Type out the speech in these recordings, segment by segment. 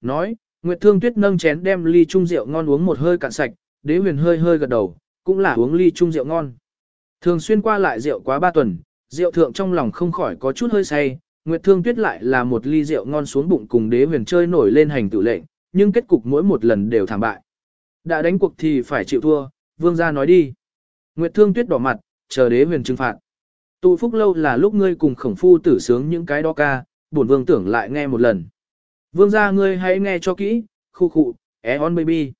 nói, Nguyệt Thương Tuyết nâng chén đem ly chung rượu ngon uống một hơi cạn sạch, đế huyền hơi hơi gật đầu, cũng là uống ly chung rượu ngon. Thường xuyên qua lại rượu quá ba tuần, rượu thượng trong lòng không khỏi có chút hơi say, Nguyệt Thương Tuyết lại là một ly rượu ngon xuống bụng cùng đế huyền chơi nổi lên hành tự lệnh, nhưng kết cục mỗi một lần đều thảm bại. Đã đánh cuộc thì phải chịu thua, vương gia nói đi. Nguyệt Thương Tuyết đỏ mặt, chờ đế huyền trừng phạt. Tụ phúc lâu là lúc ngươi cùng khổng phu tử sướng những cái đó ca, bổn vương tưởng lại nghe một lần. Vương gia ngươi hãy nghe cho kỹ, khu khụ, é on baby.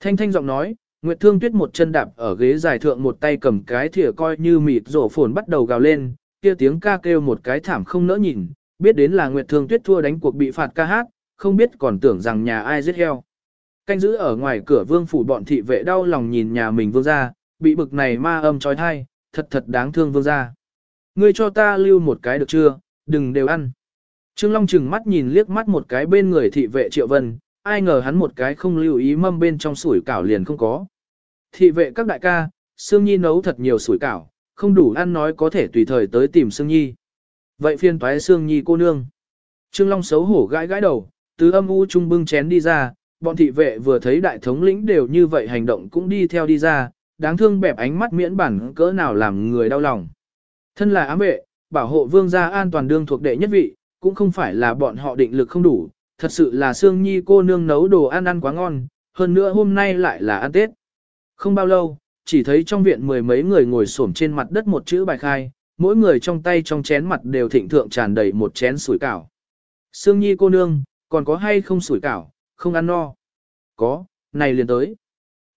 Thanh thanh giọng nói, Nguyệt Thương Tuyết một chân đạp ở ghế dài thượng một tay cầm cái thìa coi như mịt rổ phồn bắt đầu gào lên, kia tiếng ca kêu một cái thảm không nỡ nhìn, biết đến là Nguyệt Thương Tuyết thua đánh cuộc bị phạt ca hát, không biết còn tưởng rằng nhà ai giết heo. Canh giữ ở ngoài cửa vương phủ bọn thị vệ đau lòng nhìn nhà mình vương gia, bị bực này ma âm trói thai, thật thật đáng thương vương gia. Ngươi cho ta lưu một cái được chưa, đừng đều ăn. Trương Long chừng mắt nhìn liếc mắt một cái bên người thị vệ Triệu Vân, ai ngờ hắn một cái không lưu ý mâm bên trong sủi cảo liền không có. Thị vệ các đại ca, Sương Nhi nấu thật nhiều sủi cảo, không đủ ăn nói có thể tùy thời tới tìm Sương Nhi. Vậy phiên toái Sương Nhi cô nương. Trương Long xấu hổ gãi gãi đầu, từ âm u trung bưng chén đi ra, bọn thị vệ vừa thấy đại thống lĩnh đều như vậy hành động cũng đi theo đi ra, đáng thương bẹp ánh mắt miễn bản cỡ nào làm người đau lòng. Thân là ám vệ, bảo hộ vương gia an toàn đương thuộc đệ nhất vị, cũng không phải là bọn họ định lực không đủ, thật sự là Sương Nhi cô nương nấu đồ ăn ăn quá ngon, hơn nữa hôm nay lại là ăn Tết. Không bao lâu, chỉ thấy trong viện mười mấy người ngồi xổm trên mặt đất một chữ bài khai, mỗi người trong tay trong chén mặt đều thịnh thượng tràn đầy một chén sủi cảo. Sương Nhi cô nương, còn có hay không sủi cảo, không ăn no? Có, này liền tới.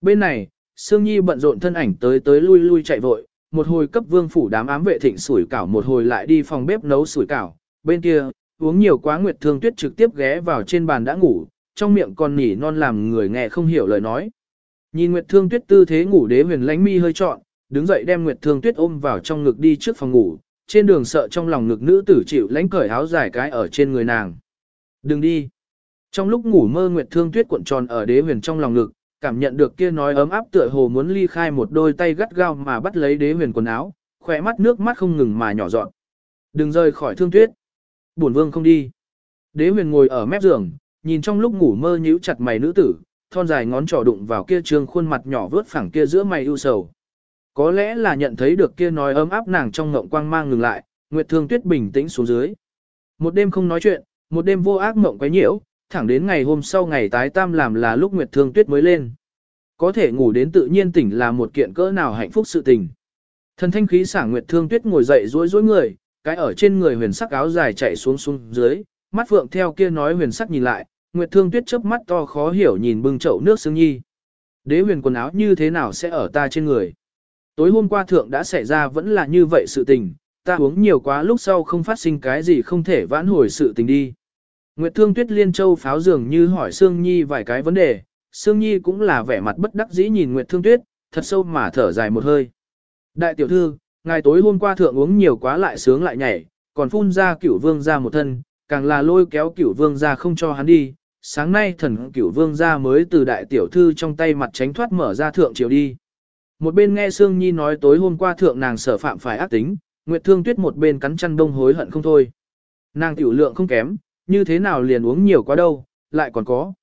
Bên này, Sương Nhi bận rộn thân ảnh tới tới lui lui chạy vội, một hồi cấp vương phủ đám ám vệ thịnh sủi cảo một hồi lại đi phòng bếp nấu sủi cảo. Bên kia, uống nhiều quá Nguyệt Thương Tuyết trực tiếp ghé vào trên bàn đã ngủ, trong miệng còn nỉ non làm người nghe không hiểu lời nói. Nhìn Nguyệt Thương Tuyết tư thế ngủ đế huyền lánh mi hơi trọn, đứng dậy đem Nguyệt Thương Tuyết ôm vào trong ngực đi trước phòng ngủ, trên đường sợ trong lòng ngực nữ tử chịu lánh cởi áo dài cái ở trên người nàng. Đừng đi. Trong lúc ngủ mơ Nguyệt Thương Tuyết cuộn tròn ở đế huyền trong lòng ngực, cảm nhận được kia nói ấm áp tựa hồ muốn ly khai một đôi tay gắt gao mà bắt lấy đế huyền quần áo, khỏe mắt nước mắt không ngừng mà nhỏ dọn. Đừng rời khỏi Thương Tuyết. Bổn vương không đi. Đế huyền ngồi ở mép giường, nhìn trong lúc ngủ mơ nhíu chặt mày nữ tử, thon dài ngón trỏ đụng vào kia trương khuôn mặt nhỏ vớt phẳng kia giữa mày ưu sầu. Có lẽ là nhận thấy được kia nói ấm áp nàng trong ngộng quang mang ngừng lại, Nguyệt Thương Tuyết bình tĩnh xuống dưới. Một đêm không nói chuyện, một đêm vô ác mộng quấy nhiễu, thẳng đến ngày hôm sau ngày tái tam làm là lúc Nguyệt Thương Tuyết mới lên. Có thể ngủ đến tự nhiên tỉnh là một kiện cỡ nào hạnh phúc sự tình. Thần thanh khí sảng Nguyệt Thương Tuyết ngồi dậy rối rối người, cái ở trên người huyền sắc áo dài chạy xuống xuống dưới, mắt phượng theo kia nói huyền sắc nhìn lại, Nguyệt Thương Tuyết chớp mắt to khó hiểu nhìn bưng chậu nước Sương Nhi. Đế huyền quần áo như thế nào sẽ ở ta trên người? Tối hôm qua thượng đã xảy ra vẫn là như vậy sự tình, ta uống nhiều quá lúc sau không phát sinh cái gì không thể vãn hồi sự tình đi. Nguyệt Thương Tuyết Liên Châu pháo dường như hỏi Sương Nhi vài cái vấn đề, Sương Nhi cũng là vẻ mặt bất đắc dĩ nhìn Nguyệt Thương Tuyết, thật sâu mà thở dài một hơi. Đại tiểu thư, ngài tối hôm qua thượng uống nhiều quá lại sướng lại nhảy, còn phun ra cửu vương ra một thân, càng là lôi kéo cửu vương ra không cho hắn đi. Sáng nay thần cửu vương ra mới từ đại tiểu thư trong tay mặt tránh thoát mở ra thượng chiều đi. Một bên nghe Sương Nhi nói tối hôm qua thượng nàng sở phạm phải ác tính, Nguyệt Thương Tuyết một bên cắn chăn đông hối hận không thôi. Nàng tiểu lượng không kém, như thế nào liền uống nhiều quá đâu, lại còn có.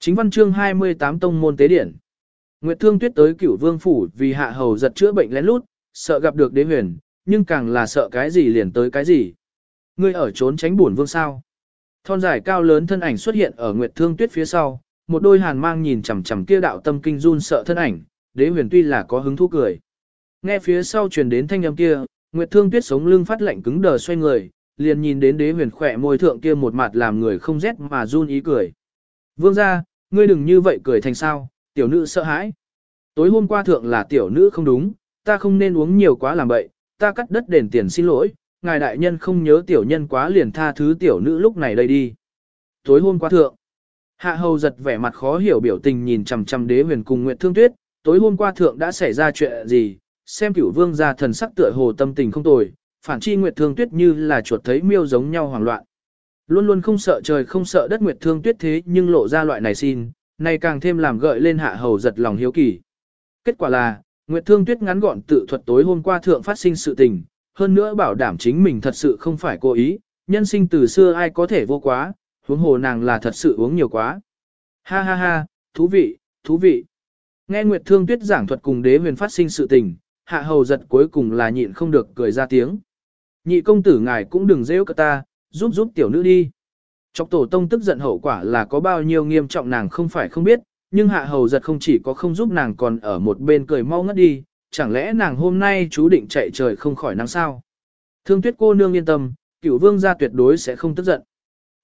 Chính văn chương 28 tông môn tế điển. Nguyệt Thương Tuyết tới cửu vương phủ vì hạ hầu giật chữa bệnh lén lút, sợ gặp được đế huyền, nhưng càng là sợ cái gì liền tới cái gì. Ngươi ở trốn tránh bổn vương sao. Thon dài cao lớn thân ảnh xuất hiện ở Nguyệt Thương Tuyết phía sau, một đôi hàn mang nhìn chằm chằm kia đạo tâm kinh run sợ thân ảnh, đế huyền tuy là có hứng thú cười. Nghe phía sau truyền đến thanh âm kia, Nguyệt Thương Tuyết sống lưng phát lạnh cứng đờ xoay người, liền nhìn đến đế huyền khỏe môi thượng kia một mặt làm người không rét mà run ý cười. Vương gia, ngươi đừng như vậy cười thành sao, tiểu nữ sợ hãi. Tối hôm qua thượng là tiểu nữ không đúng, ta không nên uống nhiều quá làm bậy, ta cắt đất đền tiền xin lỗi, ngài đại nhân không nhớ tiểu nhân quá liền tha thứ tiểu nữ lúc này đây đi. Tối hôm qua thượng, hạ hầu giật vẻ mặt khó hiểu biểu tình nhìn chằm chằm đế huyền cùng Nguyệt Thương Tuyết, tối hôm qua thượng đã xảy ra chuyện gì, xem cửu vương ra thần sắc tựa hồ tâm tình không tồi, phản chi Nguyệt Thương Tuyết như là chuột thấy miêu giống nhau hoảng loạn. Luôn luôn không sợ trời không sợ đất Nguyệt Thương Tuyết thế nhưng lộ ra loại này xin, này càng thêm làm gợi lên hạ hầu giật lòng hiếu kỳ. Kết quả là, Nguyệt Thương Tuyết ngắn gọn tự thuật tối hôm qua thượng phát sinh sự tình, hơn nữa bảo đảm chính mình thật sự không phải cố ý, nhân sinh từ xưa ai có thể vô quá, huống hồ nàng là thật sự uống nhiều quá. Ha ha ha, thú vị, thú vị. Nghe Nguyệt Thương Tuyết giảng thuật cùng đế huyền phát sinh sự tình, hạ hầu giật cuối cùng là nhịn không được cười ra tiếng. Nhị công tử ngài cũng đừng rêu cả ta, giúp giúp tiểu nữ đi. Chọc tổ tông tức giận hậu quả là có bao nhiêu nghiêm trọng nàng không phải không biết, nhưng hạ hầu giật không chỉ có không giúp nàng còn ở một bên cười mau ngất đi, chẳng lẽ nàng hôm nay chú định chạy trời không khỏi nắng sao. Thương tuyết cô nương yên tâm, cửu vương gia tuyệt đối sẽ không tức giận.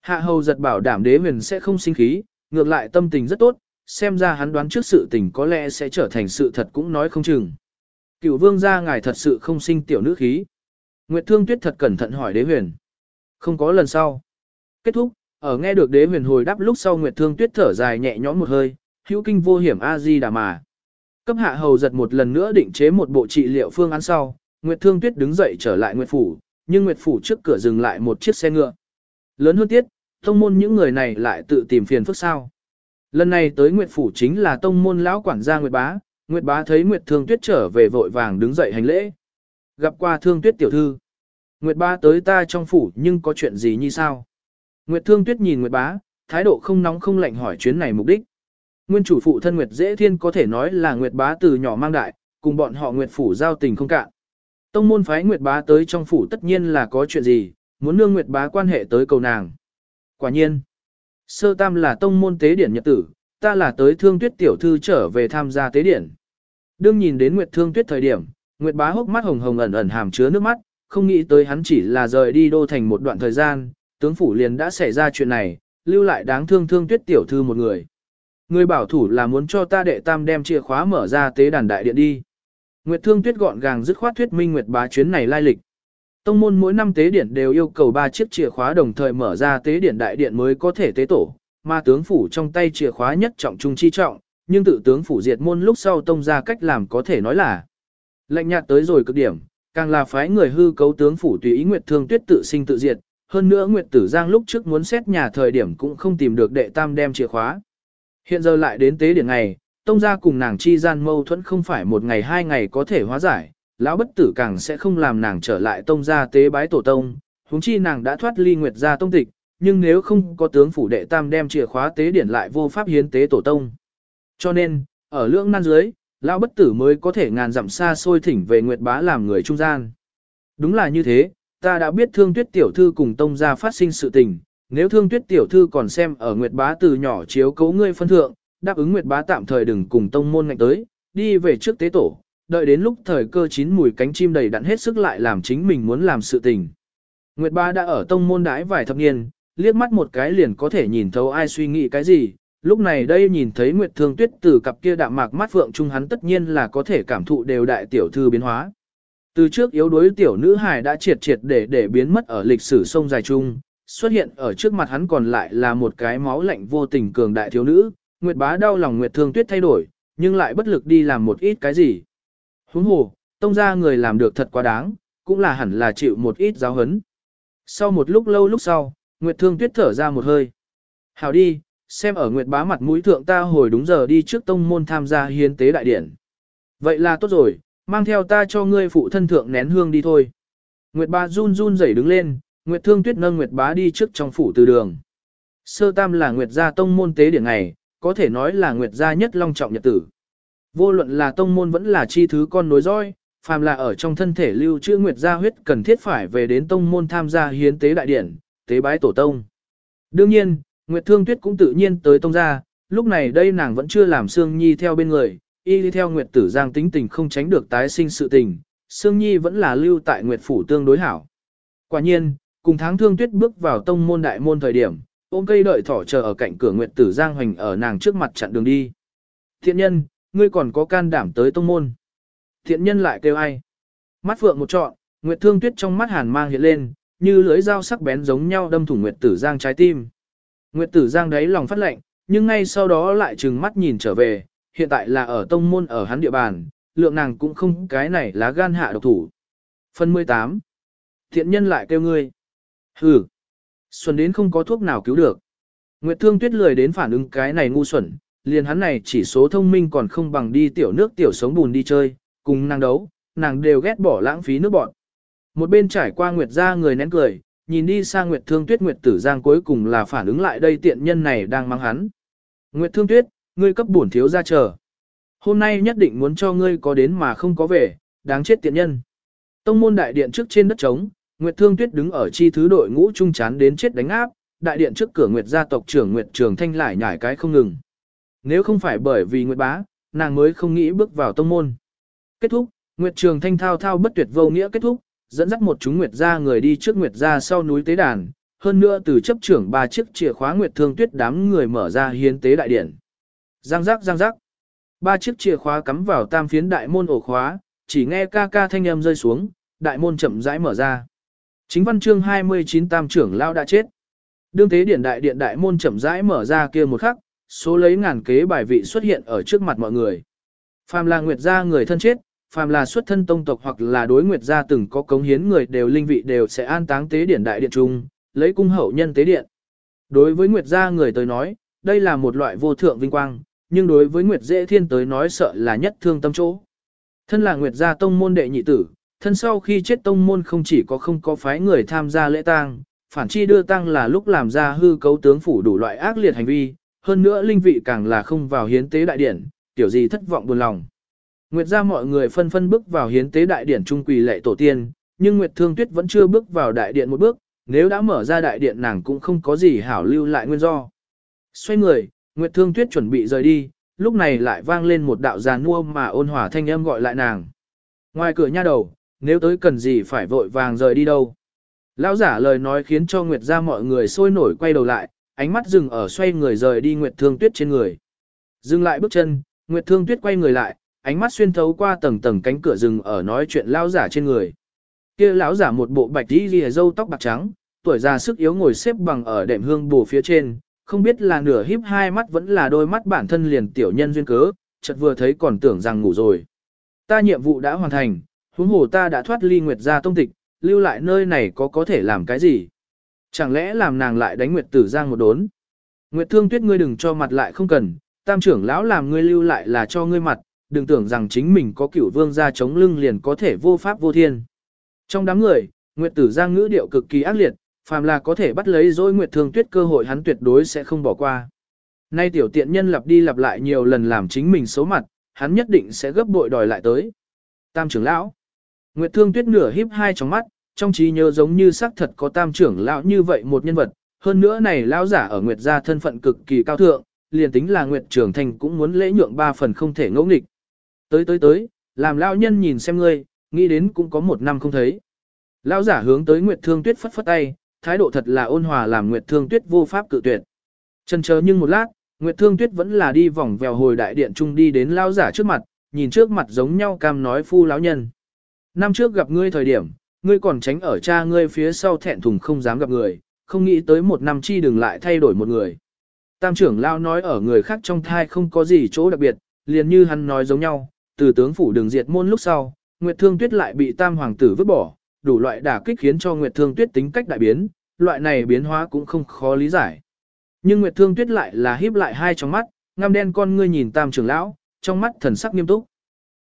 Hạ hầu giật bảo đảm đế huyền sẽ không sinh khí, ngược lại tâm tình rất tốt, xem ra hắn đoán trước sự tình có lẽ sẽ trở thành sự thật cũng nói không chừng. Cửu vương gia ngài thật sự không sinh tiểu nữ khí. Nguyệt thương tuyết thật cẩn thận hỏi đế huyền. Không có lần sau. Kết thúc, ở nghe được đế huyền hồi đáp lúc sau Nguyệt thương tuyết thở dài nhẹ nhõm một hơi, hữu kinh vô hiểm a-di đà mà. Cấp hạ hầu giật một lần nữa định chế một bộ trị liệu phương án sau, Nguyệt thương tuyết đứng dậy trở lại Nguyệt phủ, nhưng Nguyệt phủ trước cửa dừng lại một chiếc xe ngựa. Lớn hơn tiết, tông môn những người này lại tự tìm phiền phức sao. Lần này tới Nguyệt phủ chính là tông môn lão quản gia Nguyệt bá, Nguyệt bá thấy Nguyệt Thương Tuyết trở về vội vàng đứng dậy hành lễ. Gặp qua Thương Tuyết tiểu thư. Nguyệt bá tới ta trong phủ nhưng có chuyện gì như sao? Nguyệt Thương Tuyết nhìn Nguyệt bá, thái độ không nóng không lạnh hỏi chuyến này mục đích. Nguyên chủ phụ thân Nguyệt Dễ Thiên có thể nói là Nguyệt bá từ nhỏ mang đại, cùng bọn họ Nguyệt phủ giao tình không cạn. Tông môn phái Nguyệt bá tới trong phủ tất nhiên là có chuyện gì, muốn nương Nguyệt bá quan hệ tới cầu nàng. Quả nhiên, sơ tam là tông môn tế điển nhật tử, ta là tới thương tuyết tiểu thư trở về tham gia tế điển. Đương nhìn đến Nguyệt thương tuyết thời điểm, Nguyệt bá hốc mắt hồng hồng ẩn ẩn hàm chứa nước mắt, không nghĩ tới hắn chỉ là rời đi đô thành một đoạn thời gian, tướng phủ liền đã xảy ra chuyện này, lưu lại đáng thương thương tuyết tiểu thư một người. Người bảo thủ là muốn cho ta đệ tam đem chìa khóa mở ra tế đàn đại điện đi. Nguyệt thương tuyết gọn gàng dứt khoát thuyết minh Nguyệt bá chuyến này lai lịch. Tông môn mỗi năm tế điện đều yêu cầu 3 chiếc chìa khóa đồng thời mở ra tế điện đại điện mới có thể tế tổ, mà tướng phủ trong tay chìa khóa nhất trọng trung chi trọng, nhưng tự tướng phủ diệt môn lúc sau tông ra cách làm có thể nói là lạnh nhạt tới rồi cực điểm, càng là phái người hư cấu tướng phủ tùy ý Nguyệt Thương Tuyết tự sinh tự diệt, hơn nữa Nguyệt Tử Giang lúc trước muốn xét nhà thời điểm cũng không tìm được đệ tam đem chìa khóa. Hiện giờ lại đến tế điển ngày, tông gia cùng nàng chi gian mâu thuẫn không phải một ngày hai ngày có thể hóa giải, lão bất tử càng sẽ không làm nàng trở lại tông gia tế bái tổ tông, huống chi nàng đã thoát ly nguyệt gia tông tịch, nhưng nếu không có tướng phủ đệ tam đem chìa khóa tế điển lại vô pháp hiến tế tổ tông. Cho nên, ở lưỡng nan dưới, lão bất tử mới có thể ngàn dặm xa xôi thỉnh về nguyệt bá làm người trung gian. Đúng là như thế, ta đã biết thương tuyết tiểu thư cùng tông gia phát sinh sự tình, nếu thương tuyết tiểu thư còn xem ở nguyệt bá từ nhỏ chiếu cấu ngươi phân thượng, đáp ứng nguyệt bá tạm thời đừng cùng tông môn ngạnh tới, đi về trước tế tổ, đợi đến lúc thời cơ chín mùi cánh chim đầy đặn hết sức lại làm chính mình muốn làm sự tình. Nguyệt Bá đã ở tông môn đãi vài thập niên, liếc mắt một cái liền có thể nhìn thấu ai suy nghĩ cái gì, lúc này đây nhìn thấy Nguyệt Thương Tuyết từ cặp kia đạm mạc mắt phượng trung hắn tất nhiên là có thể cảm thụ đều đại tiểu thư biến hóa. Từ trước yếu đuối tiểu nữ hài đã triệt triệt để để biến mất ở lịch sử sông dài trung, xuất hiện ở trước mặt hắn còn lại là một cái máu lạnh vô tình cường đại thiếu nữ, Nguyệt Bá đau lòng Nguyệt Thương Tuyết thay đổi, nhưng lại bất lực đi làm một ít cái gì. Huống hồ, tông gia người làm được thật quá đáng, cũng là hẳn là chịu một ít giáo huấn. Sau một lúc lâu lúc sau, Nguyệt Thương Tuyết thở ra một hơi. Hảo đi, xem ở Nguyệt bá mặt mũi thượng ta hồi đúng giờ đi trước tông môn tham gia hiến tế đại điển. Vậy là tốt rồi, mang theo ta cho ngươi phụ thân thượng nén hương đi thôi. Nguyệt bá run run rẩy đứng lên, Nguyệt Thương Tuyết nâng Nguyệt bá đi trước trong phủ từ đường. Sơ tam là Nguyệt gia tông môn tế điển ngày, có thể nói là Nguyệt gia nhất long trọng nhật tử. Vô luận là tông môn vẫn là chi thứ con nối dõi, phàm là ở trong thân thể lưu trữ nguyệt gia huyết cần thiết phải về đến tông môn tham gia hiến tế đại điển, tế bái tổ tông. Đương nhiên, Nguyệt Thương Tuyết cũng tự nhiên tới tông gia, lúc này đây nàng vẫn chưa làm Sương Nhi theo bên người, y đi theo Nguyệt Tử Giang tính tình không tránh được tái sinh sự tình, Sương Nhi vẫn là lưu tại Nguyệt phủ tương đối hảo. Quả nhiên, cùng tháng Thương Tuyết bước vào tông môn đại môn thời điểm, ôm cây đợi thỏ chờ ở cạnh cửa Nguyệt Tử Giang hoành ở nàng trước mặt chặn đường đi. Thiện nhân, ngươi còn có can đảm tới tông môn. Thiện nhân lại kêu ai? Mắt phượng một trọn, Nguyệt Thương Tuyết trong mắt hàn mang hiện lên, như lưỡi dao sắc bén giống nhau đâm thủng Nguyệt Tử Giang trái tim. Nguyệt Tử Giang đấy lòng phát lệnh, nhưng ngay sau đó lại trừng mắt nhìn trở về, hiện tại là ở tông môn ở hắn địa bàn, lượng nàng cũng không cái này lá gan hạ độc thủ. Phần 18. Thiện nhân lại kêu ngươi. Hừ. Xuân đến không có thuốc nào cứu được. Nguyệt Thương Tuyết lười đến phản ứng cái này ngu xuẩn, liền hắn này chỉ số thông minh còn không bằng đi tiểu nước tiểu sống bùn đi chơi, cùng nàng đấu, nàng đều ghét bỏ lãng phí nước bọn. Một bên trải qua Nguyệt ra người nén cười, nhìn đi sang Nguyệt Thương Tuyết Nguyệt Tử Giang cuối cùng là phản ứng lại đây tiện nhân này đang mang hắn. Nguyệt Thương Tuyết, ngươi cấp bổn thiếu ra chờ. Hôm nay nhất định muốn cho ngươi có đến mà không có về, đáng chết tiện nhân. Tông môn đại điện trước trên đất trống, Nguyệt Thương Tuyết đứng ở chi thứ đội ngũ trung chán đến chết đánh áp, đại điện trước cửa Nguyệt gia tộc trưởng Nguyệt Trường Thanh lại nhảy cái không ngừng. Nếu không phải bởi vì Nguyệt bá, nàng mới không nghĩ bước vào tông môn. Kết thúc, Nguyệt Trường Thanh thao thao bất tuyệt vô nghĩa kết thúc, dẫn dắt một chúng Nguyệt gia người đi trước Nguyệt gia sau núi tế đàn, hơn nữa từ chấp trưởng ba chiếc chìa khóa Nguyệt Thương Tuyết đám người mở ra hiến tế đại điện. Giang giác giang giác. Ba chiếc chìa khóa cắm vào tam phiến đại môn ổ khóa, chỉ nghe ca ca thanh âm rơi xuống, đại môn chậm rãi mở ra. Chính văn chương 29 tam trưởng lao đã chết. Đương thế điện đại điện đại môn chậm rãi mở ra kia một khắc, số lấy ngàn kế bài vị xuất hiện ở trước mặt mọi người. Phàm là nguyệt gia người thân chết, phàm là xuất thân tông tộc hoặc là đối nguyệt gia từng có cống hiến người đều linh vị đều sẽ an táng tế điện đại điện trung, lấy cung hậu nhân tế điện. Đối với nguyệt gia người tới nói, đây là một loại vô thượng vinh quang, nhưng đối với nguyệt dễ thiên tới nói sợ là nhất thương tâm chỗ. Thân là nguyệt gia tông môn đệ nhị tử, thân sau khi chết tông môn không chỉ có không có phái người tham gia lễ tang, phản chi đưa tang là lúc làm ra hư cấu tướng phủ đủ loại ác liệt hành vi, hơn nữa linh vị càng là không vào hiến tế đại điển, tiểu gì thất vọng buồn lòng. Nguyệt gia mọi người phân phân bước vào hiến tế đại điển trung quỳ lệ tổ tiên, nhưng Nguyệt Thương Tuyết vẫn chưa bước vào đại điện một bước, nếu đã mở ra đại điện nàng cũng không có gì hảo lưu lại nguyên do. Xoay người, Nguyệt Thương Tuyết chuẩn bị rời đi, lúc này lại vang lên một đạo giàn mua mà ôn hòa thanh âm gọi lại nàng. Ngoài cửa nha đầu, nếu tới cần gì phải vội vàng rời đi đâu. Lão giả lời nói khiến cho Nguyệt gia mọi người sôi nổi quay đầu lại, ánh mắt dừng ở xoay người rời đi Nguyệt Thương Tuyết trên người. Dừng lại bước chân, Nguyệt Thương Tuyết quay người lại, ánh mắt xuyên thấu qua tầng tầng cánh cửa rừng ở nói chuyện lão giả trên người. Kia lão giả một bộ bạch y lìa râu tóc bạc trắng, tuổi già sức yếu ngồi xếp bằng ở đệm hương bù phía trên, không biết là nửa híp hai mắt vẫn là đôi mắt bản thân liền tiểu nhân duyên cớ, chợt vừa thấy còn tưởng rằng ngủ rồi. Ta nhiệm vụ đã hoàn thành, huống hồ ta đã thoát ly Nguyệt gia tông tịch, lưu lại nơi này có có thể làm cái gì? Chẳng lẽ làm nàng lại đánh Nguyệt Tử Giang một đốn? Nguyệt Thương Tuyết ngươi đừng cho mặt lại không cần, tam trưởng lão làm ngươi lưu lại là cho ngươi mặt, đừng tưởng rằng chính mình có cửu vương gia chống lưng liền có thể vô pháp vô thiên. Trong đám người, Nguyệt Tử Giang ngữ điệu cực kỳ ác liệt, phàm là có thể bắt lấy dối Nguyệt Thương Tuyết cơ hội hắn tuyệt đối sẽ không bỏ qua. Nay tiểu tiện nhân lặp đi lặp lại nhiều lần làm chính mình xấu mặt, hắn nhất định sẽ gấp bội đòi lại tới. Tam trưởng lão. Nguyệt Thương Tuyết nửa híp hai trong mắt, trong trí nhớ giống như xác thật có tam trưởng lão như vậy một nhân vật, hơn nữa này lão giả ở Nguyệt gia thân phận cực kỳ cao thượng, liền tính là Nguyệt trưởng thành cũng muốn lễ nhượng ba phần không thể ngẫu nghịch. Tới tới tới, làm lão nhân nhìn xem ngươi, nghĩ đến cũng có một năm không thấy. Lão giả hướng tới Nguyệt Thương Tuyết phất phất tay, thái độ thật là ôn hòa làm Nguyệt Thương Tuyết vô pháp cự tuyệt. Chần chờ nhưng một lát, Nguyệt Thương Tuyết vẫn là đi vòng vèo hồi đại điện trung đi đến lão giả trước mặt, nhìn trước mặt giống nhau cam nói phu lão nhân. Năm trước gặp ngươi thời điểm, ngươi còn tránh ở cha ngươi phía sau thẹn thùng không dám gặp người, không nghĩ tới một năm chi đừng lại thay đổi một người. Tam trưởng lao nói ở người khác trong thai không có gì chỗ đặc biệt, liền như hắn nói giống nhau, từ tướng phủ đường diệt môn lúc sau, Nguyệt Thương Tuyết lại bị tam hoàng tử vứt bỏ, đủ loại đả kích khiến cho Nguyệt Thương Tuyết tính cách đại biến, loại này biến hóa cũng không khó lý giải. Nhưng Nguyệt Thương Tuyết lại là híp lại hai trong mắt, ngăm đen con ngươi nhìn tam trưởng lão, trong mắt thần sắc nghiêm túc.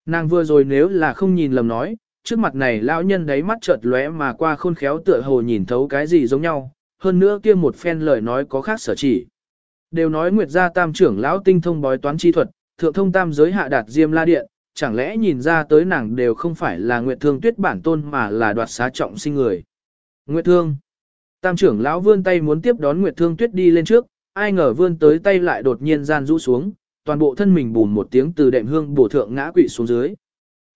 Nàng vừa rồi nếu là không nhìn lầm nói, trước mặt này lão nhân đấy mắt chợt lóe mà qua khôn khéo tựa hồ nhìn thấu cái gì giống nhau, hơn nữa kia một phen lời nói có khác sở chỉ. Đều nói Nguyệt gia tam trưởng lão tinh thông bói toán chi thuật, thượng thông tam giới hạ đạt diêm la điện, chẳng lẽ nhìn ra tới nàng đều không phải là Nguyệt Thương Tuyết bản tôn mà là đoạt xá trọng sinh người. Nguyệt Thương. Tam trưởng lão vươn tay muốn tiếp đón Nguyệt Thương Tuyết đi lên trước, ai ngờ vươn tới tay lại đột nhiên gian rũ xuống, toàn bộ thân mình bùn một tiếng từ đệm hương bổ thượng ngã quỵ xuống dưới.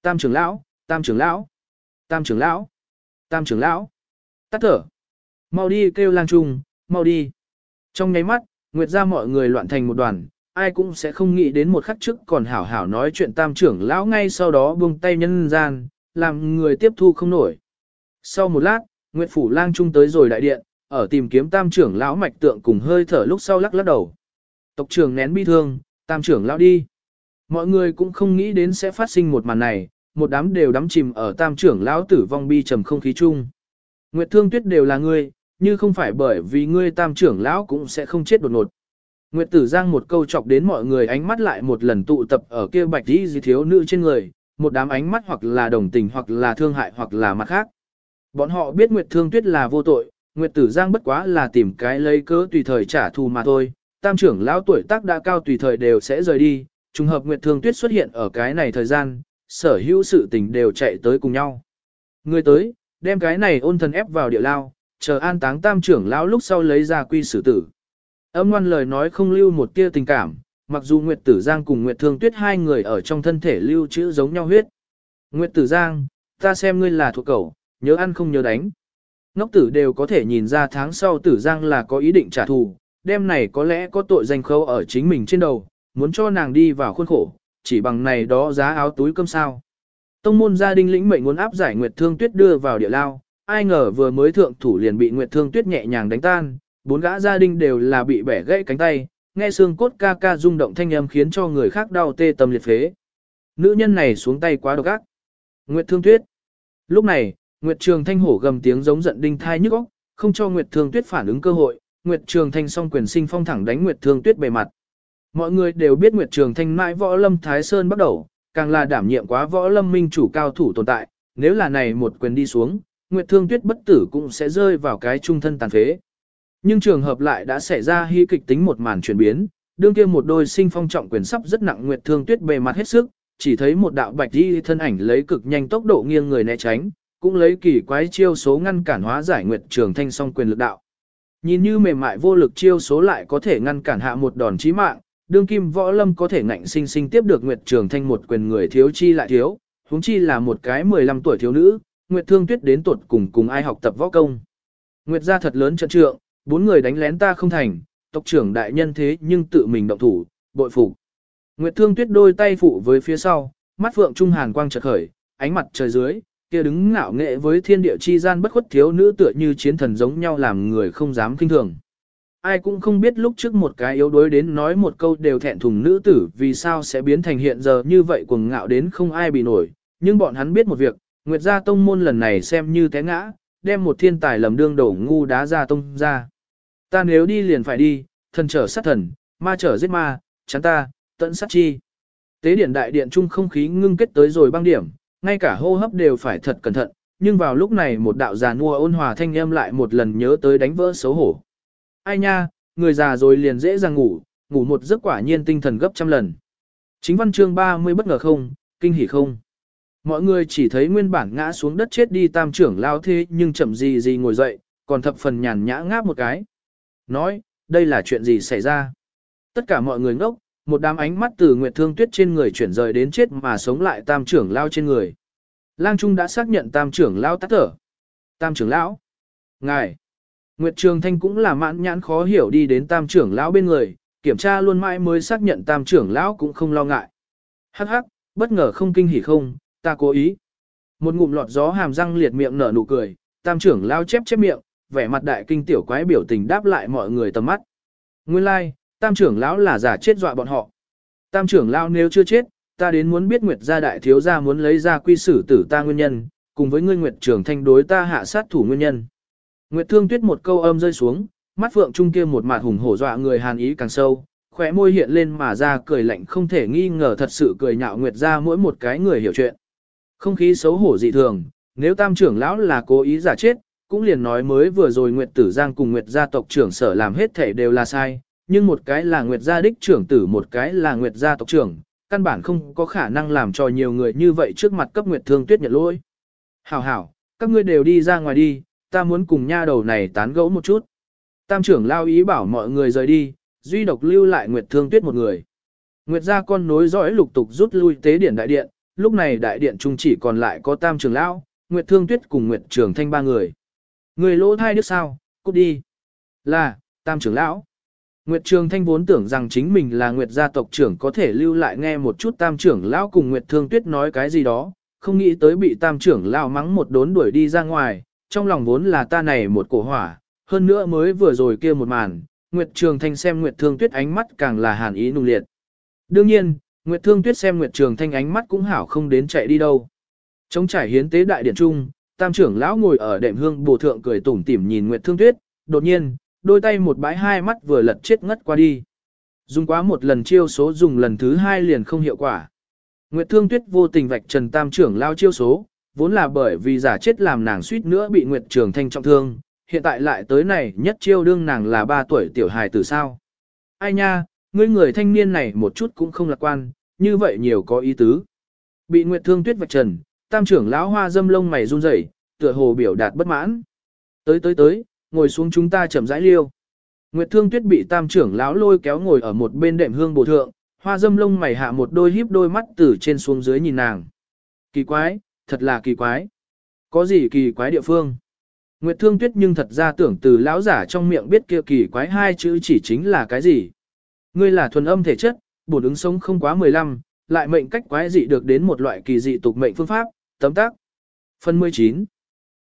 Tam trưởng lão, tam trưởng lão, tam trưởng lão, tam trưởng lão, tắt thở. Mau đi kêu lang trung, mau đi. Trong nháy mắt, Nguyệt ra mọi người loạn thành một đoàn, ai cũng sẽ không nghĩ đến một khắc trước còn hảo hảo nói chuyện tam trưởng lão ngay sau đó buông tay nhân gian, làm người tiếp thu không nổi. Sau một lát, Nguyệt Phủ lang trung tới rồi đại điện, ở tìm kiếm tam trưởng lão mạch tượng cùng hơi thở lúc sau lắc lắc đầu. Tộc trưởng nén bi thương, tam trưởng lão đi. Mọi người cũng không nghĩ đến sẽ phát sinh một màn này, một đám đều đắm chìm ở tam trưởng lão tử vong bi trầm không khí chung. Nguyệt Thương Tuyết đều là ngươi, như không phải bởi vì ngươi tam trưởng lão cũng sẽ không chết đột ngột. Nguyệt Tử Giang một câu chọc đến mọi người ánh mắt lại một lần tụ tập ở kia bạch y gì thiếu nữ trên người, một đám ánh mắt hoặc là đồng tình hoặc là thương hại hoặc là mặt khác. Bọn họ biết Nguyệt Thương Tuyết là vô tội, Nguyệt Tử Giang bất quá là tìm cái lấy cớ tùy thời trả thù mà thôi, tam trưởng lão tuổi tác đã cao tùy thời đều sẽ rời đi, trùng hợp Nguyệt Thương Tuyết xuất hiện ở cái này thời gian, sở hữu sự tình đều chạy tới cùng nhau. Người tới, đem cái này ôn thần ép vào địa lao, chờ an táng tam trưởng lão lúc sau lấy ra quy xử tử. Âm ngoan lời nói không lưu một tia tình cảm, mặc dù Nguyệt Tử Giang cùng Nguyệt Thương Tuyết hai người ở trong thân thể lưu trữ giống nhau huyết. Nguyệt Tử Giang, ta xem ngươi là thuộc cẩu, nhớ ăn không nhớ đánh. Ngốc tử đều có thể nhìn ra tháng sau Tử Giang là có ý định trả thù, đêm này có lẽ có tội danh khâu ở chính mình trên đầu, muốn cho nàng đi vào khuôn khổ, chỉ bằng này đó giá áo túi cơm sao. Tông môn gia đình lĩnh mệnh muốn áp giải Nguyệt Thương Tuyết đưa vào địa lao, ai ngờ vừa mới thượng thủ liền bị Nguyệt Thương Tuyết nhẹ nhàng đánh tan, bốn gã gia đình đều là bị bẻ gãy cánh tay, nghe xương cốt ca ca rung động thanh âm khiến cho người khác đau tê tâm liệt phế. Nữ nhân này xuống tay quá độc ác. Nguyệt Thương Tuyết. Lúc này, Nguyệt Trường Thanh hổ gầm tiếng giống giận đinh thai nhức óc, không cho Nguyệt Thương Tuyết phản ứng cơ hội, Nguyệt Trường Thanh song quyền sinh phong thẳng đánh Nguyệt Thương Tuyết bề mặt. Mọi người đều biết Nguyệt Trường Thanh mãi võ lâm Thái Sơn bắt đầu, càng là đảm nhiệm quá võ lâm minh chủ cao thủ tồn tại, nếu là này một quyền đi xuống, Nguyệt Thương Tuyết bất tử cũng sẽ rơi vào cái trung thân tàn phế. Nhưng trường hợp lại đã xảy ra hy kịch tính một màn chuyển biến, đương kia một đôi sinh phong trọng quyền sắp rất nặng Nguyệt Thương Tuyết bề mặt hết sức, chỉ thấy một đạo bạch đi thân ảnh lấy cực nhanh tốc độ nghiêng người né tránh, cũng lấy kỳ quái chiêu số ngăn cản hóa giải Nguyệt Trường Thanh song quyền lực đạo. Nhìn như mềm mại vô lực chiêu số lại có thể ngăn cản hạ một đòn chí mạng, đương kim võ lâm có thể ngạnh sinh sinh tiếp được Nguyệt Trường Thanh một quyền người thiếu chi lại thiếu, huống chi là một cái 15 tuổi thiếu nữ, Nguyệt Thương Tuyết đến tuột cùng cùng ai học tập võ công. Nguyệt gia thật lớn trận trượng, bốn người đánh lén ta không thành, tộc trưởng đại nhân thế nhưng tự mình động thủ, bội phục. Nguyệt Thương Tuyết đôi tay phụ với phía sau, mắt phượng trung hàn quang chợt khởi, ánh mặt trời dưới, kia đứng ngạo nghệ với thiên địa chi gian bất khuất thiếu nữ tựa như chiến thần giống nhau làm người không dám kinh thường. Ai cũng không biết lúc trước một cái yếu đuối đến nói một câu đều thẹn thùng nữ tử vì sao sẽ biến thành hiện giờ như vậy cuồng ngạo đến không ai bị nổi, nhưng bọn hắn biết một việc, Nguyệt gia tông môn lần này xem như té ngã, đem một thiên tài lầm đương đổ ngu đá ra tông ra. Ta nếu đi liền phải đi, thần trở sát thần, ma trở giết ma, chán ta, tận sát chi. Tế điện đại điện trung không khí ngưng kết tới rồi băng điểm, ngay cả hô hấp đều phải thật cẩn thận, nhưng vào lúc này một đạo già nua ôn hòa thanh âm lại một lần nhớ tới đánh vỡ xấu hổ. Ai nha, người già rồi liền dễ dàng ngủ, ngủ một giấc quả nhiên tinh thần gấp trăm lần. Chính văn chương 30 bất ngờ không, kinh hỉ không. Mọi người chỉ thấy nguyên bản ngã xuống đất chết đi tam trưởng lao thế nhưng chậm gì gì ngồi dậy, còn thập phần nhàn nhã ngáp một cái. Nói, đây là chuyện gì xảy ra? Tất cả mọi người ngốc, một đám ánh mắt từ Nguyệt Thương Tuyết trên người chuyển rời đến chết mà sống lại tam trưởng lao trên người. Lang Trung đã xác nhận tam trưởng lao tắt thở. Tam trưởng lão. Ngài. Nguyệt Trường Thanh cũng là mãn nhãn khó hiểu đi đến tam trưởng lão bên người, kiểm tra luôn mãi mới xác nhận tam trưởng lão cũng không lo ngại. Hắc hắc, bất ngờ không kinh hỉ không, ta cố ý. Một ngụm lọt gió hàm răng liệt miệng nở nụ cười, tam trưởng lão chép chép miệng, vẻ mặt đại kinh tiểu quái biểu tình đáp lại mọi người tầm mắt. Nguyên lai, like, tam trưởng lão là giả chết dọa bọn họ. Tam trưởng lão nếu chưa chết, ta đến muốn biết Nguyệt gia đại thiếu gia muốn lấy ra quy xử tử ta nguyên nhân, cùng với ngươi Nguyệt trưởng thanh đối ta hạ sát thủ nguyên nhân. Nguyệt Thương Tuyết một câu âm rơi xuống, mắt phượng trung kia một mặt hùng hổ dọa người hàn ý càng sâu, khóe môi hiện lên mà ra cười lạnh không thể nghi ngờ thật sự cười nhạo Nguyệt gia mỗi một cái người hiểu chuyện. Không khí xấu hổ dị thường, nếu tam trưởng lão là cố ý giả chết, cũng liền nói mới vừa rồi Nguyệt Tử Giang cùng Nguyệt gia tộc trưởng sở làm hết thể đều là sai, nhưng một cái là Nguyệt gia đích trưởng tử một cái là Nguyệt gia tộc trưởng, căn bản không có khả năng làm cho nhiều người như vậy trước mặt cấp Nguyệt Thương Tuyết nhận lỗi. Hảo hảo, các ngươi đều đi ra ngoài đi, ta muốn cùng nha đầu này tán gẫu một chút. Tam trưởng lao ý bảo mọi người rời đi, duy độc lưu lại Nguyệt Thương Tuyết một người. Nguyệt gia con nối dõi lục tục rút lui tế điển đại điện, lúc này đại điện trung chỉ còn lại có Tam trưởng lão, Nguyệt Thương Tuyết cùng Nguyệt Trường Thanh ba người. Người lỗ thai đứa sao, cút đi. Là, Tam trưởng lão. Nguyệt Trường Thanh vốn tưởng rằng chính mình là Nguyệt gia tộc trưởng có thể lưu lại nghe một chút Tam trưởng lão cùng Nguyệt Thương Tuyết nói cái gì đó, không nghĩ tới bị Tam trưởng lão mắng một đốn đuổi đi ra ngoài, trong lòng vốn là ta này một cổ hỏa, hơn nữa mới vừa rồi kia một màn, Nguyệt Trường Thanh xem Nguyệt Thương Tuyết ánh mắt càng là hàn ý nung liệt. Đương nhiên, Nguyệt Thương Tuyết xem Nguyệt Trường Thanh ánh mắt cũng hảo không đến chạy đi đâu. Trong trải hiến tế đại điện trung, Tam trưởng lão ngồi ở đệm hương bổ thượng cười tủm tỉm nhìn Nguyệt Thương Tuyết, đột nhiên, đôi tay một bãi hai mắt vừa lật chết ngất qua đi. Dùng quá một lần chiêu số dùng lần thứ hai liền không hiệu quả. Nguyệt Thương Tuyết vô tình vạch trần Tam trưởng lão chiêu số, vốn là bởi vì giả chết làm nàng suýt nữa bị Nguyệt Trường Thanh trọng thương, hiện tại lại tới này nhất chiêu đương nàng là ba tuổi tiểu hài từ sao. Ai nha, ngươi người thanh niên này một chút cũng không lạc quan, như vậy nhiều có ý tứ. Bị Nguyệt Thương Tuyết vạch trần, tam trưởng lão hoa dâm lông mày run rẩy, tựa hồ biểu đạt bất mãn. Tới tới tới, ngồi xuống chúng ta chậm rãi liêu. Nguyệt Thương Tuyết bị tam trưởng lão lôi kéo ngồi ở một bên đệm hương bổ thượng, hoa dâm lông mày hạ một đôi híp đôi mắt từ trên xuống dưới nhìn nàng. Kỳ quái, thật là kỳ quái. Có gì kỳ quái địa phương? Nguyệt Thương Tuyết nhưng thật ra tưởng từ lão giả trong miệng biết kia kỳ quái hai chữ chỉ chính là cái gì. Ngươi là thuần âm thể chất, bổn ứng sống không quá 15, lại mệnh cách quái dị được đến một loại kỳ dị tục mệnh phương pháp, tấm tác. Phần 19.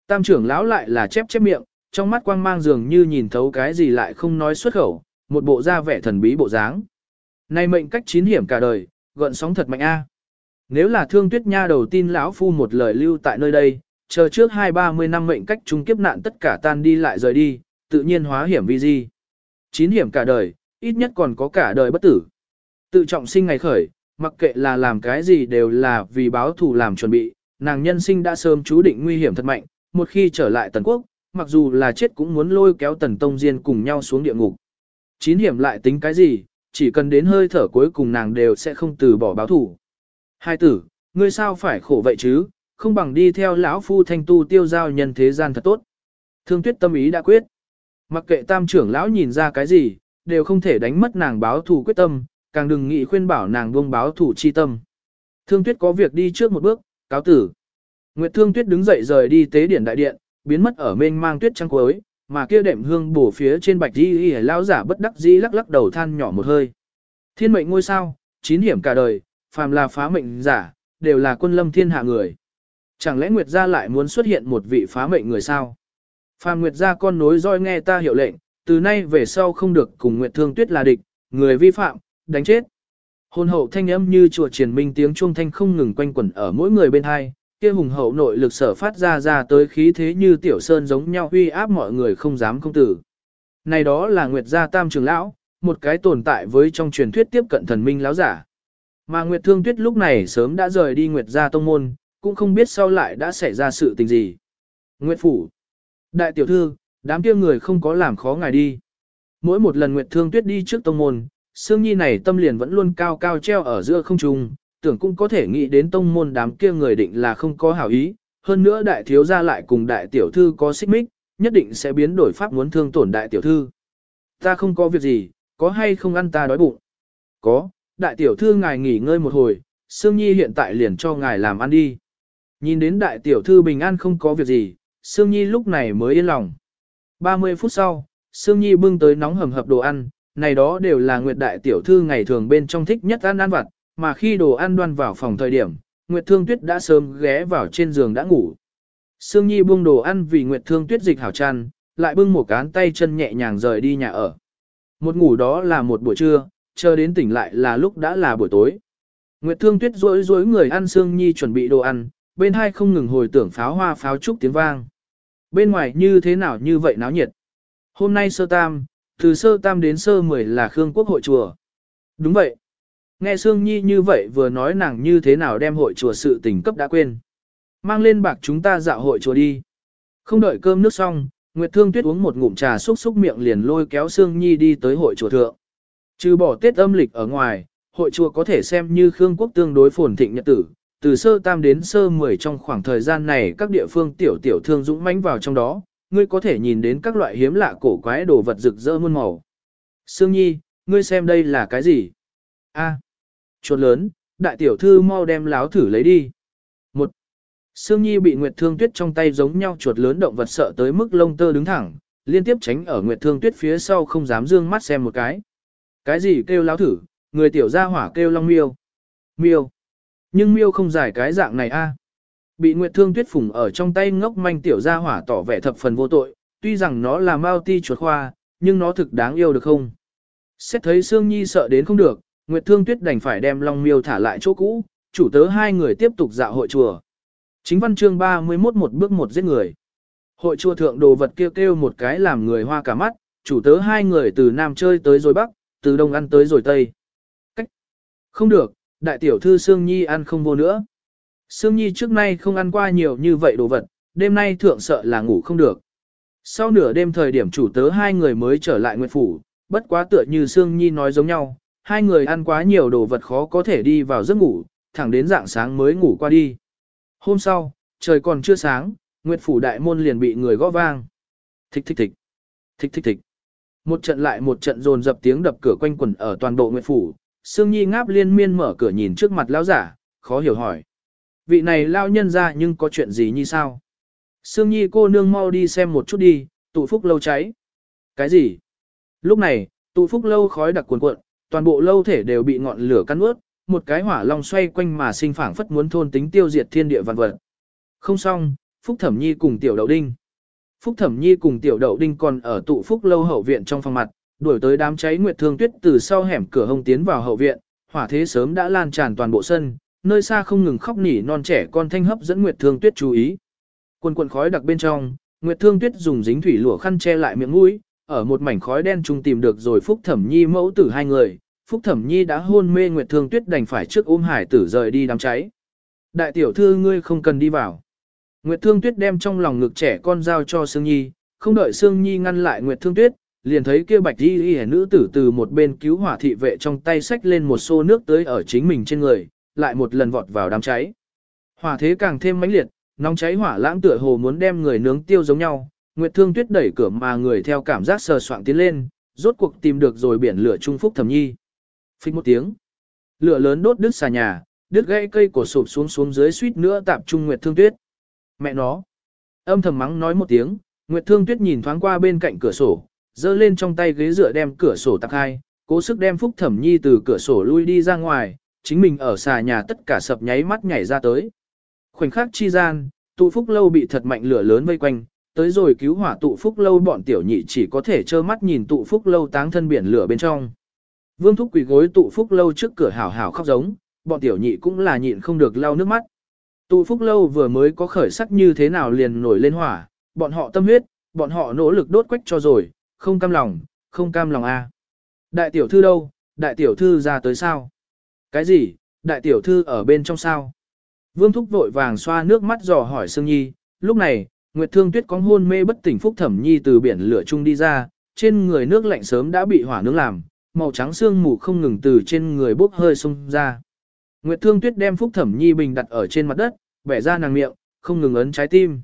Tam trưởng lão lại là chép chép miệng, trong mắt quang mang dường như nhìn thấu cái gì lại không nói xuất khẩu, một bộ da vẻ thần bí bộ dáng. Này mệnh cách chín hiểm cả đời, gợn sóng thật mạnh a. Nếu là thương tuyết nha đầu tin lão phu một lời lưu tại nơi đây, chờ trước hai ba mươi năm mệnh cách trung kiếp nạn tất cả tan đi lại rời đi, tự nhiên hóa hiểm vi di. Chín hiểm cả đời, ít nhất còn có cả đời bất tử. Tự trọng sinh ngày khởi, mặc kệ là làm cái gì đều là vì báo thù làm chuẩn bị, nàng nhân sinh đã sớm chú định nguy hiểm thật mạnh, một khi trở lại tần quốc, mặc dù là chết cũng muốn lôi kéo tần tông diên cùng nhau xuống địa ngục. Chín hiểm lại tính cái gì, chỉ cần đến hơi thở cuối cùng nàng đều sẽ không từ bỏ báo thù. Hai tử, ngươi sao phải khổ vậy chứ, không bằng đi theo lão phu thanh tu tiêu giao nhân thế gian thật tốt. Thương tuyết tâm ý đã quyết. Mặc kệ tam trưởng lão nhìn ra cái gì, đều không thể đánh mất nàng báo thù quyết tâm, càng đừng nghĩ khuyên bảo nàng buông báo thù chi tâm. Thương tuyết có việc đi trước một bước, cáo tử. Nguyệt Thương Tuyết đứng dậy rời đi tế điển đại điện, biến mất ở mênh mang tuyết trăng cuối, mà kia đệm hương bổ phía trên bạch di y lão giả bất đắc dĩ lắc lắc đầu than nhỏ một hơi. Thiên mệnh ngôi sao, chín hiểm cả đời, phàm là phá mệnh giả, đều là quân lâm thiên hạ người. Chẳng lẽ Nguyệt gia lại muốn xuất hiện một vị phá mệnh người sao? Phàm Nguyệt gia con nối roi nghe ta hiệu lệnh, từ nay về sau không được cùng Nguyệt Thương Tuyết là địch, người vi phạm, đánh chết. Hồn hậu thanh âm như chùa triển minh tiếng chuông thanh không ngừng quanh quẩn ở mỗi người bên hai, kia hùng hậu nội lực sở phát ra ra tới khí thế như tiểu sơn giống nhau uy áp mọi người không dám không tử. Này đó là Nguyệt gia tam trường lão, một cái tồn tại với trong truyền thuyết tiếp cận thần minh lão giả. Mà Nguyệt Thương Tuyết lúc này sớm đã rời đi Nguyệt gia tông môn, cũng không biết sau lại đã xảy ra sự tình gì. Nguyệt Phủ. Đại tiểu thư, đám kia người không có làm khó ngài đi. Mỗi một lần Nguyệt Thương Tuyết đi trước tông môn, Sương Nhi này tâm liền vẫn luôn cao cao treo ở giữa không trung, tưởng cũng có thể nghĩ đến tông môn đám kia người định là không có hảo ý, hơn nữa đại thiếu gia lại cùng đại tiểu thư có xích mích, nhất định sẽ biến đổi pháp muốn thương tổn đại tiểu thư. Ta không có việc gì, có hay không ăn ta đói bụng? Có, đại tiểu thư ngài nghỉ ngơi một hồi, Sương Nhi hiện tại liền cho ngài làm ăn đi. Nhìn đến đại tiểu thư bình an không có việc gì, Sương Nhi lúc này mới yên lòng. 30 phút sau, Sương Nhi bưng tới nóng hầm hập đồ ăn, này đó đều là Nguyệt đại tiểu thư ngày thường bên trong thích nhất ăn ăn vặt, mà khi đồ ăn đoan vào phòng thời điểm, Nguyệt Thương Tuyết đã sớm ghé vào trên giường đã ngủ. Sương Nhi buông đồ ăn vì Nguyệt Thương Tuyết dịch hảo chăn, lại bưng một cán tay chân nhẹ nhàng rời đi nhà ở. Một ngủ đó là một buổi trưa, chờ đến tỉnh lại là lúc đã là buổi tối. Nguyệt Thương Tuyết rối rối người ăn xương Nhi chuẩn bị đồ ăn, bên hai không ngừng hồi tưởng pháo hoa pháo trúc tiếng vang. Bên ngoài như thế nào như vậy náo nhiệt. Hôm nay sơ tam, từ sơ tam đến sơ mười là Khương Quốc hội chùa. Đúng vậy. Nghe Sương Nhi như vậy vừa nói nàng như thế nào đem hội chùa sự tình cấp đã quên. Mang lên bạc chúng ta dạo hội chùa đi. Không đợi cơm nước xong, Nguyệt Thương Tuyết uống một ngụm trà xúc xúc miệng liền lôi kéo Sương Nhi đi tới hội chùa thượng. Trừ bỏ Tết âm lịch ở ngoài, hội chùa có thể xem như Khương quốc tương đối phồn thịnh nhật tử. Từ sơ tam đến sơ mười trong khoảng thời gian này các địa phương tiểu tiểu thương dũng mãnh vào trong đó, ngươi có thể nhìn đến các loại hiếm lạ cổ quái đồ vật rực rỡ muôn màu. Sương Nhi, ngươi xem đây là cái gì? A à, chuột lớn, đại tiểu thư mau đem láo thử lấy đi. Một. Sương Nhi bị Nguyệt Thương Tuyết trong tay giống nhau chuột lớn động vật sợ tới mức lông tơ đứng thẳng, liên tiếp tránh ở Nguyệt Thương Tuyết phía sau không dám dương mắt xem một cái. Cái gì kêu láo thử, người tiểu gia hỏa kêu long miêu. Miêu. Nhưng miêu không giải cái dạng này a. Bị Nguyệt Thương Tuyết phủng ở trong tay ngốc manh tiểu gia hỏa tỏ vẻ thập phần vô tội, tuy rằng nó là mao ti chuột khoa, nhưng nó thực đáng yêu được không? Xét thấy Sương Nhi sợ đến không được, Nguyệt Thương Tuyết đành phải đem Long Miêu thả lại chỗ cũ, chủ tớ hai người tiếp tục dạo hội chùa. Chính văn chương 31 một bước một giết người. Hội chùa thượng đồ vật kêu kêu một cái làm người hoa cả mắt, chủ tớ hai người từ Nam chơi tới rồi Bắc, từ Đông ăn tới rồi Tây. Cách. Không được, đại tiểu thư Sương Nhi ăn không vô nữa. Sương Nhi trước nay không ăn qua nhiều như vậy đồ vật, đêm nay thượng sợ là ngủ không được. Sau nửa đêm thời điểm chủ tớ hai người mới trở lại Nguyệt Phủ, bất quá tựa như Sương Nhi nói giống nhau, hai người ăn quá nhiều đồ vật khó có thể đi vào giấc ngủ, thẳng đến dạng sáng mới ngủ qua đi. Hôm sau, trời còn chưa sáng, Nguyệt Phủ đại môn liền bị người gõ vang. Thích thích thích, thích thích thích. Một trận lại một trận dồn dập tiếng đập cửa quanh quẩn ở toàn bộ Nguyệt Phủ, Sương Nhi ngáp liên miên mở cửa nhìn trước mặt lão giả, khó hiểu hỏi. Vị này lao nhân ra nhưng có chuyện gì như sao? Sương Nhi cô nương mau đi xem một chút đi, tụ phúc lâu cháy. Cái gì? Lúc này, tụ phúc lâu khói đặc cuồn cuộn, toàn bộ lâu thể đều bị ngọn lửa căn ướt, một cái hỏa long xoay quanh mà sinh phảng phất muốn thôn tính tiêu diệt thiên địa vạn vật. Không xong, Phúc Thẩm Nhi cùng Tiểu Đậu Đinh. Phúc Thẩm Nhi cùng Tiểu Đậu Đinh còn ở tụ phúc lâu hậu viện trong phòng mặt, đuổi tới đám cháy Nguyệt Thương Tuyết từ sau hẻm cửa hông tiến vào hậu viện, hỏa thế sớm đã lan tràn toàn bộ sân, nơi xa không ngừng khóc nỉ non trẻ con thanh hấp dẫn Nguyệt Thương Tuyết chú ý. Quần quần khói đặc bên trong, Nguyệt Thương Tuyết dùng dính thủy lụa khăn che lại miệng mũi, ở một mảnh khói đen trung tìm được rồi Phúc Thẩm Nhi mẫu tử hai người. Phúc Thẩm Nhi đã hôn mê Nguyệt Thương Tuyết đành phải trước ôm hải tử rời đi đám cháy. Đại tiểu thư ngươi không cần đi vào. Nguyệt Thương Tuyết đem trong lòng ngực trẻ con giao cho Sương Nhi, không đợi Sương Nhi ngăn lại Nguyệt Thương Tuyết, liền thấy kia bạch y y nữ tử từ một bên cứu hỏa thị vệ trong tay xách lên một xô nước tới ở chính mình trên người, lại một lần vọt vào đám cháy. Hỏa thế càng thêm mãnh liệt, nóng cháy hỏa lãng tựa hồ muốn đem người nướng tiêu giống nhau. Nguyệt Thương Tuyết đẩy cửa mà người theo cảm giác sờ soạng tiến lên, rốt cuộc tìm được rồi biển lửa trung phúc thẩm nhi. Phích một tiếng, lửa lớn đốt đứt xà nhà, đứt gãy cây cổ sụp xuống xuống dưới suýt nữa tạp trung Nguyệt Thương Tuyết. Mẹ nó, âm thầm mắng nói một tiếng, Nguyệt Thương Tuyết nhìn thoáng qua bên cạnh cửa sổ, giơ lên trong tay ghế dựa đem cửa sổ tạc hai, cố sức đem phúc thẩm nhi từ cửa sổ lui đi ra ngoài, chính mình ở xà nhà tất cả sập nháy mắt nhảy ra tới. Khoảnh khắc chi gian, tụ phúc lâu bị thật mạnh lửa lớn vây quanh, tới rồi cứu hỏa tụ phúc lâu bọn tiểu nhị chỉ có thể trơ mắt nhìn tụ phúc lâu táng thân biển lửa bên trong. Vương thúc quỳ gối tụ phúc lâu trước cửa hảo hảo khóc giống, bọn tiểu nhị cũng là nhịn không được lau nước mắt. Tụ phúc lâu vừa mới có khởi sắc như thế nào liền nổi lên hỏa, bọn họ tâm huyết, bọn họ nỗ lực đốt quách cho rồi, không cam lòng, không cam lòng a. Đại tiểu thư đâu, đại tiểu thư ra tới sao? Cái gì, đại tiểu thư ở bên trong sao? Vương Thúc vội vàng xoa nước mắt dò hỏi Sương Nhi, lúc này, Nguyệt Thương Tuyết có hôn mê bất tỉnh Phúc Thẩm Nhi từ biển lửa chung đi ra, trên người nước lạnh sớm đã bị hỏa nướng làm, màu trắng xương mù không ngừng từ trên người bốc hơi xông ra. Nguyệt Thương Tuyết đem Phúc Thẩm Nhi bình đặt ở trên mặt đất, bẻ ra nàng miệng, không ngừng ấn trái tim.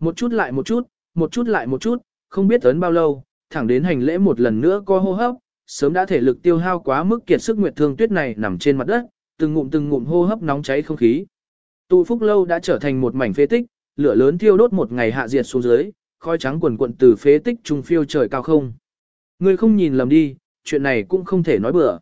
Một chút lại một chút, một chút lại một chút, không biết ấn bao lâu, thẳng đến hành lễ một lần nữa co hô hấp, sớm đã thể lực tiêu hao quá mức kiệt sức Nguyệt Thương Tuyết này nằm trên mặt đất, từng ngụm từng ngụm hô hấp nóng cháy không khí. Tụ Phúc lâu đã trở thành một mảnh phế tích, lửa lớn thiêu đốt một ngày hạ diệt xuống dưới, khói trắng quần quận từ phế tích trung phiêu trời cao không. Người không nhìn lầm đi, chuyện này cũng không thể nói bừa.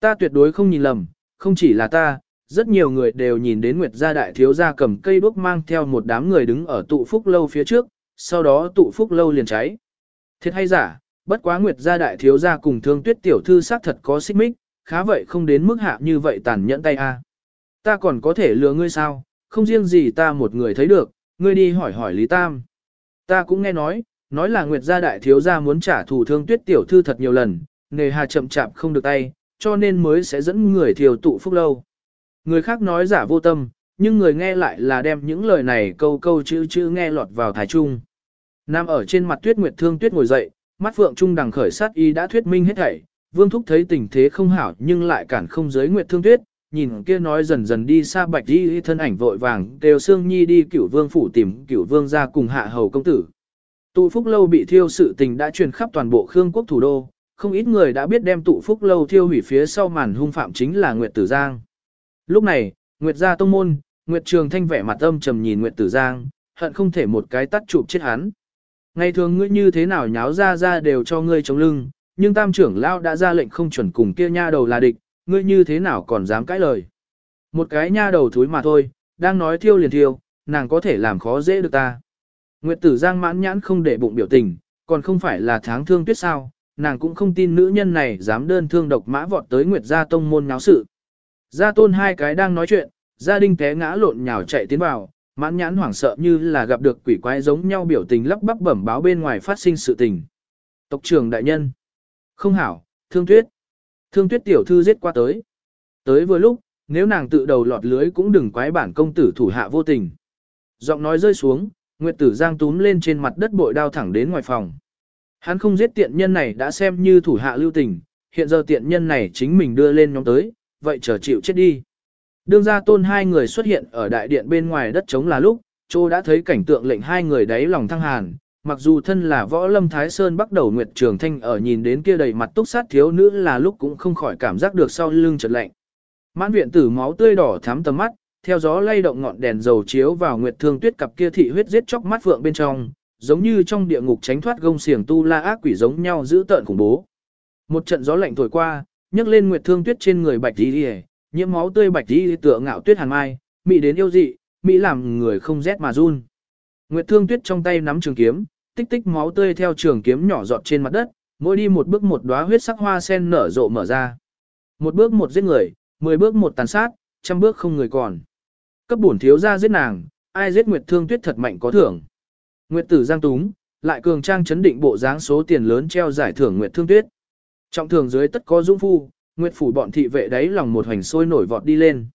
Ta tuyệt đối không nhìn lầm, không chỉ là ta, rất nhiều người đều nhìn đến Nguyệt gia đại thiếu gia cầm cây đuốc mang theo một đám người đứng ở tụ phúc lâu phía trước, sau đó tụ phúc lâu liền cháy. Thiệt hay giả, bất quá Nguyệt gia đại thiếu gia cùng thương tuyết tiểu thư xác thật có xích mích, khá vậy không đến mức hạ như vậy tàn nhẫn tay a. À. Ta còn có thể lừa ngươi sao, không riêng gì ta một người thấy được, ngươi đi hỏi hỏi Lý Tam. Ta cũng nghe nói, nói là Nguyệt gia đại thiếu gia muốn trả thù thương tuyết tiểu thư thật nhiều lần, nề hà chậm chạp không được tay, cho nên mới sẽ dẫn người thiều tụ phúc lâu. Người khác nói giả vô tâm, nhưng người nghe lại là đem những lời này câu câu chữ chữ nghe lọt vào thái trung. Nam ở trên mặt tuyết nguyệt thương tuyết ngồi dậy, mắt phượng trung đằng khởi sát y đã thuyết minh hết thảy, vương thúc thấy tình thế không hảo nhưng lại cản không giới nguyệt thương tuyết, nhìn kia nói dần dần đi xa bạch y thân ảnh vội vàng đều xương nhi đi cửu vương phủ tìm cửu vương ra cùng hạ hầu công tử. Tụ phúc lâu bị thiêu sự tình đã truyền khắp toàn bộ Khương quốc thủ đô, không ít người đã biết đem tụ phúc lâu thiêu hủy phía sau màn hung phạm chính là Nguyệt Tử Giang. Lúc này, Nguyệt gia tông môn, Nguyệt Trường Thanh vẻ mặt âm trầm nhìn Nguyệt Tử Giang, hận không thể một cái tắt chụp chết hắn. Ngày thường ngươi như thế nào nháo ra ra đều cho ngươi chống lưng, nhưng tam trưởng lão đã ra lệnh không chuẩn cùng kia nha đầu là địch, ngươi như thế nào còn dám cãi lời. Một cái nha đầu thúi mà thôi, đang nói thiêu liền thiêu, nàng có thể làm khó dễ được ta. Nguyệt tử giang mãn nhãn không để bụng biểu tình, còn không phải là tháng thương tuyết sao, nàng cũng không tin nữ nhân này dám đơn thương độc mã vọt tới Nguyệt gia tông môn náo sự. Gia tôn hai cái đang nói chuyện, gia đình té ngã lộn nhào chạy tiến vào, mãn nhãn hoảng sợ như là gặp được quỷ quái giống nhau biểu tình lắp bắp bẩm báo bên ngoài phát sinh sự tình. Tộc trưởng đại nhân. Không hảo, thương tuyết. Thương tuyết tiểu thư giết qua tới. Tới vừa lúc, nếu nàng tự đầu lọt lưới cũng đừng quái bản công tử thủ hạ vô tình. Giọng nói rơi xuống, Nguyệt Tử Giang túm lên trên mặt đất bội đao thẳng đến ngoài phòng. Hắn không giết tiện nhân này đã xem như thủ hạ lưu tình, hiện giờ tiện nhân này chính mình đưa lên nhóm tới, vậy chờ chịu chết đi. Đương ra tôn hai người xuất hiện ở đại điện bên ngoài đất trống là lúc, Châu đã thấy cảnh tượng lệnh hai người đáy lòng thăng hàn, mặc dù thân là võ lâm Thái Sơn bắt đầu Nguyệt Trường Thanh ở nhìn đến kia đầy mặt túc sát thiếu nữ là lúc cũng không khỏi cảm giác được sau lưng chợt lạnh. Mãn viện tử máu tươi đỏ thắm tầm mắt, theo gió lay động ngọn đèn dầu chiếu vào Nguyệt Thương Tuyết cặp kia thị huyết giết chóc mắt vượng bên trong, giống như trong địa ngục tránh thoát gông xiềng tu la ác quỷ giống nhau giữ tợn khủng bố. Một trận gió lạnh thổi qua, nhấc lên Nguyệt Thương Tuyết trên người bạch y, nhiễm máu tươi bạch y tựa ngạo tuyết hàn mai, mỹ đến yêu dị, mỹ làm người không rét mà run. Nguyệt Thương Tuyết trong tay nắm trường kiếm, tích tích máu tươi theo trường kiếm nhỏ giọt trên mặt đất, mỗi đi một bước một đóa huyết sắc hoa sen nở rộ mở ra. Một bước một giết người, mười bước một tàn sát, trăm bước không người còn. Cấp bổn thiếu gia giết nàng, ai giết Nguyệt Thương Tuyết thật mạnh có thưởng. Nguyệt Tử Giang Túng, lại cường trang chấn định bộ dáng số tiền lớn treo giải thưởng Nguyệt Thương Tuyết. Trọng thường dưới tất có dũng phu, Nguyệt phủ bọn thị vệ đấy lòng một hoành sôi nổi vọt đi lên.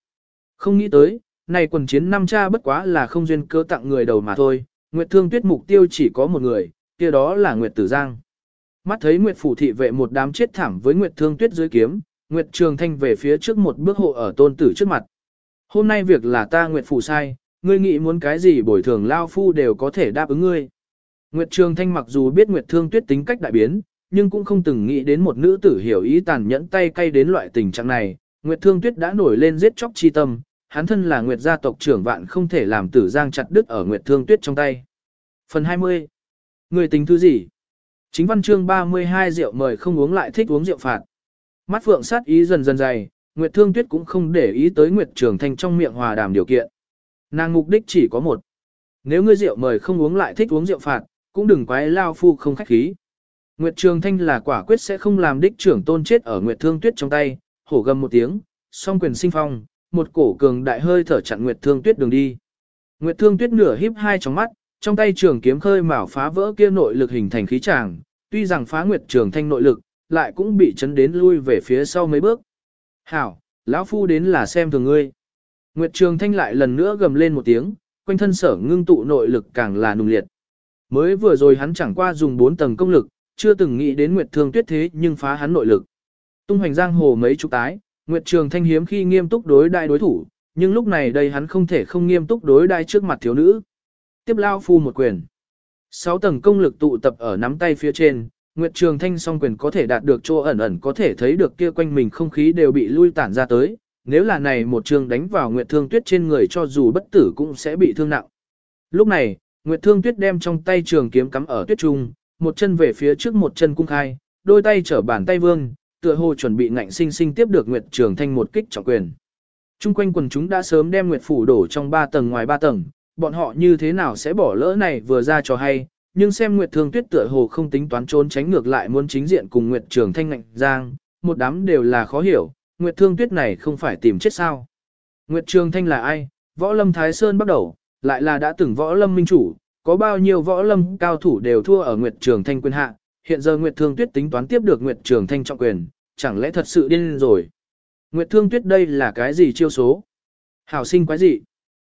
Không nghĩ tới, này quần chiến năm cha bất quá là không duyên cơ tặng người đầu mà thôi, Nguyệt Thương Tuyết mục tiêu chỉ có một người, kia đó là Nguyệt Tử Giang. Mắt thấy Nguyệt phủ thị vệ một đám chết thảm với Nguyệt Thương Tuyết dưới kiếm, Nguyệt Trường Thanh về phía trước một bước hộ ở tôn tử trước mặt. Hôm nay việc là ta Nguyệt phủ sai, ngươi nghĩ muốn cái gì bồi thường lao phu đều có thể đáp ứng ngươi. Nguyệt Trường Thanh mặc dù biết Nguyệt Thương Tuyết tính cách đại biến, nhưng cũng không từng nghĩ đến một nữ tử hiểu ý tàn nhẫn tay cay đến loại tình trạng này. Nguyệt Thương Tuyết đã nổi lên giết chóc chi tâm, hắn thân là Nguyệt gia tộc trưởng vạn không thể làm tử giang chặt đứt ở Nguyệt Thương Tuyết trong tay. Phần 20. Người tính thứ gì? Chính văn chương 32 rượu mời không uống lại thích uống rượu phạt. Mắt phượng sát ý dần dần dày, Nguyệt Thương Tuyết cũng không để ý tới Nguyệt Trường Thanh trong miệng hòa đàm điều kiện. Nàng mục đích chỉ có một. Nếu ngươi rượu mời không uống lại thích uống rượu phạt, cũng đừng quái lao phu không khách khí. Nguyệt Trường Thanh là quả quyết sẽ không làm đích trưởng tôn chết ở Nguyệt Thương Tuyết trong tay, hổ gầm một tiếng, song quyền sinh phong, một cổ cường đại hơi thở chặn Nguyệt Thương Tuyết đường đi. Nguyệt Thương Tuyết nửa híp hai tròng mắt, trong tay trường kiếm khơi mào phá vỡ kia nội lực hình thành khí tràng, tuy rằng phá Nguyệt Trường Thanh nội lực, lại cũng bị chấn đến lui về phía sau mấy bước. Hảo, lão phu đến là xem thường ngươi. Nguyệt Trường Thanh lại lần nữa gầm lên một tiếng, quanh thân sở ngưng tụ nội lực càng là nùng liệt. Mới vừa rồi hắn chẳng qua dùng 4 tầng công lực, chưa từng nghĩ đến Nguyệt Thương Tuyết thế nhưng phá hắn nội lực. Tung hoành giang hồ mấy chục tái, Nguyệt Trường Thanh hiếm khi nghiêm túc đối đại đối thủ, nhưng lúc này đây hắn không thể không nghiêm túc đối đại trước mặt thiếu nữ. Tiếp lao phu một quyền. Sáu tầng công lực tụ tập ở nắm tay phía trên, Nguyệt Trường Thanh song quyền có thể đạt được chỗ ẩn ẩn có thể thấy được kia quanh mình không khí đều bị lui tản ra tới, nếu là này một trường đánh vào Nguyệt Thương Tuyết trên người cho dù bất tử cũng sẽ bị thương nặng. Lúc này, Nguyệt Thương Tuyết đem trong tay trường kiếm cắm ở tuyết trung, một chân về phía trước một chân cung khai, đôi tay trở bàn tay vương, tựa hồ chuẩn bị ngạnh sinh sinh tiếp được Nguyệt Trường Thanh một kích trọng quyền. Trung quanh quần chúng đã sớm đem Nguyệt phủ đổ trong ba tầng ngoài ba tầng, bọn họ như thế nào sẽ bỏ lỡ này vừa ra cho hay, nhưng xem Nguyệt Thương Tuyết tựa hồ không tính toán trốn tránh ngược lại muốn chính diện cùng Nguyệt Trường Thanh ngạnh giang, một đám đều là khó hiểu, Nguyệt Thương Tuyết này không phải tìm chết sao? Nguyệt Trường Thanh là ai? Võ Lâm Thái Sơn bắt đầu, lại là đã từng Võ Lâm minh chủ, có bao nhiêu Võ Lâm cao thủ đều thua ở Nguyệt Trường Thanh quyền hạ, hiện giờ Nguyệt Thương Tuyết tính toán tiếp được Nguyệt Trường Thanh trọng quyền, chẳng lẽ thật sự điên rồi? Nguyệt Thương Tuyết đây là cái gì chiêu số? Hảo sinh quái gì?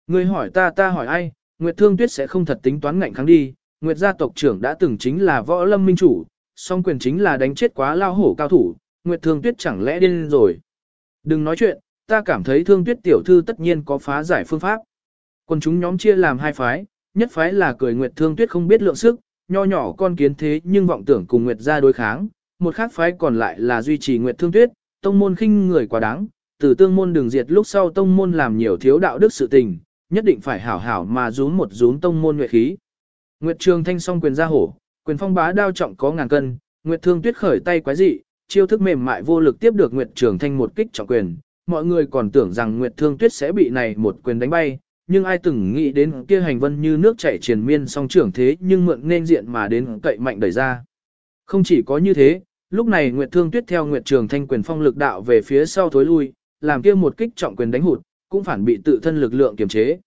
Ngươi hỏi ta ta hỏi ai? Nguyệt Thương Tuyết sẽ không thật tính toán ngạnh kháng đi, Nguyệt gia tộc trưởng đã từng chính là Võ Lâm minh chủ, song quyền chính là đánh chết quá lao hổ cao thủ, Nguyệt Thương Tuyết chẳng lẽ điên rồi? Đừng nói chuyện, ta cảm thấy thương tuyết tiểu thư tất nhiên có phá giải phương pháp. Quân chúng nhóm chia làm hai phái, nhất phái là cười Nguyệt Thương Tuyết không biết lượng sức, nho nhỏ con kiến thế nhưng vọng tưởng cùng Nguyệt ra đối kháng, một khác phái còn lại là duy trì Nguyệt Thương Tuyết, tông môn khinh người quá đáng, từ tương môn đường diệt lúc sau tông môn làm nhiều thiếu đạo đức sự tình, nhất định phải hảo hảo mà rúm một rúm tông môn nguyệt khí. Nguyệt Trường Thanh song quyền ra hổ, quyền phong bá đao trọng có ngàn cân, Nguyệt Thương Tuyết khởi tay quái dị, chiêu thức mềm mại vô lực tiếp được Nguyệt Trường Thanh một kích trọng quyền, mọi người còn tưởng rằng Nguyệt Thương Tuyết sẽ bị này một quyền đánh bay, nhưng ai từng nghĩ đến kia hành vân như nước chảy triền miên song trưởng thế nhưng mượn nên diện mà đến cậy mạnh đẩy ra. Không chỉ có như thế, lúc này Nguyệt Thương Tuyết theo Nguyệt Trường Thanh quyền phong lực đạo về phía sau thối lui, làm kia một kích trọng quyền đánh hụt, cũng phản bị tự thân lực lượng kiềm chế.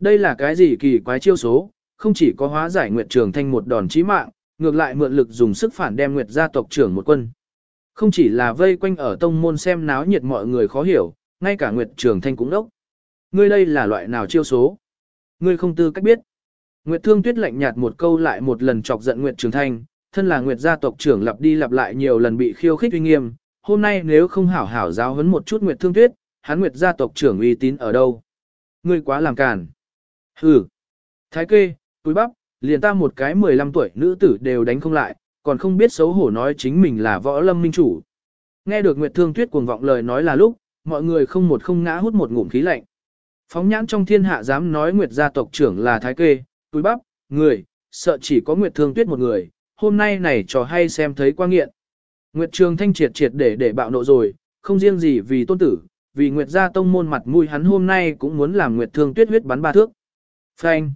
Đây là cái gì kỳ quái chiêu số, không chỉ có hóa giải Nguyệt Trường Thanh một đòn chí mạng, ngược lại mượn lực dùng sức phản đem Nguyệt gia tộc trưởng một quân. Không chỉ là vây quanh ở tông môn xem náo nhiệt mọi người khó hiểu, ngay cả Nguyệt Trường Thanh cũng đốc. Ngươi đây là loại nào chiêu số? Ngươi không tư cách biết. Nguyệt Thương Tuyết lạnh nhạt một câu lại một lần chọc giận Nguyệt Trường Thanh, thân là Nguyệt gia tộc trưởng lặp đi lặp lại nhiều lần bị khiêu khích uy nghiêm, hôm nay nếu không hảo hảo giáo huấn một chút Nguyệt Thương Tuyết, hắn Nguyệt gia tộc trưởng uy tín ở đâu? Ngươi quá làm càn. Hừ. Thái kê, túi bắp, liền ta một cái 15 tuổi nữ tử đều đánh không lại, còn không biết xấu hổ nói chính mình là võ lâm minh chủ. Nghe được Nguyệt Thương Tuyết cuồng vọng lời nói là lúc, mọi người không một không ngã hút một ngụm khí lạnh. Phóng nhãn trong thiên hạ dám nói Nguyệt gia tộc trưởng là Thái kê, túi bắp, người, sợ chỉ có Nguyệt Thương Tuyết một người, hôm nay này trò hay xem thấy qua nghiện. Nguyệt Trường Thanh triệt triệt để để bạo nộ rồi, không riêng gì vì tôn tử, vì Nguyệt gia tông môn mặt mũi hắn hôm nay cũng muốn làm Nguyệt Thương Tuyết huyết bắn ba thước. Phanh.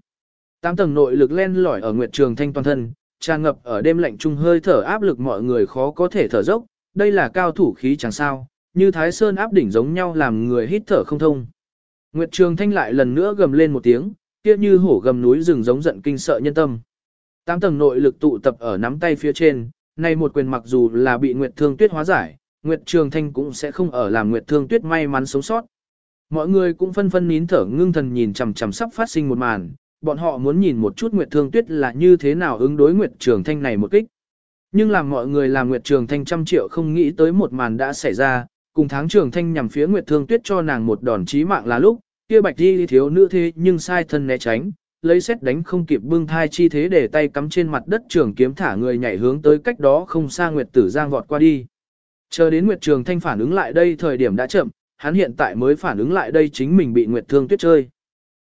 Tám tầng nội lực len lỏi ở Nguyệt Trường Thanh toàn thân, tràn ngập ở đêm lạnh trung hơi thở áp lực mọi người khó có thể thở dốc, đây là cao thủ khí chẳng sao, như Thái Sơn áp đỉnh giống nhau làm người hít thở không thông. Nguyệt Trường Thanh lại lần nữa gầm lên một tiếng, kia như hổ gầm núi rừng giống giận kinh sợ nhân tâm. Tám tầng nội lực tụ tập ở nắm tay phía trên, này một quyền mặc dù là bị Nguyệt Thương Tuyết hóa giải, Nguyệt Trường Thanh cũng sẽ không ở làm Nguyệt Thương Tuyết may mắn sống sót. Mọi người cũng phân phân nín thở ngưng thần nhìn chằm chằm sắp phát sinh một màn, bọn họ muốn nhìn một chút Nguyệt Thương Tuyết là như thế nào ứng đối Nguyệt Trường Thanh này một kích. Nhưng làm mọi người làm Nguyệt Trường Thanh trăm triệu không nghĩ tới một màn đã xảy ra, cùng tháng Trường Thanh nhằm phía Nguyệt Thương Tuyết cho nàng một đòn chí mạng là lúc, kia bạch Di thiếu nữ thế nhưng sai thân né tránh, lấy xét đánh không kịp bưng thai chi thế để tay cắm trên mặt đất trường kiếm thả người nhảy hướng tới cách đó không xa Nguyệt Tử Giang vọt qua đi. Chờ đến Nguyệt Trường Thanh phản ứng lại đây thời điểm đã chậm, hắn hiện tại mới phản ứng lại đây chính mình bị Nguyệt Thương Tuyết chơi.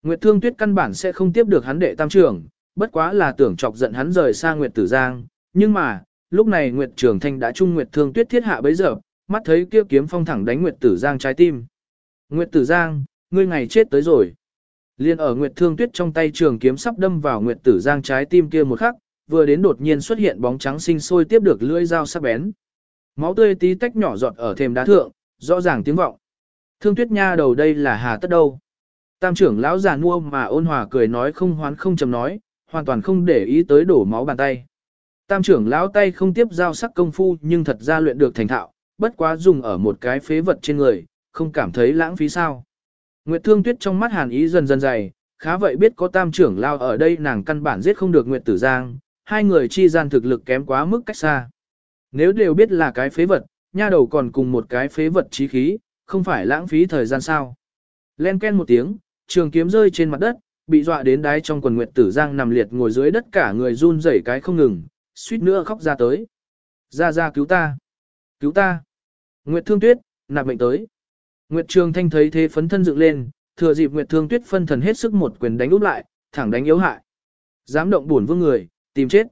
Nguyệt Thương Tuyết căn bản sẽ không tiếp được hắn đệ tam trưởng, bất quá là tưởng chọc giận hắn rời xa Nguyệt Tử Giang, nhưng mà, lúc này Nguyệt Trường Thanh đã trung Nguyệt Thương Tuyết thiết hạ bấy giờ, mắt thấy kia kiếm phong thẳng đánh Nguyệt Tử Giang trái tim. Nguyệt Tử Giang, ngươi ngày chết tới rồi. Liên ở Nguyệt Thương Tuyết trong tay trường kiếm sắp đâm vào Nguyệt Tử Giang trái tim kia một khắc, vừa đến đột nhiên xuất hiện bóng trắng sinh sôi tiếp được lưỡi dao sắc bén. Máu tươi tí tách nhỏ giọt ở thềm đá thượng, rõ ràng tiếng vọng. Thương Tuyết nha đầu đây là hà tất đâu? Tam trưởng lão già nua mà ôn hòa cười nói không hoán không chầm nói, hoàn toàn không để ý tới đổ máu bàn tay. Tam trưởng lão tay không tiếp giao sắc công phu nhưng thật ra luyện được thành thạo, bất quá dùng ở một cái phế vật trên người, không cảm thấy lãng phí sao. Nguyệt Thương Tuyết trong mắt hàn ý dần dần dày, khá vậy biết có tam trưởng lao ở đây nàng căn bản giết không được Nguyệt Tử Giang, hai người chi gian thực lực kém quá mức cách xa. Nếu đều biết là cái phế vật, nha đầu còn cùng một cái phế vật trí khí, không phải lãng phí thời gian sao. Len ken một tiếng, trường kiếm rơi trên mặt đất, bị dọa đến đáy trong quần Nguyệt Tử Giang nằm liệt ngồi dưới đất cả người run rẩy cái không ngừng, suýt nữa khóc ra tới. Ra ra cứu ta! Cứu ta! Nguyệt Thương Tuyết, nạp mệnh tới. Nguyệt Trường Thanh thấy thế phấn thân dựng lên, thừa dịp Nguyệt Thương Tuyết phân thần hết sức một quyền đánh úp lại, thẳng đánh yếu hại. Dám động buồn vương người, tìm chết.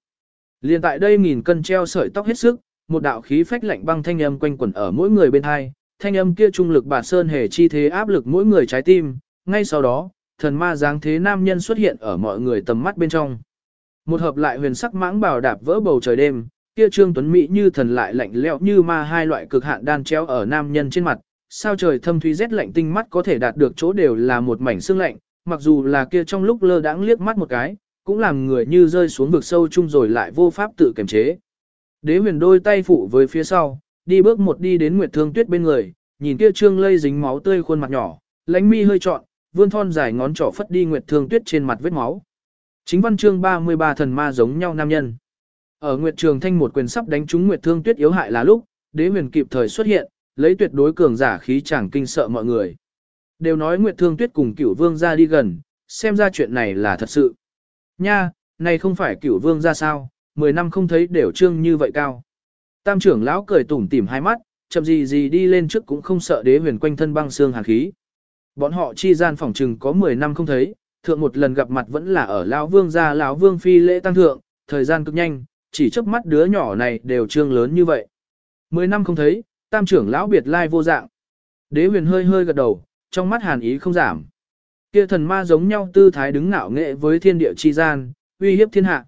Liên tại đây nghìn cân treo sợi tóc hết sức, một đạo khí phách lạnh băng thanh âm quanh quẩn ở mỗi người bên hai, thanh âm kia trung lực bà sơn hề chi thế áp lực mỗi người trái tim, ngay sau đó, thần ma dáng thế nam nhân xuất hiện ở mọi người tầm mắt bên trong. Một hợp lại huyền sắc mãng bào đạp vỡ bầu trời đêm, kia trương tuấn mỹ như thần lại lạnh lẽo như ma hai loại cực hạn đan treo ở nam nhân trên mặt, sao trời thâm thúy rét lạnh tinh mắt có thể đạt được chỗ đều là một mảnh xương lạnh, mặc dù là kia trong lúc lơ đãng liếc mắt một cái, cũng làm người như rơi xuống vực sâu chung rồi lại vô pháp tự kiềm chế. Đế huyền đôi tay phụ với phía sau, đi bước một đi đến Nguyệt Thương Tuyết bên người, nhìn kia trương lây dính máu tươi khuôn mặt nhỏ, lánh mi hơi trọn, vươn thon dài ngón trỏ phất đi Nguyệt Thương Tuyết trên mặt vết máu. Chính văn chương 33 thần ma giống nhau nam nhân. Ở Nguyệt Trường Thanh một quyền sắp đánh trúng Nguyệt Thương Tuyết yếu hại là lúc, Đế Huyền kịp thời xuất hiện, lấy tuyệt đối cường giả khí chẳng kinh sợ mọi người. Đều nói Nguyệt Thương Tuyết cùng Cửu Vương ra đi gần, xem ra chuyện này là thật sự. Nha, này không phải Cửu Vương ra sao, 10 năm không thấy đều trương như vậy cao. Tam trưởng lão cười tủm tỉm hai mắt, chậm gì gì đi lên trước cũng không sợ đế huyền quanh thân băng xương hàn khí. Bọn họ chi gian phòng trừng có 10 năm không thấy, thượng một lần gặp mặt vẫn là ở lão vương gia lão vương phi lễ tăng thượng, thời gian cực nhanh, chỉ chớp mắt đứa nhỏ này đều trương lớn như vậy. 10 năm không thấy, tam trưởng lão biệt lai vô dạng. Đế huyền hơi hơi gật đầu, trong mắt hàn ý không giảm. Kia thần ma giống nhau tư thái đứng ngạo nghệ với thiên địa chi gian, uy hiếp thiên hạ.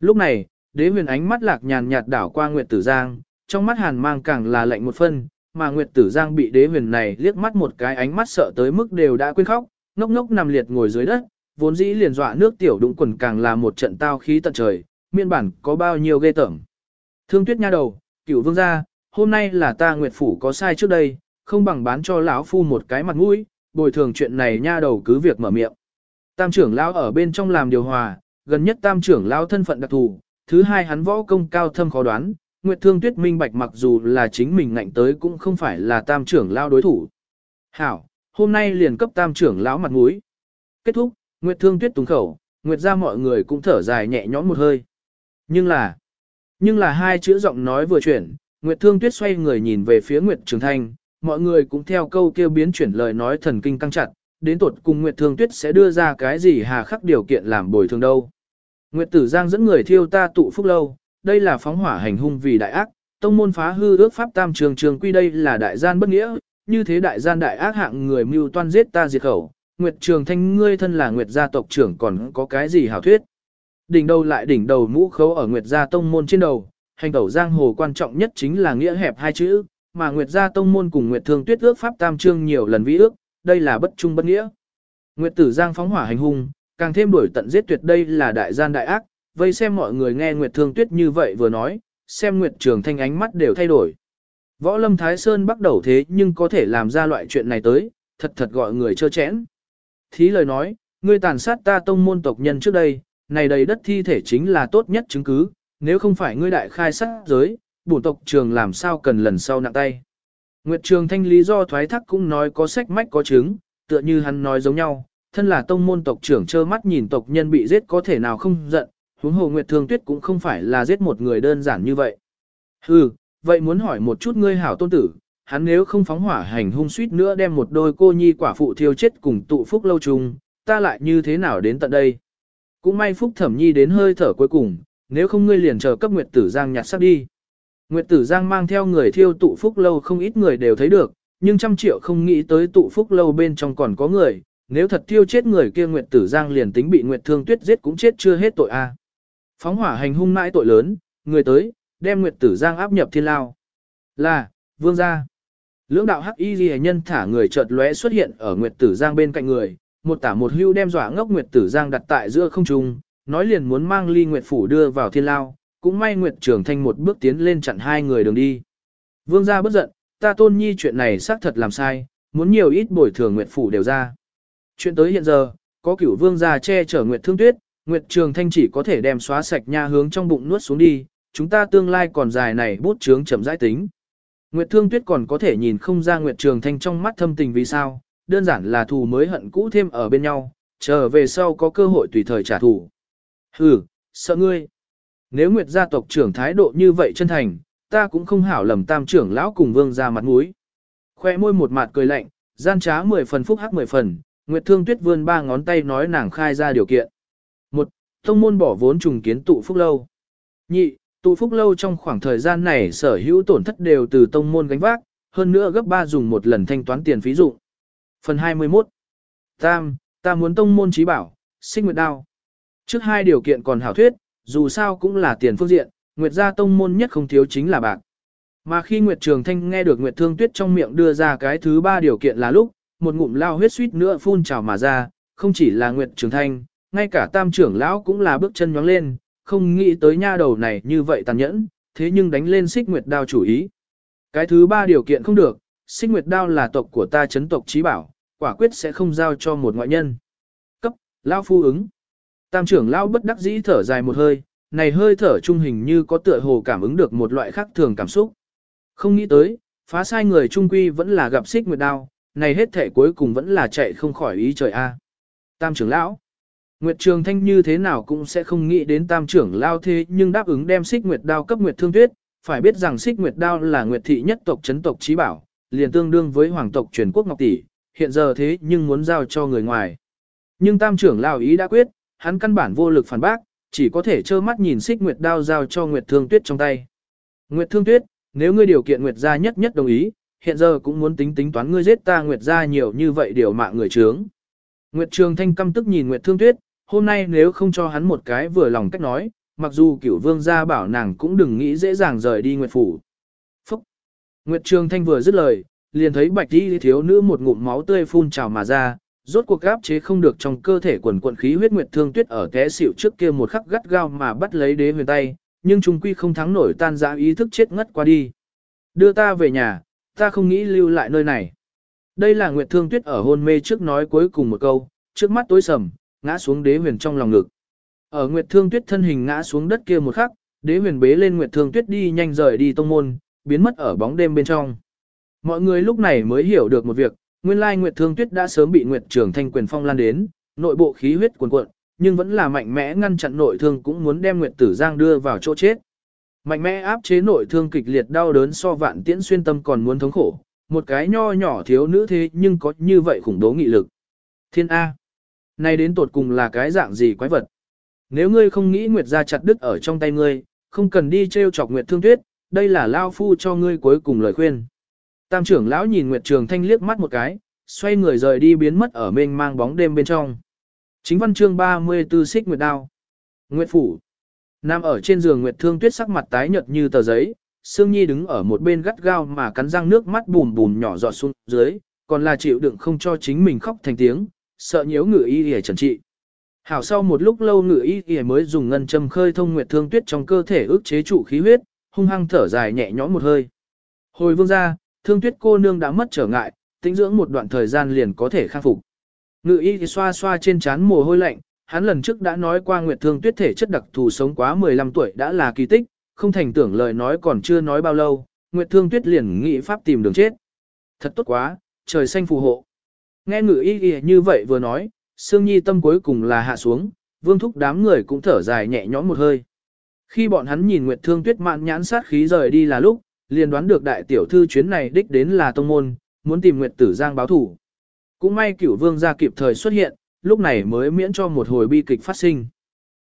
Lúc này, đế huyền ánh mắt lạc nhàn nhạt đảo qua Nguyệt Tử Giang, trong mắt hàn mang càng là lạnh một phân, mà Nguyệt Tử Giang bị đế huyền này liếc mắt một cái ánh mắt sợ tới mức đều đã quên khóc, ngốc ngốc nằm liệt ngồi dưới đất, vốn dĩ liền dọa nước tiểu đụng quần càng là một trận tao khí tận trời, miên bản có bao nhiêu ghê tởm. Thương tuyết nha đầu, cửu vương gia, hôm nay là ta Nguyệt Phủ có sai trước đây, không bằng bán cho lão phu một cái mặt mũi, bồi thường chuyện này nha đầu cứ việc mở miệng. Tam trưởng lão ở bên trong làm điều hòa, gần nhất tam trưởng lão thân phận đặc thù, thứ hai hắn võ công cao thâm khó đoán, Nguyệt Thương Tuyết minh bạch mặc dù là chính mình ngạnh tới cũng không phải là tam trưởng lão đối thủ. Hảo, hôm nay liền cấp tam trưởng lão mặt mũi. Kết thúc, Nguyệt Thương Tuyết túng khẩu, Nguyệt ra mọi người cũng thở dài nhẹ nhõm một hơi. Nhưng là, nhưng là hai chữ giọng nói vừa chuyển, Nguyệt Thương Tuyết xoay người nhìn về phía Nguyệt Trường Thanh, mọi người cũng theo câu kêu biến chuyển lời nói thần kinh căng chặt, đến tuột cùng Nguyệt Thương Tuyết sẽ đưa ra cái gì hà khắc điều kiện làm bồi thường đâu. Nguyệt Tử Giang dẫn người thiêu ta tụ phúc lâu, đây là phóng hỏa hành hung vì đại ác, tông môn phá hư ước pháp tam trường trường quy đây là đại gian bất nghĩa, như thế đại gian đại ác hạng người mưu toan giết ta diệt khẩu, Nguyệt Trường Thanh ngươi thân là Nguyệt gia tộc trưởng còn có cái gì hảo thuyết. Đỉnh đầu lại đỉnh đầu mũ khấu ở Nguyệt gia tông môn trên đầu, hành tẩu giang hồ quan trọng nhất chính là nghĩa hẹp hai chữ, mà Nguyệt gia tông môn cùng Nguyệt Thương Tuyết ước pháp tam trường nhiều lần vi ước, đây là bất trung bất nghĩa. Nguyệt Tử Giang phóng hỏa hành hung, càng thêm đuổi tận giết tuyệt đây là đại gian đại ác, vây xem mọi người nghe Nguyệt Thương Tuyết như vậy vừa nói, xem Nguyệt Trường Thanh ánh mắt đều thay đổi. Võ Lâm Thái Sơn bắt đầu thế nhưng có thể làm ra loại chuyện này tới, thật thật gọi người chơ chẽn. Thí lời nói, ngươi tàn sát ta tông môn tộc nhân trước đây, này đầy đất thi thể chính là tốt nhất chứng cứ, nếu không phải ngươi đại khai sát giới, bổn tộc trường làm sao cần lần sau nặng tay. Nguyệt Trường Thanh lý do thoái thác cũng nói có sách mách có chứng, tựa như hắn nói giống nhau, thân là tông môn tộc trưởng trơ mắt nhìn tộc nhân bị giết có thể nào không giận, huống hồ Nguyệt Thương Tuyết cũng không phải là giết một người đơn giản như vậy. Hừ, vậy muốn hỏi một chút ngươi hảo tôn tử, hắn nếu không phóng hỏa hành hung suýt nữa đem một đôi cô nhi quả phụ thiêu chết cùng tụ phúc lâu chung, ta lại như thế nào đến tận đây? Cũng may phúc thẩm nhi đến hơi thở cuối cùng, nếu không ngươi liền chờ cấp Nguyệt Tử Giang nhặt xác đi. Nguyệt Tử Giang mang theo người thiêu tụ phúc lâu không ít người đều thấy được, nhưng trăm triệu không nghĩ tới tụ phúc lâu bên trong còn có người, nếu thật thiêu chết người kia Nguyệt Tử Giang liền tính bị Nguyệt Thương Tuyết giết cũng chết chưa hết tội a. Phóng hỏa hành hung mãi tội lớn, người tới, đem Nguyệt Tử Giang áp nhập thiên lao. Là, vương gia. Lưỡng đạo hắc y ghi nhân thả người chợt lóe xuất hiện ở Nguyệt Tử Giang bên cạnh người, một tả một hưu đem dọa ngốc Nguyệt Tử Giang đặt tại giữa không trung, nói liền muốn mang ly Nguyệt Phủ đưa vào thiên lao, cũng may Nguyệt Trường Thanh một bước tiến lên chặn hai người đường đi. Vương gia bất giận, ta tôn nhi chuyện này xác thật làm sai, muốn nhiều ít bồi thường Nguyệt Phủ đều ra. Chuyện tới hiện giờ, có cửu vương gia che chở Nguyệt Thương Tuyết, Nguyệt Trường Thanh chỉ có thể đem xóa sạch nha hướng trong bụng nuốt xuống đi, chúng ta tương lai còn dài này bút chướng chậm rãi tính. Nguyệt Thương Tuyết còn có thể nhìn không ra Nguyệt Trường Thanh trong mắt thâm tình vì sao, đơn giản là thù mới hận cũ thêm ở bên nhau, chờ về sau có cơ hội tùy thời trả thù. Hừ, sợ ngươi. Nếu Nguyệt gia tộc trưởng thái độ như vậy chân thành, ta cũng không hảo lầm tam trưởng lão cùng vương ra mặt mũi. Khoe môi một mặt cười lạnh, gian trá mười phần phúc hắc mười phần, Nguyệt Thương Tuyết vươn ba ngón tay nói nàng khai ra điều kiện. Tông thông môn bỏ vốn trùng kiến tụ phúc lâu. Nhị, tụ phúc lâu trong khoảng thời gian này sở hữu tổn thất đều từ tông môn gánh vác, hơn nữa gấp ba dùng một lần thanh toán tiền phí dụng. Phần 21. Tam, ta muốn tông môn trí bảo, sinh nguyệt đao. Trước hai điều kiện còn hảo thuyết, dù sao cũng là tiền phương diện, Nguyệt gia tông môn nhất không thiếu chính là bạc. Mà khi Nguyệt Trường Thanh nghe được Nguyệt Thương Tuyết trong miệng đưa ra cái thứ ba điều kiện là lúc, một ngụm lao huyết suýt nữa phun trào mà ra, không chỉ là Nguyệt Trường Thanh, ngay cả tam trưởng lão cũng là bước chân nhóng lên, không nghĩ tới nha đầu này như vậy tàn nhẫn, thế nhưng đánh lên xích Nguyệt đao chủ ý. Cái thứ ba điều kiện không được, xích Nguyệt đao là tộc của ta chấn tộc trí bảo, quả quyết sẽ không giao cho một ngoại nhân. Cấp, lão phu ứng. Tam trưởng lão bất đắc dĩ thở dài một hơi, này hơi thở trung hình như có tựa hồ cảm ứng được một loại khác thường cảm xúc. Không nghĩ tới, phá sai người trung quy vẫn là gặp xích nguyệt đao, này hết thể cuối cùng vẫn là chạy không khỏi ý trời a. Tam trưởng lão, Nguyệt Trường Thanh như thế nào cũng sẽ không nghĩ đến tam trưởng lao thế nhưng đáp ứng đem xích nguyệt đao cấp Nguyệt Thương Tuyết, phải biết rằng xích nguyệt đao là Nguyệt thị nhất tộc chấn tộc trí bảo, liền tương đương với hoàng tộc truyền quốc ngọc tỷ, hiện giờ thế nhưng muốn giao cho người ngoài. Nhưng tam trưởng lao ý đã quyết, hắn căn bản vô lực phản bác, chỉ có thể trơ mắt nhìn xích nguyệt đao giao cho Nguyệt Thương Tuyết trong tay. Nguyệt Thương Tuyết, nếu ngươi điều kiện Nguyệt gia nhất nhất đồng ý, hiện giờ cũng muốn tính tính toán ngươi giết ta Nguyệt gia nhiều như vậy điều mạng người trướng. Nguyệt Trường Thanh căm tức nhìn Nguyệt Thương Tuyết, hôm nay nếu không cho hắn một cái vừa lòng cách nói, mặc dù cửu vương gia bảo nàng cũng đừng nghĩ dễ dàng rời đi Nguyệt Phủ. Phúc! Nguyệt Trường Thanh vừa dứt lời, liền thấy bạch đi thiếu nữ một ngụm máu tươi phun trào mà ra, rốt cuộc áp chế không được trong cơ thể quần quận khí huyết nguyệt thương tuyết ở té xỉu trước kia một khắc gắt gao mà bắt lấy đế huyền tay, nhưng trung quy không thắng nổi tan ra ý thức chết ngất qua đi. Đưa ta về nhà, ta không nghĩ lưu lại nơi này. Đây là Nguyệt Thương Tuyết ở hôn mê trước nói cuối cùng một câu, trước mắt tối sầm, ngã xuống đế huyền trong lòng ngực. Ở Nguyệt Thương Tuyết thân hình ngã xuống đất kia một khắc, đế huyền bế lên Nguyệt Thương Tuyết đi nhanh rời đi tông môn, biến mất ở bóng đêm bên trong. Mọi người lúc này mới hiểu được một việc, nguyên lai Nguyệt Thương Tuyết đã sớm bị Nguyệt Trường Thanh quyền phong lan đến, nội bộ khí huyết cuồn cuộn, nhưng vẫn là mạnh mẽ ngăn chặn nội thương cũng muốn đem Nguyệt Tử Giang đưa vào chỗ chết. Mạnh mẽ áp chế nội thương kịch liệt đau đớn so vạn tiễn xuyên tâm còn muốn thống khổ, một cái nho nhỏ thiếu nữ thế nhưng có như vậy khủng bố nghị lực. Thiên A nay đến tột cùng là cái dạng gì quái vật? Nếu ngươi không nghĩ Nguyệt gia chặt đứt ở trong tay ngươi, không cần đi treo chọc Nguyệt Thương Tuyết, đây là lao phu cho ngươi cuối cùng lời khuyên. Tam trưởng lão nhìn Nguyệt Trường Thanh liếc mắt một cái, xoay người rời đi biến mất ở mênh mang bóng đêm bên trong. Chính văn chương 34 xích Nguyệt đao. Nguyệt phủ. Nam ở trên giường Nguyệt Thương Tuyết sắc mặt tái nhợt như tờ giấy, Sương Nhi đứng ở một bên gắt gao mà cắn răng nước mắt bùm bùm nhỏ giọt xuống dưới, còn là chịu đựng không cho chính mình khóc thành tiếng, sợ nhiễu ngự y để trần trị. Hảo sau một lúc lâu ngự y y mới dùng ngân châm khơi thông Nguyệt Thương Tuyết trong cơ thể ức chế trụ khí huyết, hung hăng thở dài nhẹ nhõm một hơi. Hồi vương ra, Thương Tuyết cô nương đã mất trở ngại, tĩnh dưỡng một đoạn thời gian liền có thể khắc phục. Ngự y thì xoa xoa trên trán mồ hôi lạnh, hắn lần trước đã nói qua Nguyệt Thương Tuyết thể chất đặc thù sống quá 15 tuổi đã là kỳ tích, không thành tưởng lời nói còn chưa nói bao lâu, Nguyệt Thương Tuyết liền nghĩ pháp tìm đường chết. Thật tốt quá, trời xanh phù hộ. Nghe ngự y y như vậy vừa nói, Sương Nhi tâm cuối cùng là hạ xuống, vương thúc đám người cũng thở dài nhẹ nhõm một hơi. Khi bọn hắn nhìn Nguyệt Thương Tuyết mạn nhãn sát khí rời đi là lúc, liền đoán được đại tiểu thư chuyến này đích đến là tông môn, muốn tìm Nguyệt Tử Giang báo thủ. Cũng may cửu vương gia kịp thời xuất hiện, lúc này mới miễn cho một hồi bi kịch phát sinh.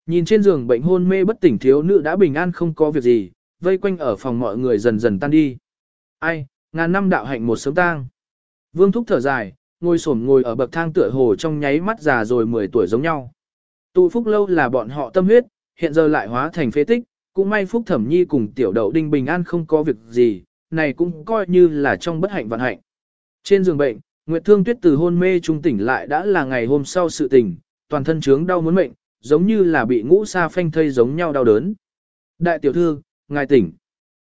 Nhìn trên giường bệnh hôn mê bất tỉnh thiếu nữ đã bình an không có việc gì, vây quanh ở phòng mọi người dần dần tan đi. Ai, ngàn năm đạo hạnh một sớm tang. Vương thúc thở dài, ngồi xổm ngồi ở bậc thang tựa hồ trong nháy mắt già rồi 10 tuổi giống nhau. Tụ phúc lâu là bọn họ tâm huyết, hiện giờ lại hóa thành phế tích, cũng may phúc thẩm nhi cùng tiểu đậu đinh bình an không có việc gì, này cũng coi như là trong bất hạnh vận hạnh. Trên giường bệnh, Nguyệt Thương Tuyết từ hôn mê trung tỉnh lại đã là ngày hôm sau sự tình, toàn thân trướng đau muốn mệnh, giống như là bị ngũ sa phanh thây giống nhau đau đớn. Đại tiểu thư, ngài tỉnh.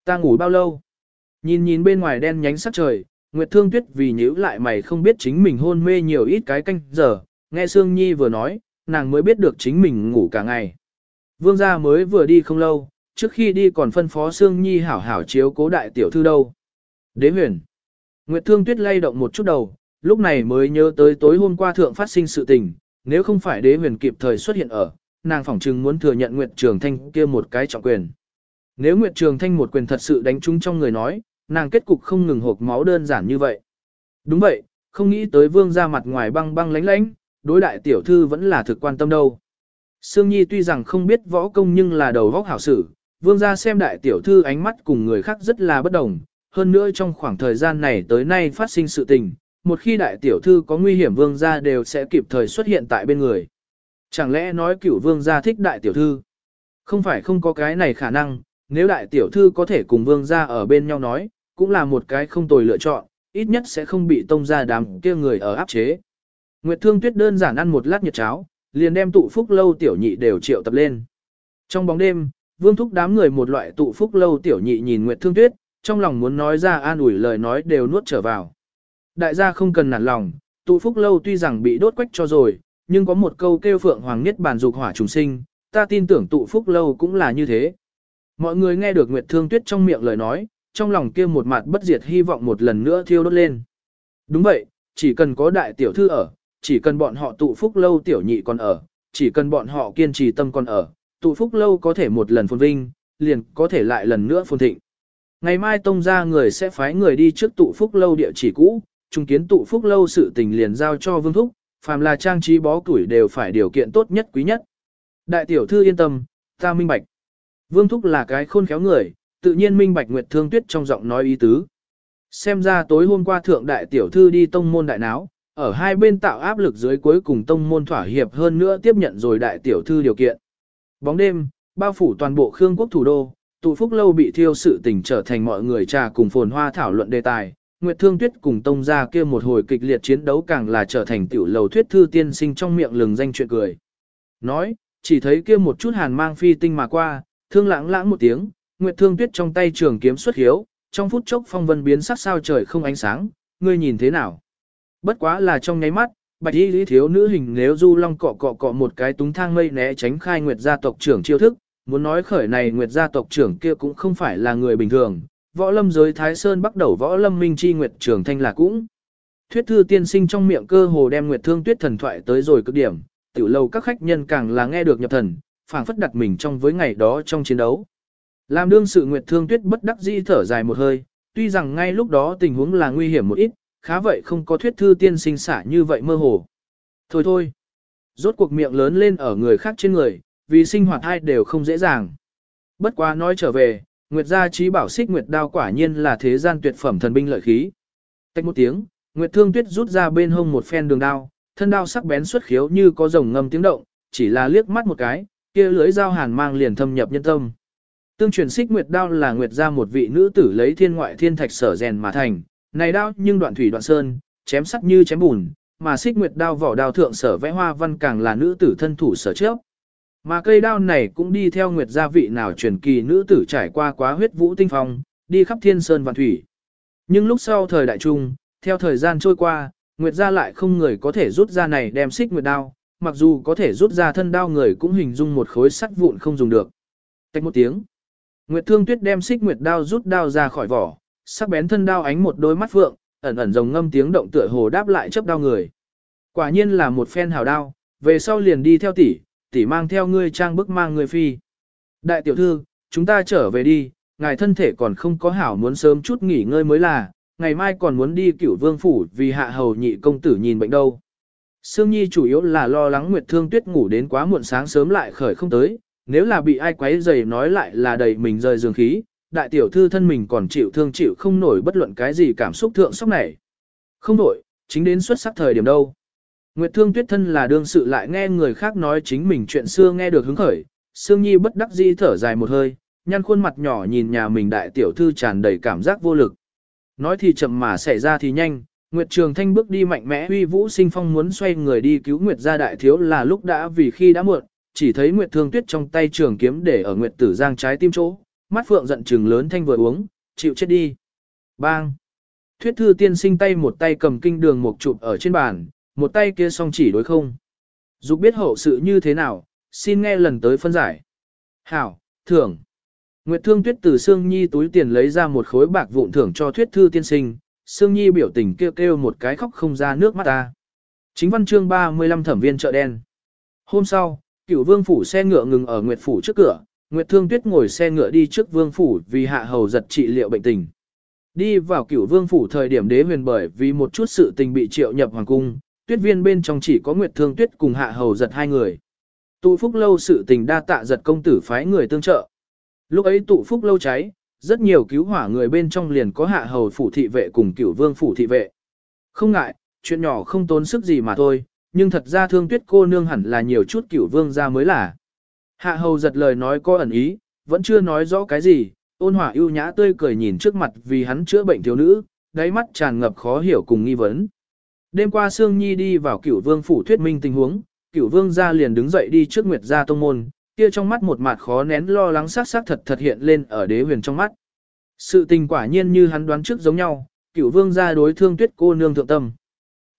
Ta ngủ bao lâu? Nhìn nhìn bên ngoài đen nhánh sắc trời, Nguyệt Thương Tuyết vì nhíu lại mày không biết chính mình hôn mê nhiều ít cái canh giờ, nghe Sương Nhi vừa nói, nàng mới biết được chính mình ngủ cả ngày. Vương gia mới vừa đi không lâu, trước khi đi còn phân phó Sương Nhi hảo hảo chiếu cố đại tiểu thư đâu. Đế huyền. Nguyệt Thương Tuyết lay động một chút đầu, lúc này mới nhớ tới tối hôm qua thượng phát sinh sự tình, nếu không phải đế huyền kịp thời xuất hiện ở, nàng phỏng chừng muốn thừa nhận Nguyệt Trường Thanh kia một cái trọng quyền. Nếu Nguyệt Trường Thanh một quyền thật sự đánh trúng trong người nói, nàng kết cục không ngừng hộp máu đơn giản như vậy. Đúng vậy, không nghĩ tới vương ra mặt ngoài băng băng lánh lánh, đối đại tiểu thư vẫn là thực quan tâm đâu. Sương Nhi tuy rằng không biết võ công nhưng là đầu vóc hảo sử, vương ra xem đại tiểu thư ánh mắt cùng người khác rất là bất đồng, hơn nữa trong khoảng thời gian này tới nay phát sinh sự tình, một khi đại tiểu thư có nguy hiểm vương gia đều sẽ kịp thời xuất hiện tại bên người. Chẳng lẽ nói cửu vương gia thích đại tiểu thư? Không phải không có cái này khả năng, nếu đại tiểu thư có thể cùng vương gia ở bên nhau nói, cũng là một cái không tồi lựa chọn, ít nhất sẽ không bị tông ra đám kia người ở áp chế. Nguyệt Thương Tuyết đơn giản ăn một lát nhiệt cháo, liền đem tụ phúc lâu tiểu nhị đều triệu tập lên. Trong bóng đêm, Vương Thúc đám người một loại tụ phúc lâu tiểu nhị nhìn Nguyệt Thương Tuyết, trong lòng muốn nói ra an ủi lời nói đều nuốt trở vào. Đại gia không cần nản lòng, tụ phúc lâu tuy rằng bị đốt quách cho rồi, nhưng có một câu kêu phượng hoàng niết bàn dục hỏa trùng sinh, ta tin tưởng tụ phúc lâu cũng là như thế. Mọi người nghe được Nguyệt Thương Tuyết trong miệng lời nói, trong lòng kia một mặt bất diệt hy vọng một lần nữa thiêu đốt lên. Đúng vậy, chỉ cần có đại tiểu thư ở, chỉ cần bọn họ tụ phúc lâu tiểu nhị còn ở, chỉ cần bọn họ kiên trì tâm còn ở, tụ phúc lâu có thể một lần phồn vinh, liền có thể lại lần nữa phồn thịnh. Ngày mai tông ra người sẽ phái người đi trước tụ phúc lâu địa chỉ cũ, trung kiến tụ phúc lâu sự tình liền giao cho vương thúc, phàm là trang trí bó tuổi đều phải điều kiện tốt nhất quý nhất. Đại tiểu thư yên tâm, ta minh bạch. Vương thúc là cái khôn khéo người, tự nhiên minh bạch Nguyệt Thương Tuyết trong giọng nói ý tứ. Xem ra tối hôm qua thượng đại tiểu thư đi tông môn đại náo, ở hai bên tạo áp lực dưới cuối cùng tông môn thỏa hiệp hơn nữa tiếp nhận rồi đại tiểu thư điều kiện. Bóng đêm, bao phủ toàn bộ Khương quốc thủ đô, tụ phúc lâu bị thiêu sự tình trở thành mọi người trà cùng phồn hoa thảo luận đề tài. Nguyệt Thương Tuyết cùng tông gia kia một hồi kịch liệt chiến đấu càng là trở thành tiểu lầu thuyết thư tiên sinh trong miệng lừng danh chuyện cười. Nói, chỉ thấy kia một chút hàn mang phi tinh mà qua, thương lãng lãng một tiếng, Nguyệt Thương Tuyết trong tay trường kiếm xuất hiếu, trong phút chốc phong vân biến sắc sao trời không ánh sáng, ngươi nhìn thế nào? Bất quá là trong nháy mắt, bạch y lý thiếu nữ hình nếu du long cọ cọ cọ một cái túng thang mây né tránh khai nguyệt gia tộc trưởng chiêu thức, muốn nói khởi này nguyệt gia tộc trưởng kia cũng không phải là người bình thường, võ lâm giới Thái Sơn bắt đầu võ lâm minh chi nguyệt trưởng thanh là cũng. Thuyết thư tiên sinh trong miệng cơ hồ đem nguyệt thương tuyết thần thoại tới rồi cực điểm, tiểu lâu các khách nhân càng là nghe được nhập thần, phảng phất đặt mình trong với ngày đó trong chiến đấu. Làm đương sự nguyệt thương tuyết bất đắc dĩ thở dài một hơi, tuy rằng ngay lúc đó tình huống là nguy hiểm một ít, khá vậy không có thuyết thư tiên sinh xả như vậy mơ hồ. Thôi thôi, rốt cuộc miệng lớn lên ở người khác trên người, vì sinh hoạt hai đều không dễ dàng. Bất quá nói trở về, Nguyệt gia trí bảo xích Nguyệt đao quả nhiên là thế gian tuyệt phẩm thần binh lợi khí. Tách một tiếng, Nguyệt Thương Tuyết rút ra bên hông một phen đường đao, thân đao sắc bén xuất khiếu như có rồng ngâm tiếng động, chỉ là liếc mắt một cái, kia lưới dao hàn mang liền thâm nhập nhân tâm. Tương truyền xích Nguyệt đao là Nguyệt gia một vị nữ tử lấy thiên ngoại thiên thạch sở rèn mà thành, này đao nhưng đoạn thủy đoạn sơn, chém sắt như chém bùn, mà xích Nguyệt đao vỏ đao thượng sở vẽ hoa văn càng là nữ tử thân thủ sở trước. Mà cây đao này cũng đi theo Nguyệt gia vị nào truyền kỳ nữ tử trải qua quá huyết vũ tinh phong, đi khắp thiên sơn và thủy. Nhưng lúc sau thời đại trung, theo thời gian trôi qua, Nguyệt gia lại không người có thể rút ra này đem xích Nguyệt đao, mặc dù có thể rút ra thân đao người cũng hình dung một khối sắt vụn không dùng được. Tách một tiếng. Nguyệt Thương Tuyết đem xích Nguyệt đao rút đao ra khỏi vỏ, sắc bén thân đao ánh một đôi mắt vượng, ẩn ẩn rồng ngâm tiếng động tựa hồ đáp lại chớp đao người. Quả nhiên là một phen hào đao, về sau liền đi theo tỷ, tỷ mang theo ngươi trang bức mang ngươi phi. Đại tiểu thư, chúng ta trở về đi, ngài thân thể còn không có hảo muốn sớm chút nghỉ ngơi mới là, ngày mai còn muốn đi cửu vương phủ vì hạ hầu nhị công tử nhìn bệnh đâu. Sương Nhi chủ yếu là lo lắng Nguyệt Thương Tuyết ngủ đến quá muộn sáng sớm lại khởi không tới, nếu là bị ai quấy rầy nói lại là đầy mình rời giường khí, đại tiểu thư thân mình còn chịu thương chịu không nổi bất luận cái gì cảm xúc thượng sốc này. Không nổi, chính đến xuất sắc thời điểm đâu. Nguyệt Thương Tuyết thân là đương sự lại nghe người khác nói chính mình chuyện xưa nghe được hứng khởi, Sương Nhi bất đắc dĩ thở dài một hơi, nhăn khuôn mặt nhỏ nhìn nhà mình đại tiểu thư tràn đầy cảm giác vô lực. Nói thì chậm mà xảy ra thì nhanh, Nguyệt Trường Thanh bước đi mạnh mẽ uy vũ sinh phong muốn xoay người đi cứu Nguyệt gia đại thiếu là lúc đã vì khi đã muộn, chỉ thấy Nguyệt Thương Tuyết trong tay trường kiếm để ở Nguyệt Tử Giang trái tim chỗ, mắt phượng giận trừng lớn thanh vừa uống, chịu chết đi. Bang! Thuyết thư tiên sinh tay một tay cầm kinh đường một chụp ở trên bàn, một tay kia song chỉ đối không. Dục biết hậu sự như thế nào, xin nghe lần tới phân giải. Hảo, thưởng. Nguyệt Thương Tuyết từ Sương Nhi túi tiền lấy ra một khối bạc vụn thưởng cho thuyết thư tiên sinh, Sương Nhi biểu tình kêu kêu một cái khóc không ra nước mắt ta. Chính văn chương 35 thẩm viên chợ đen. Hôm sau, cửu vương phủ xe ngựa ngừng ở Nguyệt phủ trước cửa, Nguyệt Thương Tuyết ngồi xe ngựa đi trước vương phủ vì hạ hầu giật trị liệu bệnh tình. Đi vào cửu vương phủ thời điểm đế huyền bởi vì một chút sự tình bị triệu nhập hoàng cung, tuyết viên bên trong chỉ có Nguyệt Thương Tuyết cùng hạ hầu giật hai người. Tụ phúc lâu sự tình đa tạ giật công tử phái người tương trợ. Lúc ấy tụ phúc lâu cháy, rất nhiều cứu hỏa người bên trong liền có hạ hầu phủ thị vệ cùng cửu vương phủ thị vệ. Không ngại, chuyện nhỏ không tốn sức gì mà thôi, nhưng thật ra thương tuyết cô nương hẳn là nhiều chút cửu vương ra mới là. Hạ hầu giật lời nói có ẩn ý, vẫn chưa nói rõ cái gì, ôn hỏa ưu nhã tươi cười nhìn trước mặt vì hắn chữa bệnh thiếu nữ, đáy mắt tràn ngập khó hiểu cùng nghi vấn. Đêm qua Sương Nhi đi vào cửu vương phủ thuyết minh tình huống, cửu vương ra liền đứng dậy đi trước Nguyệt gia tông môn, kia trong mắt một mặt khó nén lo lắng sát sát thật thật hiện lên ở đế huyền trong mắt. Sự tình quả nhiên như hắn đoán trước giống nhau, cửu vương ra đối thương tuyết cô nương thượng tâm.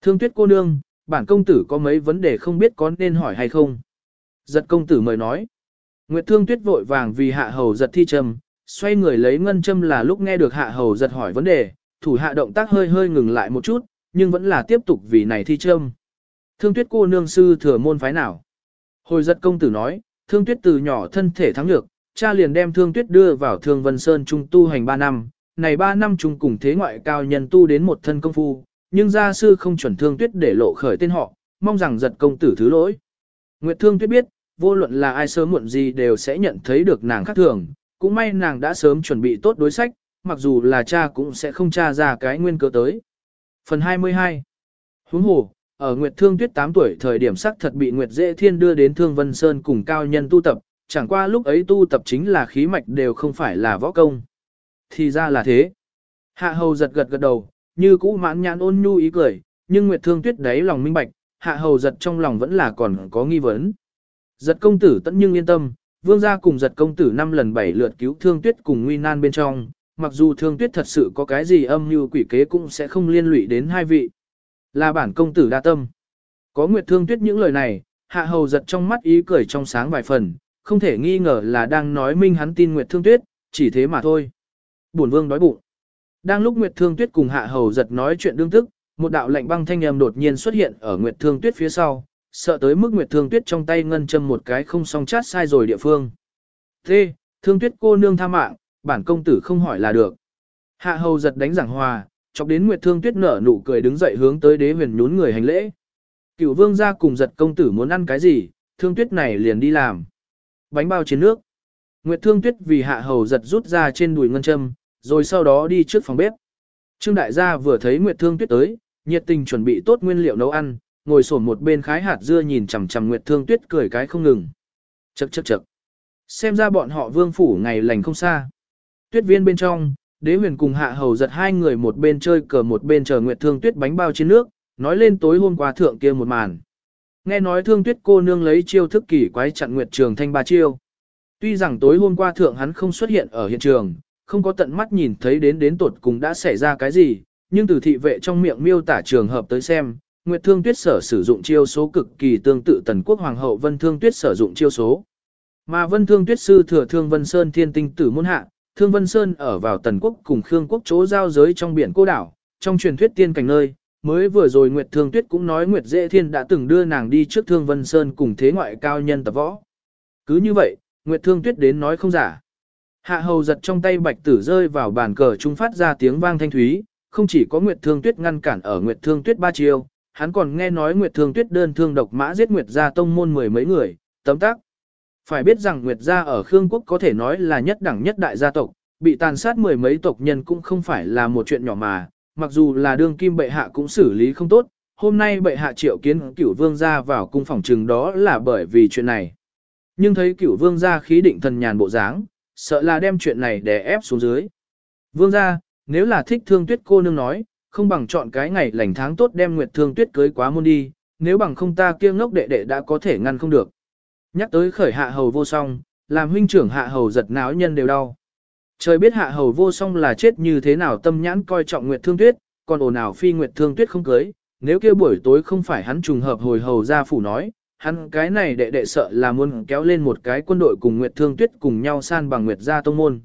Thương tuyết cô nương, bản công tử có mấy vấn đề không biết có nên hỏi hay không. Giật công tử mời nói. Nguyệt thương tuyết vội vàng vì hạ hầu giật thi trầm, xoay người lấy ngân châm là lúc nghe được hạ hầu giật hỏi vấn đề, thủ hạ động tác hơi hơi ngừng lại một chút, nhưng vẫn là tiếp tục vì này thi trâm. Thương tuyết cô nương sư thừa môn phái nào? Hồi giật công tử nói, thương tuyết từ nhỏ thân thể thắng lược, cha liền đem thương tuyết đưa vào thương vân sơn trung tu hành 3 năm, này 3 năm chung cùng thế ngoại cao nhân tu đến một thân công phu, nhưng gia sư không chuẩn thương tuyết để lộ khởi tên họ, mong rằng giật công tử thứ lỗi. Nguyệt thương tuyết biết, vô luận là ai sớm muộn gì đều sẽ nhận thấy được nàng khác thường, cũng may nàng đã sớm chuẩn bị tốt đối sách, mặc dù là cha cũng sẽ không tra ra cái nguyên cớ tới. Phần 22 Huống hồ, ở Nguyệt Thương Tuyết 8 tuổi thời điểm sắc thật bị Nguyệt Dễ Thiên đưa đến Thương Vân Sơn cùng cao nhân tu tập, chẳng qua lúc ấy tu tập chính là khí mạch đều không phải là võ công. Thì ra là thế. Hạ hầu giật gật gật đầu, như cũ mãn nhãn ôn nhu ý cười, nhưng Nguyệt Thương Tuyết đấy lòng minh bạch, hạ hầu giật trong lòng vẫn là còn có nghi vấn. Giật công tử tận nhưng yên tâm, vương gia cùng giật công tử năm lần bảy lượt cứu Thương Tuyết cùng nguy nan bên trong, mặc dù Thương Tuyết thật sự có cái gì âm mưu quỷ kế cũng sẽ không liên lụy đến hai vị. Là bản công tử đa tâm. Có Nguyệt Thương Tuyết những lời này, Hạ Hầu giật trong mắt ý cười trong sáng vài phần, không thể nghi ngờ là đang nói minh hắn tin Nguyệt Thương Tuyết, chỉ thế mà thôi. buồn vương đói bụng. Đang lúc Nguyệt Thương Tuyết cùng Hạ Hầu giật nói chuyện đương tức, một đạo lạnh băng thanh âm đột nhiên xuất hiện ở Nguyệt Thương Tuyết phía sau, sợ tới mức Nguyệt Thương Tuyết trong tay ngân châm một cái không song chát sai rồi địa phương. Thế, Thương Tuyết cô nương tha mạng, bản công tử không hỏi là được. Hạ Hầu giật đánh giảng hòa, chọc đến Nguyệt Thương Tuyết nở nụ cười đứng dậy hướng tới đế huyền nhún người hành lễ. Cửu vương gia cùng giật công tử muốn ăn cái gì, Thương Tuyết này liền đi làm. Bánh bao chiến nước. Nguyệt Thương Tuyết vì Hạ Hầu giật rút ra trên đùi ngân châm, rồi sau đó đi trước phòng bếp. Trương đại gia vừa thấy Nguyệt Thương Tuyết tới, nhiệt tình chuẩn bị tốt nguyên liệu nấu ăn, ngồi xổm một bên khái hạt dưa nhìn chằm chằm Nguyệt Thương Tuyết cười cái không ngừng. Chậc chậc chậc. Xem ra bọn họ vương phủ ngày lành không xa. Tuyết viên bên trong, đế huyền cùng hạ hầu giật hai người một bên chơi cờ một bên chờ Nguyệt Thương Tuyết bánh bao trên nước, nói lên tối hôm qua thượng kia một màn. Nghe nói Thương Tuyết cô nương lấy chiêu thức kỳ quái chặn Nguyệt Trường Thanh ba chiêu. Tuy rằng tối hôm qua thượng hắn không xuất hiện ở hiện trường, không có tận mắt nhìn thấy đến đến tột cùng đã xảy ra cái gì, nhưng từ thị vệ trong miệng miêu tả trường hợp tới xem, Nguyệt Thương Tuyết sở sử dụng chiêu số cực kỳ tương tự Tần Quốc Hoàng hậu Vân Thương Tuyết sử dụng chiêu số. Mà Vân Thương Tuyết sư thừa Thương Vân Sơn Thiên Tinh Tử môn hạ, Thương Vân Sơn ở vào Tần Quốc cùng Khương Quốc chỗ giao giới trong biển cô đảo, trong truyền thuyết tiên cảnh nơi, mới vừa rồi Nguyệt Thương Tuyết cũng nói Nguyệt Dễ Thiên đã từng đưa nàng đi trước Thương Vân Sơn cùng thế ngoại cao nhân tập võ. Cứ như vậy, Nguyệt Thương Tuyết đến nói không giả. Hạ hầu giật trong tay bạch tử rơi vào bàn cờ trung phát ra tiếng vang thanh thúy, không chỉ có Nguyệt Thương Tuyết ngăn cản ở Nguyệt Thương Tuyết ba chiêu, hắn còn nghe nói Nguyệt Thương Tuyết đơn thương độc mã giết Nguyệt gia tông môn mười mấy người, tấm tắc. Phải biết rằng Nguyệt gia ở Khương quốc có thể nói là nhất đẳng nhất đại gia tộc, bị tàn sát mười mấy tộc nhân cũng không phải là một chuyện nhỏ mà, mặc dù là đương kim bệ hạ cũng xử lý không tốt, hôm nay bệ hạ triệu kiến cửu vương gia vào cung phòng trừng đó là bởi vì chuyện này. Nhưng thấy cửu vương gia khí định thần nhàn bộ dáng, sợ là đem chuyện này đè ép xuống dưới. Vương gia, nếu là thích thương tuyết cô nương nói, không bằng chọn cái ngày lành tháng tốt đem Nguyệt Thương Tuyết cưới quá môn đi, nếu bằng không ta kiêng ngốc đệ đệ đã có thể ngăn không được. Nhắc tới khởi hạ hầu vô song, làm huynh trưởng hạ hầu giật não nhân đều đau. Trời biết hạ hầu vô song là chết như thế nào tâm nhãn coi trọng Nguyệt Thương Tuyết, còn ồn ào phi Nguyệt Thương Tuyết không cưới, nếu kia buổi tối không phải hắn trùng hợp hồi hầu ra phủ nói, hắn cái này đệ đệ sợ là muốn kéo lên một cái quân đội cùng Nguyệt Thương Tuyết cùng nhau san bằng Nguyệt gia tông môn.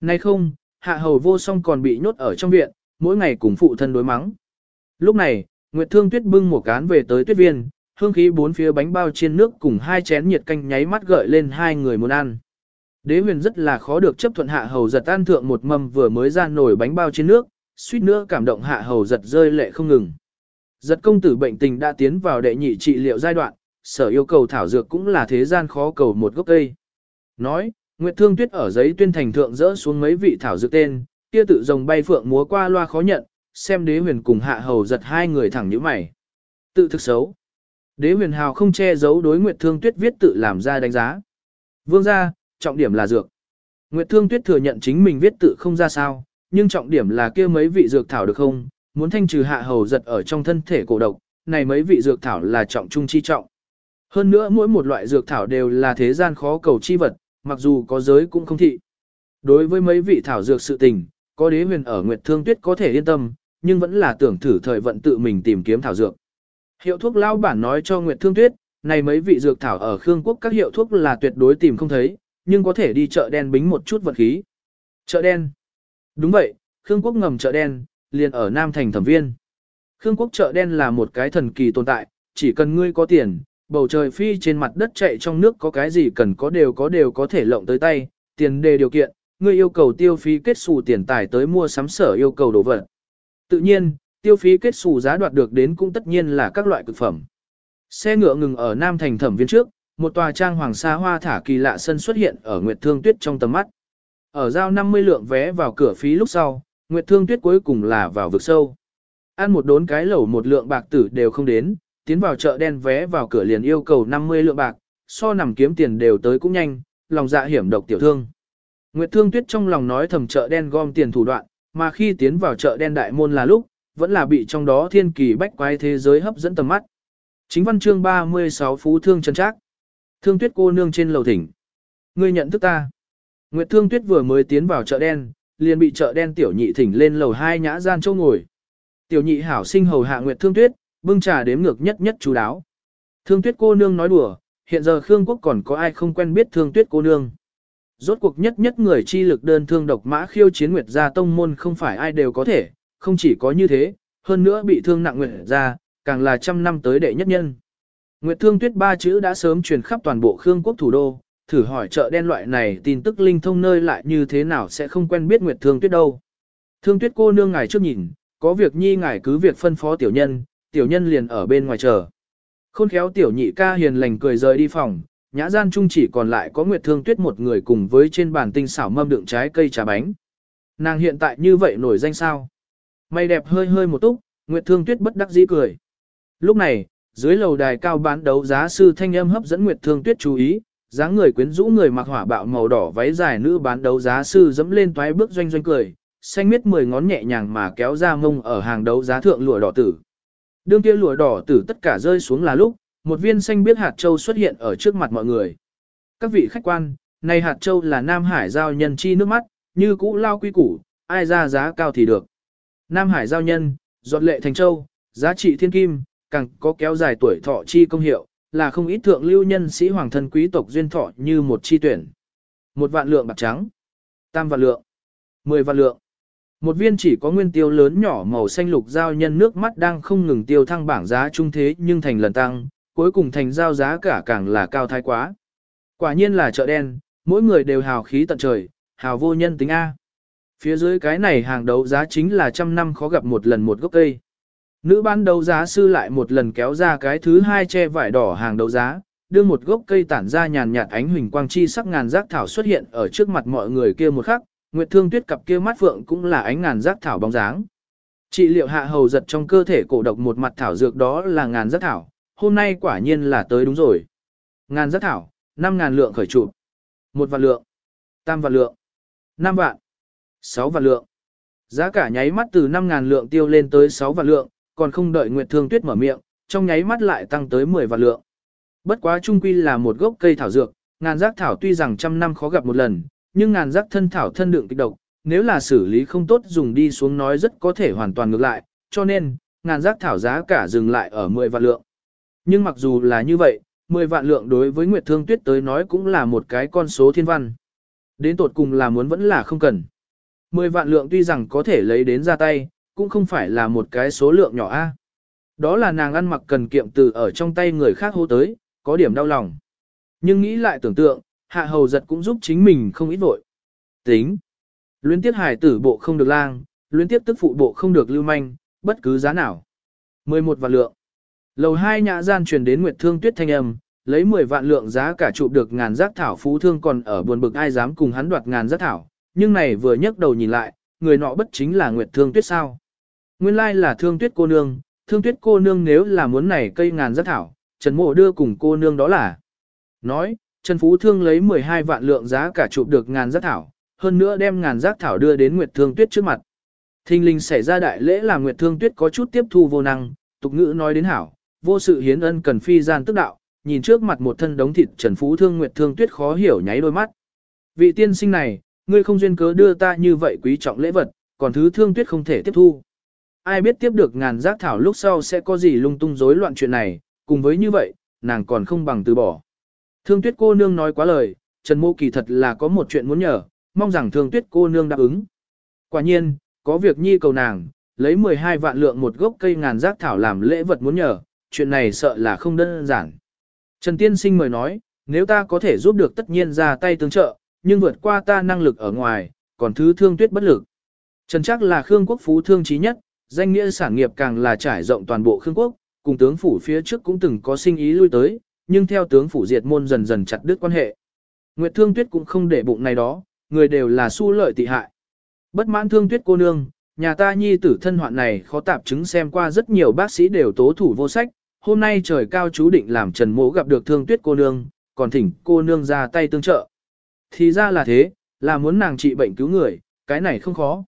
Nay không, hạ hầu vô song còn bị nhốt ở trong viện, mỗi ngày cùng phụ thân đối mắng. Lúc này, Nguyệt Thương Tuyết bưng một cán về tới tuyết viên, hương khí bốn phía bánh bao chiên nước cùng hai chén nhiệt canh nháy mắt gợi lên hai người muốn ăn. Đế huyền rất là khó được chấp thuận hạ hầu giật ăn thượng một mâm vừa mới ra nổi bánh bao chiên nước, suýt nữa cảm động hạ hầu giật rơi lệ không ngừng. Giật công tử bệnh tình đã tiến vào đệ nhị trị liệu giai đoạn, sở yêu cầu thảo dược cũng là thế gian khó cầu một gốc cây. Nói, Nguyệt Thương Tuyết ở giấy tuyên thành thượng rỡ xuống mấy vị thảo dược tên, kia tự rồng bay phượng múa qua loa khó nhận, xem đế huyền cùng hạ hầu giật hai người thẳng như mày. Tự thực xấu. Đế huyền hào không che giấu đối Nguyệt Thương Tuyết viết tự làm ra đánh giá. Vương gia, trọng điểm là dược. Nguyệt Thương Tuyết thừa nhận chính mình viết tự không ra sao, nhưng trọng điểm là kia mấy vị dược thảo được không, muốn thanh trừ hạ hầu giật ở trong thân thể cổ độc, này mấy vị dược thảo là trọng trung chi trọng. Hơn nữa mỗi một loại dược thảo đều là thế gian khó cầu chi vật, mặc dù có giới cũng không thị. Đối với mấy vị thảo dược sự tình, có đế huyền ở Nguyệt Thương Tuyết có thể yên tâm, nhưng vẫn là tưởng thử thời vận tự mình tìm kiếm thảo dược. Hiệu thuốc lao bản nói cho Nguyệt Thương Tuyết, này mấy vị dược thảo ở Khương Quốc các hiệu thuốc là tuyệt đối tìm không thấy, nhưng có thể đi chợ đen bính một chút vật khí. Chợ đen. Đúng vậy, Khương Quốc ngầm chợ đen, liền ở Nam Thành Thẩm Viên. Khương Quốc chợ đen là một cái thần kỳ tồn tại, chỉ cần ngươi có tiền, bầu trời phi trên mặt đất chạy trong nước có cái gì cần có đều có đều có thể lộng tới tay, tiền đề điều kiện, ngươi yêu cầu tiêu phí kết xù tiền tài tới mua sắm sở yêu cầu đồ vật. Tự nhiên, tiêu phí kết xù giá đoạt được đến cũng tất nhiên là các loại cực phẩm. Xe ngựa ngừng ở Nam Thành thẩm viên trước, một tòa trang hoàng sa hoa thả kỳ lạ sân xuất hiện ở Nguyệt Thương Tuyết trong tầm mắt. Ở giao 50 lượng vé vào cửa phí lúc sau, Nguyệt Thương Tuyết cuối cùng là vào vực sâu. Ăn một đốn cái lẩu một lượng bạc tử đều không đến, tiến vào chợ đen vé vào cửa liền yêu cầu 50 lượng bạc, so nằm kiếm tiền đều tới cũng nhanh, lòng dạ hiểm độc tiểu thương. Nguyệt Thương Tuyết trong lòng nói thầm chợ đen gom tiền thủ đoạn, mà khi tiến vào chợ đen đại môn là lúc, vẫn là bị trong đó thiên kỳ bách quái thế giới hấp dẫn tầm mắt. Chính văn chương 36 Phú Thương chân Trác. Thương Tuyết cô nương trên lầu thỉnh. Ngươi nhận thức ta. Nguyệt Thương Tuyết vừa mới tiến vào chợ đen, liền bị chợ đen tiểu nhị thỉnh lên lầu hai nhã gian châu ngồi. Tiểu nhị hảo sinh hầu hạ Nguyệt Thương Tuyết, bưng trà đếm ngược nhất nhất chú đáo. Thương tuyết cô nương nói đùa, hiện giờ Khương quốc còn có ai không quen biết thương tuyết cô nương. Rốt cuộc nhất nhất người chi lực đơn thương độc mã khiêu chiến nguyệt gia tông môn không phải ai đều có thể, không chỉ có như thế, hơn nữa bị thương nặng nguyệt gia, càng là trăm năm tới đệ nhất nhân. Nguyệt thương tuyết ba chữ đã sớm truyền khắp toàn bộ Khương quốc thủ đô, thử hỏi chợ đen loại này tin tức linh thông nơi lại như thế nào sẽ không quen biết Nguyệt thương tuyết đâu. Thương tuyết cô nương ngài trước nhìn, có việc nhi ngài cứ việc phân phó tiểu nhân, tiểu nhân liền ở bên ngoài chờ. Khôn khéo tiểu nhị ca hiền lành cười rời đi phòng, nhã gian chung chỉ còn lại có Nguyệt Thương Tuyết một người cùng với trên bàn tinh xảo mâm đựng trái cây trà bánh. Nàng hiện tại như vậy nổi danh sao? Mày đẹp hơi hơi một túc, Nguyệt Thương Tuyết bất đắc dĩ cười. Lúc này, dưới lầu đài cao bán đấu giá sư thanh âm hấp dẫn Nguyệt Thương Tuyết chú ý, dáng người quyến rũ người mặc hỏa bạo màu đỏ váy dài nữ bán đấu giá sư dẫm lên toái bước doanh doanh cười, xanh miết mười ngón nhẹ nhàng mà kéo ra mông ở hàng đấu giá thượng lụa đỏ tử. Đương kia lụa đỏ tử tất cả rơi xuống là lúc, một viên xanh biết hạt châu xuất hiện ở trước mặt mọi người. Các vị khách quan, này hạt châu là Nam Hải giao nhân chi nước mắt, như cũ lao quy củ, ai ra giá cao thì được. Nam Hải giao nhân, giọt lệ thành châu, giá trị thiên kim, càng có kéo dài tuổi thọ chi công hiệu, là không ít thượng lưu nhân sĩ hoàng thân quý tộc duyên thọ như một chi tuyển. Một vạn lượng bạc trắng, tam vạn lượng, mười vạn lượng. Một viên chỉ có nguyên tiêu lớn nhỏ màu xanh lục giao nhân nước mắt đang không ngừng tiêu thăng bảng giá trung thế nhưng thành lần tăng, cuối cùng thành giao giá cả càng là cao thái quá. Quả nhiên là chợ đen, mỗi người đều hào khí tận trời, hào vô nhân tính A. Phía dưới cái này hàng đấu giá chính là trăm năm khó gặp một lần một gốc cây. Nữ bán đấu giá sư lại một lần kéo ra cái thứ hai che vải đỏ hàng đấu giá, đưa một gốc cây tản ra nhàn nhạt ánh huỳnh quang chi sắc ngàn giác thảo xuất hiện ở trước mặt mọi người kia một khắc, Nguyệt Thương Tuyết cặp kia mắt phượng cũng là ánh ngàn giác thảo bóng dáng. Trị liệu hạ hầu giật trong cơ thể cổ độc một mặt thảo dược đó là ngàn giác thảo, hôm nay quả nhiên là tới đúng rồi. Ngàn giác thảo, 5 ngàn lượng khởi trụ. một vạn lượng, tam vạn lượng, 5 vạn, 6 vạn lượng. Giá cả nháy mắt từ 5 ngàn lượng tiêu lên tới 6 vạn lượng, còn không đợi Nguyệt Thương Tuyết mở miệng, trong nháy mắt lại tăng tới 10 vạn lượng. Bất quá trung quy là một gốc cây thảo dược, ngàn giác thảo tuy rằng trăm năm khó gặp một lần, nhưng ngàn giác thân thảo thân đựng kịch độc, nếu là xử lý không tốt dùng đi xuống nói rất có thể hoàn toàn ngược lại, cho nên, ngàn giác thảo giá cả dừng lại ở 10 vạn lượng. Nhưng mặc dù là như vậy, 10 vạn lượng đối với Nguyệt Thương Tuyết tới nói cũng là một cái con số thiên văn. Đến tột cùng là muốn vẫn là không cần. 10 vạn lượng tuy rằng có thể lấy đến ra tay, cũng không phải là một cái số lượng nhỏ a. Đó là nàng ăn mặc cần kiệm từ ở trong tay người khác hô tới, có điểm đau lòng. Nhưng nghĩ lại tưởng tượng, hạ hầu giật cũng giúp chính mình không ít vội. Tính. Luyến tiết hải tử bộ không được lang, luyến tiết tức phụ bộ không được lưu manh, bất cứ giá nào. 11 vạn lượng. Lầu hai nhã gian truyền đến Nguyệt Thương Tuyết thanh âm, lấy 10 vạn lượng giá cả chụp được ngàn giác thảo phú thương còn ở buồn bực ai dám cùng hắn đoạt ngàn giác thảo, nhưng này vừa nhấc đầu nhìn lại, người nọ bất chính là Nguyệt Thương Tuyết sao? Nguyên lai là Thương Tuyết cô nương, Thương Tuyết cô nương nếu là muốn này cây ngàn giác thảo, Trần Mộ đưa cùng cô nương đó là. Nói, Trần Phú Thương lấy 12 vạn lượng giá cả chụp được ngàn giác thảo, hơn nữa đem ngàn giác thảo đưa đến Nguyệt Thương Tuyết trước mặt. Thinh linh xảy ra đại lễ là Nguyệt Thương Tuyết có chút tiếp thu vô năng, tục ngữ nói đến hảo, vô sự hiến ân cần phi gian tức đạo, nhìn trước mặt một thân đống thịt Trần Phú Thương Nguyệt Thương Tuyết khó hiểu nháy đôi mắt. Vị tiên sinh này, ngươi không duyên cớ đưa ta như vậy quý trọng lễ vật, còn thứ Thương Tuyết không thể tiếp thu. Ai biết tiếp được ngàn giác thảo lúc sau sẽ có gì lung tung rối loạn chuyện này, cùng với như vậy, nàng còn không bằng từ bỏ. Thương Tuyết cô nương nói quá lời, Trần Mô kỳ thật là có một chuyện muốn nhờ, mong rằng Thương Tuyết cô nương đáp ứng. Quả nhiên, có việc nhi cầu nàng, lấy 12 vạn lượng một gốc cây ngàn giác thảo làm lễ vật muốn nhờ, chuyện này sợ là không đơn giản. Trần Tiên Sinh mời nói, nếu ta có thể giúp được tất nhiên ra tay tương trợ, nhưng vượt qua ta năng lực ở ngoài, còn thứ thương tuyết bất lực. Trần chắc là Khương quốc phú thương trí nhất, danh nghĩa sản nghiệp càng là trải rộng toàn bộ Khương quốc, cùng tướng phủ phía trước cũng từng có sinh ý lui tới, nhưng theo tướng phủ diệt môn dần dần chặt đứt quan hệ. Nguyệt Thương Tuyết cũng không để bụng này đó, người đều là su lợi tị hại. Bất mãn Thương Tuyết cô nương, nhà ta nhi tử thân hoạn này khó tạp chứng xem qua rất nhiều bác sĩ đều tố thủ vô sách, hôm nay trời cao chú định làm Trần Mỗ gặp được thương tuyết cô nương, còn thỉnh cô nương ra tay tương trợ. Thì ra là thế, là muốn nàng trị bệnh cứu người, cái này không khó.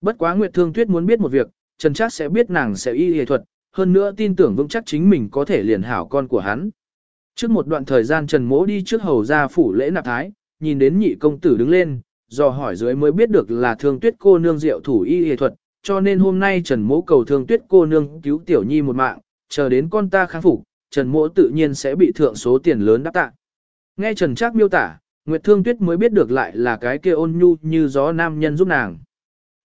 Bất quá Nguyệt Thương Tuyết muốn biết một việc, Trần Trác sẽ biết nàng sẽ y y thuật, hơn nữa tin tưởng vững chắc chính mình có thể liền hảo con của hắn. Trước một đoạn thời gian Trần Mỗ đi trước hầu ra phủ lễ nạp thái, nhìn đến nhị công tử đứng lên, do hỏi dưới mới biết được là Thương Tuyết cô nương diệu thủ y y thuật, cho nên hôm nay Trần Mỗ cầu Thương Tuyết cô nương cứu tiểu nhi một mạng, chờ đến con ta kháng phục, Trần Mỗ tự nhiên sẽ bị thượng số tiền lớn đáp tạ. Nghe Trần Trác miêu tả, Nguyệt Thương Tuyết mới biết được lại là cái kia ôn nhu như gió nam nhân giúp nàng.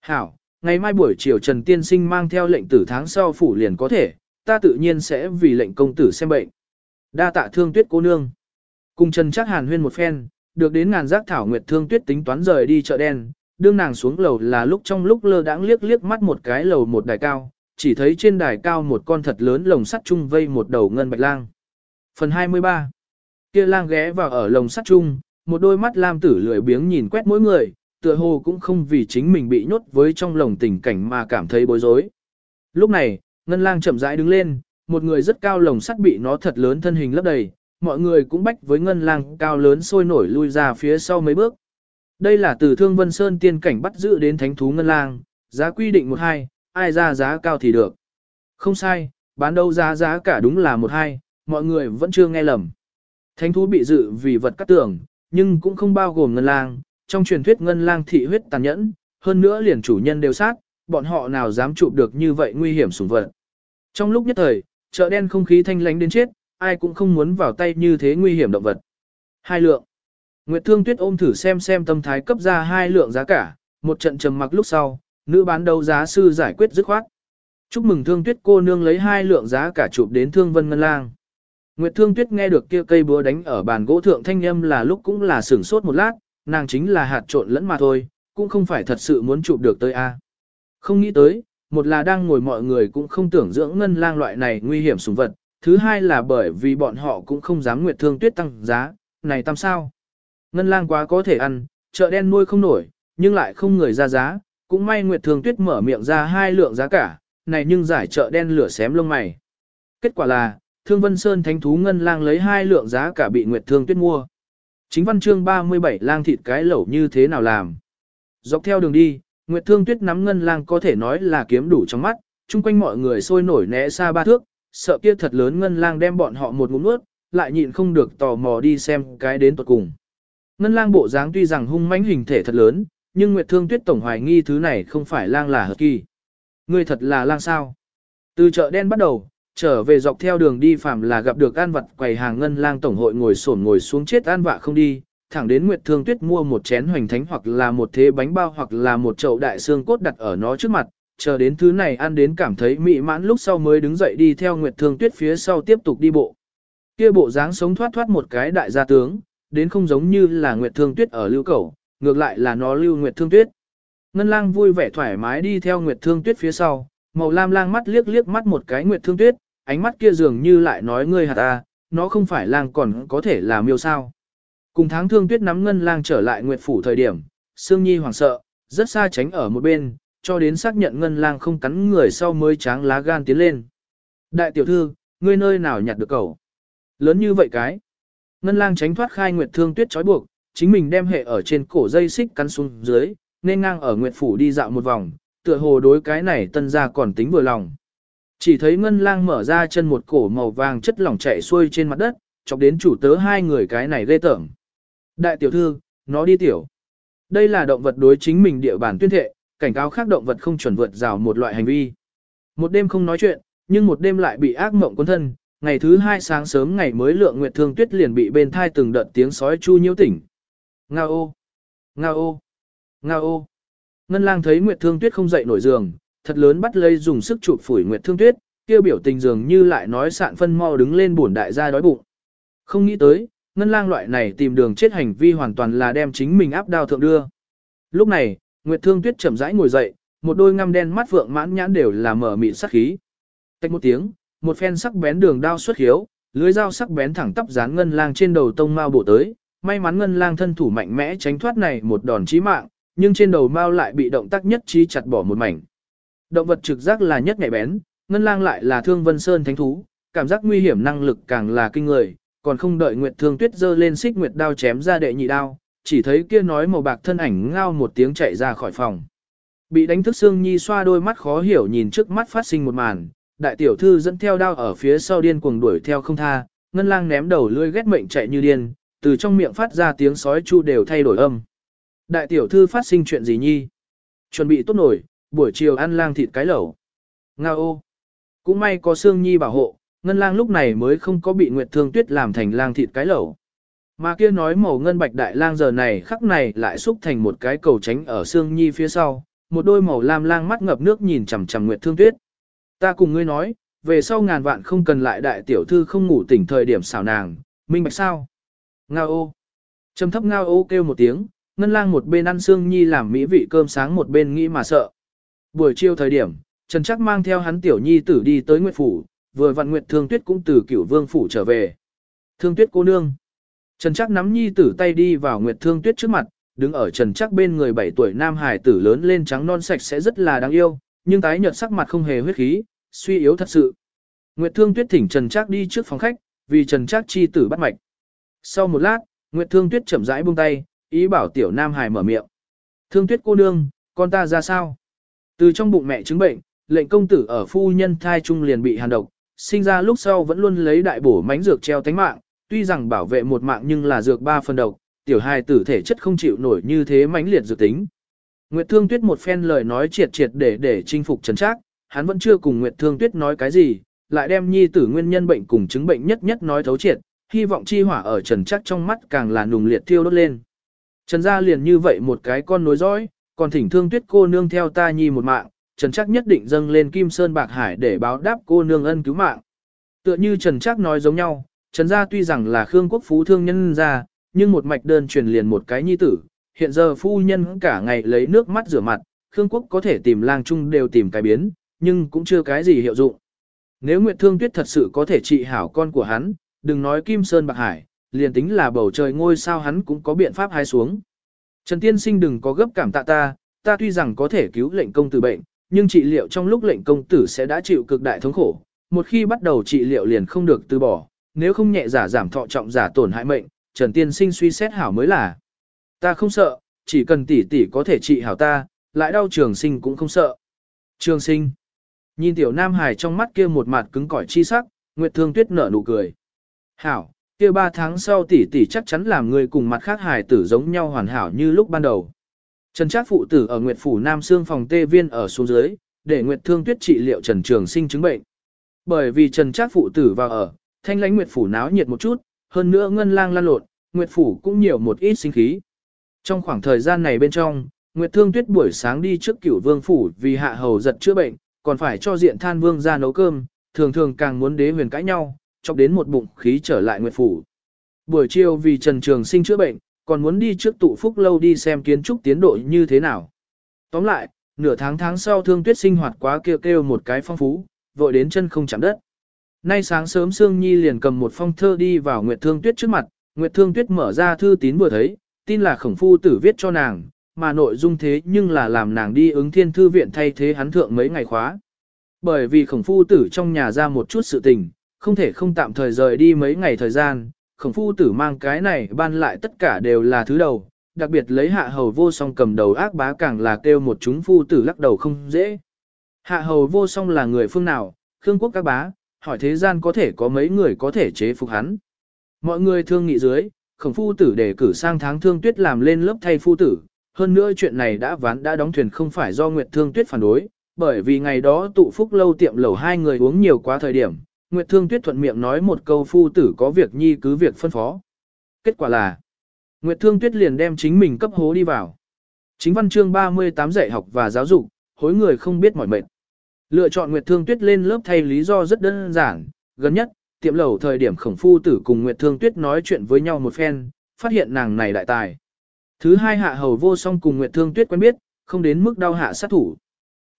Hảo, ngày mai buổi chiều Trần Tiên Sinh mang theo lệnh tử tháng sau phủ liền có thể, ta tự nhiên sẽ vì lệnh công tử xem bệnh. Đa tạ Thương Tuyết cô nương. Cùng Trần Trác hàn huyên một phen, được đến ngàn giác thảo Nguyệt Thương Tuyết tính toán rời đi chợ đen, đương nàng xuống lầu là lúc trong lúc lơ đãng liếc liếc mắt một cái lầu một đài cao, chỉ thấy trên đài cao một con thật lớn lồng sắt chung vây một đầu ngân bạch lang. Phần 23 Kia lang ghé vào ở lồng sắt chung, một đôi mắt lam tử lười biếng nhìn quét mỗi người, tựa hồ cũng không vì chính mình bị nhốt với trong lồng tình cảnh mà cảm thấy bối rối. Lúc này, ngân lang chậm rãi đứng lên, một người rất cao lồng sắt bị nó thật lớn thân hình lấp đầy, mọi người cũng bách với ngân lang cao lớn sôi nổi lui ra phía sau mấy bước. Đây là từ Thương Vân Sơn tiên cảnh bắt giữ đến thánh thú ngân lang, giá quy định một hai, ai ra giá cao thì được. Không sai, bán đâu giá giá cả đúng là một hai, mọi người vẫn chưa nghe lầm. Thánh thú bị dự vì vật cắt tưởng, nhưng cũng không bao gồm ngân lang, trong truyền thuyết ngân lang thị huyết tàn nhẫn, hơn nữa liền chủ nhân đều sát, bọn họ nào dám chụp được như vậy nguy hiểm sủng vật. Trong lúc nhất thời, chợ đen không khí thanh lánh đến chết, ai cũng không muốn vào tay như thế nguy hiểm động vật. Hai lượng. Nguyệt Thương Tuyết ôm thử xem xem tâm thái cấp ra hai lượng giá cả, một trận trầm mặc lúc sau, nữ bán đấu giá sư giải quyết dứt khoát. Chúc mừng Thương Tuyết cô nương lấy hai lượng giá cả chụp đến Thương Vân Ngân Lang. Nguyệt Thương Tuyết nghe được kia cây búa đánh ở bàn gỗ thượng thanh âm là lúc cũng là sửng sốt một lát, nàng chính là hạt trộn lẫn mà thôi, cũng không phải thật sự muốn chụp được tới a. Không nghĩ tới, một là đang ngồi mọi người cũng không tưởng dưỡng ngân lang loại này nguy hiểm sùng vật, thứ hai là bởi vì bọn họ cũng không dám Nguyệt Thương Tuyết tăng giá, này tam sao? Ngân lang quá có thể ăn, chợ đen nuôi không nổi, nhưng lại không người ra giá, cũng may Nguyệt Thương Tuyết mở miệng ra hai lượng giá cả, này nhưng giải chợ đen lửa xém lông mày. Kết quả là, Thương Vân Sơn Thánh Thú Ngân Lang lấy hai lượng giá cả bị Nguyệt Thương Tuyết mua. Chính văn chương 37 lang thịt cái lẩu như thế nào làm. Dọc theo đường đi, Nguyệt Thương Tuyết nắm Ngân Lang có thể nói là kiếm đủ trong mắt, chung quanh mọi người sôi nổi né xa ba thước, sợ kia thật lớn Ngân Lang đem bọn họ một ngụm nuốt, lại nhịn không được tò mò đi xem cái đến tuột cùng. Ngân lang bộ dáng tuy rằng hung mãnh hình thể thật lớn, nhưng Nguyệt Thương Tuyết tổng hoài nghi thứ này không phải lang là hợp kỳ. Ngươi thật là lang sao? Từ chợ đen bắt đầu, trở về dọc theo đường đi phạm là gặp được an vật quầy hàng ngân lang tổng hội ngồi sổn ngồi xuống chết an vạ không đi, thẳng đến Nguyệt Thương Tuyết mua một chén hoành thánh hoặc là một thế bánh bao hoặc là một chậu đại xương cốt đặt ở nó trước mặt, chờ đến thứ này ăn đến cảm thấy mị mãn lúc sau mới đứng dậy đi theo Nguyệt Thương Tuyết phía sau tiếp tục đi bộ. Kia bộ dáng sống thoát thoát một cái đại gia tướng, đến không giống như là Nguyệt Thương Tuyết ở lưu cầu, ngược lại là nó lưu Nguyệt Thương Tuyết. Ngân lang vui vẻ thoải mái đi theo Nguyệt Thương Tuyết phía sau, màu lam lang mắt liếc liếc mắt một cái Nguyệt Thương Tuyết, ánh mắt kia dường như lại nói ngươi hạt ta, nó không phải lang còn có thể là miêu sao. Cùng tháng Thương Tuyết nắm Ngân lang trở lại Nguyệt Phủ thời điểm, Sương Nhi hoảng sợ, rất xa tránh ở một bên, cho đến xác nhận Ngân lang không cắn người sau mới tráng lá gan tiến lên. Đại tiểu thư, ngươi nơi nào nhặt được cậu? Lớn như vậy cái. Ngân lang tránh thoát khai Nguyệt Thương Tuyết trói buộc, chính mình đem hệ ở trên cổ dây xích cắn xuống dưới, nên ngang ở Nguyệt Phủ đi dạo một vòng, tựa hồ đối cái này tân ra còn tính vừa lòng. Chỉ thấy Ngân lang mở ra chân một cổ màu vàng chất lỏng chảy xuôi trên mặt đất, chọc đến chủ tớ hai người cái này ghê tởm. Đại tiểu thư, nó đi tiểu. Đây là động vật đối chính mình địa bàn tuyên thệ, cảnh cáo khác động vật không chuẩn vượt rào một loại hành vi. Một đêm không nói chuyện, nhưng một đêm lại bị ác mộng cuốn thân, ngày thứ hai sáng sớm ngày mới lượng nguyệt thương tuyết liền bị bên thai từng đợt tiếng sói chu nhiễu tỉnh. Nga ô! Nga ô! Nga ô! Ngân lang thấy nguyệt thương tuyết không dậy nổi giường, thật lớn bắt lấy dùng sức chụp phủi nguyệt thương tuyết, kêu biểu tình dường như lại nói sạn phân mau đứng lên buồn đại gia đói bụng. Không nghĩ tới, ngân lang loại này tìm đường chết hành vi hoàn toàn là đem chính mình áp đao thượng đưa. Lúc này, Nguyệt Thương Tuyết chậm rãi ngồi dậy, một đôi ngăm đen mắt vượng mãn nhãn đều là mở mịn sắc khí. Tách một tiếng, một phen sắc bén đường đao xuất hiếu, lưới dao sắc bén thẳng tắp dán ngân lang trên đầu tông mao bổ tới, may mắn ngân lang thân thủ mạnh mẽ tránh thoát này một đòn chí mạng, nhưng trên đầu mao lại bị động tác nhất trí chặt bỏ một mảnh. Động vật trực giác là nhất nhạy bén, ngân lang lại là thương vân sơn thánh thú, cảm giác nguy hiểm năng lực càng là kinh người, còn không đợi Nguyệt Thương Tuyết giơ lên xích nguyệt đao chém ra đệ nhị đao, chỉ thấy kia nói màu bạc thân ảnh ngao một tiếng chạy ra khỏi phòng. Bị đánh thức Sương Nhi xoa đôi mắt khó hiểu nhìn trước mắt phát sinh một màn, đại tiểu thư dẫn theo đao ở phía sau điên cuồng đuổi theo không tha, ngân lang ném đầu lưỡi ghét mệnh chạy như điên, từ trong miệng phát ra tiếng sói chu đều thay đổi âm. Đại tiểu thư phát sinh chuyện gì nhi? Chuẩn bị tốt nổi, buổi chiều ăn lang thịt cái lẩu. ngao ô! Cũng may có Sương Nhi bảo hộ, Ngân lang lúc này mới không có bị Nguyệt Thương Tuyết làm thành lang thịt cái lẩu. Mà kia nói màu ngân bạch đại lang giờ này khắc này lại xúc thành một cái cầu tránh ở Sương Nhi phía sau, một đôi màu lam lang mắt ngập nước nhìn chằm chằm Nguyệt Thương Tuyết. Ta cùng ngươi nói, về sau ngàn vạn không cần lại đại tiểu thư không ngủ tỉnh thời điểm xảo nàng, minh bạch sao? Ngao ô. Trầm thấp ngao ô kêu một tiếng, ngân lang một bên ăn Sương Nhi làm mỹ vị cơm sáng một bên nghĩ mà sợ. Buổi chiều thời điểm, Trần Chắc mang theo hắn tiểu nhi tử đi tới Nguyệt Phủ, vừa vặn Nguyệt Thương Tuyết cũng từ cửu vương phủ trở về. Thương Tuyết cô nương. Trần Chắc nắm nhi tử tay đi vào Nguyệt Thương Tuyết trước mặt, đứng ở Trần Chắc bên người 7 tuổi nam hải tử lớn lên trắng non sạch sẽ rất là đáng yêu, nhưng tái nhợt sắc mặt không hề huyết khí, suy yếu thật sự. Nguyệt Thương Tuyết thỉnh Trần Chắc đi trước phòng khách, vì Trần Chắc chi tử bắt mạch. Sau một lát, Nguyệt Thương Tuyết chậm rãi buông tay, ý bảo tiểu nam hải mở miệng. Thương Tuyết cô nương, con ta ra sao? Từ trong bụng mẹ chứng bệnh, lệnh công tử ở phu nhân thai trung liền bị hàn độc, sinh ra lúc sau vẫn luôn lấy đại bổ mánh dược treo tánh mạng, tuy rằng bảo vệ một mạng nhưng là dược ba phần độc, tiểu hài tử thể chất không chịu nổi như thế mãnh liệt dược tính. Nguyệt Thương Tuyết một phen lời nói triệt triệt để để chinh phục Trần Trác, hắn vẫn chưa cùng Nguyệt Thương Tuyết nói cái gì, lại đem nhi tử nguyên nhân bệnh cùng chứng bệnh nhất nhất nói thấu triệt, hy vọng chi hỏa ở Trần Trác trong mắt càng là nùng liệt thiêu đốt lên. Trần gia liền như vậy một cái con nối dõi, còn thỉnh Thương Tuyết cô nương theo ta nhi một mạng, Trần Trác nhất định dâng lên Kim Sơn Bạc Hải để báo đáp cô nương ân cứu mạng. Tựa như Trần Trác nói giống nhau, Trần gia tuy rằng là Khương quốc phú thương nhân gia, nhưng một mạch đơn truyền liền một cái nhi tử, hiện giờ phu nhân cả ngày lấy nước mắt rửa mặt, Khương quốc có thể tìm lang chung đều tìm cái biến, nhưng cũng chưa cái gì hiệu dụng. Nếu Nguyệt Thương Tuyết thật sự có thể trị hảo con của hắn, đừng nói Kim Sơn Bạc Hải, liền tính là bầu trời ngôi sao hắn cũng có biện pháp hái xuống. Trần Tiên Sinh đừng có gấp cảm tạ ta, ta tuy rằng có thể cứu lệnh công từ bệnh, nhưng trị liệu trong lúc lệnh công tử sẽ đã chịu cực đại thống khổ, một khi bắt đầu trị liệu liền không được từ bỏ, nếu không nhẹ giả giảm thọ trọng giả tổn hại mệnh, Trần Tiên Sinh suy xét hảo mới là. Ta không sợ, chỉ cần tỷ tỷ có thể trị hảo ta, lại đau trường sinh cũng không sợ. Trường sinh. Nhìn tiểu Nam Hải trong mắt kia một mặt cứng cỏi chi sắc, Nguyệt Thương Tuyết nở nụ cười. Hảo, kia ba tháng sau tỷ tỷ chắc chắn làm người cùng mặt khác hài tử giống nhau hoàn hảo như lúc ban đầu. Trần Trác phụ tử ở Nguyệt phủ Nam Sương phòng tê viên ở xuống dưới, để Nguyệt Thương Tuyết trị liệu Trần Trường Sinh chứng bệnh. Bởi vì Trần Trác phụ tử vào ở, thanh lãnh Nguyệt phủ náo nhiệt một chút, hơn nữa ngân lang lan lột, Nguyệt phủ cũng nhiều một ít sinh khí. Trong khoảng thời gian này bên trong, Nguyệt Thương Tuyết buổi sáng đi trước Cửu Vương phủ vì hạ hầu giật chữa bệnh, còn phải cho Diện Than Vương ra nấu cơm, thường thường càng muốn đế huyền cãi nhau, chọc đến một bụng khí trở lại Nguyệt phủ. Buổi chiều vì Trần Trường Sinh chữa bệnh, còn muốn đi trước tụ phúc lâu đi xem kiến trúc tiến độ như thế nào. Tóm lại, nửa tháng tháng sau thương tuyết sinh hoạt quá kêu kêu một cái phong phú, vội đến chân không chạm đất. Nay sáng sớm Sương Nhi liền cầm một phong thơ đi vào Nguyệt Thương Tuyết trước mặt, Nguyệt Thương Tuyết mở ra thư tín vừa thấy, tin là khổng phu tử viết cho nàng, mà nội dung thế nhưng là làm nàng đi ứng thiên thư viện thay thế hắn thượng mấy ngày khóa. Bởi vì khổng phu tử trong nhà ra một chút sự tình, không thể không tạm thời rời đi mấy ngày thời gian, khổng phu tử mang cái này ban lại tất cả đều là thứ đầu, đặc biệt lấy hạ hầu vô song cầm đầu ác bá càng là kêu một chúng phu tử lắc đầu không dễ. Hạ hầu vô song là người phương nào, Khương quốc các bá, hỏi thế gian có thể có mấy người có thể chế phục hắn. Mọi người thương nghị dưới, khổng phu tử để cử sang tháng thương tuyết làm lên lớp thay phu tử, hơn nữa chuyện này đã ván đã đóng thuyền không phải do Nguyệt Thương Tuyết phản đối, bởi vì ngày đó tụ phúc lâu tiệm lẩu hai người uống nhiều quá thời điểm, Nguyệt Thương Tuyết thuận miệng nói một câu phu tử có việc nhi cứ việc phân phó. Kết quả là, Nguyệt Thương Tuyết liền đem chính mình cấp hố đi vào. Chính văn chương 38 dạy học và giáo dục, hối người không biết mỏi mệt. Lựa chọn Nguyệt Thương Tuyết lên lớp thay lý do rất đơn giản, gần nhất, tiệm lầu thời điểm khổng phu tử cùng Nguyệt Thương Tuyết nói chuyện với nhau một phen, phát hiện nàng này đại tài. Thứ hai hạ hầu vô song cùng Nguyệt Thương Tuyết quen biết, không đến mức đau hạ sát thủ.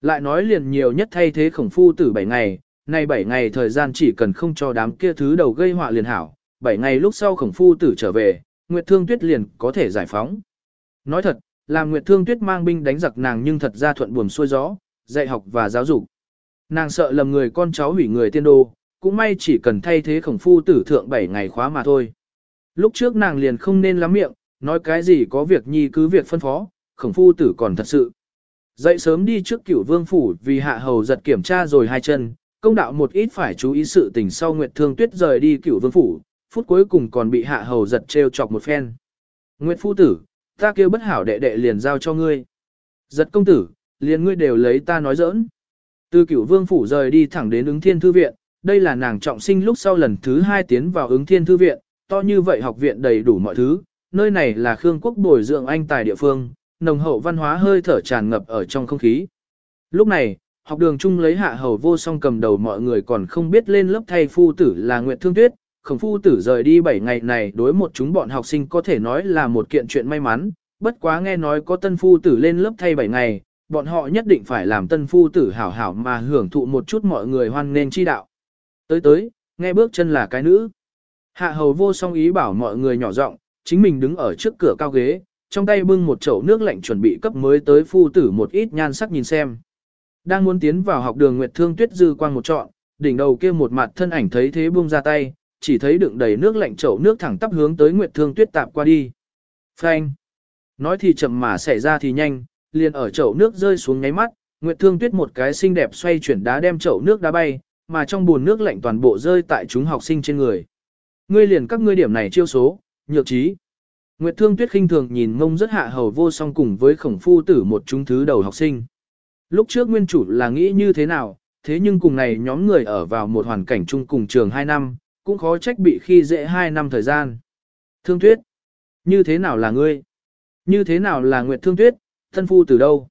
Lại nói liền nhiều nhất thay thế khổng phu tử 7 ngày, nay 7 ngày thời gian chỉ cần không cho đám kia thứ đầu gây họa liền hảo, 7 ngày lúc sau khổng phu tử trở về, Nguyệt Thương Tuyết liền có thể giải phóng. Nói thật, làm Nguyệt Thương Tuyết mang binh đánh giặc nàng nhưng thật ra thuận buồm xuôi gió, dạy học và giáo dục. Nàng sợ lầm người con cháu hủy người tiên đô, cũng may chỉ cần thay thế khổng phu tử thượng 7 ngày khóa mà thôi. Lúc trước nàng liền không nên lắm miệng, nói cái gì có việc nhi cứ việc phân phó, khổng phu tử còn thật sự. Dậy sớm đi trước cửu vương phủ vì hạ hầu giật kiểm tra rồi hai chân, công đạo một ít phải chú ý sự tình sau Nguyệt Thương Tuyết rời đi cửu vương phủ, phút cuối cùng còn bị hạ hầu giật treo chọc một phen. Nguyệt phu tử, ta kêu bất hảo đệ đệ liền giao cho ngươi. Giật công tử, liền ngươi đều lấy ta nói giỡn. Từ cửu vương phủ rời đi thẳng đến ứng thiên thư viện, đây là nàng trọng sinh lúc sau lần thứ hai tiến vào ứng thiên thư viện, to như vậy học viện đầy đủ mọi thứ, nơi này là Khương quốc bồi dưỡng anh tài địa phương, nồng hậu văn hóa hơi thở tràn ngập ở trong không khí. Lúc này, học đường chung lấy hạ hầu vô song cầm đầu mọi người còn không biết lên lớp thay phu tử là Nguyệt Thương Tuyết, khổng phu tử rời đi 7 ngày này đối một chúng bọn học sinh có thể nói là một kiện chuyện may mắn, bất quá nghe nói có tân phu tử lên lớp thay 7 ngày, bọn họ nhất định phải làm tân phu tử hảo hảo mà hưởng thụ một chút mọi người hoan nên chi đạo. Tới tới, nghe bước chân là cái nữ. Hạ hầu vô song ý bảo mọi người nhỏ giọng, chính mình đứng ở trước cửa cao ghế, trong tay bưng một chậu nước lạnh chuẩn bị cấp mới tới phu tử một ít nhan sắc nhìn xem. Đang muốn tiến vào học đường Nguyệt Thương Tuyết dư quang một trọn, đỉnh đầu kia một mặt thân ảnh thấy thế buông ra tay, chỉ thấy đựng đầy nước lạnh chậu nước thẳng tắp hướng tới Nguyệt Thương Tuyết tạp qua đi. Phanh. Nói thì chậm mà xảy ra thì nhanh, liền ở chậu nước rơi xuống nháy mắt, Nguyệt Thương Tuyết một cái xinh đẹp xoay chuyển đá đem chậu nước đá bay, mà trong buồn nước lạnh toàn bộ rơi tại chúng học sinh trên người. Ngươi liền các ngươi điểm này chiêu số, nhược trí. Nguyệt Thương Tuyết khinh thường nhìn ngông rất hạ hầu vô song cùng với khổng phu tử một chúng thứ đầu học sinh. Lúc trước nguyên chủ là nghĩ như thế nào, thế nhưng cùng này nhóm người ở vào một hoàn cảnh chung cùng trường 2 năm, cũng khó trách bị khi dễ 2 năm thời gian. Thương Tuyết, như thế nào là ngươi? Như thế nào là Nguyệt Thương Tuyết, thân phu từ đâu?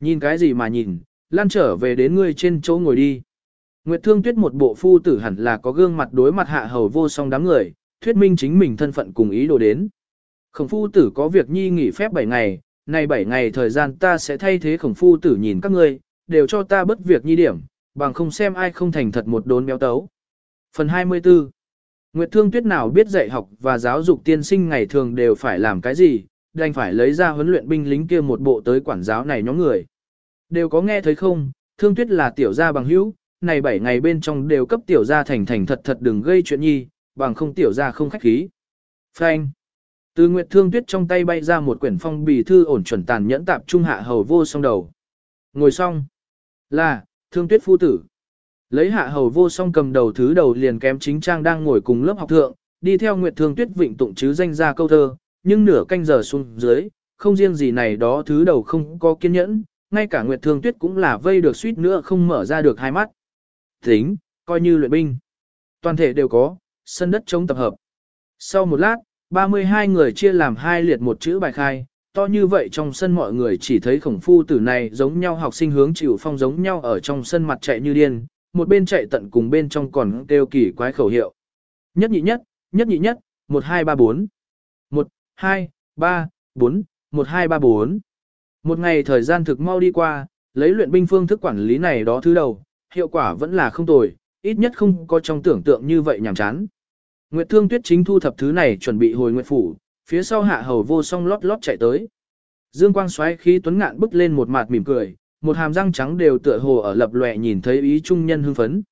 Nhìn cái gì mà nhìn, lan trở về đến ngươi trên chỗ ngồi đi. Nguyệt Thương Tuyết một bộ phu tử hẳn là có gương mặt đối mặt hạ hầu vô song đám người, thuyết minh chính mình thân phận cùng ý đồ đến. Khổng phu tử có việc nhi nghỉ phép 7 ngày, này 7 ngày thời gian ta sẽ thay thế khổng phu tử nhìn các ngươi, đều cho ta bất việc nhi điểm, bằng không xem ai không thành thật một đốn béo tấu. Phần 24 Nguyệt Thương Tuyết nào biết dạy học và giáo dục tiên sinh ngày thường đều phải làm cái gì, đành phải lấy ra huấn luyện binh lính kia một bộ tới quản giáo này nhóm người. Đều có nghe thấy không, Thương Tuyết là tiểu gia bằng hữu, này 7 ngày bên trong đều cấp tiểu gia thành thành thật thật đừng gây chuyện nhi, bằng không tiểu gia không khách khí. Phanh từ Nguyệt Thương Tuyết trong tay bay ra một quyển phong bì thư ổn chuẩn tàn nhẫn tạp trung hạ hầu vô song đầu. Ngồi xong. Là, Thương Tuyết phu tử. Lấy hạ hầu vô song cầm đầu thứ đầu liền kém chính trang đang ngồi cùng lớp học thượng, đi theo Nguyệt Thương Tuyết vịnh tụng chứ danh ra câu thơ, nhưng nửa canh giờ xuống dưới, không riêng gì này đó thứ đầu không có kiên nhẫn, ngay cả Nguyệt Thương Tuyết cũng là vây được suýt nữa không mở ra được hai mắt. Tính, coi như luyện binh. Toàn thể đều có, sân đất chống tập hợp. Sau một lát, 32 người chia làm hai liệt một chữ bài khai, to như vậy trong sân mọi người chỉ thấy khổng phu tử này giống nhau học sinh hướng chịu phong giống nhau ở trong sân mặt chạy như điên, một bên chạy tận cùng bên trong còn kêu kỳ quái khẩu hiệu. Nhất nhị nhất, nhất nhị nhất, 1234. 1 2 3 4, 1 2 3 4. Một ngày thời gian thực mau đi qua, lấy luyện binh phương thức quản lý này đó thứ đầu, hiệu quả vẫn là không tồi, ít nhất không có trong tưởng tượng như vậy nhảm chán. Nguyệt Thương Tuyết chính thu thập thứ này chuẩn bị hồi Nguyệt phủ, phía sau hạ hầu vô song lót lót chạy tới. Dương quang xoáy khí tuấn ngạn bước lên một mặt mỉm cười, một hàm răng trắng đều tựa hồ ở lập lòe nhìn thấy ý trung nhân hưng phấn.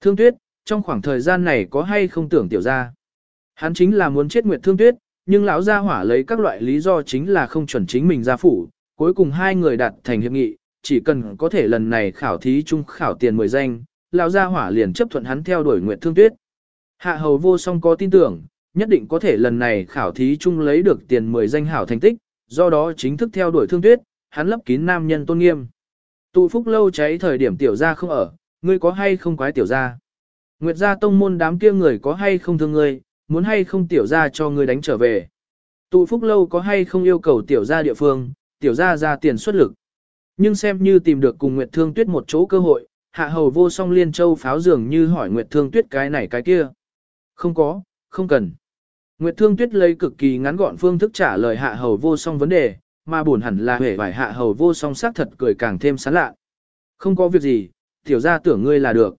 Thương Tuyết, trong khoảng thời gian này có hay không tưởng tiểu ra? Hắn chính là muốn chết Nguyệt Thương Tuyết, nhưng lão gia hỏa lấy các loại lý do chính là không chuẩn chính mình ra phủ, cuối cùng hai người đạt thành hiệp nghị, chỉ cần có thể lần này khảo thí chung khảo tiền 10 danh, lão gia hỏa liền chấp thuận hắn theo đuổi Nguyệt Thương Tuyết. Hạ hầu vô song có tin tưởng, nhất định có thể lần này khảo thí chung lấy được tiền 10 danh hảo thành tích, do đó chính thức theo đuổi thương tuyết, hắn lấp kín nam nhân tôn nghiêm. Tụ phúc lâu cháy thời điểm tiểu gia không ở, ngươi có hay không quái tiểu gia? Nguyệt gia tông môn đám kia người có hay không thương ngươi, muốn hay không tiểu gia cho ngươi đánh trở về? Tụ phúc lâu có hay không yêu cầu tiểu gia địa phương, tiểu gia ra tiền xuất lực? Nhưng xem như tìm được cùng Nguyệt Thương Tuyết một chỗ cơ hội, hạ hầu vô song liên châu pháo dường như hỏi Nguyệt Thương Tuyết cái này cái kia. Không có, không cần. Nguyệt Thương Tuyết lấy cực kỳ ngắn gọn phương thức trả lời hạ hầu vô song vấn đề, mà buồn hẳn là hề vải hạ hầu vô song sắc thật cười càng thêm sán lạ. Không có việc gì, tiểu ra tưởng ngươi là được.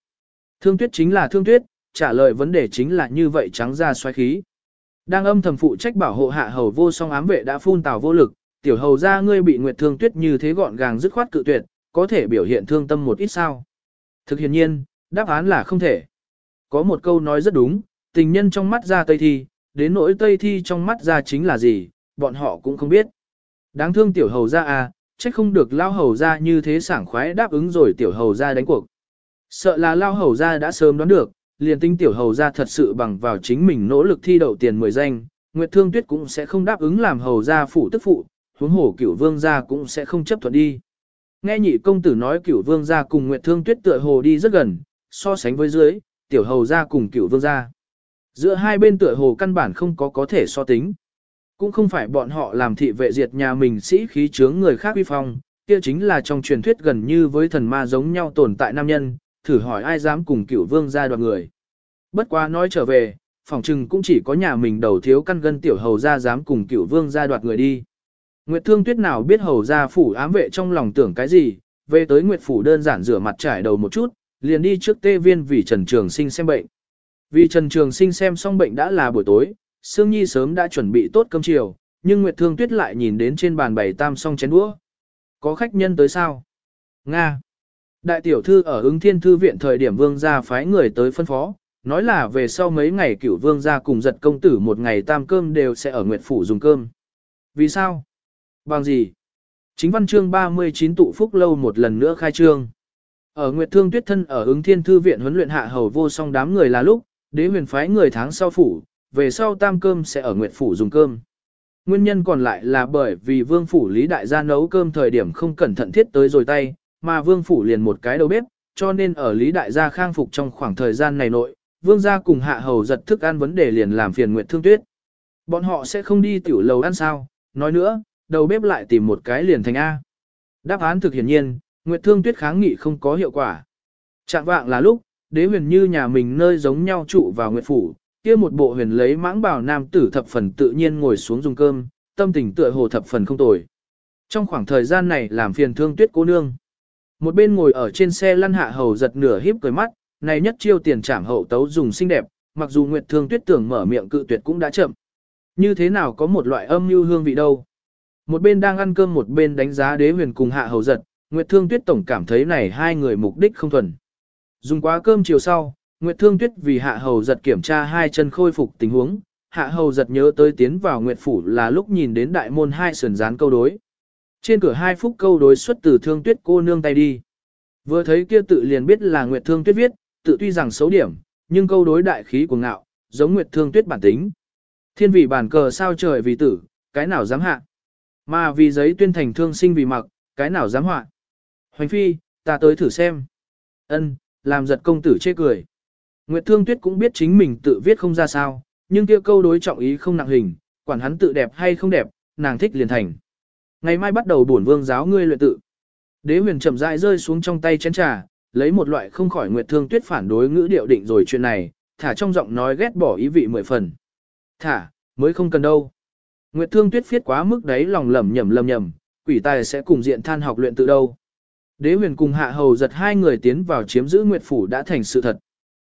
Thương Tuyết chính là Thương Tuyết, trả lời vấn đề chính là như vậy trắng ra xoáy khí. Đang âm thầm phụ trách bảo hộ hạ hầu vô song ám vệ đã phun tào vô lực, tiểu hầu ra ngươi bị Nguyệt Thương Tuyết như thế gọn gàng dứt khoát cự tuyệt, có thể biểu hiện thương tâm một ít sao. Thực hiện nhiên, đáp án là không thể. Có một câu nói rất đúng, tình nhân trong mắt ra tây thi, đến nỗi tây thi trong mắt ra chính là gì, bọn họ cũng không biết. Đáng thương tiểu hầu ra à, trách không được lao hầu ra như thế sảng khoái đáp ứng rồi tiểu hầu ra đánh cuộc. Sợ là lao hầu ra đã sớm đoán được, liền tinh tiểu hầu ra thật sự bằng vào chính mình nỗ lực thi đậu tiền 10 danh, Nguyệt Thương Tuyết cũng sẽ không đáp ứng làm hầu ra phụ tức phụ, huống hổ cửu vương gia cũng sẽ không chấp thuận đi. Nghe nhị công tử nói cửu vương gia cùng Nguyệt Thương Tuyết tựa hồ đi rất gần, so sánh với dưới, tiểu hầu gia cùng cửu vương gia. Giữa hai bên tựa hồ căn bản không có có thể so tính. Cũng không phải bọn họ làm thị vệ diệt nhà mình sĩ khí chướng người khác uy phong, kia chính là trong truyền thuyết gần như với thần ma giống nhau tồn tại nam nhân, thử hỏi ai dám cùng cửu vương gia đoạt người. Bất quá nói trở về, phòng trừng cũng chỉ có nhà mình đầu thiếu căn gân tiểu hầu gia dám cùng cửu vương gia đoạt người đi. Nguyệt Thương Tuyết nào biết hầu gia phủ ám vệ trong lòng tưởng cái gì, về tới Nguyệt phủ đơn giản rửa mặt trải đầu một chút, liền đi trước tê viên vì Trần Trường Sinh xem bệnh. Vì Trần Trường Sinh xem xong bệnh đã là buổi tối, Sương Nhi sớm đã chuẩn bị tốt cơm chiều, nhưng Nguyệt Thương Tuyết lại nhìn đến trên bàn bày tam song chén đũa. Có khách nhân tới sao? Nga. Đại tiểu thư ở ứng thiên thư viện thời điểm vương gia phái người tới phân phó, nói là về sau mấy ngày cửu vương gia cùng giật công tử một ngày tam cơm đều sẽ ở Nguyệt Phủ dùng cơm. Vì sao? Bằng gì? Chính văn chương 39 tụ phúc lâu một lần nữa khai trương. Ở Nguyệt Thương Tuyết thân ở ứng thiên thư viện huấn luyện hạ hầu vô song đám người là lúc, đế huyền phái người tháng sau phủ, về sau tam cơm sẽ ở Nguyệt Phủ dùng cơm. Nguyên nhân còn lại là bởi vì vương phủ lý đại gia nấu cơm thời điểm không cẩn thận thiết tới rồi tay, mà vương phủ liền một cái đầu bếp, cho nên ở lý đại gia khang phục trong khoảng thời gian này nội, vương gia cùng hạ hầu giật thức ăn vấn đề liền làm phiền Nguyệt Thương Tuyết. Bọn họ sẽ không đi tiểu lầu ăn sao, nói nữa, đầu bếp lại tìm một cái liền thành A. Đáp án thực hiển nhiên, Nguyệt Thương Tuyết kháng nghị không có hiệu quả. Trạng vạng là lúc, đế huyền như nhà mình nơi giống nhau trụ vào Nguyệt Phủ, kia một bộ huyền lấy mãng bảo nam tử thập phần tự nhiên ngồi xuống dùng cơm, tâm tình tựa hồ thập phần không tồi. Trong khoảng thời gian này làm phiền thương tuyết cô nương. Một bên ngồi ở trên xe lăn hạ hầu giật nửa híp cười mắt, này nhất chiêu tiền trảm hậu tấu dùng xinh đẹp, mặc dù Nguyệt Thương Tuyết tưởng mở miệng cự tuyệt cũng đã chậm. Như thế nào có một loại âm mưu hương vị đâu? Một bên đang ăn cơm một bên đánh giá đế huyền cùng hạ hầu giật, Nguyệt Thương Tuyết tổng cảm thấy này hai người mục đích không thuần. Dùng quá cơm chiều sau, Nguyệt Thương Tuyết vì hạ hầu giật kiểm tra hai chân khôi phục tình huống, hạ hầu giật nhớ tới tiến vào Nguyệt Phủ là lúc nhìn đến đại môn hai sườn dán câu đối. Trên cửa hai phúc câu đối xuất từ Thương Tuyết cô nương tay đi. Vừa thấy kia tự liền biết là Nguyệt Thương Tuyết viết, tự tuy rằng xấu điểm, nhưng câu đối đại khí của ngạo, giống Nguyệt Thương Tuyết bản tính. Thiên vị bản cờ sao trời vì tử, cái nào dám hạ. Mà vì giấy tuyên thành thương sinh vì mặc, cái nào dám họa. Hoành phi, ta tới thử xem. Ân, làm giật công tử chê cười. Nguyệt Thương Tuyết cũng biết chính mình tự viết không ra sao, nhưng kia câu đối trọng ý không nặng hình, quản hắn tự đẹp hay không đẹp, nàng thích liền thành. Ngày mai bắt đầu bổn vương giáo ngươi luyện tự. Đế huyền chậm rãi rơi xuống trong tay chén trà, lấy một loại không khỏi Nguyệt Thương Tuyết phản đối ngữ điệu định rồi chuyện này, thả trong giọng nói ghét bỏ ý vị mười phần. Thả, mới không cần đâu. Nguyệt Thương Tuyết viết quá mức đấy lòng lầm nhầm lầm nhầm, quỷ tài sẽ cùng diện than học luyện tự đâu. Đế huyền cùng hạ hầu giật hai người tiến vào chiếm giữ Nguyệt Phủ đã thành sự thật.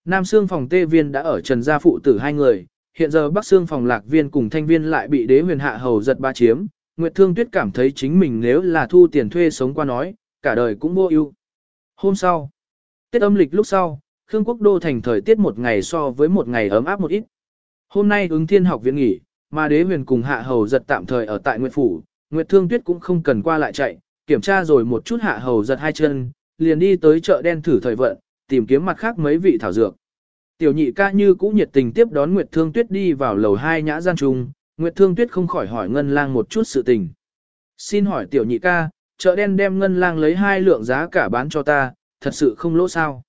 Nam Sương phòng tê viên đã ở trần gia phụ tử hai người, hiện giờ Bắc Sương phòng lạc viên cùng thanh viên lại bị đế huyền hạ hầu giật ba chiếm. Nguyệt Thương Tuyết cảm thấy chính mình nếu là thu tiền thuê sống qua nói, cả đời cũng vô ưu. Hôm sau, Tết âm lịch lúc sau, Khương Quốc Đô thành thời tiết một ngày so với một ngày ấm áp một ít. Hôm nay ứng thiên học viện nghỉ, mà đế huyền cùng hạ hầu giật tạm thời ở tại Nguyệt Phủ, Nguyệt Thương Tuyết cũng không cần qua lại chạy, kiểm tra rồi một chút hạ hầu giật hai chân, liền đi tới chợ đen thử thời vận, tìm kiếm mặt khác mấy vị thảo dược. Tiểu nhị ca như cũ nhiệt tình tiếp đón Nguyệt Thương Tuyết đi vào lầu hai nhã gian trung, Nguyệt Thương Tuyết không khỏi hỏi Ngân Lang một chút sự tình. Xin hỏi tiểu nhị ca, chợ đen đem Ngân Lang lấy hai lượng giá cả bán cho ta, thật sự không lỗ sao?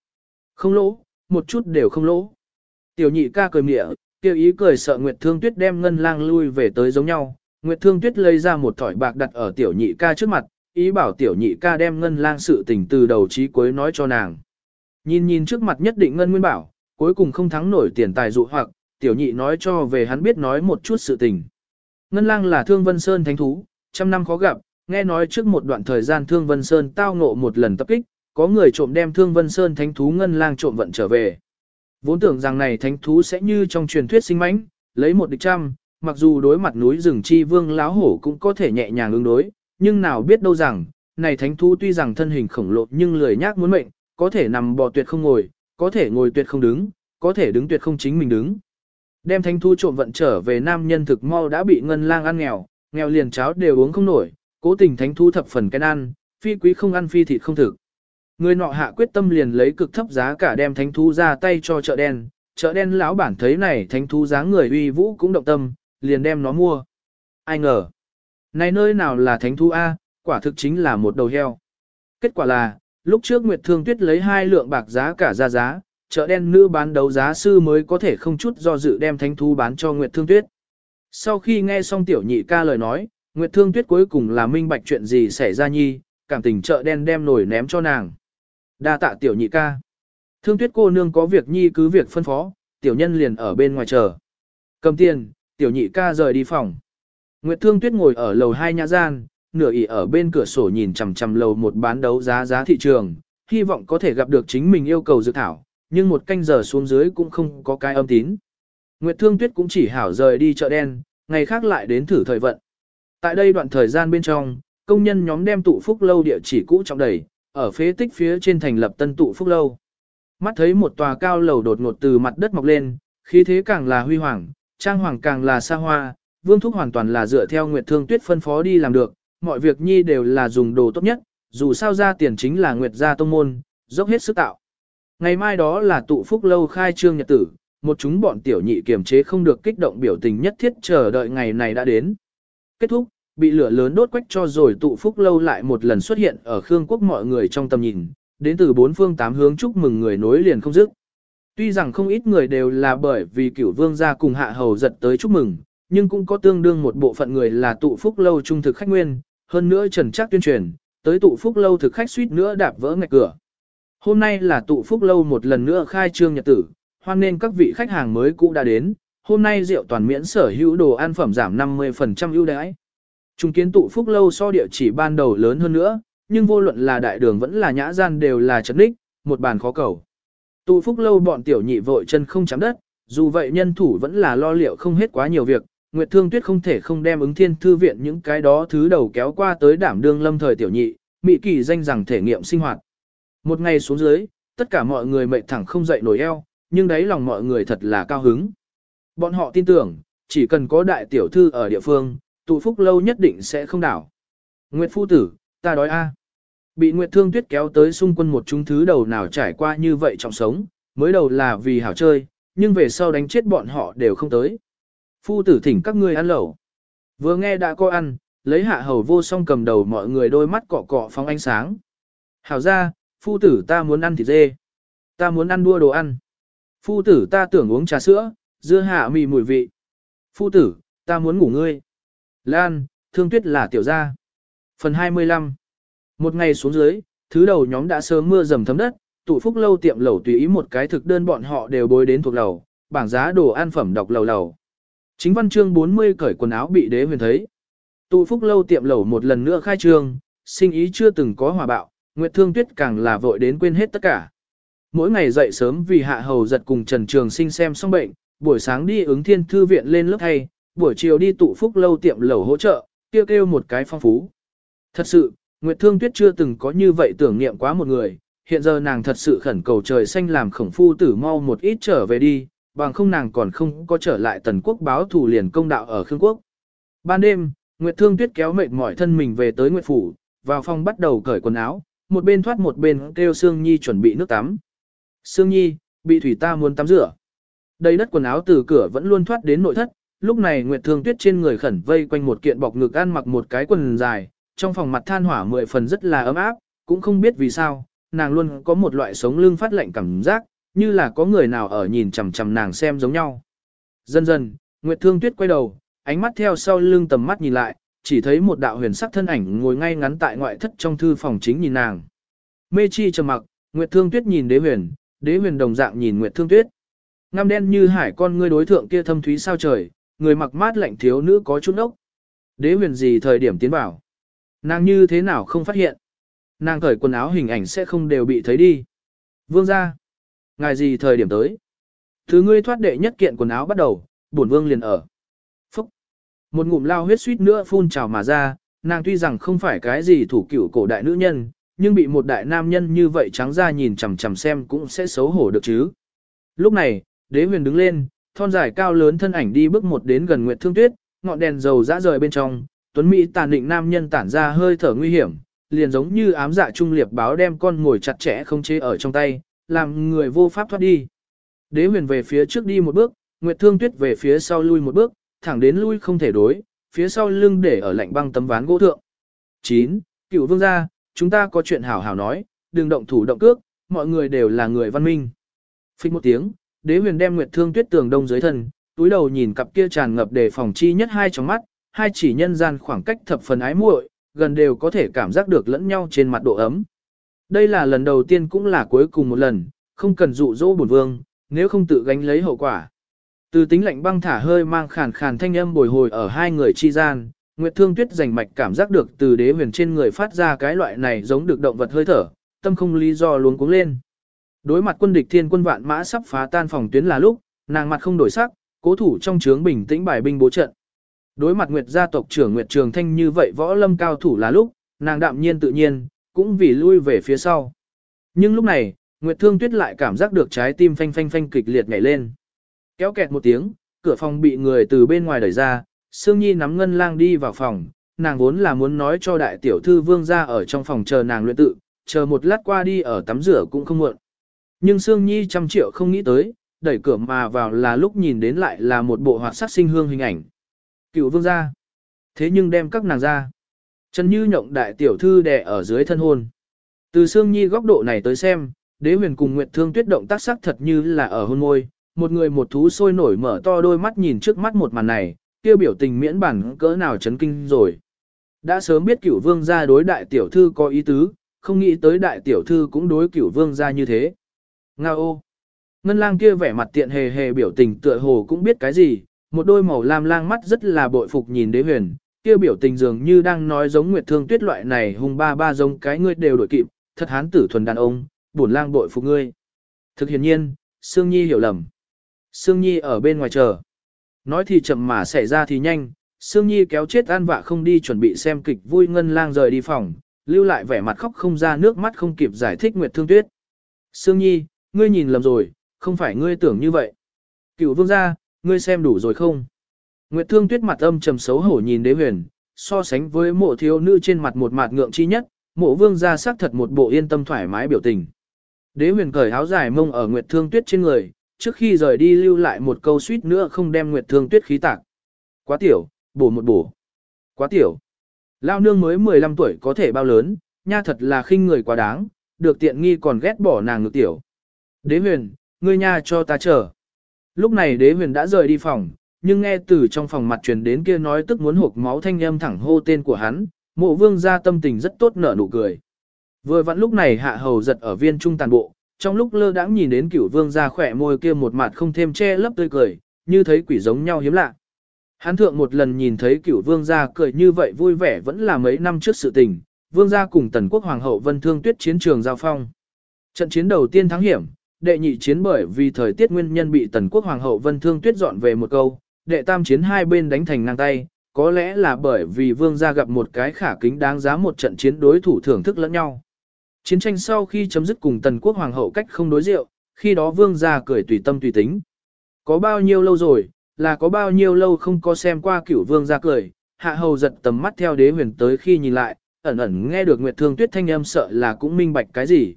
Không lỗ, một chút đều không lỗ. Tiểu nhị ca cười mỉa, kêu ý cười sợ Nguyệt Thương Tuyết đem Ngân Lang lui về tới giống nhau. Nguyệt Thương Tuyết lấy ra một thỏi bạc đặt ở tiểu nhị ca trước mặt, ý bảo tiểu nhị ca đem Ngân Lang sự tình từ đầu chí cuối nói cho nàng. Nhìn nhìn trước mặt nhất định ngân nguyên bảo, cuối cùng không thắng nổi tiền tài dụ hoặc, tiểu nhị nói cho về hắn biết nói một chút sự tình. Ngân lang là thương vân sơn thánh thú, trăm năm khó gặp, nghe nói trước một đoạn thời gian thương vân sơn tao ngộ một lần tập kích, có người trộm đem thương vân sơn thánh thú ngân lang trộm vận trở về. Vốn tưởng rằng này thánh thú sẽ như trong truyền thuyết sinh mãnh, lấy một địch trăm, mặc dù đối mặt núi rừng chi vương láo hổ cũng có thể nhẹ nhàng ứng đối, nhưng nào biết đâu rằng, này thánh thú tuy rằng thân hình khổng lồ nhưng lười nhác muốn mệnh, có thể nằm bò tuyệt không ngồi, có thể ngồi tuyệt không đứng, có thể đứng tuyệt không chính mình đứng. Đem Thánh Thú trộm vận trở về nam nhân thực mau đã bị ngân lang ăn nghèo, nghèo liền cháo đều uống không nổi, cố tình thánh Thú thập phần cái ăn, phi quý không ăn phi thịt không thực. Người nọ hạ quyết tâm liền lấy cực thấp giá cả đem thánh thú ra tay cho chợ đen, chợ đen lão bản thấy này thánh thú dáng người uy vũ cũng động tâm, liền đem nó mua. Ai ngờ, này nơi nào là thánh thú A, quả thực chính là một đầu heo. Kết quả là, lúc trước Nguyệt Thương Tuyết lấy hai lượng bạc giá cả ra giá, chợ đen nữ bán đấu giá sư mới có thể không chút do dự đem thánh thú bán cho Nguyệt Thương Tuyết. Sau khi nghe xong tiểu nhị ca lời nói, Nguyệt Thương Tuyết cuối cùng là minh bạch chuyện gì xảy ra nhi, cảm tình chợ đen đem nổi ném cho nàng. Đa tạ tiểu nhị ca. Thương Tuyết cô nương có việc nhi cứ việc phân phó, tiểu nhân liền ở bên ngoài chờ. Cầm tiền, tiểu nhị ca rời đi phòng. Nguyệt Thương Tuyết ngồi ở lầu hai nhà gian, nửa ỉ ở bên cửa sổ nhìn chằm chằm lầu một bán đấu giá giá thị trường, hy vọng có thể gặp được chính mình yêu cầu dự thảo, nhưng một canh giờ xuống dưới cũng không có cái âm tín. Nguyệt Thương Tuyết cũng chỉ hảo rời đi chợ đen, ngày khác lại đến thử thời vận. Tại đây đoạn thời gian bên trong, công nhân nhóm đem tụ phúc lâu địa chỉ cũ trọng đẩy, ở phế tích phía trên thành lập tân tụ phúc lâu. Mắt thấy một tòa cao lầu đột ngột từ mặt đất mọc lên, khí thế càng là huy hoàng, trang hoàng càng là xa hoa, vương thúc hoàn toàn là dựa theo Nguyệt Thương Tuyết phân phó đi làm được, mọi việc nhi đều là dùng đồ tốt nhất, dù sao ra tiền chính là Nguyệt gia tông môn, dốc hết sức tạo. Ngày mai đó là tụ phúc lâu khai trương nhật tử, một chúng bọn tiểu nhị kiềm chế không được kích động biểu tình nhất thiết chờ đợi ngày này đã đến. Kết thúc, bị lửa lớn đốt quách cho rồi tụ phúc lâu lại một lần xuất hiện ở Khương quốc mọi người trong tầm nhìn, đến từ bốn phương tám hướng chúc mừng người nối liền không dứt. Tuy rằng không ít người đều là bởi vì cửu vương gia cùng hạ hầu giật tới chúc mừng, nhưng cũng có tương đương một bộ phận người là tụ phúc lâu trung thực khách nguyên, hơn nữa trần chắc tuyên truyền, tới tụ phúc lâu thực khách suýt nữa đạp vỡ ngạch cửa. Hôm nay là tụ phúc lâu một lần nữa khai trương nhật tử, hoan nên các vị khách hàng mới cũ đã đến, hôm nay rượu toàn miễn sở hữu đồ ăn phẩm giảm 50% ưu đãi. Trung kiến tụ phúc lâu so địa chỉ ban đầu lớn hơn nữa, nhưng vô luận là đại đường vẫn là nhã gian đều là chật đích, một bàn khó cầu. Tụ phúc lâu bọn tiểu nhị vội chân không chạm đất, dù vậy nhân thủ vẫn là lo liệu không hết quá nhiều việc, Nguyệt Thương Tuyết không thể không đem ứng thiên thư viện những cái đó thứ đầu kéo qua tới đảm đương lâm thời tiểu nhị, mị kỳ danh rằng thể nghiệm sinh hoạt. Một ngày xuống dưới, tất cả mọi người mệt thẳng không dậy nổi eo, nhưng đấy lòng mọi người thật là cao hứng. Bọn họ tin tưởng, chỉ cần có đại tiểu thư ở địa phương, tụ phúc lâu nhất định sẽ không đảo. Nguyệt phu tử, ta đói a. Bị Nguyệt Thương Tuyết kéo tới xung quân một chúng thứ đầu nào trải qua như vậy trong sống, mới đầu là vì hảo chơi, nhưng về sau đánh chết bọn họ đều không tới. Phu tử thỉnh các ngươi ăn lẩu. Vừa nghe đã có ăn, lấy hạ hầu vô song cầm đầu mọi người đôi mắt cọ cọ phóng ánh sáng. Hảo ra, phu tử ta muốn ăn thịt dê. Ta muốn ăn đua đồ ăn. Phu tử ta tưởng uống trà sữa, dưa hạ mì mùi vị. Phu tử, ta muốn ngủ ngươi. Lan, thương tuyết là tiểu gia. Phần 25 Một ngày xuống dưới, thứ đầu nhóm đã sớm mưa dầm thấm đất, tụ phúc lâu tiệm lẩu tùy ý một cái thực đơn bọn họ đều bối đến thuộc lầu, bảng giá đồ ăn phẩm đọc lầu lầu. Chính văn chương 40 cởi quần áo bị đế huyền thấy. Tụ phúc lâu tiệm lẩu một lần nữa khai trương, sinh ý chưa từng có hòa bạo, Nguyệt Thương Tuyết càng là vội đến quên hết tất cả. Mỗi ngày dậy sớm vì hạ hầu giật cùng Trần Trường Sinh xem xong bệnh, buổi sáng đi ứng thiên thư viện lên lớp thay, buổi chiều đi tụ phúc lâu tiệm lẩu hỗ trợ, kêu kêu một cái phong phú. Thật sự, Nguyệt Thương Tuyết chưa từng có như vậy tưởng niệm quá một người, hiện giờ nàng thật sự khẩn cầu trời xanh làm khổng phu tử mau một ít trở về đi, bằng không nàng còn không có trở lại tần quốc báo thủ liền công đạo ở Khương Quốc. Ban đêm, Nguyệt Thương Tuyết kéo mệt mỏi thân mình về tới Nguyệt Phủ, vào phòng bắt đầu cởi quần áo, một bên thoát một bên kêu Sương Nhi chuẩn bị nước tắm. Sương Nhi, bị thủy ta muốn tắm rửa. Đầy đất quần áo từ cửa vẫn luôn thoát đến nội thất, lúc này Nguyệt Thương Tuyết trên người khẩn vây quanh một kiện bọc ngực ăn mặc một cái quần dài, trong phòng mặt than hỏa mười phần rất là ấm áp, cũng không biết vì sao, nàng luôn có một loại sống lưng phát lạnh cảm giác, như là có người nào ở nhìn chằm chằm nàng xem giống nhau. Dần dần, Nguyệt Thương Tuyết quay đầu, ánh mắt theo sau lưng tầm mắt nhìn lại, chỉ thấy một đạo huyền sắc thân ảnh ngồi ngay ngắn tại ngoại thất trong thư phòng chính nhìn nàng. Mê chi trầm mặc, Nguyệt Thương Tuyết nhìn Đế Huyền, Đế Huyền đồng dạng nhìn Nguyệt Thương Tuyết. Ngăm đen như hải con ngươi đối thượng kia thâm thúy sao trời, người mặc mát lạnh thiếu nữ có chút ốc. Đế Huyền gì thời điểm tiến vào? Nàng như thế nào không phát hiện? Nàng cởi quần áo hình ảnh sẽ không đều bị thấy đi. Vương gia, ngài gì thời điểm tới? Thứ ngươi thoát đệ nhất kiện quần áo bắt đầu, bổn vương liền ở. Phúc. Một ngụm lao huyết suýt nữa phun trào mà ra, nàng tuy rằng không phải cái gì thủ cửu cổ đại nữ nhân, nhưng bị một đại nam nhân như vậy trắng ra nhìn chằm chằm xem cũng sẽ xấu hổ được chứ. Lúc này, đế huyền đứng lên, thon dài cao lớn thân ảnh đi bước một đến gần Nguyệt Thương Tuyết, ngọn đèn dầu dã rời bên trong, tuấn mỹ tàn định nam nhân tản ra hơi thở nguy hiểm, liền giống như ám dạ trung liệp báo đem con ngồi chặt chẽ không chế ở trong tay, làm người vô pháp thoát đi. Đế huyền về phía trước đi một bước, Nguyệt Thương Tuyết về phía sau lui một bước, thẳng đến lui không thể đối, phía sau lưng để ở lạnh băng tấm ván gỗ thượng. 9. Cựu vương gia, chúng ta có chuyện hảo hảo nói, đừng động thủ động cước, mọi người đều là người văn minh. Phích một tiếng, đế huyền đem Nguyệt Thương Tuyết tường đông dưới thân, túi đầu nhìn cặp kia tràn ngập để phòng chi nhất hai trong mắt, hai chỉ nhân gian khoảng cách thập phần ái muội, gần đều có thể cảm giác được lẫn nhau trên mặt độ ấm. Đây là lần đầu tiên cũng là cuối cùng một lần, không cần dụ dỗ bổn vương, nếu không tự gánh lấy hậu quả. Từ tính lạnh băng thả hơi mang khàn khàn thanh âm bồi hồi ở hai người chi gian, Nguyệt Thương Tuyết rành mạch cảm giác được từ đế huyền trên người phát ra cái loại này giống được động vật hơi thở, tâm không lý do luống cuống lên. Đối mặt quân địch thiên quân vạn mã sắp phá tan phòng tuyến là lúc, nàng mặt không đổi sắc, cố thủ trong trướng bình tĩnh bài binh bố trận. Đối mặt Nguyệt gia tộc trưởng Nguyệt Trường Thanh như vậy võ lâm cao thủ là lúc, nàng đạm nhiên tự nhiên, cũng vì lui về phía sau. Nhưng lúc này, Nguyệt Thương Tuyết lại cảm giác được trái tim phanh phanh phanh kịch liệt nhảy lên. Kéo kẹt một tiếng, cửa phòng bị người từ bên ngoài đẩy ra, Sương Nhi nắm ngân lang đi vào phòng, nàng vốn là muốn nói cho đại tiểu thư vương ra ở trong phòng chờ nàng luyện tự, chờ một lát qua đi ở tắm rửa cũng không muộn. Nhưng Sương Nhi trăm triệu không nghĩ tới, đẩy cửa mà vào là lúc nhìn đến lại là một bộ hoạt sắc sinh hương hình ảnh. Cựu vương gia. Thế nhưng đem các nàng ra. Trần Như nhộng đại tiểu thư đè ở dưới thân hôn. Từ Sương Nhi góc độ này tới xem, đế huyền cùng Nguyệt Thương Tuyết động tác sắc thật như là ở hôn môi, một người một thú sôi nổi mở to đôi mắt nhìn trước mắt một màn này, kia biểu tình miễn bản cỡ nào chấn kinh rồi. Đã sớm biết cửu vương gia đối đại tiểu thư có ý tứ, không nghĩ tới đại tiểu thư cũng đối cửu vương gia như thế. Nga! Ngân lang kia vẻ mặt tiện hề hề biểu tình tựa hồ cũng biết cái gì, một đôi màu lam lang mắt rất là bội phục nhìn đế huyền, kia biểu tình dường như đang nói giống nguyệt thương tuyết loại này hung ba ba giống cái ngươi đều đổi kịp, thật hán tử thuần đàn ông, bổn lang bội phục ngươi. Thực hiển nhiên, Sương Nhi hiểu lầm. Sương Nhi ở bên ngoài chờ. Nói thì chậm mà xảy ra thì nhanh, Sương Nhi kéo chết an vạ không đi chuẩn bị xem kịch vui ngân lang rời đi phòng, lưu lại vẻ mặt khóc không ra nước mắt không kịp giải thích Nguyệt Thương Tuyết. Sương Nhi, ngươi nhìn lầm rồi, không phải ngươi tưởng như vậy. Cựu vương gia, ngươi xem đủ rồi không? Nguyệt Thương Tuyết mặt âm trầm xấu hổ nhìn đế huyền, so sánh với mộ thiếu nữ trên mặt một mặt ngượng chi nhất, mộ vương gia sắc thật một bộ yên tâm thoải mái biểu tình. Đế huyền cởi áo dài mông ở Nguyệt Thương Tuyết trên người, trước khi rời đi lưu lại một câu suýt nữa không đem Nguyệt Thương Tuyết khí tạc. Quá tiểu, bổ một bổ. Quá tiểu. Lao nương mới 15 tuổi có thể bao lớn, nha thật là khinh người quá đáng, được tiện nghi còn ghét bỏ nàng ngược tiểu. Đế huyền, ngươi nha cho ta chờ. Lúc này đế huyền đã rời đi phòng, nhưng nghe từ trong phòng mặt truyền đến kia nói tức muốn hộp máu thanh âm thẳng hô tên của hắn, mộ vương ra tâm tình rất tốt nở nụ cười. Vừa vặn lúc này hạ hầu giật ở viên trung tàn bộ, trong lúc lơ đãng nhìn đến cửu vương ra khỏe môi kia một mặt không thêm che lấp tươi cười, như thấy quỷ giống nhau hiếm lạ. Hắn thượng một lần nhìn thấy cửu vương gia cười như vậy vui vẻ vẫn là mấy năm trước sự tình, vương gia cùng tần quốc hoàng hậu vân thương tuyết chiến trường giao phong. Trận chiến đầu tiên thắng hiểm, đệ nhị chiến bởi vì thời tiết nguyên nhân bị tần quốc hoàng hậu vân thương tuyết dọn về một câu, đệ tam chiến hai bên đánh thành ngang tay, có lẽ là bởi vì vương gia gặp một cái khả kính đáng giá một trận chiến đối thủ thưởng thức lẫn nhau. Chiến tranh sau khi chấm dứt cùng tần quốc hoàng hậu cách không đối rượu, khi đó vương gia cười tùy tâm tùy tính. Có bao nhiêu lâu rồi, là có bao nhiêu lâu không có xem qua cửu vương gia cười, hạ hầu giật tầm mắt theo đế huyền tới khi nhìn lại, ẩn ẩn nghe được Nguyệt Thương Tuyết thanh âm sợ là cũng minh bạch cái gì.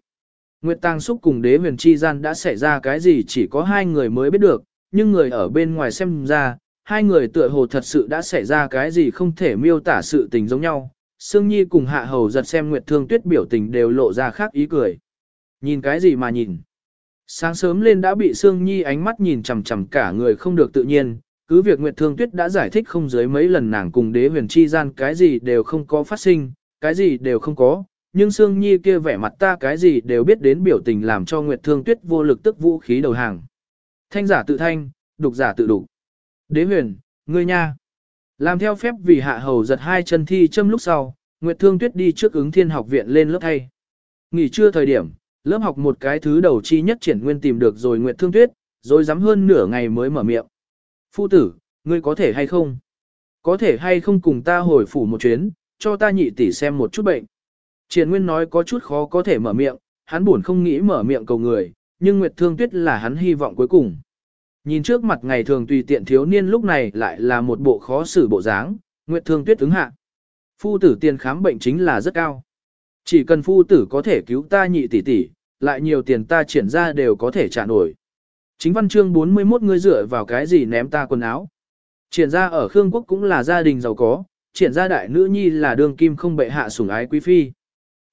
Nguyệt Tang Xúc cùng đế huyền chi gian đã xảy ra cái gì chỉ có hai người mới biết được, nhưng người ở bên ngoài xem ra, hai người tựa hồ thật sự đã xảy ra cái gì không thể miêu tả sự tình giống nhau. Sương Nhi cùng Hạ Hầu giật xem Nguyệt Thương Tuyết biểu tình đều lộ ra khác ý cười. Nhìn cái gì mà nhìn? Sáng sớm lên đã bị Sương Nhi ánh mắt nhìn chằm chằm cả người không được tự nhiên, cứ việc Nguyệt Thương Tuyết đã giải thích không dưới mấy lần nàng cùng đế huyền chi gian cái gì đều không có phát sinh, cái gì đều không có, nhưng Sương Nhi kia vẻ mặt ta cái gì đều biết đến biểu tình làm cho Nguyệt Thương Tuyết vô lực tức vũ khí đầu hàng. Thanh giả tự thanh, đục giả tự đục. Đế huyền, ngươi nha. Làm theo phép vì hạ hầu giật hai chân thi châm lúc sau, Nguyệt Thương Tuyết đi trước ứng thiên học viện lên lớp thay. Nghỉ trưa thời điểm, lớp học một cái thứ đầu chi nhất triển nguyên tìm được rồi Nguyệt Thương Tuyết, rồi dám hơn nửa ngày mới mở miệng. Phu tử, ngươi có thể hay không? Có thể hay không cùng ta hồi phủ một chuyến, cho ta nhị tỷ xem một chút bệnh. Triển Nguyên nói có chút khó có thể mở miệng, hắn buồn không nghĩ mở miệng cầu người, nhưng Nguyệt Thương Tuyết là hắn hy vọng cuối cùng. Nhìn trước mặt ngày thường tùy tiện thiếu niên lúc này lại là một bộ khó xử bộ dáng, Nguyệt Thương Tuyết ứng hạ. Phu tử tiền khám bệnh chính là rất cao. Chỉ cần phu tử có thể cứu ta nhị tỷ tỷ, lại nhiều tiền ta triển ra đều có thể trả nổi. Chính văn chương 41 ngươi dựa vào cái gì ném ta quần áo. Triển ra ở Khương Quốc cũng là gia đình giàu có, triển ra đại nữ nhi là Đường kim không bệ hạ sủng ái quý phi.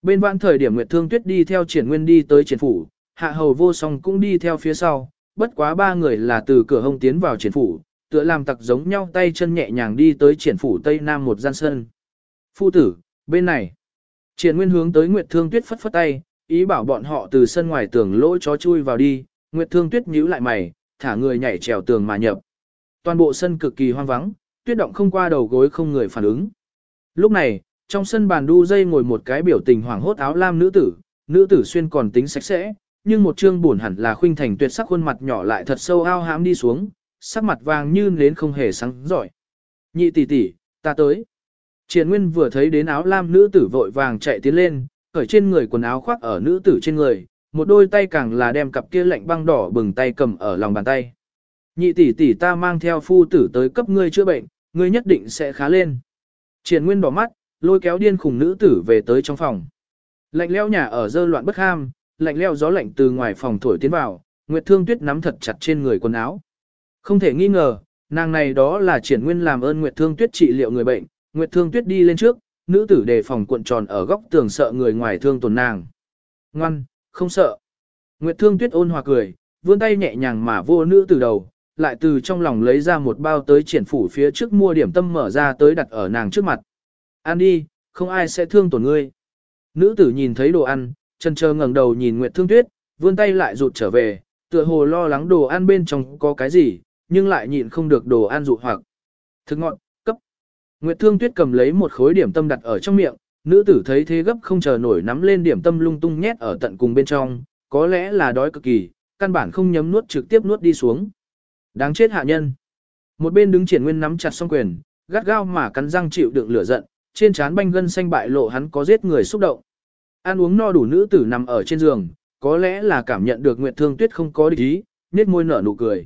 Bên vãn thời điểm Nguyệt Thương Tuyết đi theo triển nguyên đi tới triển phủ, hạ hầu vô song cũng đi theo phía sau, bất quá ba người là từ cửa hông tiến vào triển phủ, tựa làm tặc giống nhau tay chân nhẹ nhàng đi tới triển phủ tây nam một gian sân. Phu tử, bên này. Triển nguyên hướng tới Nguyệt Thương Tuyết phất phất tay, ý bảo bọn họ từ sân ngoài tường lỗ chó chui vào đi, Nguyệt Thương Tuyết nhíu lại mày, thả người nhảy trèo tường mà nhập. Toàn bộ sân cực kỳ hoang vắng, tuyết động không qua đầu gối không người phản ứng. Lúc này, trong sân bàn đu dây ngồi một cái biểu tình hoảng hốt áo lam nữ tử, nữ tử xuyên còn tính sạch sẽ, nhưng một trương buồn hẳn là khuynh thành tuyệt sắc khuôn mặt nhỏ lại thật sâu ao hãm đi xuống, sắc mặt vàng như nến không hề sáng giỏi. Nhị tỷ tỷ, ta tới. Triển Nguyên vừa thấy đến áo lam nữ tử vội vàng chạy tiến lên, cởi trên người quần áo khoác ở nữ tử trên người, một đôi tay càng là đem cặp kia lạnh băng đỏ bừng tay cầm ở lòng bàn tay. Nhị tỷ tỷ ta mang theo phu tử tới cấp ngươi chữa bệnh, ngươi nhất định sẽ khá lên. Triển Nguyên đỏ mắt, lôi kéo điên khùng nữ tử về tới trong phòng. Lạnh leo nhà ở dơ loạn bất ham, lạnh leo gió lạnh từ ngoài phòng thổi tiến vào, Nguyệt Thương Tuyết nắm thật chặt trên người quần áo. Không thể nghi ngờ, nàng này đó là triển nguyên làm ơn Nguyệt Thương Tuyết trị liệu người bệnh, Nguyệt Thương Tuyết đi lên trước, nữ tử đề phòng cuộn tròn ở góc tường sợ người ngoài thương tổn nàng. Ngoan, không sợ. Nguyệt Thương Tuyết ôn hòa cười, vươn tay nhẹ nhàng mà vô nữ tử đầu, lại từ trong lòng lấy ra một bao tới triển phủ phía trước mua điểm tâm mở ra tới đặt ở nàng trước mặt. Ăn đi, không ai sẽ thương tổn ngươi. Nữ tử nhìn thấy đồ ăn, trần trơ ngẩng đầu nhìn Nguyệt Thương Tuyết, vươn tay lại rụt trở về, tựa hồ lo lắng đồ ăn bên trong có cái gì, nhưng lại nhịn không được đồ ăn dụ hoặc. Thức ngọn, cấp. Nguyệt Thương Tuyết cầm lấy một khối điểm tâm đặt ở trong miệng, nữ tử thấy thế gấp không chờ nổi nắm lên điểm tâm lung tung nhét ở tận cùng bên trong, có lẽ là đói cực kỳ, căn bản không nhấm nuốt trực tiếp nuốt đi xuống. Đáng chết hạ nhân. Một bên đứng triển nguyên nắm chặt song quyền, gắt gao mà cắn răng chịu đựng lửa giận, trên trán banh gân xanh bại lộ hắn có giết người xúc động. Ăn uống no đủ nữ tử nằm ở trên giường, có lẽ là cảm nhận được Nguyệt Thương Tuyết không có địch ý, nét môi nở nụ cười.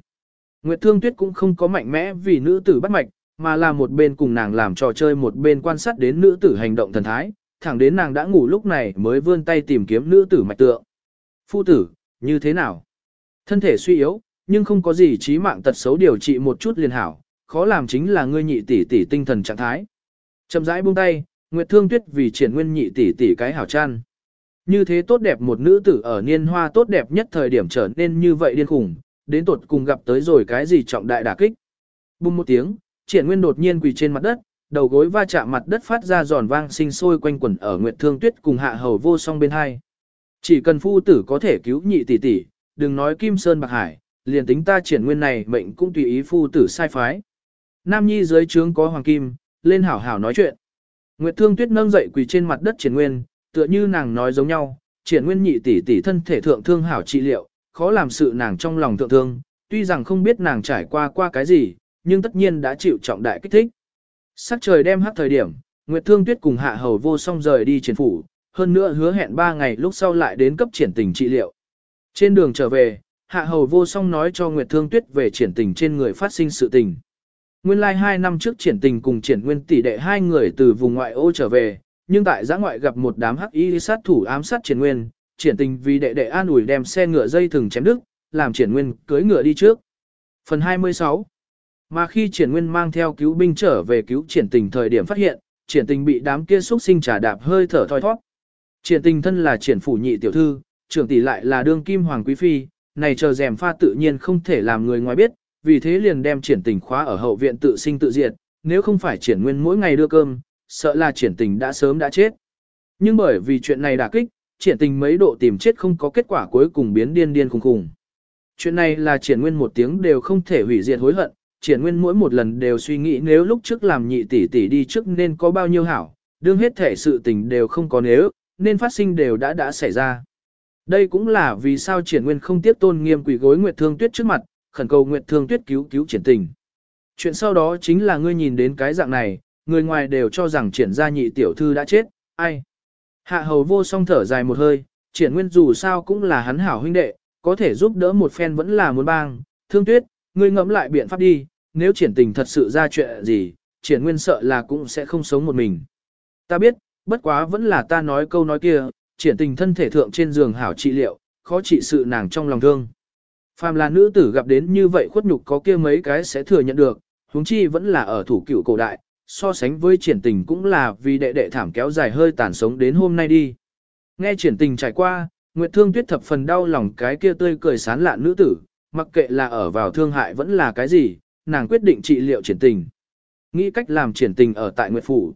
Nguyệt Thương Tuyết cũng không có mạnh mẽ vì nữ tử bắt mạch, mà là một bên cùng nàng làm trò chơi một bên quan sát đến nữ tử hành động thần thái, thẳng đến nàng đã ngủ lúc này mới vươn tay tìm kiếm nữ tử mạch tượng. Phu tử, như thế nào? Thân thể suy yếu, nhưng không có gì trí mạng tật xấu điều trị một chút liền hảo, khó làm chính là ngươi nhị tỷ tỷ tinh thần trạng thái. Chậm rãi buông tay, Nguyệt Thương Tuyết vì triển nguyên nhị tỷ tỷ cái hảo chăn. Như thế tốt đẹp một nữ tử ở niên hoa tốt đẹp nhất thời điểm trở nên như vậy điên khủng, đến tột cùng gặp tới rồi cái gì trọng đại đả kích. Bùng một tiếng, triển nguyên đột nhiên quỳ trên mặt đất, đầu gối va chạm mặt đất phát ra giòn vang sinh sôi quanh quẩn ở Nguyệt Thương Tuyết cùng hạ hầu vô song bên hai. Chỉ cần phu tử có thể cứu nhị tỷ tỷ, đừng nói Kim Sơn Bạc Hải, liền tính ta triển nguyên này mệnh cũng tùy ý phu tử sai phái. Nam Nhi dưới trướng có hoàng kim, lên hảo hảo nói chuyện. Nguyệt Thương Tuyết nâng dậy quỳ trên mặt đất triển nguyên, tựa như nàng nói giống nhau, triển nguyên nhị tỷ tỷ thân thể thượng thương hảo trị liệu, khó làm sự nàng trong lòng thượng thương, tuy rằng không biết nàng trải qua qua cái gì, nhưng tất nhiên đã chịu trọng đại kích thích. Sắc trời đem hát thời điểm, Nguyệt Thương Tuyết cùng Hạ Hầu vô song rời đi triển phủ, hơn nữa hứa hẹn 3 ngày lúc sau lại đến cấp triển tình trị liệu. Trên đường trở về, Hạ Hầu vô song nói cho Nguyệt Thương Tuyết về triển tình trên người phát sinh sự tình. Nguyên lai like 2 năm trước triển tình cùng triển nguyên tỷ đệ hai người từ vùng ngoại ô trở về, nhưng tại giã ngoại gặp một đám hắc y sát thủ ám sát triển nguyên, triển tình vì đệ đệ an ủi đem xe ngựa dây thừng chém đứt, làm triển nguyên cưới ngựa đi trước. Phần 26 Mà khi triển nguyên mang theo cứu binh trở về cứu triển tình thời điểm phát hiện, triển tình bị đám kia xuất sinh trả đạp hơi thở thoi thoát. Triển tình thân là triển phủ nhị tiểu thư, trưởng tỷ lại là đương kim hoàng quý phi, này chờ rèm pha tự nhiên không thể làm người ngoài biết, vì thế liền đem triển tình khóa ở hậu viện tự sinh tự diệt, nếu không phải triển nguyên mỗi ngày đưa cơm, sợ là triển tình đã sớm đã chết. Nhưng bởi vì chuyện này đả kích, triển tình mấy độ tìm chết không có kết quả cuối cùng biến điên điên khùng khùng. Chuyện này là triển nguyên một tiếng đều không thể hủy diệt hối hận, triển nguyên mỗi một lần đều suy nghĩ nếu lúc trước làm nhị tỷ tỷ đi trước nên có bao nhiêu hảo, đương hết thể sự tình đều không có nếu, nên phát sinh đều đã đã xảy ra. Đây cũng là vì sao triển nguyên không tiếp tôn nghiêm quỷ gối Nguyệt Thương Tuyết trước mặt, khẩn cầu Nguyệt Thương Tuyết cứu cứu triển tình. Chuyện sau đó chính là ngươi nhìn đến cái dạng này, người ngoài đều cho rằng triển gia nhị tiểu thư đã chết, ai. Hạ hầu vô song thở dài một hơi, triển nguyên dù sao cũng là hắn hảo huynh đệ, có thể giúp đỡ một phen vẫn là muốn bang, thương tuyết, ngươi ngẫm lại biện pháp đi, nếu triển tình thật sự ra chuyện gì, triển nguyên sợ là cũng sẽ không sống một mình. Ta biết, bất quá vẫn là ta nói câu nói kia, triển tình thân thể thượng trên giường hảo trị liệu, khó trị sự nàng trong lòng thương. Phàm là nữ tử gặp đến như vậy khuất nhục có kia mấy cái sẽ thừa nhận được, huống chi vẫn là ở thủ cựu cổ đại, so sánh với triển tình cũng là vì đệ đệ thảm kéo dài hơi tàn sống đến hôm nay đi. Nghe triển tình trải qua, Nguyệt Thương Tuyết thập phần đau lòng cái kia tươi cười sán lạn nữ tử, mặc kệ là ở vào thương hại vẫn là cái gì, nàng quyết định trị liệu triển tình. Nghĩ cách làm triển tình ở tại Nguyệt Phủ.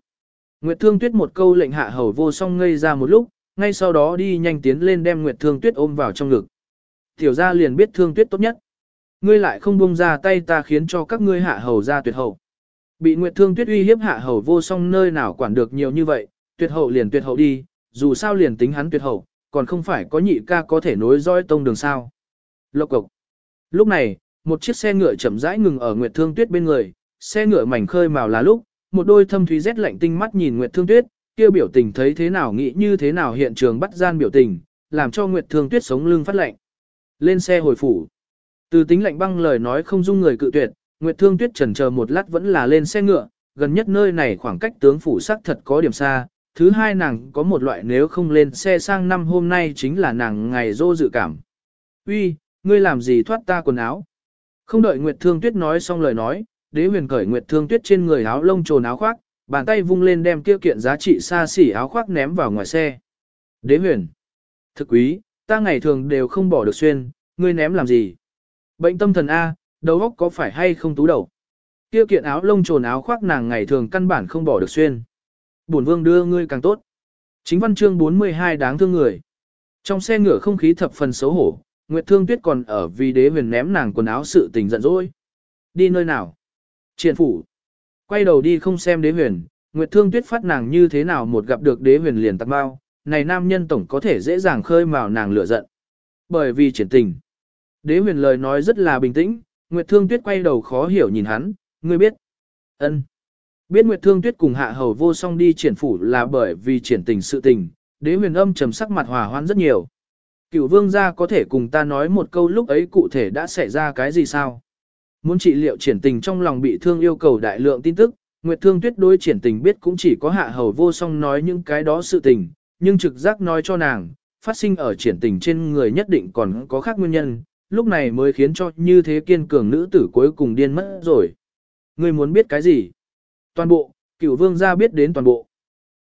Nguyệt Thương Tuyết một câu lệnh hạ hầu vô song ngây ra một lúc, ngay sau đó đi nhanh tiến lên đem Nguyệt Thương Tuyết ôm vào trong ngực. Tiểu gia liền biết Thương Tuyết tốt nhất. Ngươi lại không buông ra tay ta khiến cho các ngươi hạ hầu ra tuyệt hậu. Bị Nguyệt Thương Tuyết uy hiếp hạ hầu vô song nơi nào quản được nhiều như vậy, tuyệt hậu liền tuyệt hậu đi, dù sao liền tính hắn tuyệt hậu, còn không phải có nhị ca có thể nối dõi tông đường sao. Lộc cục. Lúc này, một chiếc xe ngựa chậm rãi ngừng ở Nguyệt Thương Tuyết bên người, xe ngựa mảnh khơi màu là lúc, một đôi thâm thúy rét lạnh tinh mắt nhìn Nguyệt Thương Tuyết, kia biểu tình thấy thế nào nghĩ như thế nào hiện trường bắt gian biểu tình, làm cho Nguyệt Thương Tuyết sống lưng phát lạnh. Lên xe hồi phủ. Từ tính lạnh băng lời nói không dung người cự tuyệt, Nguyệt Thương Tuyết chần chờ một lát vẫn là lên xe ngựa, gần nhất nơi này khoảng cách tướng phủ sắc thật có điểm xa. Thứ hai nàng có một loại nếu không lên xe sang năm hôm nay chính là nàng ngày dô dự cảm. Uy, ngươi làm gì thoát ta quần áo? Không đợi Nguyệt Thương Tuyết nói xong lời nói, đế huyền cởi Nguyệt Thương Tuyết trên người áo lông trồn áo khoác, bàn tay vung lên đem kia kiện giá trị xa xỉ áo khoác ném vào ngoài xe. Đế huyền, thực quý, ta ngày thường đều không bỏ được xuyên, ngươi ném làm gì? Bệnh tâm thần A, đầu óc có phải hay không tú đầu? Kia kiện áo lông trồn áo khoác nàng ngày thường căn bản không bỏ được xuyên. Bổn vương đưa ngươi càng tốt. Chính văn chương 42 đáng thương người. Trong xe ngựa không khí thập phần xấu hổ, Nguyệt Thương Tuyết còn ở vì đế huyền ném nàng quần áo sự tình giận dỗi. Đi nơi nào? Triển phủ. Quay đầu đi không xem đế huyền, Nguyệt Thương Tuyết phát nàng như thế nào một gặp được đế huyền liền tắt bao, này nam nhân tổng có thể dễ dàng khơi mào nàng lửa giận. Bởi vì triển tình. Đế huyền lời nói rất là bình tĩnh, Nguyệt Thương Tuyết quay đầu khó hiểu nhìn hắn, ngươi biết. ân Biết Nguyệt Thương Tuyết cùng hạ hầu vô song đi triển phủ là bởi vì triển tình sự tình, đế huyền âm trầm sắc mặt hòa hoãn rất nhiều. Cựu vương gia có thể cùng ta nói một câu lúc ấy cụ thể đã xảy ra cái gì sao? Muốn trị liệu triển tình trong lòng bị thương yêu cầu đại lượng tin tức, Nguyệt Thương Tuyết đối triển tình biết cũng chỉ có hạ hầu vô song nói những cái đó sự tình, nhưng trực giác nói cho nàng, phát sinh ở triển tình trên người nhất định còn có khác nguyên nhân, lúc này mới khiến cho như thế kiên cường nữ tử cuối cùng điên mất rồi. Ngươi muốn biết cái gì? Toàn bộ, cửu vương gia biết đến toàn bộ.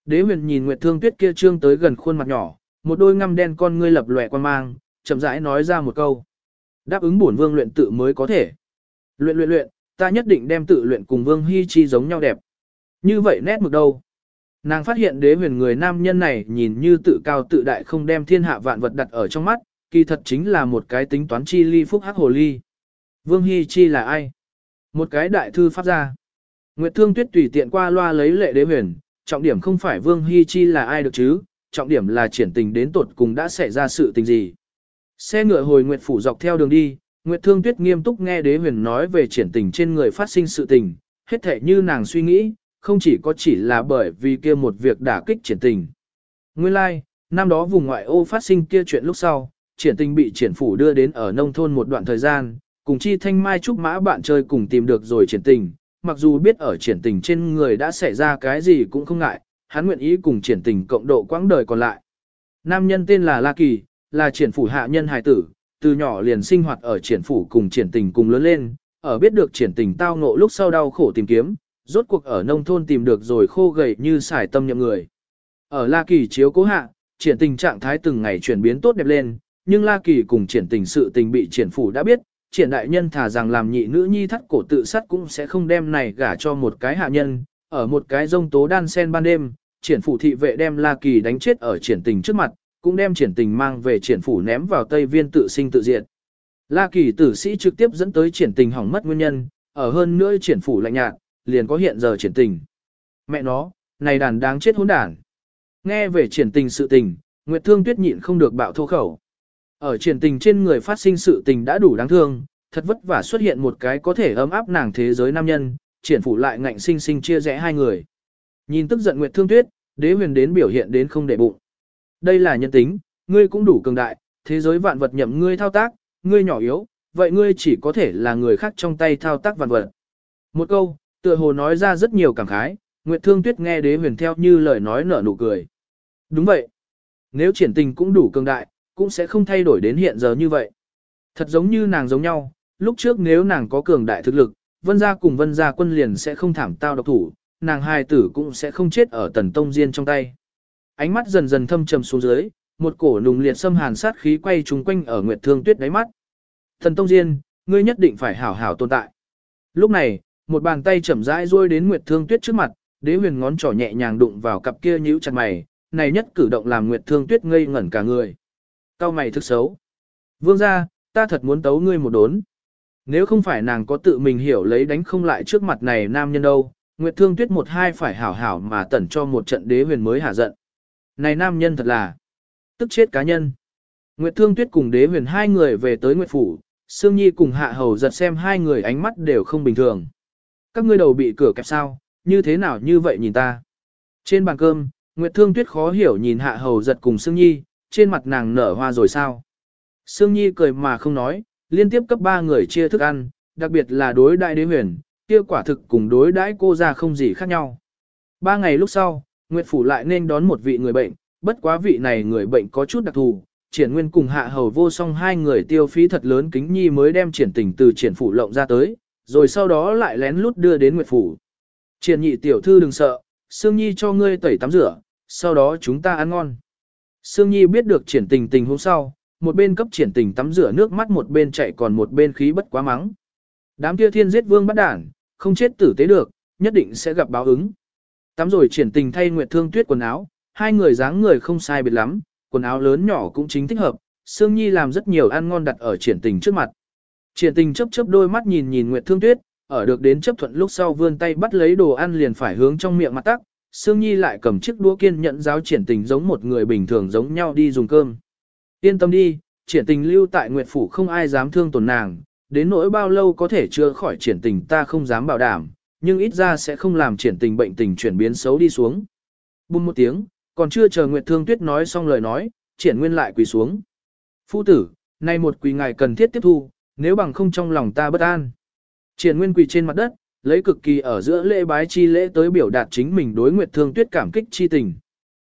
Đế huyền nhìn Nguyệt Thương Tuyết kia trương tới gần khuôn mặt nhỏ, một đôi ngăm đen con ngươi lập lòe quan mang, chậm rãi nói ra một câu. Đáp ứng bổn vương luyện tự mới có thể. Luyện luyện luyện, ta nhất định đem tự luyện cùng vương hy chi giống nhau đẹp. Như vậy nét mực đâu. Nàng phát hiện đế huyền người nam nhân này nhìn như tự cao tự đại không đem thiên hạ vạn vật đặt ở trong mắt, kỳ thật chính là một cái tính toán chi ly phúc hắc hồ ly. Vương Hy Chi là ai? Một cái đại thư pháp gia. Nguyệt Thương Tuyết tùy tiện qua loa lấy lệ đế huyền, trọng điểm không phải Vương Hy Chi là ai được chứ, trọng điểm là triển tình đến tột cùng đã xảy ra sự tình gì. Xe ngựa hồi Nguyệt Phủ dọc theo đường đi, Nguyệt Thương Tuyết nghiêm túc nghe đế huyền nói về triển tình trên người phát sinh sự tình, hết thể như nàng suy nghĩ, không chỉ có chỉ là bởi vì kia một việc đả kích triển tình. Nguyên lai, like, năm đó vùng ngoại ô phát sinh kia chuyện lúc sau, triển tình bị triển phủ đưa đến ở nông thôn một đoạn thời gian, cùng chi thanh mai trúc mã bạn chơi cùng tìm được rồi triển tình, mặc dù biết ở triển tình trên người đã xảy ra cái gì cũng không ngại, hắn nguyện ý cùng triển tình cộng độ quãng đời còn lại. Nam nhân tên là La Kỳ, là triển phủ hạ nhân hài tử, từ nhỏ liền sinh hoạt ở triển phủ cùng triển tình cùng lớn lên, ở biết được triển tình tao ngộ lúc sau đau khổ tìm kiếm, rốt cuộc ở nông thôn tìm được rồi khô gầy như xài tâm nhậm người. Ở La Kỳ chiếu cố hạ, triển tình trạng thái từng ngày chuyển biến tốt đẹp lên, nhưng La Kỳ cùng triển tình sự tình bị triển phủ đã biết, triển đại nhân thả rằng làm nhị nữ nhi thắt cổ tự sát cũng sẽ không đem này gả cho một cái hạ nhân, ở một cái rông tố đan sen ban đêm, triển phủ thị vệ đem La Kỳ đánh chết ở triển tình trước mặt, cũng đem triển tình mang về triển phủ ném vào Tây Viên tự sinh tự diệt. La Kỳ tử sĩ trực tiếp dẫn tới triển tình hỏng mất nguyên nhân, ở hơn nữa triển phủ lạnh nhạt, liền có hiện giờ triển tình. Mẹ nó, này đàn đáng chết hỗn đản. Nghe về triển tình sự tình, Nguyệt Thương Tuyết nhịn không được bạo thô khẩu. Ở triển tình trên người phát sinh sự tình đã đủ đáng thương, thật vất vả xuất hiện một cái có thể ấm áp nàng thế giới nam nhân, triển phủ lại ngạnh sinh sinh chia rẽ hai người. Nhìn tức giận Nguyệt Thương Tuyết, đế huyền đến biểu hiện đến không để bụng. Đây là nhân tính, ngươi cũng đủ cường đại, thế giới vạn vật nhậm ngươi thao tác, ngươi nhỏ yếu, vậy ngươi chỉ có thể là người khác trong tay thao tác vạn vật. Một câu, tựa hồ nói ra rất nhiều cảm khái, Nguyệt Thương Tuyết nghe đế huyền theo như lời nói nở nụ cười. Đúng vậy. Nếu triển tình cũng đủ cường đại, cũng sẽ không thay đổi đến hiện giờ như vậy. Thật giống như nàng giống nhau, lúc trước nếu nàng có cường đại thực lực, vân gia cùng vân gia quân liền sẽ không thảm tao độc thủ, nàng hài tử cũng sẽ không chết ở tần tông diên trong tay. Ánh mắt dần dần thâm trầm xuống dưới, một cổ nùng liệt xâm hàn sát khí quay trúng quanh ở Nguyệt Thương Tuyết đáy mắt. Thần Tông Diên, ngươi nhất định phải hảo hảo tồn tại. Lúc này, một bàn tay chậm rãi duỗi đến Nguyệt Thương Tuyết trước mặt, đế huyền ngón trỏ nhẹ nhàng đụng vào cặp kia nhíu chặt mày, này nhất cử động làm Nguyệt Thương Tuyết ngây ngẩn cả người. Cao mày thức xấu. Vương gia, ta thật muốn tấu ngươi một đốn. Nếu không phải nàng có tự mình hiểu lấy đánh không lại trước mặt này nam nhân đâu, Nguyệt Thương Tuyết một hai phải hảo hảo mà tẩn cho một trận đế huyền mới hả giận. Này nam nhân thật là tức chết cá nhân. Nguyệt Thương Tuyết cùng đế huyền hai người về tới Nguyệt Phủ, Sương Nhi cùng Hạ Hầu giật xem hai người ánh mắt đều không bình thường. Các ngươi đầu bị cửa kẹp sao, như thế nào như vậy nhìn ta. Trên bàn cơm, Nguyệt Thương Tuyết khó hiểu nhìn Hạ Hầu giật cùng Sương Nhi, trên mặt nàng nở hoa rồi sao. Sương Nhi cười mà không nói, liên tiếp cấp ba người chia thức ăn, đặc biệt là đối đại đế huyền, kia quả thực cùng đối đãi cô ra không gì khác nhau. Ba ngày lúc sau, Nguyệt Phủ lại nên đón một vị người bệnh, bất quá vị này người bệnh có chút đặc thù, triển nguyên cùng hạ hầu vô song hai người tiêu phí thật lớn kính nhi mới đem triển tình từ triển phủ lộng ra tới, rồi sau đó lại lén lút đưa đến Nguyệt Phủ. Triển nhị tiểu thư đừng sợ, Sương Nhi cho ngươi tẩy tắm rửa, sau đó chúng ta ăn ngon. Sương Nhi biết được triển tình tình hôm sau, một bên cấp triển tình tắm rửa nước mắt một bên chạy còn một bên khí bất quá mắng. Đám kia thiên giết vương bắt đản, không chết tử tế được, nhất định sẽ gặp báo ứng. Tắm rồi triển tình thay Nguyệt Thương Tuyết quần áo, hai người dáng người không sai biệt lắm, quần áo lớn nhỏ cũng chính thích hợp, Sương Nhi làm rất nhiều ăn ngon đặt ở triển tình trước mặt. Triển tình chớp chớp đôi mắt nhìn nhìn Nguyệt Thương Tuyết, ở được đến chấp thuận lúc sau vươn tay bắt lấy đồ ăn liền phải hướng trong miệng mặt tắc, Sương Nhi lại cầm chiếc đũa kiên nhẫn giáo triển tình giống một người bình thường giống nhau đi dùng cơm. Yên tâm đi, triển tình lưu tại Nguyệt Phủ không ai dám thương tổn nàng, đến nỗi bao lâu có thể chưa khỏi triển tình ta không dám bảo đảm, nhưng ít ra sẽ không làm triển tình bệnh tình chuyển biến xấu đi xuống. Bùm một tiếng, còn chưa chờ Nguyệt Thương Tuyết nói xong lời nói, triển nguyên lại quỳ xuống. Phu tử, nay một quỳ ngài cần thiết tiếp thu, nếu bằng không trong lòng ta bất an. Triển nguyên quỳ trên mặt đất, lấy cực kỳ ở giữa lễ bái chi lễ tới biểu đạt chính mình đối Nguyệt Thương Tuyết cảm kích chi tình.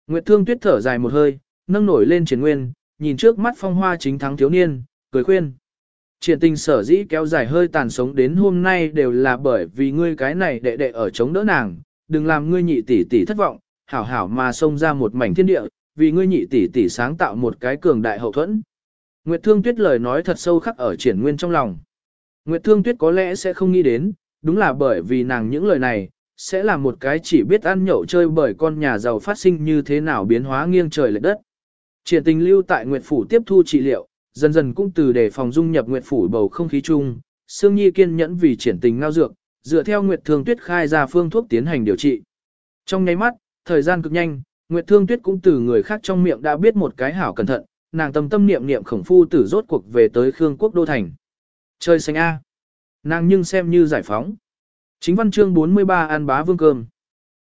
Nguyệt Thương Tuyết thở dài một hơi, nâng nổi lên triển nguyên, nhìn trước mắt phong hoa chính thắng thiếu niên, cười khuyên. Triển tình sở dĩ kéo dài hơi tàn sống đến hôm nay đều là bởi vì ngươi cái này đệ đệ ở chống đỡ nàng, đừng làm ngươi nhị tỷ tỷ thất vọng, hảo hảo mà xông ra một mảnh thiên địa, vì ngươi nhị tỷ tỷ sáng tạo một cái cường đại hậu thuẫn. Nguyệt Thương Tuyết lời nói thật sâu khắc ở triển nguyên trong lòng. Nguyệt Thương Tuyết có lẽ sẽ không nghĩ đến, đúng là bởi vì nàng những lời này, sẽ là một cái chỉ biết ăn nhậu chơi bởi con nhà giàu phát sinh như thế nào biến hóa nghiêng trời lệch đất. Triển tình lưu tại Nguyệt Phủ tiếp thu trị liệu, dần dần cũng từ để phòng dung nhập Nguyệt Phủ bầu không khí chung, Sương Nhi kiên nhẫn vì triển tình ngao dược, dựa theo Nguyệt Thương Tuyết khai ra phương thuốc tiến hành điều trị. Trong nháy mắt, thời gian cực nhanh, Nguyệt Thương Tuyết cũng từ người khác trong miệng đã biết một cái hảo cẩn thận, nàng tâm tâm niệm niệm khổng phu tử rốt cuộc về tới Khương Quốc Đô Thành. Chơi xanh A. Nàng nhưng xem như giải phóng. Chính văn chương 43 an bá vương cơm.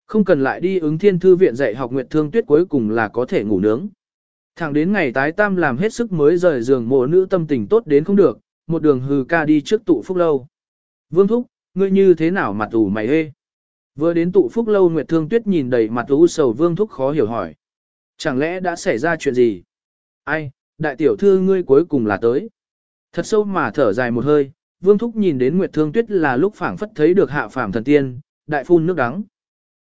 Không cần lại đi ứng thiên thư viện dạy học Nguyệt Thương Tuyết cuối cùng là có thể ngủ nướng. Thẳng đến ngày tái tam làm hết sức mới rời giường mộ nữ tâm tình tốt đến không được, một đường hừ ca đi trước tụ phúc lâu. Vương Thúc, ngươi như thế nào mặt ủ mày hê? Vừa đến tụ phúc lâu Nguyệt Thương Tuyết nhìn đầy mặt u sầu Vương Thúc khó hiểu hỏi. Chẳng lẽ đã xảy ra chuyện gì? Ai, đại tiểu thư ngươi cuối cùng là tới. Thật sâu mà thở dài một hơi, Vương Thúc nhìn đến Nguyệt Thương Tuyết là lúc phảng phất thấy được hạ phàm thần tiên, đại phun nước đắng.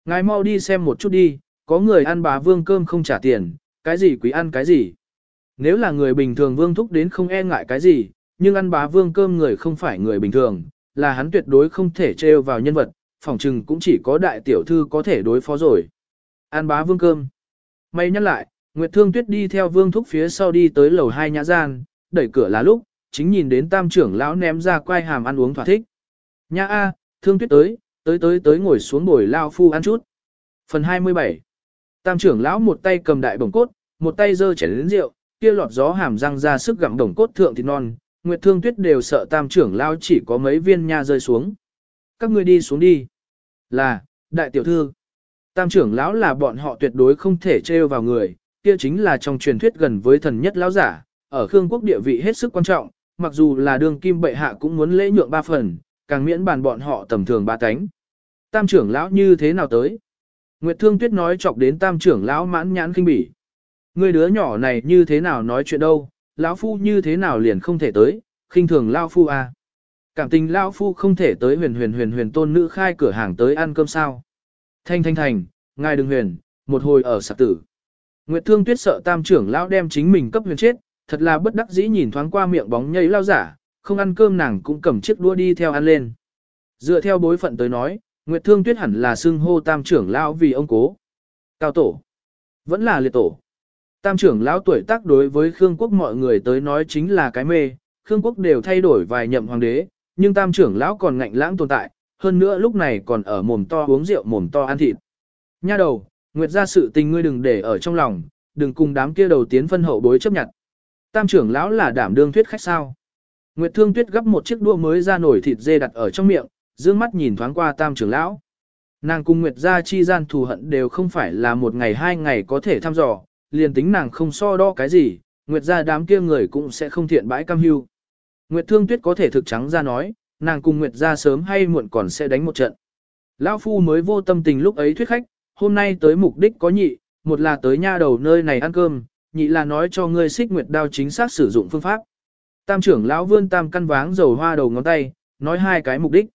Ngài mau đi xem một chút đi, có người ăn bà vương cơm không trả tiền, cái gì quý ăn cái gì. Nếu là người bình thường Vương Thúc đến không e ngại cái gì, nhưng ăn bá vương cơm người không phải người bình thường, là hắn tuyệt đối không thể trêu vào nhân vật, phỏng chừng cũng chỉ có đại tiểu thư có thể đối phó rồi. An bá vương cơm. May nhắc lại, Nguyệt Thương Tuyết đi theo vương thúc phía sau đi tới lầu hai nhã gian, đẩy cửa là lúc, chính nhìn đến tam trưởng lão ném ra quai hàm ăn uống thỏa thích. Nha A, Thương Tuyết tới, tới tới tới ngồi xuống bồi lao phu ăn chút. Phần 27 Tam trưởng lão một tay cầm đại bổng cốt, một tay giơ chén đến rượu, kia lọt gió hàm răng ra sức gặm đồng cốt thượng thịt non, Nguyệt Thương Tuyết đều sợ tam trưởng lão chỉ có mấy viên nha rơi xuống. Các ngươi đi xuống đi. Là, đại tiểu thư. Tam trưởng lão là bọn họ tuyệt đối không thể trêu vào người, kia chính là trong truyền thuyết gần với thần nhất lão giả, ở Khương quốc địa vị hết sức quan trọng, mặc dù là đường kim bệ hạ cũng muốn lễ nhượng ba phần, càng miễn bàn bọn họ tầm thường ba cánh. Tam trưởng lão như thế nào tới? Nguyệt Thương Tuyết nói chọc đến tam trưởng lão mãn nhãn kinh bỉ. Người đứa nhỏ này như thế nào nói chuyện đâu, lão phu như thế nào liền không thể tới, khinh thường lão phu à. Cảm tình lão phu không thể tới huyền huyền huyền huyền tôn nữ khai cửa hàng tới ăn cơm sao. Thanh thanh thành, ngài đừng huyền, một hồi ở sạc tử. Nguyệt Thương Tuyết sợ Tam trưởng lão đem chính mình cấp huyền chết, thật là bất đắc dĩ nhìn thoáng qua miệng bóng nhây lao giả, không ăn cơm nàng cũng cầm chiếc đũa đi theo ăn lên. Dựa theo bối phận tới nói, Nguyệt Thương Tuyết hẳn là xưng hô Tam trưởng lão vì ông cố. Cao tổ, vẫn là liệt tổ. Tam trưởng lão tuổi tác đối với Khương quốc mọi người tới nói chính là cái mê, Khương quốc đều thay đổi vài nhậm hoàng đế, nhưng tam trưởng lão còn ngạnh lãng tồn tại, hơn nữa lúc này còn ở mồm to uống rượu mồm to ăn thịt. Nha đầu, Nguyệt ra sự tình ngươi đừng để ở trong lòng, đừng cùng đám kia đầu tiến phân hậu bối chấp nhận. Tam trưởng lão là đảm đương thuyết khách sao. Nguyệt thương tuyết gấp một chiếc đũa mới ra nổi thịt dê đặt ở trong miệng, dương mắt nhìn thoáng qua tam trưởng lão. Nàng cùng Nguyệt gia chi gian thù hận đều không phải là một ngày hai ngày có thể thăm dò, liền tính nàng không so đo cái gì, Nguyệt gia đám kia người cũng sẽ không thiện bãi cam hưu. Nguyệt Thương Tuyết có thể thực trắng ra nói, nàng cùng Nguyệt gia sớm hay muộn còn sẽ đánh một trận. Lão phu mới vô tâm tình lúc ấy thuyết khách, hôm nay tới mục đích có nhị, một là tới nha đầu nơi này ăn cơm, nhị là nói cho ngươi xích nguyệt đao chính xác sử dụng phương pháp. Tam trưởng lão vươn tam căn váng dầu hoa đầu ngón tay, nói hai cái mục đích.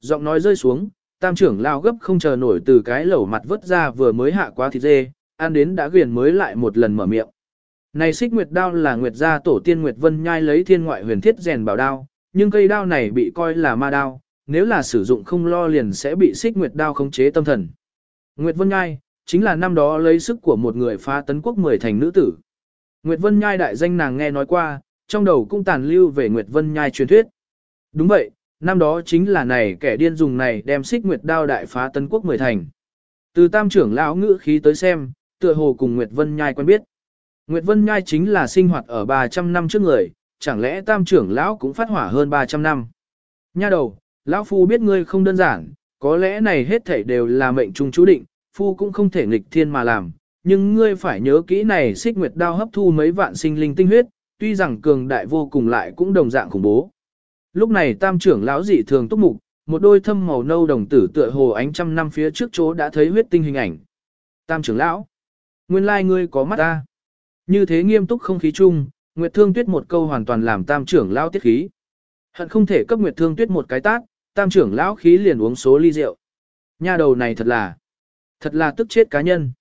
Giọng nói rơi xuống, tam trưởng lão gấp không chờ nổi từ cái lẩu mặt vớt ra vừa mới hạ quá thịt dê, ăn đến đã ghiền mới lại một lần mở miệng. Này xích nguyệt đao là nguyệt gia tổ tiên nguyệt vân nhai lấy thiên ngoại huyền thiết rèn bảo đao, nhưng cây đao này bị coi là ma đao, nếu là sử dụng không lo liền sẽ bị xích nguyệt đao khống chế tâm thần. Nguyệt vân nhai, chính là năm đó lấy sức của một người phá tấn quốc mười thành nữ tử. Nguyệt vân nhai đại danh nàng nghe nói qua, trong đầu cũng tàn lưu về Nguyệt vân nhai truyền thuyết. Đúng vậy, năm đó chính là này kẻ điên dùng này đem xích nguyệt đao đại phá tấn quốc mười thành. Từ tam trưởng lão ngữ khí tới xem, tựa hồ cùng Nguyệt Vân Nhai quen biết. Nguyệt Vân Nhai chính là sinh hoạt ở 300 năm trước người, chẳng lẽ tam trưởng lão cũng phát hỏa hơn 300 năm. Nha đầu, lão phu biết ngươi không đơn giản, có lẽ này hết thảy đều là mệnh trung chú định, phu cũng không thể nghịch thiên mà làm, nhưng ngươi phải nhớ kỹ này xích nguyệt đao hấp thu mấy vạn sinh linh tinh huyết, tuy rằng cường đại vô cùng lại cũng đồng dạng khủng bố. Lúc này tam trưởng lão dị thường túc mục, một đôi thâm màu nâu đồng tử tựa hồ ánh trăm năm phía trước chỗ đã thấy huyết tinh hình ảnh. Tam trưởng lão, nguyên lai ngươi có mắt ta. Như thế nghiêm túc không khí chung, Nguyệt Thương Tuyết một câu hoàn toàn làm tam trưởng lão tiết khí. Hận không thể cấp Nguyệt Thương Tuyết một cái tát, tam trưởng lão khí liền uống số ly rượu. Nha đầu này thật là, thật là tức chết cá nhân.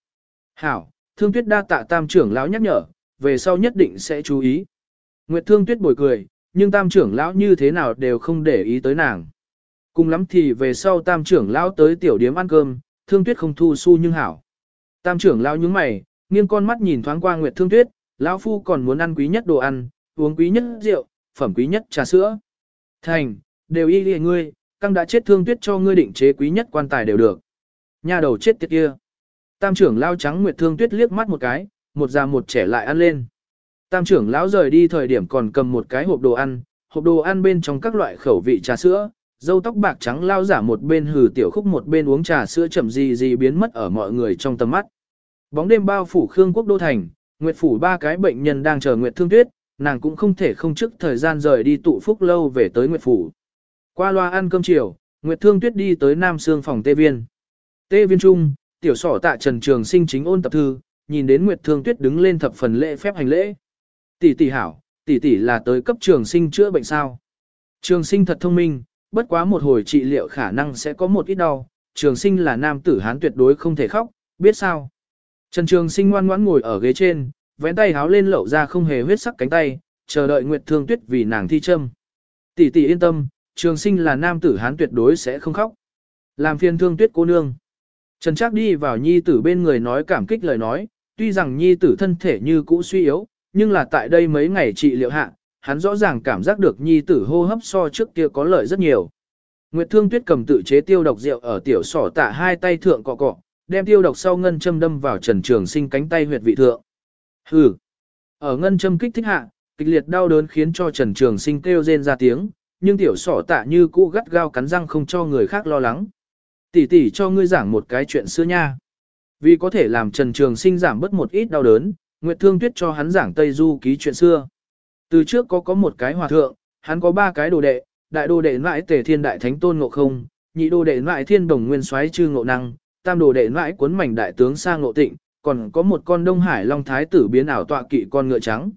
Hảo, Thương Tuyết đa tạ tam trưởng lão nhắc nhở, về sau nhất định sẽ chú ý. Nguyệt Thương Tuyết bồi cười, nhưng tam trưởng lão như thế nào đều không để ý tới nàng. Cùng lắm thì về sau tam trưởng lão tới tiểu điếm ăn cơm, Thương Tuyết không thu xu nhưng hảo. Tam trưởng lão nhướng mày, nghiêng con mắt nhìn thoáng qua Nguyệt Thương Tuyết, lão phu còn muốn ăn quý nhất đồ ăn, uống quý nhất rượu, phẩm quý nhất trà sữa. Thành, đều y lìa ngươi, căng đã chết Thương Tuyết cho ngươi định chế quý nhất quan tài đều được. Nhà đầu chết tiệt kia. Tam trưởng lão trắng Nguyệt Thương Tuyết liếc mắt một cái, một già một trẻ lại ăn lên. Tam trưởng lão rời đi thời điểm còn cầm một cái hộp đồ ăn, hộp đồ ăn bên trong các loại khẩu vị trà sữa, dâu tóc bạc trắng lao giả một bên hừ tiểu khúc một bên uống trà sữa chậm gì gì biến mất ở mọi người trong tầm mắt. Bóng đêm bao phủ Khương Quốc Đô Thành, Nguyệt Phủ ba cái bệnh nhân đang chờ Nguyệt Thương Tuyết, nàng cũng không thể không trước thời gian rời đi tụ phúc lâu về tới Nguyệt Phủ. Qua loa ăn cơm chiều, Nguyệt Thương Tuyết đi tới Nam Sương phòng Tê Viên. Tê Viên Trung, tiểu sỏ tạ Trần Trường sinh chính ôn tập thư, nhìn đến Nguyệt Thương Tuyết đứng lên thập phần lễ phép hành lễ. Tỷ tỷ hảo, tỷ tỷ là tới cấp trường sinh chữa bệnh sao. Trường sinh thật thông minh, bất quá một hồi trị liệu khả năng sẽ có một ít đau, trường sinh là nam tử hán tuyệt đối không thể khóc, biết sao. Trần Trường Sinh ngoan ngoãn ngồi ở ghế trên, vén tay háo lên lậu ra không hề huyết sắc cánh tay, chờ đợi Nguyệt Thương Tuyết vì nàng thi châm. Tỷ tỷ yên tâm, Trường Sinh là nam tử hán tuyệt đối sẽ không khóc. Làm phiền Thương Tuyết cô nương. Trần Trác đi vào nhi tử bên người nói cảm kích lời nói, tuy rằng nhi tử thân thể như cũ suy yếu, nhưng là tại đây mấy ngày trị liệu hạ, hắn rõ ràng cảm giác được nhi tử hô hấp so trước kia có lợi rất nhiều. Nguyệt Thương Tuyết cầm tự chế tiêu độc rượu ở tiểu sỏ tạ hai tay thượng cọ cọ, đem tiêu độc sau ngân châm đâm vào Trần Trường Sinh cánh tay huyệt vị thượng. Hừ. Ở ngân châm kích thích hạ, kịch liệt đau đớn khiến cho Trần Trường Sinh kêu rên ra tiếng, nhưng tiểu sỏ tạ như cũ gắt gao cắn răng không cho người khác lo lắng. Tỷ tỷ cho ngươi giảng một cái chuyện xưa nha. Vì có thể làm Trần Trường Sinh giảm bớt một ít đau đớn, Nguyệt Thương Tuyết cho hắn giảng Tây Du ký chuyện xưa. Từ trước có có một cái hòa thượng, hắn có ba cái đồ đệ, đại đồ đệ ngoại tề thiên đại thánh tôn ngộ không, nhị đồ đệ ngoại thiên đồng nguyên soái Trư ngộ năng, tam đồ đệ ngoại cuốn mảnh đại tướng sang ngộ tịnh, còn có một con đông hải long thái tử biến ảo tọa kỵ con ngựa trắng.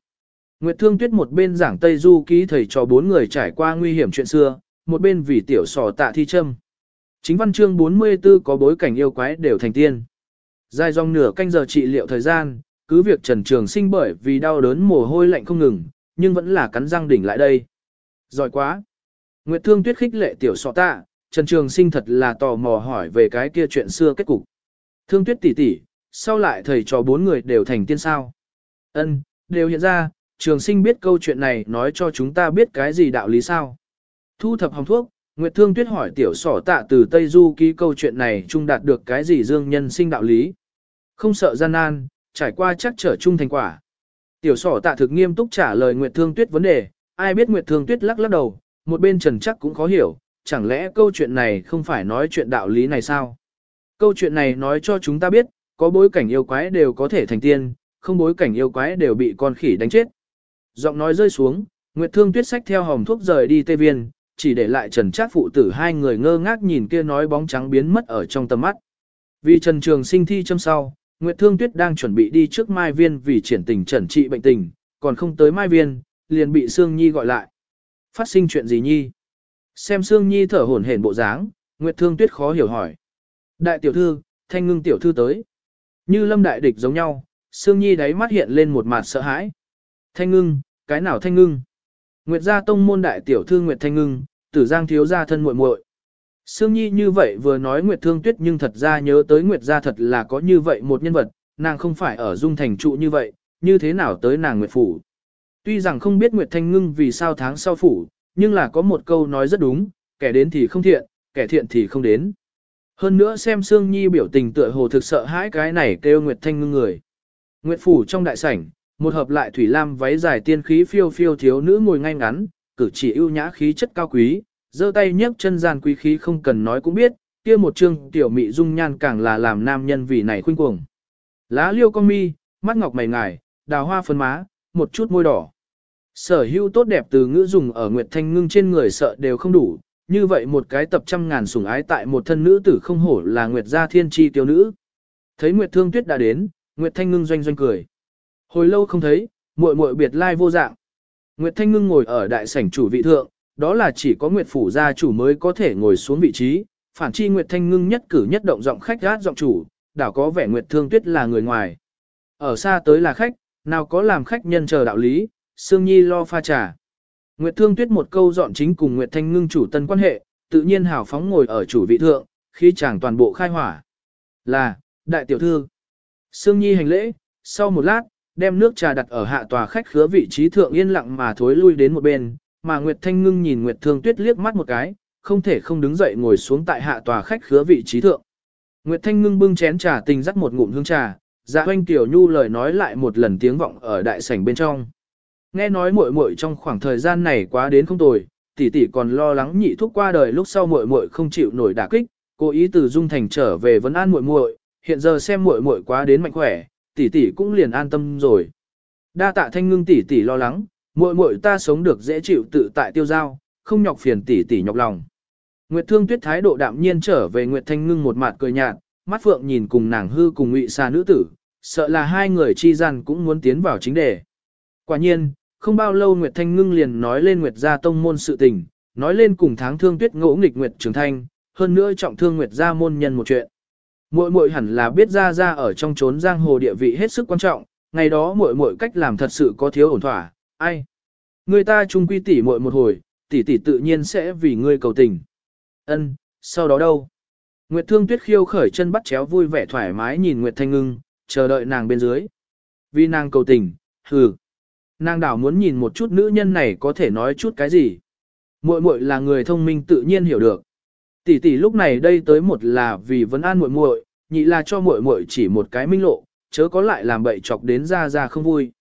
Nguyệt Thương Tuyết một bên giảng Tây Du ký thầy cho bốn người trải qua nguy hiểm chuyện xưa, một bên vì tiểu sò tạ thi châm. Chính văn chương 44 có bối cảnh yêu quái đều thành tiên. Dài dòng nửa canh giờ trị liệu thời gian, cứ việc Trần Trường Sinh bởi vì đau đớn mồ hôi lạnh không ngừng, nhưng vẫn là cắn răng đỉnh lại đây. Giỏi quá. Nguyệt Thương Tuyết khích lệ tiểu sọ tạ, Trần Trường Sinh thật là tò mò hỏi về cái kia chuyện xưa kết cục. Thương Tuyết tỷ tỷ, sau lại thầy trò bốn người đều thành tiên sao? Ân, đều hiện ra, Trường Sinh biết câu chuyện này nói cho chúng ta biết cái gì đạo lý sao? Thu thập hồng thuốc, Nguyệt Thương Tuyết hỏi tiểu sỏ tạ từ Tây Du ký câu chuyện này trung đạt được cái gì dương nhân sinh đạo lý. Không sợ gian nan, trải qua chắc trở chung thành quả. Tiểu sỏ tạ thực nghiêm túc trả lời Nguyệt Thương Tuyết vấn đề, ai biết Nguyệt Thương Tuyết lắc lắc đầu, một bên trần chắc cũng khó hiểu, chẳng lẽ câu chuyện này không phải nói chuyện đạo lý này sao? Câu chuyện này nói cho chúng ta biết, có bối cảnh yêu quái đều có thể thành tiên, không bối cảnh yêu quái đều bị con khỉ đánh chết. Giọng nói rơi xuống, Nguyệt Thương Tuyết sách theo hồng thuốc rời đi Tây Viên, chỉ để lại Trần Trác phụ tử hai người ngơ ngác nhìn kia nói bóng trắng biến mất ở trong tầm mắt. Vì Trần Trường Sinh thi châm sau, Nguyệt Thương Tuyết đang chuẩn bị đi trước Mai Viên vì triển tình trần trị bệnh tình, còn không tới Mai Viên, liền bị Sương Nhi gọi lại. Phát sinh chuyện gì Nhi? Xem Sương Nhi thở hổn hển bộ dáng, Nguyệt Thương Tuyết khó hiểu hỏi. Đại tiểu thư, thanh ngưng tiểu thư tới. Như lâm đại địch giống nhau, Sương Nhi đáy mắt hiện lên một mặt sợ hãi. Thanh ngưng, cái nào thanh ngưng? Nguyệt gia tông môn đại tiểu thư Nguyệt Thanh Ngưng, tử giang thiếu gia thân muội muội. Sương Nhi như vậy vừa nói Nguyệt Thương Tuyết nhưng thật ra nhớ tới Nguyệt gia thật là có như vậy một nhân vật, nàng không phải ở dung thành trụ như vậy, như thế nào tới nàng Nguyệt Phủ. Tuy rằng không biết Nguyệt Thanh Ngưng vì sao tháng sau phủ, nhưng là có một câu nói rất đúng, kẻ đến thì không thiện, kẻ thiện thì không đến. Hơn nữa xem Sương Nhi biểu tình tựa hồ thực sợ hãi cái này kêu Nguyệt Thanh Ngưng người. Nguyệt Phủ trong đại sảnh, một hợp lại thủy lam váy dài tiên khí phiêu phiêu thiếu nữ ngồi ngay ngắn, cử chỉ ưu nhã khí chất cao quý, giơ tay nhấc chân gian quý khí không cần nói cũng biết, kia một trương tiểu mị dung nhan càng là làm nam nhân vì này khuynh cuồng. Lá liêu con mi, mắt ngọc mày ngài, đào hoa phấn má, một chút môi đỏ. Sở hữu tốt đẹp từ ngữ dùng ở Nguyệt Thanh Ngưng trên người sợ đều không đủ, như vậy một cái tập trăm ngàn sủng ái tại một thân nữ tử không hổ là Nguyệt gia thiên tri tiểu nữ. Thấy Nguyệt Thương Tuyết đã đến, Nguyệt Thanh Ngưng doanh doanh cười. Hồi lâu không thấy, muội muội biệt lai vô dạng. Nguyệt Thanh Ngưng ngồi ở đại sảnh chủ vị thượng, đó là chỉ có Nguyệt phủ gia chủ mới có thể ngồi xuống vị trí, phản chi Nguyệt Thanh Ngưng nhất cử nhất động giọng khách gát giọng chủ, đảo có vẻ Nguyệt Thương Tuyết là người ngoài. Ở xa tới là khách, nào có làm khách nhân chờ đạo lý, Sương Nhi lo pha trà. Nguyệt Thương Tuyết một câu dọn chính cùng Nguyệt Thanh Ngưng chủ tân quan hệ, tự nhiên hào phóng ngồi ở chủ vị thượng, khi chàng toàn bộ khai hỏa. Là, đại tiểu thư. Sương Nhi hành lễ, sau một lát, đem nước trà đặt ở hạ tòa khách khứa vị trí thượng yên lặng mà thối lui đến một bên, mà Nguyệt Thanh Ngưng nhìn Nguyệt Thương Tuyết liếc mắt một cái, không thể không đứng dậy ngồi xuống tại hạ tòa khách khứa vị trí thượng. Nguyệt Thanh Ngưng bưng chén trà tình dắt một ngụm hương trà, dạ hoanh tiểu nhu lời nói lại một lần tiếng vọng ở đại sảnh bên trong. Nghe nói muội muội trong khoảng thời gian này quá đến không tồi, tỷ tỷ còn lo lắng nhị thúc qua đời lúc sau muội muội không chịu nổi đả kích, cố ý từ dung thành trở về vấn an muội muội, hiện giờ xem muội muội quá đến mạnh khỏe, tỷ tỷ cũng liền an tâm rồi. Đa tạ thanh ngưng tỷ tỷ lo lắng, muội muội ta sống được dễ chịu tự tại tiêu giao, không nhọc phiền tỷ tỷ nhọc lòng. Nguyệt Thương Tuyết thái độ đạm nhiên trở về Nguyệt Thanh Ngưng một mặt cười nhạt, mắt phượng nhìn cùng nàng hư cùng ngụy xa nữ tử, sợ là hai người chi gian cũng muốn tiến vào chính đề. Quả nhiên, không bao lâu Nguyệt Thanh Ngưng liền nói lên Nguyệt gia tông môn sự tình, nói lên cùng tháng thương tuyết ngỗ nghịch Nguyệt Trường Thanh, hơn nữa trọng thương Nguyệt gia môn nhân một chuyện. Muội muội hẳn là biết ra ra ở trong chốn giang hồ địa vị hết sức quan trọng, ngày đó muội muội cách làm thật sự có thiếu ổn thỏa, ai? Người ta chung quy tỷ muội một hồi, tỷ tỷ tự nhiên sẽ vì ngươi cầu tình. Ân, sau đó đâu? Nguyệt Thương Tuyết khiêu khởi chân bắt chéo vui vẻ thoải mái nhìn Nguyệt Thanh Ngưng, chờ đợi nàng bên dưới. Vì nàng cầu tình, hừ. Nàng đảo muốn nhìn một chút nữ nhân này có thể nói chút cái gì. Muội muội là người thông minh tự nhiên hiểu được. Tỷ tỷ lúc này đây tới một là vì vấn an muội muội, nhị là cho muội muội chỉ một cái minh lộ, chớ có lại làm bậy chọc đến ra ra không vui.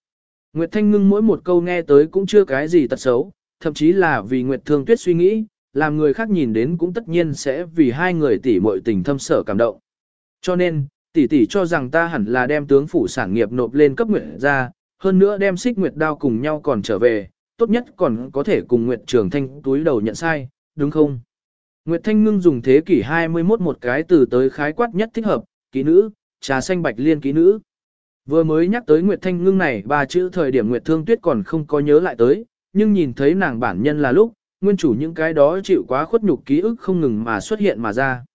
Nguyệt Thanh Ngưng mỗi một câu nghe tới cũng chưa cái gì tật xấu, thậm chí là vì Nguyệt Thương Tuyết suy nghĩ, làm người khác nhìn đến cũng tất nhiên sẽ vì hai người tỷ muội tình thâm sở cảm động. Cho nên, tỷ tỷ cho rằng ta hẳn là đem tướng phủ sản nghiệp nộp lên cấp Nguyệt ra, hơn nữa đem xích Nguyệt đao cùng nhau còn trở về, tốt nhất còn có thể cùng Nguyệt Trường Thanh túi đầu nhận sai, đúng không? Nguyệt Thanh Ngưng dùng thế kỷ 21 một cái từ tới khái quát nhất thích hợp, ký nữ, trà xanh bạch liên ký nữ. Vừa mới nhắc tới Nguyệt Thanh Ngưng này ba chữ thời điểm Nguyệt Thương Tuyết còn không có nhớ lại tới, nhưng nhìn thấy nàng bản nhân là lúc, nguyên chủ những cái đó chịu quá khuất nhục ký ức không ngừng mà xuất hiện mà ra.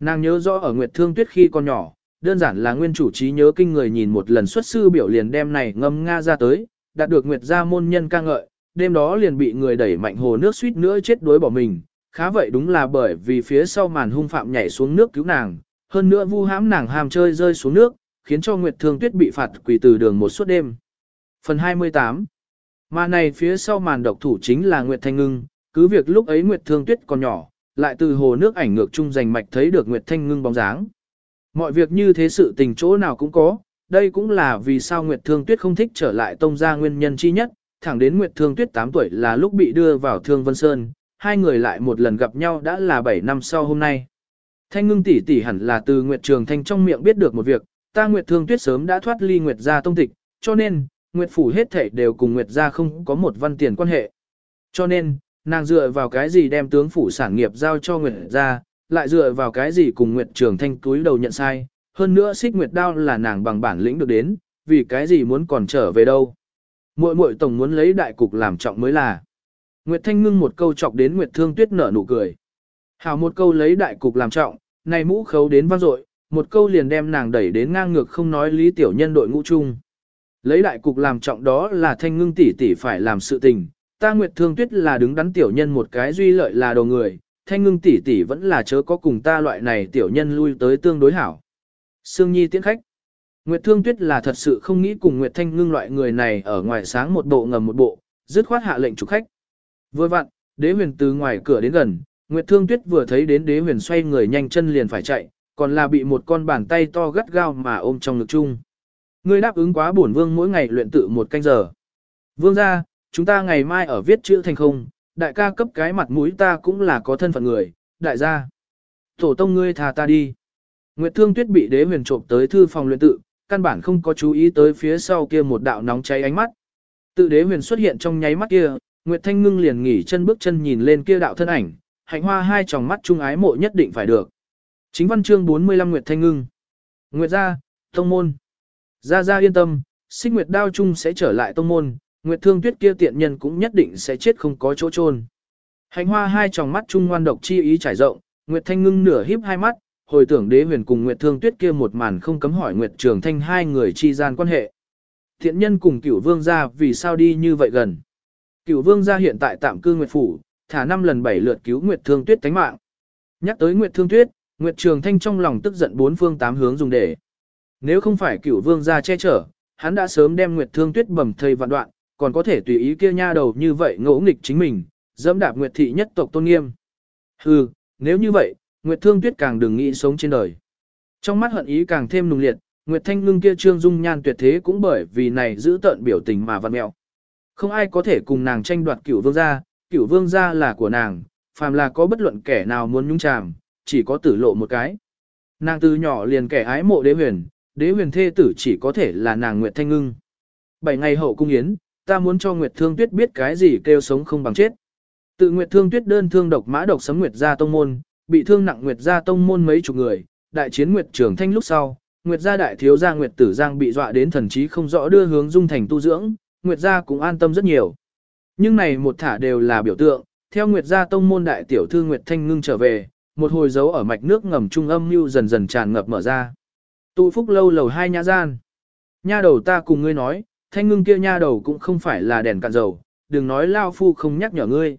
Nàng nhớ rõ ở Nguyệt Thương Tuyết khi còn nhỏ, đơn giản là nguyên chủ trí nhớ kinh người nhìn một lần xuất sư biểu liền đem này ngâm nga ra tới, đạt được nguyệt gia môn nhân ca ngợi, đêm đó liền bị người đẩy mạnh hồ nước suýt nữa chết đuối bỏ mình, khá vậy đúng là bởi vì phía sau màn hung phạm nhảy xuống nước cứu nàng, hơn nữa vu hãm nàng ham chơi rơi xuống nước, khiến cho Nguyệt Thương Tuyết bị phạt quỳ từ đường một suốt đêm. Phần 28 Mà này phía sau màn độc thủ chính là Nguyệt Thanh Ngưng, cứ việc lúc ấy Nguyệt Thương Tuyết còn nhỏ, lại từ hồ nước ảnh ngược chung giành mạch thấy được Nguyệt Thanh Ngưng bóng dáng. Mọi việc như thế sự tình chỗ nào cũng có, đây cũng là vì sao Nguyệt Thương Tuyết không thích trở lại tông gia nguyên nhân chi nhất, thẳng đến Nguyệt Thương Tuyết 8 tuổi là lúc bị đưa vào Thương Vân Sơn, hai người lại một lần gặp nhau đã là 7 năm sau hôm nay. Thanh ngưng tỷ tỷ hẳn là từ Nguyệt Trường Thanh trong miệng biết được một việc, ta Nguyệt Thương Tuyết sớm đã thoát ly Nguyệt gia tông tịch, cho nên, Nguyệt phủ hết thảy đều cùng Nguyệt gia không có một văn tiền quan hệ. Cho nên, nàng dựa vào cái gì đem tướng phủ sản nghiệp giao cho Nguyệt gia, lại dựa vào cái gì cùng Nguyệt Trường Thanh cúi đầu nhận sai, hơn nữa xích Nguyệt đao là nàng bằng bản lĩnh được đến, vì cái gì muốn còn trở về đâu. Muội muội tổng muốn lấy đại cục làm trọng mới là. Nguyệt Thanh ngưng một câu chọc đến Nguyệt Thương Tuyết nở nụ cười. Hảo một câu lấy đại cục làm trọng, này mũ khấu đến vang dội, một câu liền đem nàng đẩy đến ngang ngược không nói lý tiểu nhân đội ngũ chung. Lấy đại cục làm trọng đó là Thanh ngưng tỷ tỷ phải làm sự tình, ta Nguyệt Thương Tuyết là đứng đắn tiểu nhân một cái duy lợi là đầu người, Thanh ngưng tỷ tỷ vẫn là chớ có cùng ta loại này tiểu nhân lui tới tương đối hảo. Sương Nhi tiễn khách. Nguyệt Thương Tuyết là thật sự không nghĩ cùng Nguyệt Thanh ngưng loại người này ở ngoài sáng một bộ ngầm một bộ, dứt khoát hạ lệnh chủ khách. Vừa vặn, đế huyền từ ngoài cửa đến gần, Nguyệt Thương Tuyết vừa thấy đến đế huyền xoay người nhanh chân liền phải chạy, còn là bị một con bàn tay to gắt gao mà ôm trong ngực chung. Ngươi đáp ứng quá bổn vương mỗi ngày luyện tự một canh giờ. Vương ra, chúng ta ngày mai ở viết chữ thành không, đại ca cấp cái mặt mũi ta cũng là có thân phận người, đại gia. Tổ tông ngươi thà ta đi. Nguyệt Thương Tuyết bị đế huyền trộm tới thư phòng luyện tự, căn bản không có chú ý tới phía sau kia một đạo nóng cháy ánh mắt. Tự đế huyền xuất hiện trong nháy mắt kia, Nguyệt Thanh Ngưng liền nghỉ chân bước chân nhìn lên kia đạo thân ảnh, hạnh hoa hai tròng mắt trung ái mộ nhất định phải được. Chính văn chương 45 Nguyệt Thanh Ngưng. Nguyệt gia, tông môn. Gia gia yên tâm, xích Nguyệt đao Trung sẽ trở lại tông môn, Nguyệt Thương Tuyết kia tiện nhân cũng nhất định sẽ chết không có chỗ chôn. Hạnh hoa hai tròng mắt trung ngoan độc chi ý trải rộng, Nguyệt Thanh Ngưng nửa híp hai mắt, hồi tưởng đế huyền cùng Nguyệt Thương Tuyết kia một màn không cấm hỏi Nguyệt Trường Thanh hai người chi gian quan hệ. Thiện nhân cùng cửu vương gia vì sao đi như vậy gần. Cửu vương gia hiện tại tạm cư Nguyệt Phủ, thả năm lần bảy lượt cứu Nguyệt Thương Tuyết tánh mạng. Nhắc tới Nguyệt Thương Tuyết, Nguyệt Trường Thanh trong lòng tức giận bốn phương tám hướng dùng để. Nếu không phải cửu vương gia che chở, hắn đã sớm đem Nguyệt Thương Tuyết bầm thây vạn đoạn, còn có thể tùy ý kia nha đầu như vậy ngỗ nghịch chính mình, dẫm đạp Nguyệt thị nhất tộc tôn nghiêm. Hừ, nếu như vậy, Nguyệt Thương Tuyết càng đừng nghĩ sống trên đời. Trong mắt hận ý càng thêm nùng liệt, Nguyệt Thanh Ngưng kia trương dung nhan tuyệt thế cũng bởi vì này giữ tận biểu tình mà văn mẹo. Không ai có thể cùng nàng tranh đoạt cửu vương gia, cửu vương gia là của nàng, phàm là có bất luận kẻ nào muốn nhúng chàm, chỉ có tử lộ một cái. Nàng từ nhỏ liền kẻ ái mộ đế huyền, đế huyền thê tử chỉ có thể là nàng Nguyệt Thanh Ngưng. Bảy ngày hậu cung yến, ta muốn cho Nguyệt Thương Tuyết biết cái gì kêu sống không bằng chết. Tự Nguyệt Thương Tuyết đơn thương độc mã độc sấm Nguyệt gia tông môn, bị thương nặng Nguyệt gia tông môn mấy chục người, đại chiến Nguyệt trưởng thanh lúc sau, Nguyệt gia đại thiếu gia Nguyệt Tử Giang bị dọa đến thần trí không rõ đưa hướng dung thành tu dưỡng, Nguyệt gia cũng an tâm rất nhiều. Nhưng này một thả đều là biểu tượng, theo Nguyệt gia tông môn đại tiểu thư Nguyệt Thanh ngưng trở về, một hồi dấu ở mạch nước ngầm trung âm lưu dần dần tràn ngập mở ra. Tụ phúc lâu lầu hai nhã gian. Nha đầu ta cùng ngươi nói, Thanh ngưng kia nha đầu cũng không phải là đèn cạn dầu, đừng nói lao phu không nhắc nhở ngươi.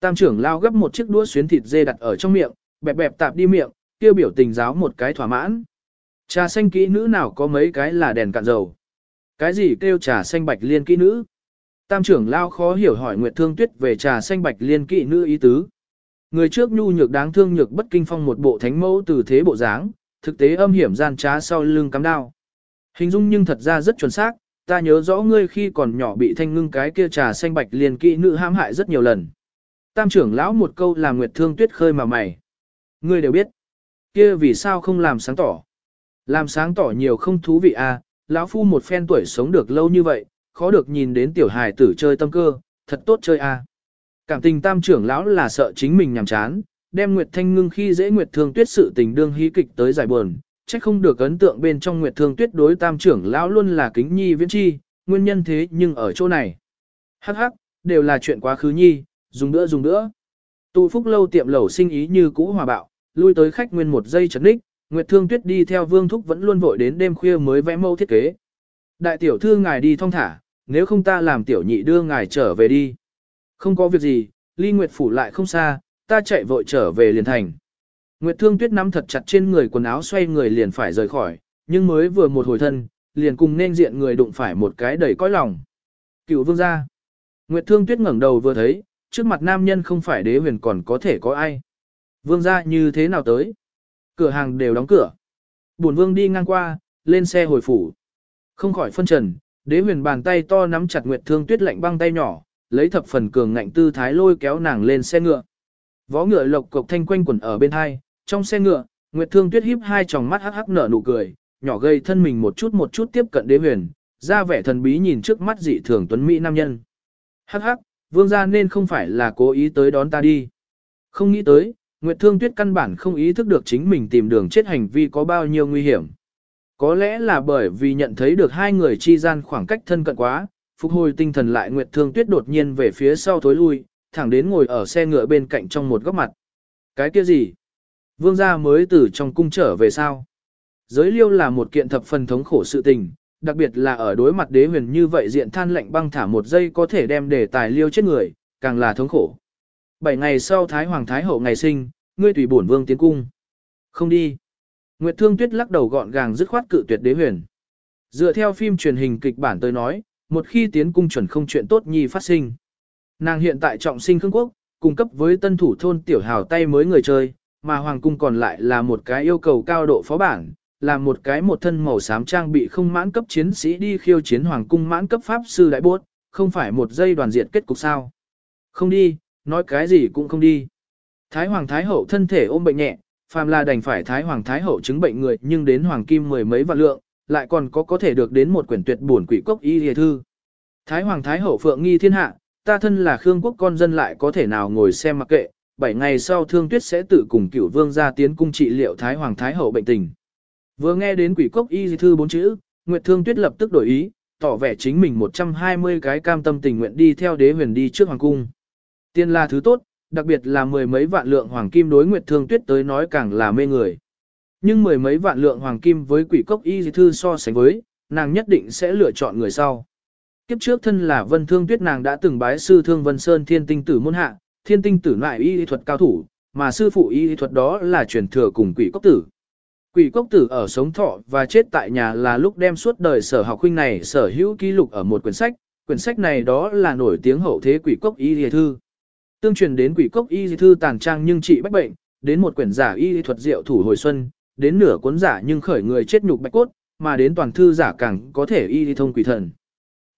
Tam trưởng lao gấp một chiếc đũa xuyến thịt dê đặt ở trong miệng, bẹp bẹp tạp đi miệng, kia biểu tình giáo một cái thỏa mãn. Trà xanh kỹ nữ nào có mấy cái là đèn cạn dầu. Cái gì kêu trà xanh bạch liên kỹ nữ? Tam trưởng lao khó hiểu hỏi Nguyệt Thương Tuyết về trà xanh bạch liên kỹ nữ ý tứ. Người trước nhu nhược đáng thương nhược bất kinh phong một bộ thánh mẫu từ thế bộ dáng, thực tế âm hiểm gian trá sau lưng cắm đao. Hình dung nhưng thật ra rất chuẩn xác, ta nhớ rõ ngươi khi còn nhỏ bị thanh ngưng cái kia trà xanh bạch liên kỹ nữ hãm hại rất nhiều lần. Tam trưởng lão một câu làm Nguyệt Thương Tuyết khơi mà mày. Ngươi đều biết. Kia vì sao không làm sáng tỏ? Làm sáng tỏ nhiều không thú vị à, lão phu một phen tuổi sống được lâu như vậy, khó được nhìn đến tiểu hài tử chơi tâm cơ, thật tốt chơi à. Cảm tình tam trưởng lão là sợ chính mình nhàm chán, đem Nguyệt Thanh Ngưng khi dễ Nguyệt Thương Tuyết sự tình đương hí kịch tới giải buồn, chắc không được ấn tượng bên trong Nguyệt Thương Tuyết đối tam trưởng lão luôn là kính nhi viễn chi, nguyên nhân thế nhưng ở chỗ này. Hắc hắc, đều là chuyện quá khứ nhi, dùng nữa dùng nữa. Tụ phúc lâu tiệm lẩu sinh ý như cũ hòa bạo, lui tới khách nguyên một giây chấn ních, Nguyệt Thương Tuyết đi theo Vương Thúc vẫn luôn vội đến đêm khuya mới vẽ mẫu thiết kế. Đại tiểu thư ngài đi thong thả, nếu không ta làm tiểu nhị đưa ngài trở về đi. Không có việc gì, ly Nguyệt Phủ lại không xa, ta chạy vội trở về liền thành. Nguyệt Thương Tuyết nắm thật chặt trên người quần áo xoay người liền phải rời khỏi, nhưng mới vừa một hồi thân, liền cùng nên diện người đụng phải một cái đầy cõi lòng. Cựu vương gia. Nguyệt Thương Tuyết ngẩng đầu vừa thấy, trước mặt nam nhân không phải đế huyền còn có thể có ai. Vương gia như thế nào tới? Cửa hàng đều đóng cửa. Bổn vương đi ngang qua, lên xe hồi phủ. Không khỏi phân trần, đế huyền bàn tay to nắm chặt Nguyệt Thương Tuyết lạnh băng tay nhỏ, lấy thập phần cường ngạnh tư thái lôi kéo nàng lên xe ngựa. Vó ngựa lộc cộc thanh quanh quẩn ở bên hai, trong xe ngựa, Nguyệt Thương Tuyết híp hai tròng mắt hắc hắc nở nụ cười, nhỏ gây thân mình một chút một chút tiếp cận đế huyền, ra vẻ thần bí nhìn trước mắt dị thường tuấn mỹ nam nhân. Hắc hắc, vương gia nên không phải là cố ý tới đón ta đi. Không nghĩ tới, Nguyệt Thương Tuyết căn bản không ý thức được chính mình tìm đường chết hành vi có bao nhiêu nguy hiểm. Có lẽ là bởi vì nhận thấy được hai người chi gian khoảng cách thân cận quá, phục hồi tinh thần lại Nguyệt Thương Tuyết đột nhiên về phía sau thối lui, thẳng đến ngồi ở xe ngựa bên cạnh trong một góc mặt. Cái kia gì? Vương gia mới từ trong cung trở về sao? Giới liêu là một kiện thập phần thống khổ sự tình, đặc biệt là ở đối mặt đế huyền như vậy diện than lạnh băng thả một giây có thể đem đề tài liêu chết người, càng là thống khổ. Bảy ngày sau Thái Hoàng Thái Hậu ngày sinh, ngươi tùy bổn vương tiến cung. Không đi. Nguyệt Thương Tuyết lắc đầu gọn gàng dứt khoát cự tuyệt đế huyền. Dựa theo phim truyền hình kịch bản tới nói, một khi tiến cung chuẩn không chuyện tốt nhi phát sinh. Nàng hiện tại trọng sinh khương quốc, cung cấp với tân thủ thôn tiểu hào tay mới người chơi, mà hoàng cung còn lại là một cái yêu cầu cao độ phó bản, là một cái một thân màu xám trang bị không mãn cấp chiến sĩ đi khiêu chiến hoàng cung mãn cấp pháp sư đại bốt, không phải một giây đoàn diệt kết cục sao. Không đi, nói cái gì cũng không đi. Thái hoàng thái hậu thân thể ôm bệnh nhẹ, phàm là đành phải thái hoàng thái hậu chứng bệnh người nhưng đến hoàng kim mười mấy vạn lượng, lại còn có có thể được đến một quyển tuyệt bổn quỷ cốc y hề thư. Thái hoàng thái hậu phượng nghi thiên hạ, ta thân là khương quốc con dân lại có thể nào ngồi xem mặc kệ, bảy ngày sau thương tuyết sẽ tự cùng cửu vương ra tiến cung trị liệu thái hoàng thái hậu bệnh tình. Vừa nghe đến quỷ cốc y thư bốn chữ, Nguyệt Thương Tuyết lập tức đổi ý, tỏ vẻ chính mình 120 cái cam tâm tình nguyện đi theo đế huyền đi trước hoàng cung. Tiên là thứ tốt, đặc biệt là mười mấy vạn lượng hoàng kim đối Nguyệt Thương Tuyết tới nói càng là mê người. Nhưng mười mấy vạn lượng hoàng kim với quỷ cốc y thư so sánh với, nàng nhất định sẽ lựa chọn người sau. Kiếp trước thân là Vân Thương Tuyết nàng đã từng bái sư Thương Vân Sơn Thiên Tinh Tử môn hạ, Thiên Tinh Tử lại y thuật cao thủ, mà sư phụ y thuật đó là truyền thừa cùng quỷ cốc tử. Quỷ cốc tử ở sống thọ và chết tại nhà là lúc đem suốt đời sở học huynh này sở hữu ký lục ở một quyển sách, quyển sách này đó là nổi tiếng hậu thế quỷ cốc y y thư. Tương truyền đến quỷ cốc y thư tàn trang nhưng trị bách bệnh, đến một quyển giả y thuật diệu thủ hồi xuân, đến nửa cuốn giả nhưng khởi người chết nhục bạch cốt, mà đến toàn thư giả càng có thể y thông quỷ thần.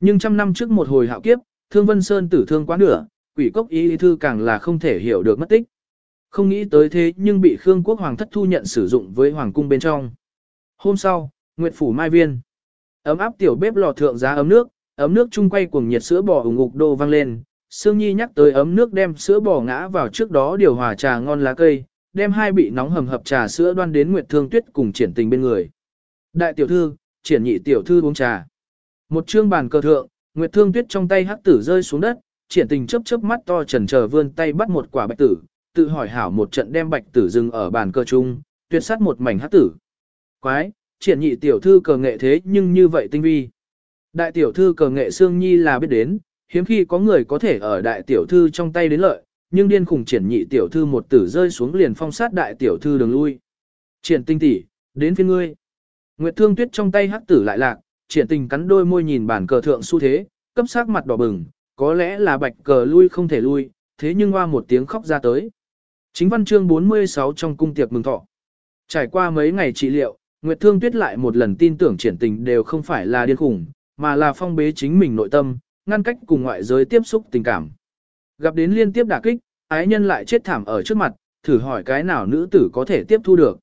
Nhưng trăm năm trước một hồi hạo kiếp, Thương Vân Sơn tử thương quá nửa, quỷ cốc y thư càng là không thể hiểu được mất tích. Không nghĩ tới thế nhưng bị Khương Quốc Hoàng thất thu nhận sử dụng với Hoàng cung bên trong. Hôm sau, Nguyệt Phủ Mai Viên. Ấm áp tiểu bếp lò thượng giá ấm nước, ấm nước chung quay cuồng nhiệt sữa bò ủng ngục đô vang lên. Sương Nhi nhắc tới ấm nước đem sữa bò ngã vào trước đó điều hòa trà ngon lá cây, đem hai bị nóng hầm hập trà sữa đoan đến Nguyệt Thương Tuyết cùng triển tình bên người. Đại tiểu thư, triển nhị tiểu thư uống trà. Một chương bàn cờ thượng, Nguyệt Thương Tuyết trong tay hắc tử rơi xuống đất, triển tình chớp chớp mắt to chần chờ vươn tay bắt một quả bạch tử, tự hỏi hảo một trận đem bạch tử dừng ở bàn cờ chung, tuyệt sát một mảnh hắc tử. Quái, triển nhị tiểu thư cờ nghệ thế nhưng như vậy tinh vi. Đại tiểu thư cờ nghệ Sương Nhi là biết đến, hiếm khi có người có thể ở đại tiểu thư trong tay đến lợi, nhưng điên khủng triển nhị tiểu thư một tử rơi xuống liền phong sát đại tiểu thư đường lui. Triển tinh tỷ, đến phía ngươi. Nguyệt thương tuyết trong tay hắc tử lại lạc, triển tình cắn đôi môi nhìn bản cờ thượng xu thế, cấp sắc mặt đỏ bừng, có lẽ là bạch cờ lui không thể lui, thế nhưng hoa một tiếng khóc ra tới. Chính văn chương 46 trong cung tiệc mừng thọ. Trải qua mấy ngày trị liệu, Nguyệt Thương Tuyết lại một lần tin tưởng triển tình đều không phải là điên khủng, mà là phong bế chính mình nội tâm, ngăn cách cùng ngoại giới tiếp xúc tình cảm. Gặp đến liên tiếp đả kích, ái nhân lại chết thảm ở trước mặt, thử hỏi cái nào nữ tử có thể tiếp thu được.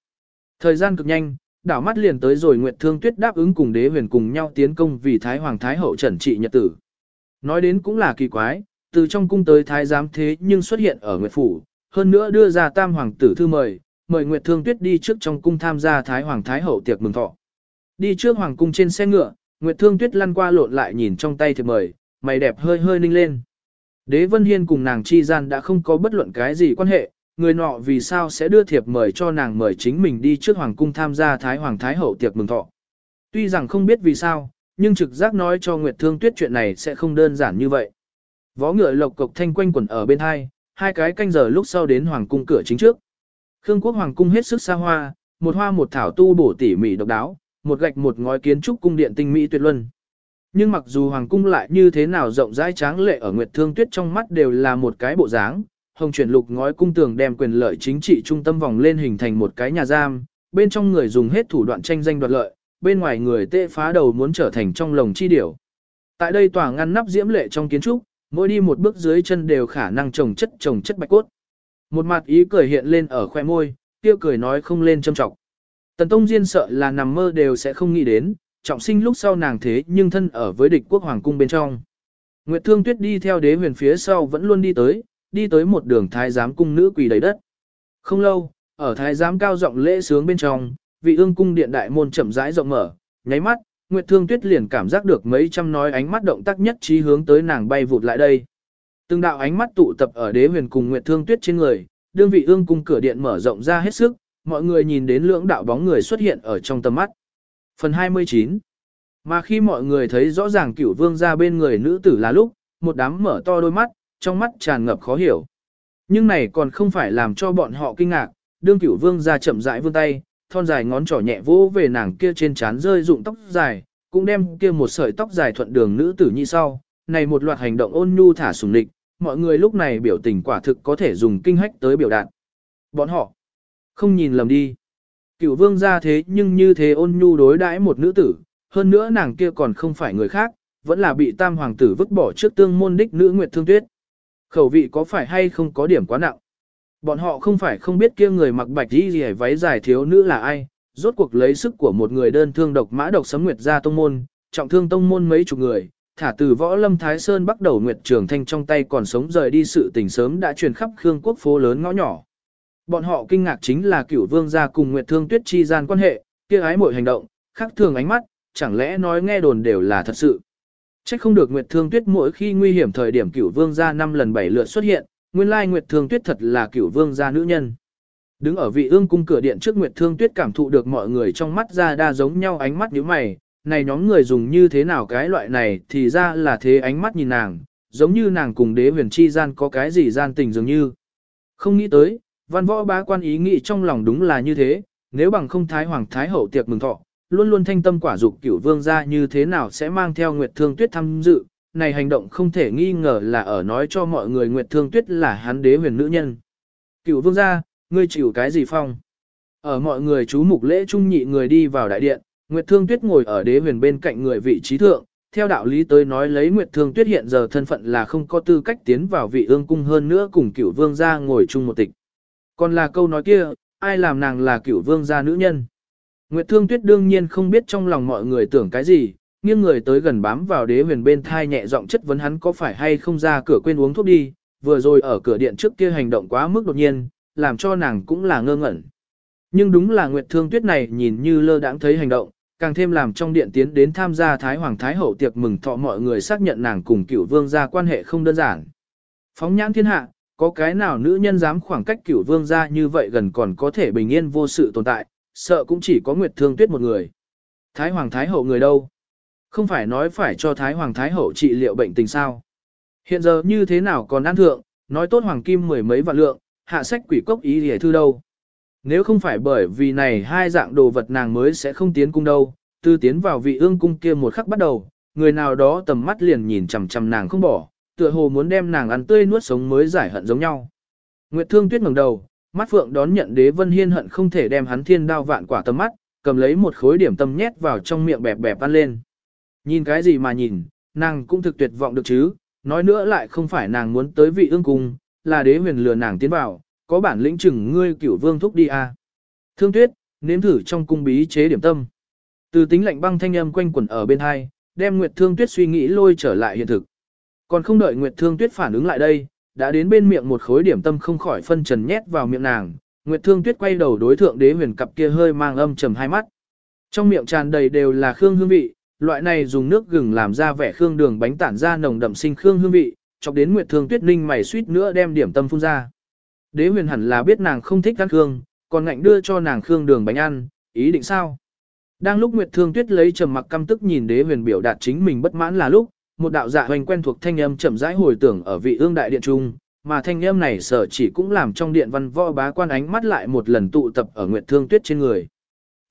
Thời gian cực nhanh, đảo mắt liền tới rồi Nguyệt Thương Tuyết đáp ứng cùng đế huyền cùng nhau tiến công vì Thái Hoàng Thái Hậu trần trị nhật tử. Nói đến cũng là kỳ quái, từ trong cung tới Thái giám thế nhưng xuất hiện ở Nguyệt Phủ, hơn nữa đưa ra tam hoàng tử thư mời, mời Nguyệt Thương Tuyết đi trước trong cung tham gia Thái Hoàng Thái Hậu tiệc mừng thọ. Đi trước hoàng cung trên xe ngựa, Nguyệt Thương Tuyết lăn qua lộn lại nhìn trong tay thiệp mời, mày đẹp hơi hơi ninh lên. Đế Vân Hiên cùng nàng chi gian đã không có bất luận cái gì quan hệ, người nọ vì sao sẽ đưa thiệp mời cho nàng mời chính mình đi trước hoàng cung tham gia Thái Hoàng Thái Hậu tiệc mừng thọ. Tuy rằng không biết vì sao, nhưng trực giác nói cho Nguyệt Thương Tuyết chuyện này sẽ không đơn giản như vậy. Vó ngựa lộc cộc thanh quanh quẩn ở bên hai, hai cái canh giờ lúc sau đến hoàng cung cửa chính trước. Khương quốc hoàng cung hết sức xa hoa, một hoa một thảo tu bổ tỉ mỉ độc đáo, một gạch một ngói kiến trúc cung điện tinh mỹ tuyệt luân. Nhưng mặc dù hoàng cung lại như thế nào rộng rãi tráng lệ ở Nguyệt Thương Tuyết trong mắt đều là một cái bộ dáng, hồng chuyển lục ngói cung tường đem quyền lợi chính trị trung tâm vòng lên hình thành một cái nhà giam, bên trong người dùng hết thủ đoạn tranh danh đoạt lợi, bên ngoài người tệ phá đầu muốn trở thành trong lồng chi điểu. Tại đây tòa ngăn nắp diễm lệ trong kiến trúc, mỗi đi một bước dưới chân đều khả năng trồng chất trồng chất bạch cốt. Một mặt ý cười hiện lên ở khoe môi, tiêu cười nói không lên châm trọng. Tần Tông Diên sợ là nằm mơ đều sẽ không nghĩ đến, trọng sinh lúc sau nàng thế nhưng thân ở với địch quốc hoàng cung bên trong. Nguyệt Thương Tuyết đi theo đế huyền phía sau vẫn luôn đi tới, đi tới một đường thái giám cung nữ quỳ đầy đất. Không lâu, ở thái giám cao giọng lễ sướng bên trong, vị ương cung điện đại môn chậm rãi rộng mở, nháy mắt, Nguyệt Thương Tuyết liền cảm giác được mấy trăm nói ánh mắt động tác nhất trí hướng tới nàng bay vụt lại đây. Từng đạo ánh mắt tụ tập ở đế huyền cùng Nguyệt Thương Tuyết trên người, đương vị ương cung cửa điện mở rộng ra hết sức, mọi người nhìn đến lưỡng đạo bóng người xuất hiện ở trong tầm mắt. Phần 29 Mà khi mọi người thấy rõ ràng cửu vương ra bên người nữ tử là lúc, một đám mở to đôi mắt, trong mắt tràn ngập khó hiểu. Nhưng này còn không phải làm cho bọn họ kinh ngạc, đương cửu vương ra chậm rãi vươn tay, thon dài ngón trỏ nhẹ vỗ về nàng kia trên trán rơi rụng tóc dài, cũng đem kia một sợi tóc dài thuận đường nữ tử như sau. Này một loạt hành động ôn nhu thả sùng lịch, mọi người lúc này biểu tình quả thực có thể dùng kinh hách tới biểu đạt. Bọn họ không nhìn lầm đi. Cửu vương ra thế nhưng như thế ôn nhu đối đãi một nữ tử, hơn nữa nàng kia còn không phải người khác, vẫn là bị tam hoàng tử vứt bỏ trước tương môn đích nữ Nguyệt Thương Tuyết. Khẩu vị có phải hay không có điểm quá nặng. Bọn họ không phải không biết kia người mặc bạch đi gì váy dài thiếu nữ là ai, rốt cuộc lấy sức của một người đơn thương độc mã độc sấm nguyệt ra tông môn, trọng thương tông môn mấy chục người, thả từ võ lâm Thái Sơn bắt đầu nguyệt trường thanh trong tay còn sống rời đi sự tình sớm đã truyền khắp Khương quốc phố lớn ngõ nhỏ. Bọn họ kinh ngạc chính là cửu vương gia cùng nguyệt thương tuyết chi gian quan hệ, kia ái mọi hành động, khác thường ánh mắt, chẳng lẽ nói nghe đồn đều là thật sự. Trách không được Nguyệt Thương Tuyết mỗi khi nguy hiểm thời điểm Cửu Vương gia năm lần bảy lượt xuất hiện, nguyên lai Nguyệt Thương Tuyết thật là Cửu Vương gia nữ nhân. Đứng ở vị ương cung cửa điện trước Nguyệt Thương Tuyết cảm thụ được mọi người trong mắt ra đa giống nhau ánh mắt như mày, này nhóm người dùng như thế nào cái loại này thì ra là thế ánh mắt nhìn nàng, giống như nàng cùng đế huyền chi gian có cái gì gian tình dường như. Không nghĩ tới, văn võ bá quan ý nghĩ trong lòng đúng là như thế, nếu bằng không thái hoàng thái hậu tiệc mừng thọ, luôn luôn thanh tâm quả dục cửu vương gia như thế nào sẽ mang theo Nguyệt Thương Tuyết tham dự, này hành động không thể nghi ngờ là ở nói cho mọi người Nguyệt Thương Tuyết là hắn đế huyền nữ nhân. Cửu vương gia, ngươi chịu cái gì phong? Ở mọi người chú mục lễ trung nhị người đi vào đại điện, Nguyệt Thương Tuyết ngồi ở đế huyền bên cạnh người vị trí thượng, theo đạo lý tới nói lấy Nguyệt Thương Tuyết hiện giờ thân phận là không có tư cách tiến vào vị ương cung hơn nữa cùng cửu vương gia ngồi chung một tịch. Còn là câu nói kia, ai làm nàng là cửu vương gia nữ nhân? Nguyệt Thương Tuyết đương nhiên không biết trong lòng mọi người tưởng cái gì, nghiêng người tới gần bám vào đế huyền bên thai nhẹ giọng chất vấn hắn có phải hay không ra cửa quên uống thuốc đi, vừa rồi ở cửa điện trước kia hành động quá mức đột nhiên, làm cho nàng cũng là ngơ ngẩn. Nhưng đúng là Nguyệt Thương Tuyết này nhìn như lơ đãng thấy hành động, càng thêm làm trong điện tiến đến tham gia Thái Hoàng Thái Hậu tiệc mừng thọ mọi người xác nhận nàng cùng cửu vương gia quan hệ không đơn giản. Phóng nhãn thiên hạ, có cái nào nữ nhân dám khoảng cách cửu vương ra như vậy gần còn có thể bình yên vô sự tồn tại, sợ cũng chỉ có Nguyệt Thương Tuyết một người. Thái Hoàng Thái Hậu người đâu? Không phải nói phải cho Thái Hoàng Thái Hậu trị liệu bệnh tình sao? Hiện giờ như thế nào còn ăn thượng, nói tốt Hoàng Kim mười mấy vạn lượng, hạ sách quỷ cốc ý hề thư đâu? Nếu không phải bởi vì này hai dạng đồ vật nàng mới sẽ không tiến cung đâu, tư tiến vào vị ương cung kia một khắc bắt đầu, người nào đó tầm mắt liền nhìn chằm chằm nàng không bỏ, tựa hồ muốn đem nàng ăn tươi nuốt sống mới giải hận giống nhau. Nguyệt Thương Tuyết ngẩng đầu, Mắt phượng đón nhận đế vân hiên hận không thể đem hắn thiên đao vạn quả tâm mắt, cầm lấy một khối điểm tâm nhét vào trong miệng bẹp bẹp ăn lên. Nhìn cái gì mà nhìn, nàng cũng thực tuyệt vọng được chứ, nói nữa lại không phải nàng muốn tới vị ương cung, là đế huyền lừa nàng tiến vào, có bản lĩnh chừng ngươi cửu vương thúc đi à. Thương tuyết, nếm thử trong cung bí chế điểm tâm. Từ tính lạnh băng thanh âm quanh quẩn ở bên hai, đem Nguyệt Thương Tuyết suy nghĩ lôi trở lại hiện thực. Còn không đợi Nguyệt Thương Tuyết phản ứng lại đây, đã đến bên miệng một khối điểm tâm không khỏi phân trần nhét vào miệng nàng, Nguyệt Thương Tuyết quay đầu đối thượng đế huyền cặp kia hơi mang âm trầm hai mắt. Trong miệng tràn đầy đều là khương hương vị, loại này dùng nước gừng làm ra vẻ khương đường bánh tản ra nồng đậm sinh khương hương vị, chọc đến Nguyệt Thương Tuyết ninh mày suýt nữa đem điểm tâm phun ra. Đế huyền hẳn là biết nàng không thích ăn khương, còn ngạnh đưa cho nàng khương đường bánh ăn, ý định sao? Đang lúc Nguyệt Thương Tuyết lấy trầm mặc căm tức nhìn đế huyền biểu đạt chính mình bất mãn là lúc, một đạo dạ hoành quen thuộc thanh âm chậm rãi hồi tưởng ở vị ương đại điện trung, mà thanh âm này sở chỉ cũng làm trong điện văn võ bá quan ánh mắt lại một lần tụ tập ở Nguyệt Thương Tuyết trên người.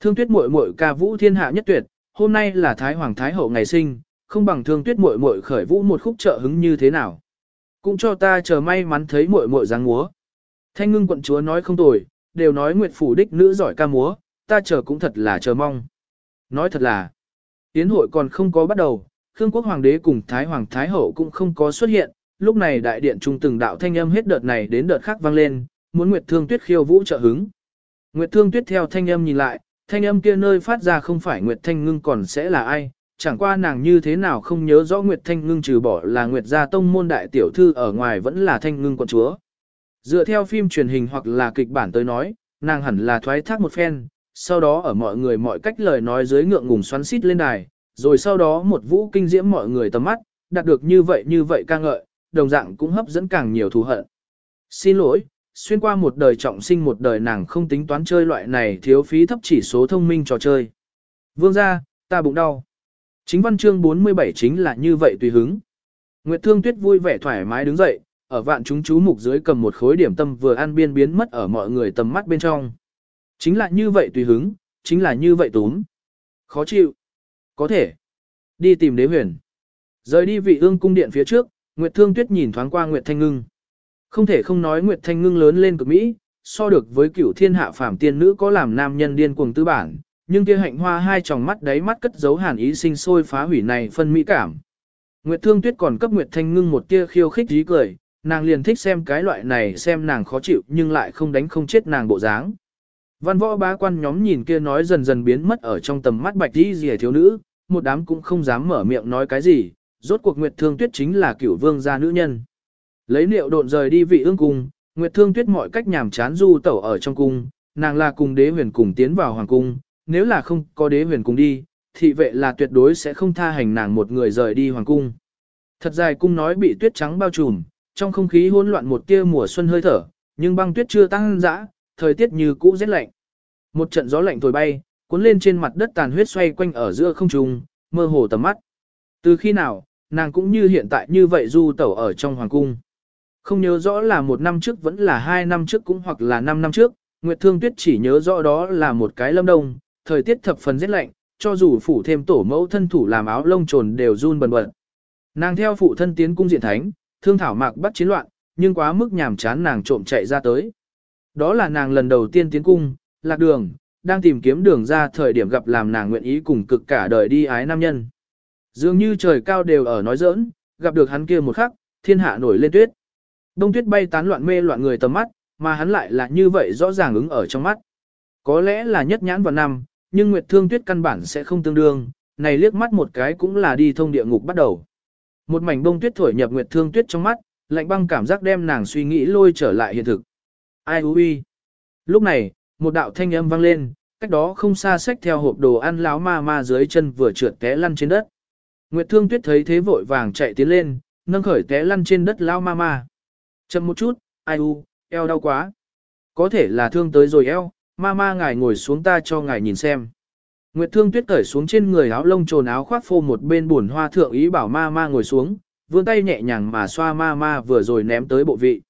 Thương Tuyết muội muội ca vũ thiên hạ nhất tuyệt, hôm nay là Thái Hoàng Thái Hậu ngày sinh, không bằng Thương Tuyết muội muội khởi vũ một khúc trợ hứng như thế nào. Cũng cho ta chờ may mắn thấy muội muội dáng múa. Thanh ngưng quận chúa nói không tồi, đều nói Nguyệt phủ đích nữ giỏi ca múa, ta chờ cũng thật là chờ mong. Nói thật là, tiến hội còn không có bắt đầu, Khương quốc hoàng đế cùng Thái Hoàng Thái Hậu cũng không có xuất hiện, lúc này đại điện trung từng đạo thanh âm hết đợt này đến đợt khác vang lên, muốn Nguyệt Thương Tuyết khiêu vũ trợ hứng. Nguyệt Thương Tuyết theo thanh âm nhìn lại, thanh âm kia nơi phát ra không phải Nguyệt Thanh Ngưng còn sẽ là ai, chẳng qua nàng như thế nào không nhớ rõ Nguyệt Thanh Ngưng trừ bỏ là Nguyệt gia tông môn đại tiểu thư ở ngoài vẫn là Thanh Ngưng quận chúa. Dựa theo phim truyền hình hoặc là kịch bản tới nói, nàng hẳn là thoái thác một phen, sau đó ở mọi người mọi cách lời nói dưới ngượng ngùng xoắn xít lên đài, rồi sau đó một vũ kinh diễm mọi người tầm mắt, đạt được như vậy như vậy ca ngợi, đồng dạng cũng hấp dẫn càng nhiều thù hận. Xin lỗi, xuyên qua một đời trọng sinh một đời nàng không tính toán chơi loại này thiếu phí thấp chỉ số thông minh trò chơi. Vương ra, ta bụng đau. Chính văn chương 47 chính là như vậy tùy hứng. Nguyệt Thương Tuyết vui vẻ thoải mái đứng dậy, ở vạn chúng chú mục dưới cầm một khối điểm tâm vừa ăn biên biến mất ở mọi người tầm mắt bên trong. Chính là như vậy tùy hứng, chính là như vậy túm. Khó chịu. Có thể. Đi tìm đế huyền. Rời đi vị ương cung điện phía trước, Nguyệt Thương Tuyết nhìn thoáng qua Nguyệt Thanh Ngưng. Không thể không nói Nguyệt Thanh Ngưng lớn lên cực Mỹ, so được với cửu thiên hạ phàm tiên nữ có làm nam nhân điên cuồng tư bản, nhưng kia hạnh hoa hai tròng mắt đáy mắt cất giấu hàn ý sinh sôi phá hủy này phân mỹ cảm. Nguyệt Thương Tuyết còn cấp Nguyệt Thanh Ngưng một tia khiêu khích dí cười, nàng liền thích xem cái loại này xem nàng khó chịu nhưng lại không đánh không chết nàng bộ dáng. Văn võ bá quan nhóm nhìn kia nói dần dần biến mất ở trong tầm mắt bạch đi rìa thiếu nữ, một đám cũng không dám mở miệng nói cái gì, rốt cuộc Nguyệt Thương Tuyết chính là cửu vương gia nữ nhân. Lấy liệu độn rời đi vị ương cung, Nguyệt Thương Tuyết mọi cách nhảm chán du tẩu ở trong cung, nàng là cùng đế huyền cùng tiến vào hoàng cung, nếu là không có đế huyền cùng đi, thị vệ là tuyệt đối sẽ không tha hành nàng một người rời đi hoàng cung. Thật dài cung nói bị tuyết trắng bao trùm, trong không khí hỗn loạn một tia mùa xuân hơi thở, nhưng băng tuyết chưa tăng dã, thời tiết như cũ rét lạnh. Một trận gió lạnh thổi bay, cuốn lên trên mặt đất tàn huyết xoay quanh ở giữa không trung, mơ hồ tầm mắt. Từ khi nào, nàng cũng như hiện tại như vậy du tẩu ở trong hoàng cung. Không nhớ rõ là một năm trước vẫn là hai năm trước cũng hoặc là năm năm trước, Nguyệt Thương Tuyết chỉ nhớ rõ đó là một cái lâm đông, thời tiết thập phần rét lạnh, cho dù phủ thêm tổ mẫu thân thủ làm áo lông trồn đều run bần bật. Nàng theo phụ thân tiến cung diện thánh, thương thảo mạc bắt chiến loạn, nhưng quá mức nhàm chán nàng trộm chạy ra tới. Đó là nàng lần đầu tiên tiến cung, lạc đường, đang tìm kiếm đường ra thời điểm gặp làm nàng nguyện ý cùng cực cả đời đi ái nam nhân. Dường như trời cao đều ở nói giỡn, gặp được hắn kia một khắc, thiên hạ nổi lên tuyết. Đông tuyết bay tán loạn mê loạn người tầm mắt, mà hắn lại là như vậy rõ ràng ứng ở trong mắt. Có lẽ là nhất nhãn vào năm, nhưng Nguyệt Thương Tuyết căn bản sẽ không tương đương, này liếc mắt một cái cũng là đi thông địa ngục bắt đầu. Một mảnh bông tuyết thổi nhập Nguyệt Thương Tuyết trong mắt, lạnh băng cảm giác đem nàng suy nghĩ lôi trở lại hiện thực. Ai uy. Lúc này, một đạo thanh âm vang lên, cách đó không xa xách theo hộp đồ ăn láo ma ma dưới chân vừa trượt té lăn trên đất. Nguyệt Thương Tuyết thấy thế vội vàng chạy tiến lên, nâng khởi té lăn trên đất lao ma ma. Chậm một chút, ai u, eo đau quá. Có thể là thương tới rồi eo, ma ma ngài ngồi xuống ta cho ngài nhìn xem. Nguyệt Thương Tuyết cởi xuống trên người áo lông trồn áo khoác phô một bên buồn hoa thượng ý bảo ma ma ngồi xuống, vươn tay nhẹ nhàng mà xoa ma ma vừa rồi ném tới bộ vị.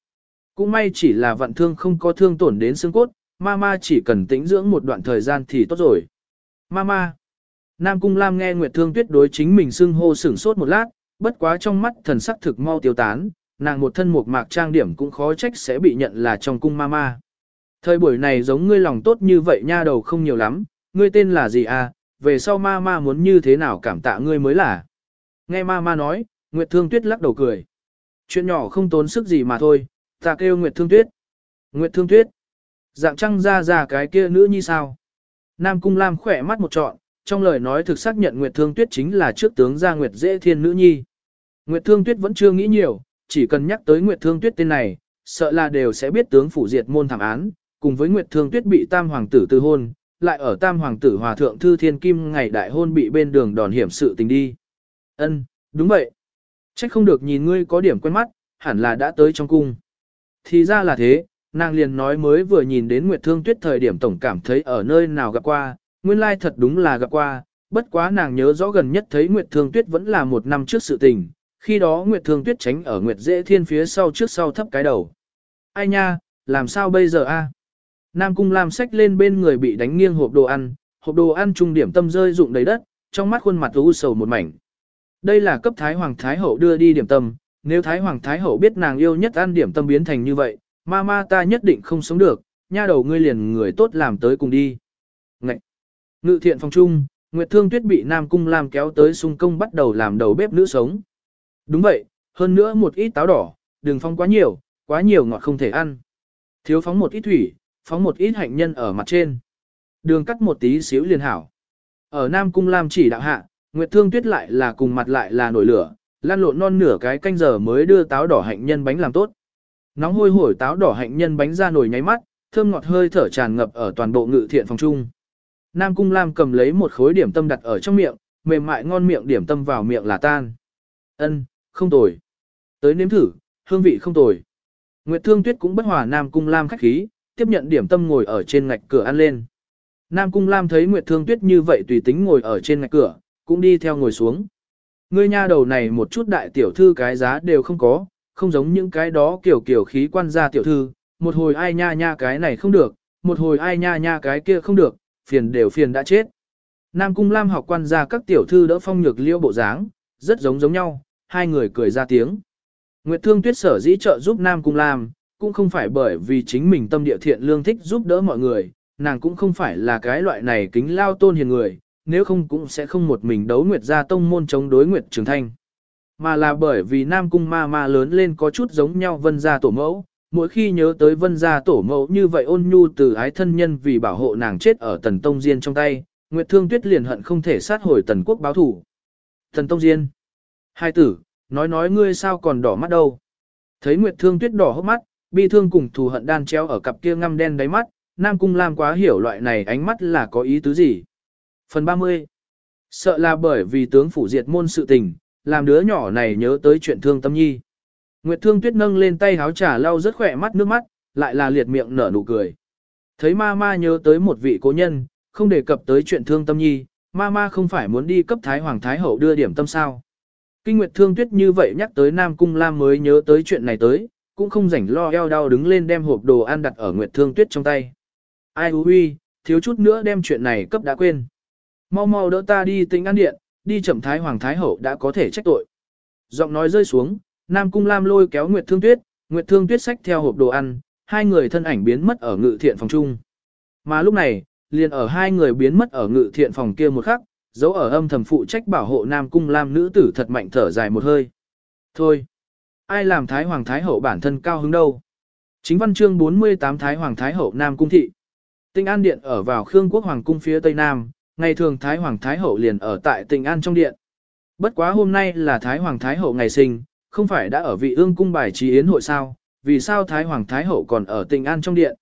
Cũng may chỉ là vận thương không có thương tổn đến xương cốt, Mama chỉ cần tĩnh dưỡng một đoạn thời gian thì tốt rồi. Mama. Nam Cung Lam nghe Nguyệt Thương Tuyết đối chính mình xưng hô sửng sốt một lát, bất quá trong mắt thần sắc thực mau tiêu tán, nàng một thân một mạc trang điểm cũng khó trách sẽ bị nhận là trong cung Mama. Thời buổi này giống ngươi lòng tốt như vậy nha đầu không nhiều lắm, ngươi tên là gì à, về sau Mama muốn như thế nào cảm tạ ngươi mới là. Nghe Mama nói, Nguyệt Thương Tuyết lắc đầu cười. Chuyện nhỏ không tốn sức gì mà thôi, ta kêu Nguyệt Thương Tuyết. Nguyệt Thương Tuyết. Dạng trăng ra ra cái kia nữ như sao. Nam Cung Lam khỏe mắt một trọn, trong lời nói thực xác nhận Nguyệt Thương Tuyết chính là trước tướng gia Nguyệt Dễ Thiên nữ nhi. Nguyệt Thương Tuyết vẫn chưa nghĩ nhiều, chỉ cần nhắc tới Nguyệt Thương Tuyết tên này, sợ là đều sẽ biết tướng phủ diệt môn thảm án, cùng với Nguyệt Thương Tuyết bị Tam hoàng tử từ hôn, lại ở Tam hoàng tử hòa thượng Thư Thiên Kim ngày đại hôn bị bên đường đòn hiểm sự tình đi. Ân, đúng vậy. Trách không được nhìn ngươi có điểm quen mắt, hẳn là đã tới trong cung. Thì ra là thế, nàng liền nói mới vừa nhìn đến Nguyệt Thương Tuyết thời điểm tổng cảm thấy ở nơi nào gặp qua, nguyên lai thật đúng là gặp qua, bất quá nàng nhớ rõ gần nhất thấy Nguyệt Thương Tuyết vẫn là một năm trước sự tình, khi đó Nguyệt Thương Tuyết tránh ở Nguyệt Dễ Thiên phía sau trước sau thấp cái đầu. Ai nha, làm sao bây giờ a? Nam Cung Lam sách lên bên người bị đánh nghiêng hộp đồ ăn, hộp đồ ăn trung điểm tâm rơi rụng đầy đất, trong mắt khuôn mặt u sầu một mảnh. Đây là cấp Thái Hoàng Thái Hậu đưa đi điểm tâm, nếu Thái Hoàng Thái Hậu biết nàng yêu nhất ăn điểm tâm biến thành như vậy, ma ma ta nhất định không sống được, nha đầu ngươi liền người tốt làm tới cùng đi. Ngậy! Ngự thiện phòng trung, Nguyệt Thương Tuyết bị Nam Cung Lam kéo tới xung công bắt đầu làm đầu bếp nữ sống. Đúng vậy, hơn nữa một ít táo đỏ, đừng phong quá nhiều, quá nhiều ngọt không thể ăn. Thiếu phóng một ít thủy, phóng một ít hạnh nhân ở mặt trên. Đường cắt một tí xíu liền hảo. Ở Nam Cung Lam chỉ đạo hạ, Nguyệt Thương Tuyết lại là cùng mặt lại là nổi lửa, lan lộn non nửa cái canh giờ mới đưa táo đỏ hạnh nhân bánh làm tốt. Nóng hôi hổi táo đỏ hạnh nhân bánh ra nồi nháy mắt, thơm ngọt hơi thở tràn ngập ở toàn bộ ngự thiện phòng trung. Nam Cung Lam cầm lấy một khối điểm tâm đặt ở trong miệng, mềm mại ngon miệng điểm tâm vào miệng là tan. Ân, không tồi. Tới nếm thử, hương vị không tồi. Nguyệt Thương Tuyết cũng bất hòa Nam Cung Lam khách khí, tiếp nhận điểm tâm ngồi ở trên ngạch cửa ăn lên. Nam Cung Lam thấy Nguyệt Thương Tuyết như vậy tùy tính ngồi ở trên ngạch cửa, cũng đi theo ngồi xuống. Ngươi nha đầu này một chút đại tiểu thư cái giá đều không có, không giống những cái đó kiểu kiểu khí quan gia tiểu thư, một hồi ai nha nha cái này không được, một hồi ai nha nha cái kia không được, phiền đều phiền đã chết. Nam Cung Lam học quan gia các tiểu thư đỡ phong nhược liêu bộ dáng, rất giống giống nhau, hai người cười ra tiếng. Nguyệt Thương Tuyết sở dĩ trợ giúp Nam Cung Lam, cũng không phải bởi vì chính mình tâm địa thiện lương thích giúp đỡ mọi người, nàng cũng không phải là cái loại này kính lao tôn hiền người, nếu không cũng sẽ không một mình đấu Nguyệt gia tông môn chống đối Nguyệt Trường Thanh. Mà là bởi vì Nam Cung ma ma lớn lên có chút giống nhau vân gia tổ mẫu, mỗi khi nhớ tới vân gia tổ mẫu như vậy ôn nhu từ ái thân nhân vì bảo hộ nàng chết ở tần tông diên trong tay, Nguyệt Thương Tuyết liền hận không thể sát hồi tần quốc báo thủ. Tần tông diên. Hai tử, nói nói ngươi sao còn đỏ mắt đâu. Thấy Nguyệt Thương Tuyết đỏ hốc mắt, bi thương cùng thù hận đan treo ở cặp kia ngăm đen đáy mắt, Nam Cung Lam quá hiểu loại này ánh mắt là có ý tứ gì. Phần 30 Sợ là bởi vì tướng phủ diệt môn sự tình, làm đứa nhỏ này nhớ tới chuyện thương tâm nhi. Nguyệt Thương Tuyết nâng lên tay háo trà lau rất khỏe mắt nước mắt, lại là liệt miệng nở nụ cười. Thấy ma ma nhớ tới một vị cố nhân, không đề cập tới chuyện thương tâm nhi, ma ma không phải muốn đi cấp Thái Hoàng Thái Hậu đưa điểm tâm sao. Kinh Nguyệt Thương Tuyết như vậy nhắc tới Nam Cung Lam mới nhớ tới chuyện này tới, cũng không rảnh lo eo đau đứng lên đem hộp đồ ăn đặt ở Nguyệt Thương Tuyết trong tay. Ai hú huy, thiếu chút nữa đem chuyện này cấp đã quên. Mau mau đỡ ta đi tinh ăn điện, đi chậm Thái Hoàng Thái Hậu đã có thể trách tội. Giọng nói rơi xuống, Nam Cung Lam lôi kéo Nguyệt Thương Tuyết, Nguyệt Thương Tuyết xách theo hộp đồ ăn, hai người thân ảnh biến mất ở ngự thiện phòng chung. Mà lúc này, liền ở hai người biến mất ở ngự thiện phòng kia một khắc, dấu ở âm thầm phụ trách bảo hộ Nam Cung Lam nữ tử thật mạnh thở dài một hơi. Thôi, ai làm Thái Hoàng Thái Hậu bản thân cao hứng đâu. Chính văn chương 48 Thái Hoàng Thái Hậu Nam Cung Thị. Tinh An Điện ở vào Khương Quốc Hoàng Cung phía Tây Nam, ngày thường Thái Hoàng Thái Hậu liền ở tại Tịnh An trong điện. Bất quá hôm nay là Thái Hoàng Thái Hậu ngày sinh, không phải đã ở vị ương cung bài trí yến hội sao, vì sao Thái Hoàng Thái Hậu còn ở Tịnh An trong điện.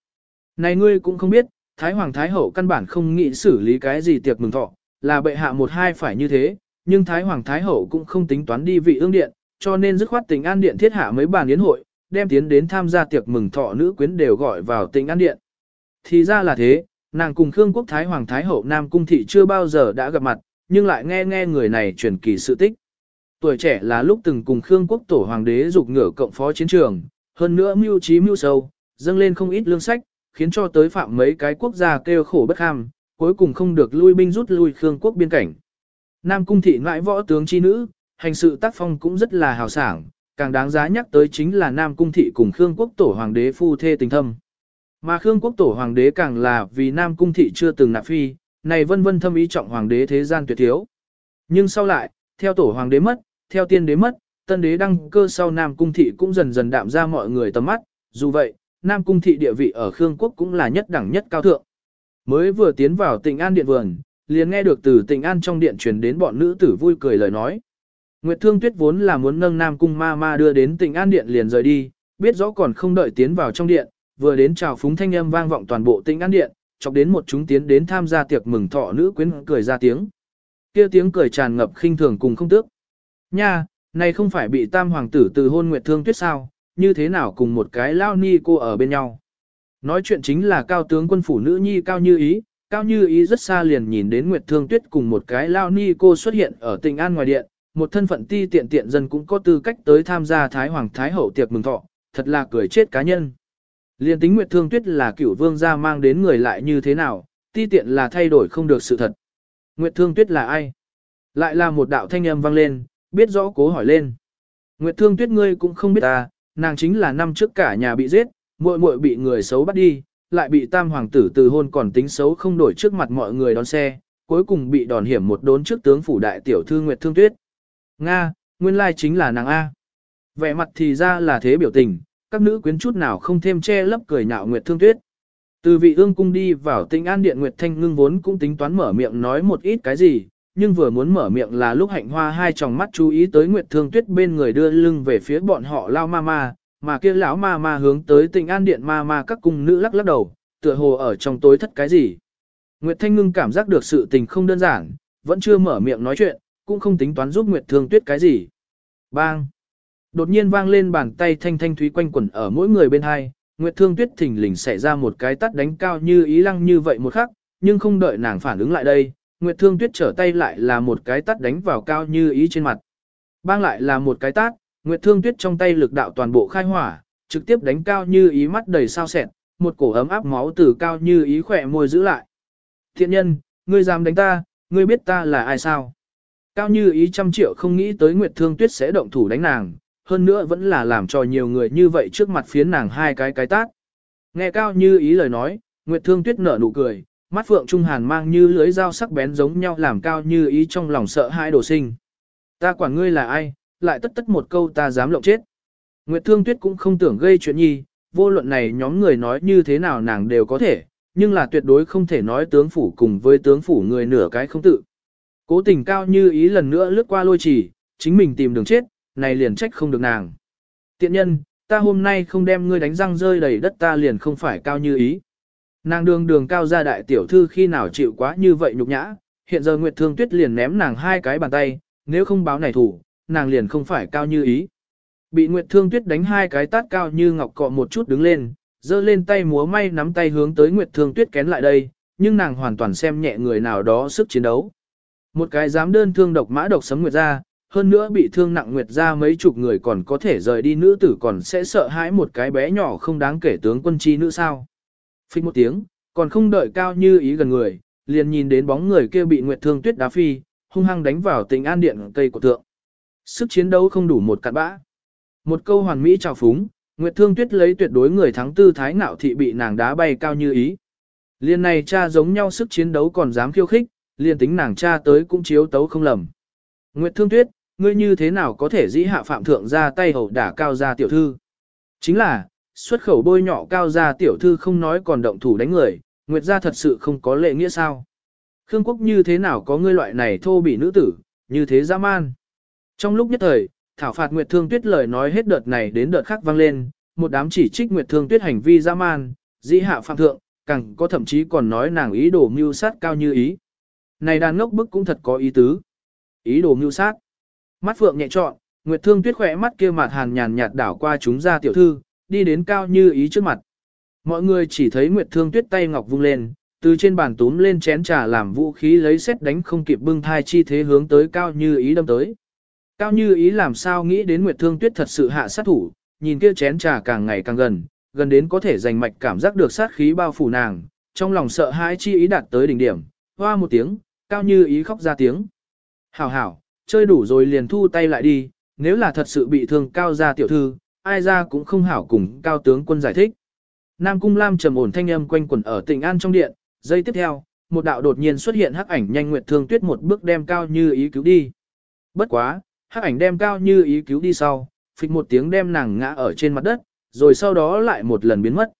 Này ngươi cũng không biết, Thái Hoàng Thái Hậu căn bản không nghĩ xử lý cái gì tiệc mừng thọ, là bệ hạ một hai phải như thế, nhưng Thái Hoàng Thái Hậu cũng không tính toán đi vị ương điện, cho nên dứt khoát Tịnh An điện thiết hạ mấy bàn yến hội, đem tiến đến tham gia tiệc mừng thọ nữ quyến đều gọi vào Tinh An điện. Thì ra là thế, nàng cùng Khương Quốc Thái Hoàng Thái Hậu Nam Cung Thị chưa bao giờ đã gặp mặt, nhưng lại nghe nghe người này truyền kỳ sự tích. Tuổi trẻ là lúc từng cùng Khương Quốc Tổ Hoàng đế dục ngựa cộng phó chiến trường, hơn nữa mưu trí mưu sâu, dâng lên không ít lương sách, khiến cho tới phạm mấy cái quốc gia kêu khổ bất ham, cuối cùng không được lui binh rút lui Khương Quốc biên cảnh. Nam Cung Thị ngoại võ tướng chi nữ, hành sự tác phong cũng rất là hào sảng, càng đáng giá nhắc tới chính là Nam Cung Thị cùng Khương Quốc Tổ Hoàng đế phu thê tình thâm. Mà Khương quốc tổ hoàng đế càng là vì Nam Cung thị chưa từng nạp phi, này vân vân thâm ý trọng hoàng đế thế gian tuyệt thiếu. Nhưng sau lại, theo tổ hoàng đế mất, theo tiên đế mất, tân đế đăng cơ sau Nam Cung thị cũng dần dần đạm ra mọi người tầm mắt, dù vậy, Nam Cung thị địa vị ở Khương quốc cũng là nhất đẳng nhất cao thượng. Mới vừa tiến vào Tịnh An điện vườn, liền nghe được từ Tịnh An trong điện truyền đến bọn nữ tử vui cười lời nói. Nguyệt Thương Tuyết vốn là muốn nâng Nam Cung ma ma đưa đến Tịnh An điện liền rời đi, biết rõ còn không đợi tiến vào trong điện, vừa đến chào phúng thanh âm vang vọng toàn bộ tinh an điện, chọc đến một chúng tiến đến tham gia tiệc mừng thọ nữ quyến cười ra tiếng. Kia tiếng cười tràn ngập khinh thường cùng không tước. Nha, này không phải bị tam hoàng tử từ hôn nguyệt thương tuyết sao, như thế nào cùng một cái lao ni cô ở bên nhau. Nói chuyện chính là cao tướng quân phủ nữ nhi cao như ý, cao như ý rất xa liền nhìn đến Nguyệt Thương Tuyết cùng một cái lao ni cô xuất hiện ở tỉnh An ngoài điện, một thân phận ti tiện tiện dân cũng có tư cách tới tham gia Thái Hoàng Thái Hậu tiệc mừng thọ, thật là cười chết cá nhân. Liên tính Nguyệt Thương Tuyết là cửu vương gia mang đến người lại như thế nào, ti tiện là thay đổi không được sự thật. Nguyệt Thương Tuyết là ai? Lại là một đạo thanh âm vang lên, biết rõ cố hỏi lên. Nguyệt Thương Tuyết ngươi cũng không biết ta, nàng chính là năm trước cả nhà bị giết, muội muội bị người xấu bắt đi, lại bị tam hoàng tử từ hôn còn tính xấu không đổi trước mặt mọi người đón xe, cuối cùng bị đòn hiểm một đốn trước tướng phủ đại tiểu thư Nguyệt Thương Tuyết. Nga, nguyên lai chính là nàng A. Vẻ mặt thì ra là thế biểu tình, các nữ quyến chút nào không thêm che lấp cười nhạo Nguyệt Thương Tuyết. Từ vị ương cung đi vào tinh an điện Nguyệt Thanh ngưng vốn cũng tính toán mở miệng nói một ít cái gì, nhưng vừa muốn mở miệng là lúc hạnh hoa hai tròng mắt chú ý tới Nguyệt Thương Tuyết bên người đưa lưng về phía bọn họ lao ma ma, mà kia lão ma ma hướng tới tinh an điện ma ma các cung nữ lắc lắc đầu, tựa hồ ở trong tối thất cái gì. Nguyệt Thanh ngưng cảm giác được sự tình không đơn giản, vẫn chưa mở miệng nói chuyện, cũng không tính toán giúp Nguyệt Thương Tuyết cái gì. Bang! Đột nhiên vang lên bàn tay thanh thanh thúy quanh quẩn ở mỗi người bên hai, Nguyệt Thương Tuyết thình lình xảy ra một cái tắt đánh cao như ý lăng như vậy một khắc, nhưng không đợi nàng phản ứng lại đây, Nguyệt Thương Tuyết trở tay lại là một cái tắt đánh vào cao như ý trên mặt. Bang lại là một cái tát, Nguyệt Thương Tuyết trong tay lực đạo toàn bộ khai hỏa, trực tiếp đánh cao như ý mắt đầy sao sẹn, một cổ ấm áp máu từ cao như ý khỏe môi giữ lại. Thiện nhân, ngươi dám đánh ta, ngươi biết ta là ai sao? Cao như ý trăm triệu không nghĩ tới Nguyệt Thương Tuyết sẽ động thủ đánh nàng, hơn nữa vẫn là làm cho nhiều người như vậy trước mặt phiến nàng hai cái cái tát. Nghe Cao như ý lời nói, Nguyệt Thương Tuyết nở nụ cười, mắt phượng trung hàn mang như lưới dao sắc bén giống nhau làm Cao như ý trong lòng sợ hãi đổ sinh. Ta quản ngươi là ai, lại tất tất một câu ta dám lộng chết. Nguyệt Thương Tuyết cũng không tưởng gây chuyện nhi, vô luận này nhóm người nói như thế nào nàng đều có thể, nhưng là tuyệt đối không thể nói tướng phủ cùng với tướng phủ người nửa cái không tự. Cố tình cao như ý lần nữa lướt qua lôi chỉ chính mình tìm đường chết, này liền trách không được nàng. Tiện nhân, ta hôm nay không đem ngươi đánh răng rơi đầy đất ta liền không phải cao như ý. Nàng đường đường cao ra đại tiểu thư khi nào chịu quá như vậy nhục nhã, hiện giờ Nguyệt Thương Tuyết liền ném nàng hai cái bàn tay, nếu không báo này thủ, nàng liền không phải cao như ý. Bị Nguyệt Thương Tuyết đánh hai cái tát cao như ngọc cọ một chút đứng lên, giơ lên tay múa may nắm tay hướng tới Nguyệt Thương Tuyết kén lại đây, nhưng nàng hoàn toàn xem nhẹ người nào đó sức chiến đấu. Một cái dám đơn thương độc mã độc sấm Nguyệt ra, hơn nữa bị thương nặng Nguyệt ra mấy chục người còn có thể rời đi nữ tử còn sẽ sợ hãi một cái bé nhỏ không đáng kể tướng quân chi nữ sao. Phích một tiếng, còn không đợi cao như ý gần người, liền nhìn đến bóng người kia bị Nguyệt Thương Tuyết đá phi, hung hăng đánh vào tình an điện cây của thượng. Sức chiến đấu không đủ một cặn bã. Một câu hoàn mỹ trào phúng, Nguyệt Thương Tuyết lấy tuyệt đối người thắng tư thái ngạo thị bị nàng đá bay cao như ý. Liên này cha giống nhau sức chiến đấu còn dám khiêu khích, liền tính nàng cha tới cũng chiếu tấu không lầm. Nguyệt Thương Tuyết, ngươi như thế nào có thể dĩ hạ phạm thượng ra tay hầu đả cao gia tiểu thư? Chính là, xuất khẩu bôi nhọ cao gia tiểu thư không nói còn động thủ đánh người, Nguyệt gia thật sự không có lệ nghĩa sao? Khương quốc như thế nào có ngươi loại này thô bị nữ tử, như thế dã man? Trong lúc nhất thời, thảo phạt Nguyệt Thương Tuyết lời nói hết đợt này đến đợt khác vang lên, một đám chỉ trích Nguyệt Thương Tuyết hành vi dã man, dĩ hạ phạm thượng, càng có thậm chí còn nói nàng ý đồ mưu sát cao như ý. Này đàn ngốc bức cũng thật có ý tứ. Ý đồ mưu sát. Mắt phượng nhẹ trọn, Nguyệt Thương Tuyết khỏe mắt kia mặt hàn nhàn nhạt đảo qua chúng ra tiểu thư, đi đến cao như ý trước mặt. Mọi người chỉ thấy Nguyệt Thương Tuyết tay ngọc vung lên, từ trên bàn túm lên chén trà làm vũ khí lấy xét đánh không kịp bưng thai chi thế hướng tới cao như ý đâm tới. Cao như ý làm sao nghĩ đến Nguyệt Thương Tuyết thật sự hạ sát thủ, nhìn kia chén trà càng ngày càng gần, gần đến có thể giành mạch cảm giác được sát khí bao phủ nàng, trong lòng sợ hãi chi ý đạt tới đỉnh điểm, hoa một tiếng, Cao như ý khóc ra tiếng. Hảo hảo, chơi đủ rồi liền thu tay lại đi, nếu là thật sự bị thương Cao gia tiểu thư, ai ra cũng không hảo cùng Cao tướng quân giải thích. Nam Cung Lam trầm ổn thanh âm quanh quẩn ở tỉnh An trong điện, giây tiếp theo, một đạo đột nhiên xuất hiện hắc ảnh nhanh nguyệt thương tuyết một bước đem Cao như ý cứu đi. Bất quá, hắc ảnh đem cao như ý cứu đi sau, phịch một tiếng đem nàng ngã ở trên mặt đất, rồi sau đó lại một lần biến mất.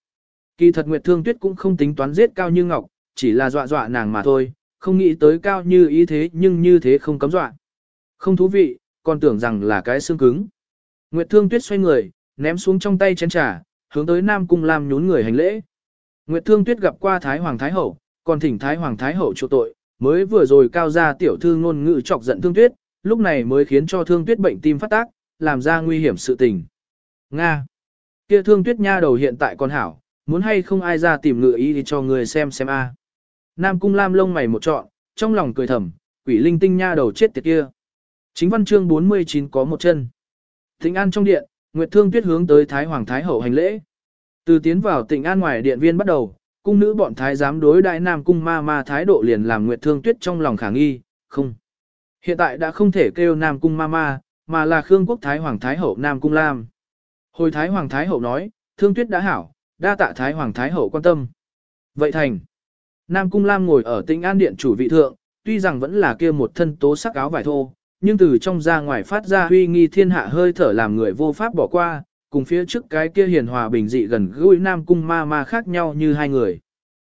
Kỳ thật Nguyệt Thương Tuyết cũng không tính toán giết cao như ngọc, chỉ là dọa dọa nàng mà thôi, không nghĩ tới cao như ý thế nhưng như thế không cấm dọa. Không thú vị, còn tưởng rằng là cái xương cứng. Nguyệt Thương Tuyết xoay người, ném xuống trong tay chén trà, hướng tới Nam Cung Lam nhún người hành lễ. Nguyệt Thương Tuyết gặp qua Thái Hoàng Thái Hậu, còn thỉnh Thái Hoàng Thái Hậu chỗ tội, mới vừa rồi cao ra tiểu thư ngôn ngữ chọc giận Thương Tuyết, lúc này mới khiến cho thương tuyết bệnh tim phát tác, làm ra nguy hiểm sự tình. Nga. Kia thương tuyết nha đầu hiện tại còn hảo, muốn hay không ai ra tìm ngựa ý thì cho người xem xem a. Nam Cung Lam lông mày một trọn, trong lòng cười thầm, quỷ linh tinh nha đầu chết tiệt kia. Chính văn chương 49 có một chân. Thịnh An trong điện, Nguyệt Thương Tuyết hướng tới Thái Hoàng Thái Hậu hành lễ. Từ tiến vào Thịnh An ngoài điện viên bắt đầu, cung nữ bọn thái giám đối đại Nam cung ma ma thái độ liền làm Nguyệt Thương Tuyết trong lòng khả nghi, không. Hiện tại đã không thể kêu Nam cung ma ma, mà là Khương Quốc Thái Hoàng Thái Hậu Nam cung Lam. Hồi Thái Hoàng Thái Hậu nói, Thương Tuyết đã hảo, đa tạ Thái Hoàng Thái Hậu quan tâm. Vậy thành. Nam cung Lam ngồi ở Tịnh An điện chủ vị thượng, tuy rằng vẫn là kia một thân tố sắc áo vải thô, nhưng từ trong ra ngoài phát ra huy nghi thiên hạ hơi thở làm người vô pháp bỏ qua, cùng phía trước cái kia hiền hòa bình dị gần gũi nam cung ma ma khác nhau như hai người.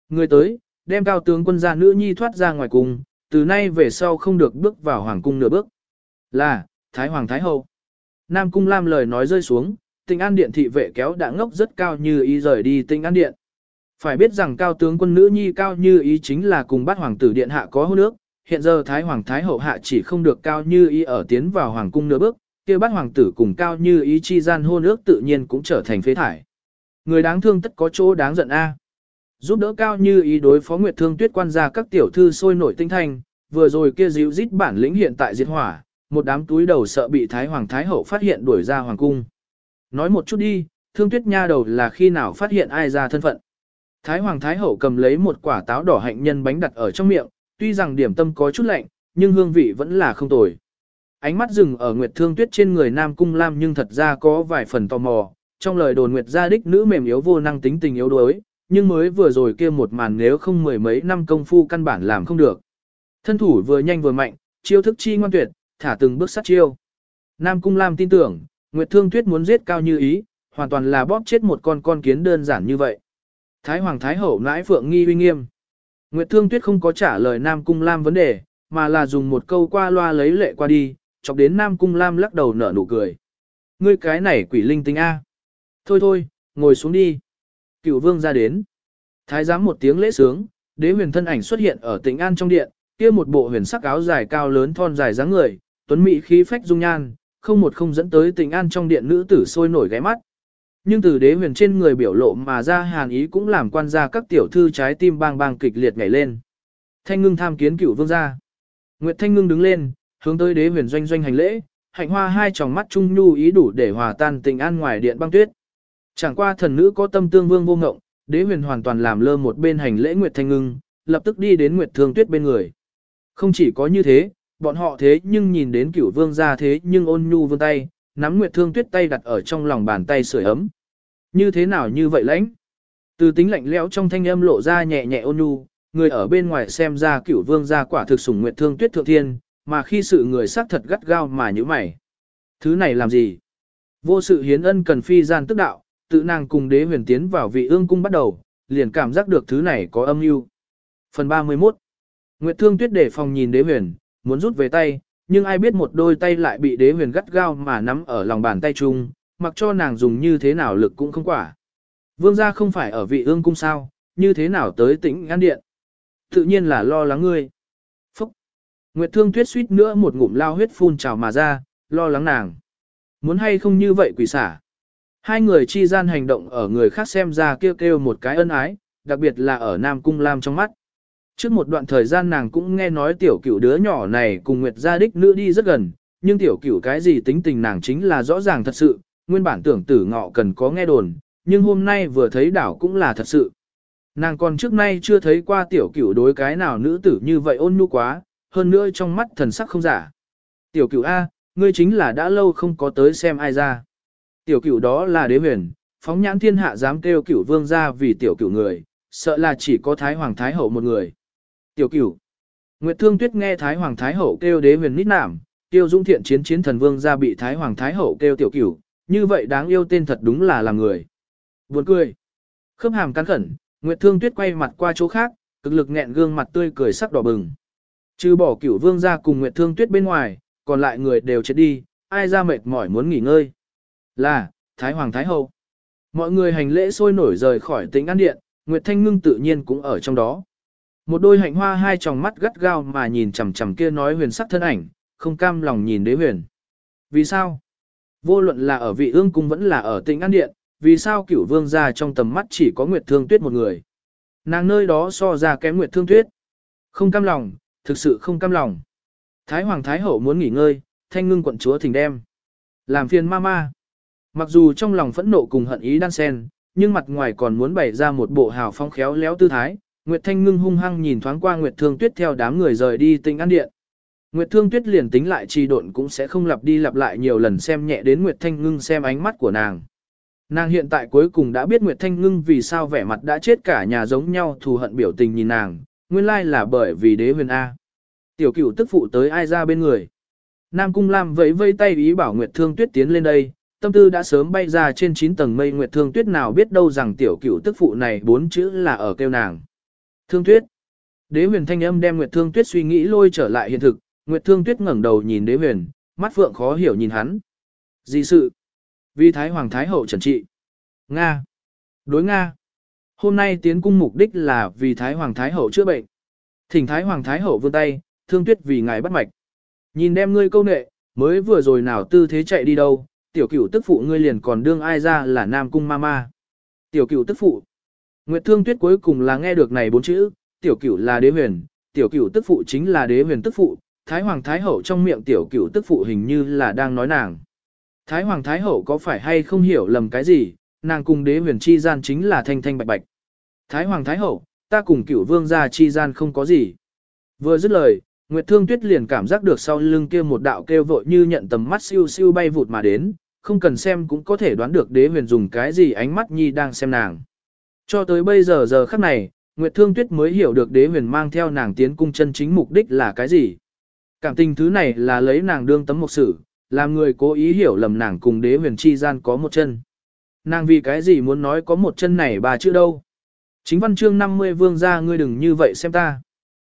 Người tới, đem cao tướng quân gia nữ nhi thoát ra ngoài cung, từ nay về sau không được bước vào hoàng cung nửa bước. Là, Thái Hoàng Thái Hậu. Nam cung lam lời nói rơi xuống, tình an điện thị vệ kéo đã ngốc rất cao như ý rời đi tình an điện. Phải biết rằng cao tướng quân nữ nhi cao như ý chính là cùng bát hoàng tử điện hạ có hôn nước, hiện giờ Thái Hoàng Thái Hậu hạ chỉ không được cao như ý ở tiến vào hoàng cung nửa bước, kia bát hoàng tử cùng cao như ý chi gian hôn ước tự nhiên cũng trở thành phế thải. Người đáng thương tất có chỗ đáng giận a. Giúp đỡ cao như ý đối phó Nguyệt Thương Tuyết quan ra các tiểu thư sôi nổi tinh thành, vừa rồi kia dịu rít bản lĩnh hiện tại diệt hỏa, một đám túi đầu sợ bị Thái Hoàng Thái Hậu phát hiện đuổi ra hoàng cung. Nói một chút đi, Thương Tuyết nha đầu là khi nào phát hiện ai ra thân phận. Thái Hoàng Thái Hậu cầm lấy một quả táo đỏ hạnh nhân bánh đặt ở trong miệng, tuy rằng điểm tâm có chút lạnh, nhưng hương vị vẫn là không tồi. Ánh mắt dừng ở Nguyệt Thương Tuyết trên người Nam Cung Lam nhưng thật ra có vài phần tò mò, trong lời đồn Nguyệt gia đích nữ mềm yếu vô năng tính tình yếu đuối, nhưng mới vừa rồi kia một màn nếu không mười mấy năm công phu căn bản làm không được. Thân thủ vừa nhanh vừa mạnh, chiêu thức chi ngoan tuyệt, thả từng bước sát chiêu. Nam Cung Lam tin tưởng, Nguyệt Thương Tuyết muốn giết cao như ý, hoàn toàn là bóp chết một con con kiến đơn giản như vậy. Thái Hoàng Thái Hậu nãi phượng nghi uy nghiêm. Nguyệt Thương Tuyết không có trả lời Nam Cung Lam vấn đề, mà là dùng một câu qua loa lấy lệ qua đi, chọc đến Nam Cung Lam lắc đầu nở nụ cười. Ngươi cái này quỷ linh tinh A. Thôi thôi, ngồi xuống đi. Cựu vương ra đến. Thái giám một tiếng lễ sướng, đế huyền thân ảnh xuất hiện ở tỉnh An trong điện, kia một bộ huyền sắc áo dài cao lớn thon dài dáng người, tuấn mỹ khí phách dung nhan, không một không dẫn tới tỉnh An trong điện nữ tử sôi nổi ghé mắt. Nhưng từ đế huyền trên người biểu lộ mà ra hàn ý cũng làm quan gia các tiểu thư trái tim bang bang kịch liệt nhảy lên. Thanh ngưng tham kiến cửu vương gia. Nguyệt Thanh ngưng đứng lên, hướng tới đế huyền doanh doanh hành lễ, hạnh hoa hai tròng mắt trung nhu ý đủ để hòa tan tình an ngoài điện băng tuyết. Chẳng qua thần nữ có tâm tương vương vô ngộng, đế huyền hoàn toàn làm lơ một bên hành lễ Nguyệt Thanh ngưng, lập tức đi đến Nguyệt Thương Tuyết bên người. Không chỉ có như thế, bọn họ thế nhưng nhìn đến cửu vương gia thế nhưng ôn nhu vươn tay, nắm Nguyệt Thương Tuyết tay đặt ở trong lòng bàn tay sưởi ấm. Như thế nào như vậy lãnh? Từ tính lạnh lẽo trong thanh âm lộ ra nhẹ nhẹ ôn nhu, người ở bên ngoài xem ra cửu vương gia quả thực sủng Nguyệt Thương Tuyết thượng thiên, mà khi sự người xác thật gắt gao mà như mày. Thứ này làm gì? Vô sự hiến ân cần phi gian tức đạo, tự nàng cùng đế huyền tiến vào vị ương cung bắt đầu, liền cảm giác được thứ này có âm mưu. Phần 31 Nguyệt Thương Tuyết để phòng nhìn đế huyền, muốn rút về tay, nhưng ai biết một đôi tay lại bị đế huyền gắt gao mà nắm ở lòng bàn tay chung, mặc cho nàng dùng như thế nào lực cũng không quả. Vương gia không phải ở vị ương cung sao, như thế nào tới tỉnh ngăn điện. Tự nhiên là lo lắng ngươi. Phúc! Nguyệt Thương Tuyết suýt nữa một ngụm lao huyết phun trào mà ra, lo lắng nàng. Muốn hay không như vậy quỷ xả. Hai người chi gian hành động ở người khác xem ra kêu kêu một cái ân ái, đặc biệt là ở Nam Cung Lam trong mắt. Trước một đoạn thời gian nàng cũng nghe nói tiểu cửu đứa nhỏ này cùng Nguyệt gia đích nữ đi rất gần, nhưng tiểu cửu cái gì tính tình nàng chính là rõ ràng thật sự, nguyên bản tưởng tử ngọ cần có nghe đồn, nhưng hôm nay vừa thấy đảo cũng là thật sự. Nàng còn trước nay chưa thấy qua tiểu cửu đối cái nào nữ tử như vậy ôn nhu quá, hơn nữa trong mắt thần sắc không giả. Tiểu cửu A, ngươi chính là đã lâu không có tới xem ai ra. Tiểu cửu đó là đế huyền, phóng nhãn thiên hạ dám kêu cửu vương ra vì tiểu cửu người, sợ là chỉ có Thái Hoàng Thái Hậu một người. Tiểu cửu. Nguyệt Thương Tuyết nghe Thái Hoàng Thái Hậu kêu đế huyền nít nảm, tiêu dung thiện chiến chiến thần vương ra bị Thái Hoàng Thái Hậu kêu tiểu cửu, như vậy đáng yêu tên thật đúng là làm người. Buồn cười. Khớp hàm cắn khẩn, Nguyệt Thương Tuyết quay mặt qua chỗ khác, cực lực nghẹn gương mặt tươi cười sắc đỏ bừng. Trừ bỏ cửu vương ra cùng Nguyệt Thương Tuyết bên ngoài, còn lại người đều chết đi, ai ra mệt mỏi muốn nghỉ ngơi. Là, Thái Hoàng Thái Hậu. Mọi người hành lễ sôi nổi rời khỏi tính an điện, Nguyệt Thanh Ngưng tự nhiên cũng ở trong đó. Một đôi hạnh hoa hai tròng mắt gắt gao mà nhìn chằm chằm kia nói huyền sắc thân ảnh, không cam lòng nhìn đế huyền. Vì sao? Vô luận là ở vị ương cung vẫn là ở tỉnh an điện, vì sao cửu vương gia trong tầm mắt chỉ có Nguyệt Thương Tuyết một người. Nàng nơi đó so ra kém Nguyệt Thương Tuyết. Không cam lòng, thực sự không cam lòng. Thái Hoàng Thái Hậu muốn nghỉ ngơi, thanh ngưng quận chúa thỉnh đem. Làm phiền mama. Mặc dù trong lòng phẫn nộ cùng hận ý đan sen, nhưng mặt ngoài còn muốn bày ra một bộ hào phong khéo léo tư thái. Nguyệt Thanh ngưng hung hăng nhìn thoáng qua Nguyệt Thương Tuyết theo đám người rời đi tinh ăn điện. Nguyệt Thương Tuyết liền tính lại trì độn cũng sẽ không lặp đi lặp lại nhiều lần xem nhẹ đến Nguyệt Thanh ngưng xem ánh mắt của nàng. Nàng hiện tại cuối cùng đã biết Nguyệt Thanh ngưng vì sao vẻ mặt đã chết cả nhà giống nhau thù hận biểu tình nhìn nàng, nguyên lai là bởi vì đế huyền A. Tiểu cửu tức phụ tới ai ra bên người. Nam Cung Lam vẫy vây tay ý bảo Nguyệt Thương Tuyết tiến lên đây, tâm tư đã sớm bay ra trên 9 tầng mây Nguyệt Thương Tuyết nào biết đâu rằng tiểu cửu tức phụ này bốn chữ là ở kêu nàng. Thương Tuyết. Đế huyền thanh âm đem Nguyệt Thương Tuyết suy nghĩ lôi trở lại hiện thực, Nguyệt Thương Tuyết ngẩng đầu nhìn đế huyền, mắt phượng khó hiểu nhìn hắn. Gì sự? Vì Thái Hoàng Thái Hậu trần trị. Nga. Đối Nga. Hôm nay tiến cung mục đích là vì Thái Hoàng Thái Hậu chữa bệnh. Thỉnh Thái Hoàng Thái Hậu vươn tay, thương tuyết vì ngài bắt mạch. Nhìn đem ngươi câu nệ, mới vừa rồi nào tư thế chạy đi đâu, tiểu cửu tức phụ ngươi liền còn đương ai ra là nam cung mama. Tiểu cửu tức phụ. Nguyệt thương tuyết cuối cùng là nghe được này bốn chữ, tiểu cửu là đế huyền, tiểu cửu tức phụ chính là đế huyền tức phụ, thái hoàng thái hậu trong miệng tiểu cửu tức phụ hình như là đang nói nàng. Thái hoàng thái hậu có phải hay không hiểu lầm cái gì, nàng cùng đế huyền chi gian chính là thanh thanh bạch bạch. Thái hoàng thái hậu, ta cùng cửu vương gia chi gian không có gì. Vừa dứt lời, Nguyệt Thương Tuyết liền cảm giác được sau lưng kia một đạo kêu vội như nhận tầm mắt siêu siêu bay vụt mà đến, không cần xem cũng có thể đoán được đế huyền dùng cái gì ánh mắt nhi đang xem nàng. Cho tới bây giờ giờ khắc này, Nguyệt Thương Tuyết mới hiểu được đế huyền mang theo nàng tiến cung chân chính mục đích là cái gì. Cảm tình thứ này là lấy nàng đương tấm mục sử, làm người cố ý hiểu lầm nàng cùng đế huyền chi gian có một chân. Nàng vì cái gì muốn nói có một chân này bà chữ đâu. Chính văn chương 50 vương gia ngươi đừng như vậy xem ta.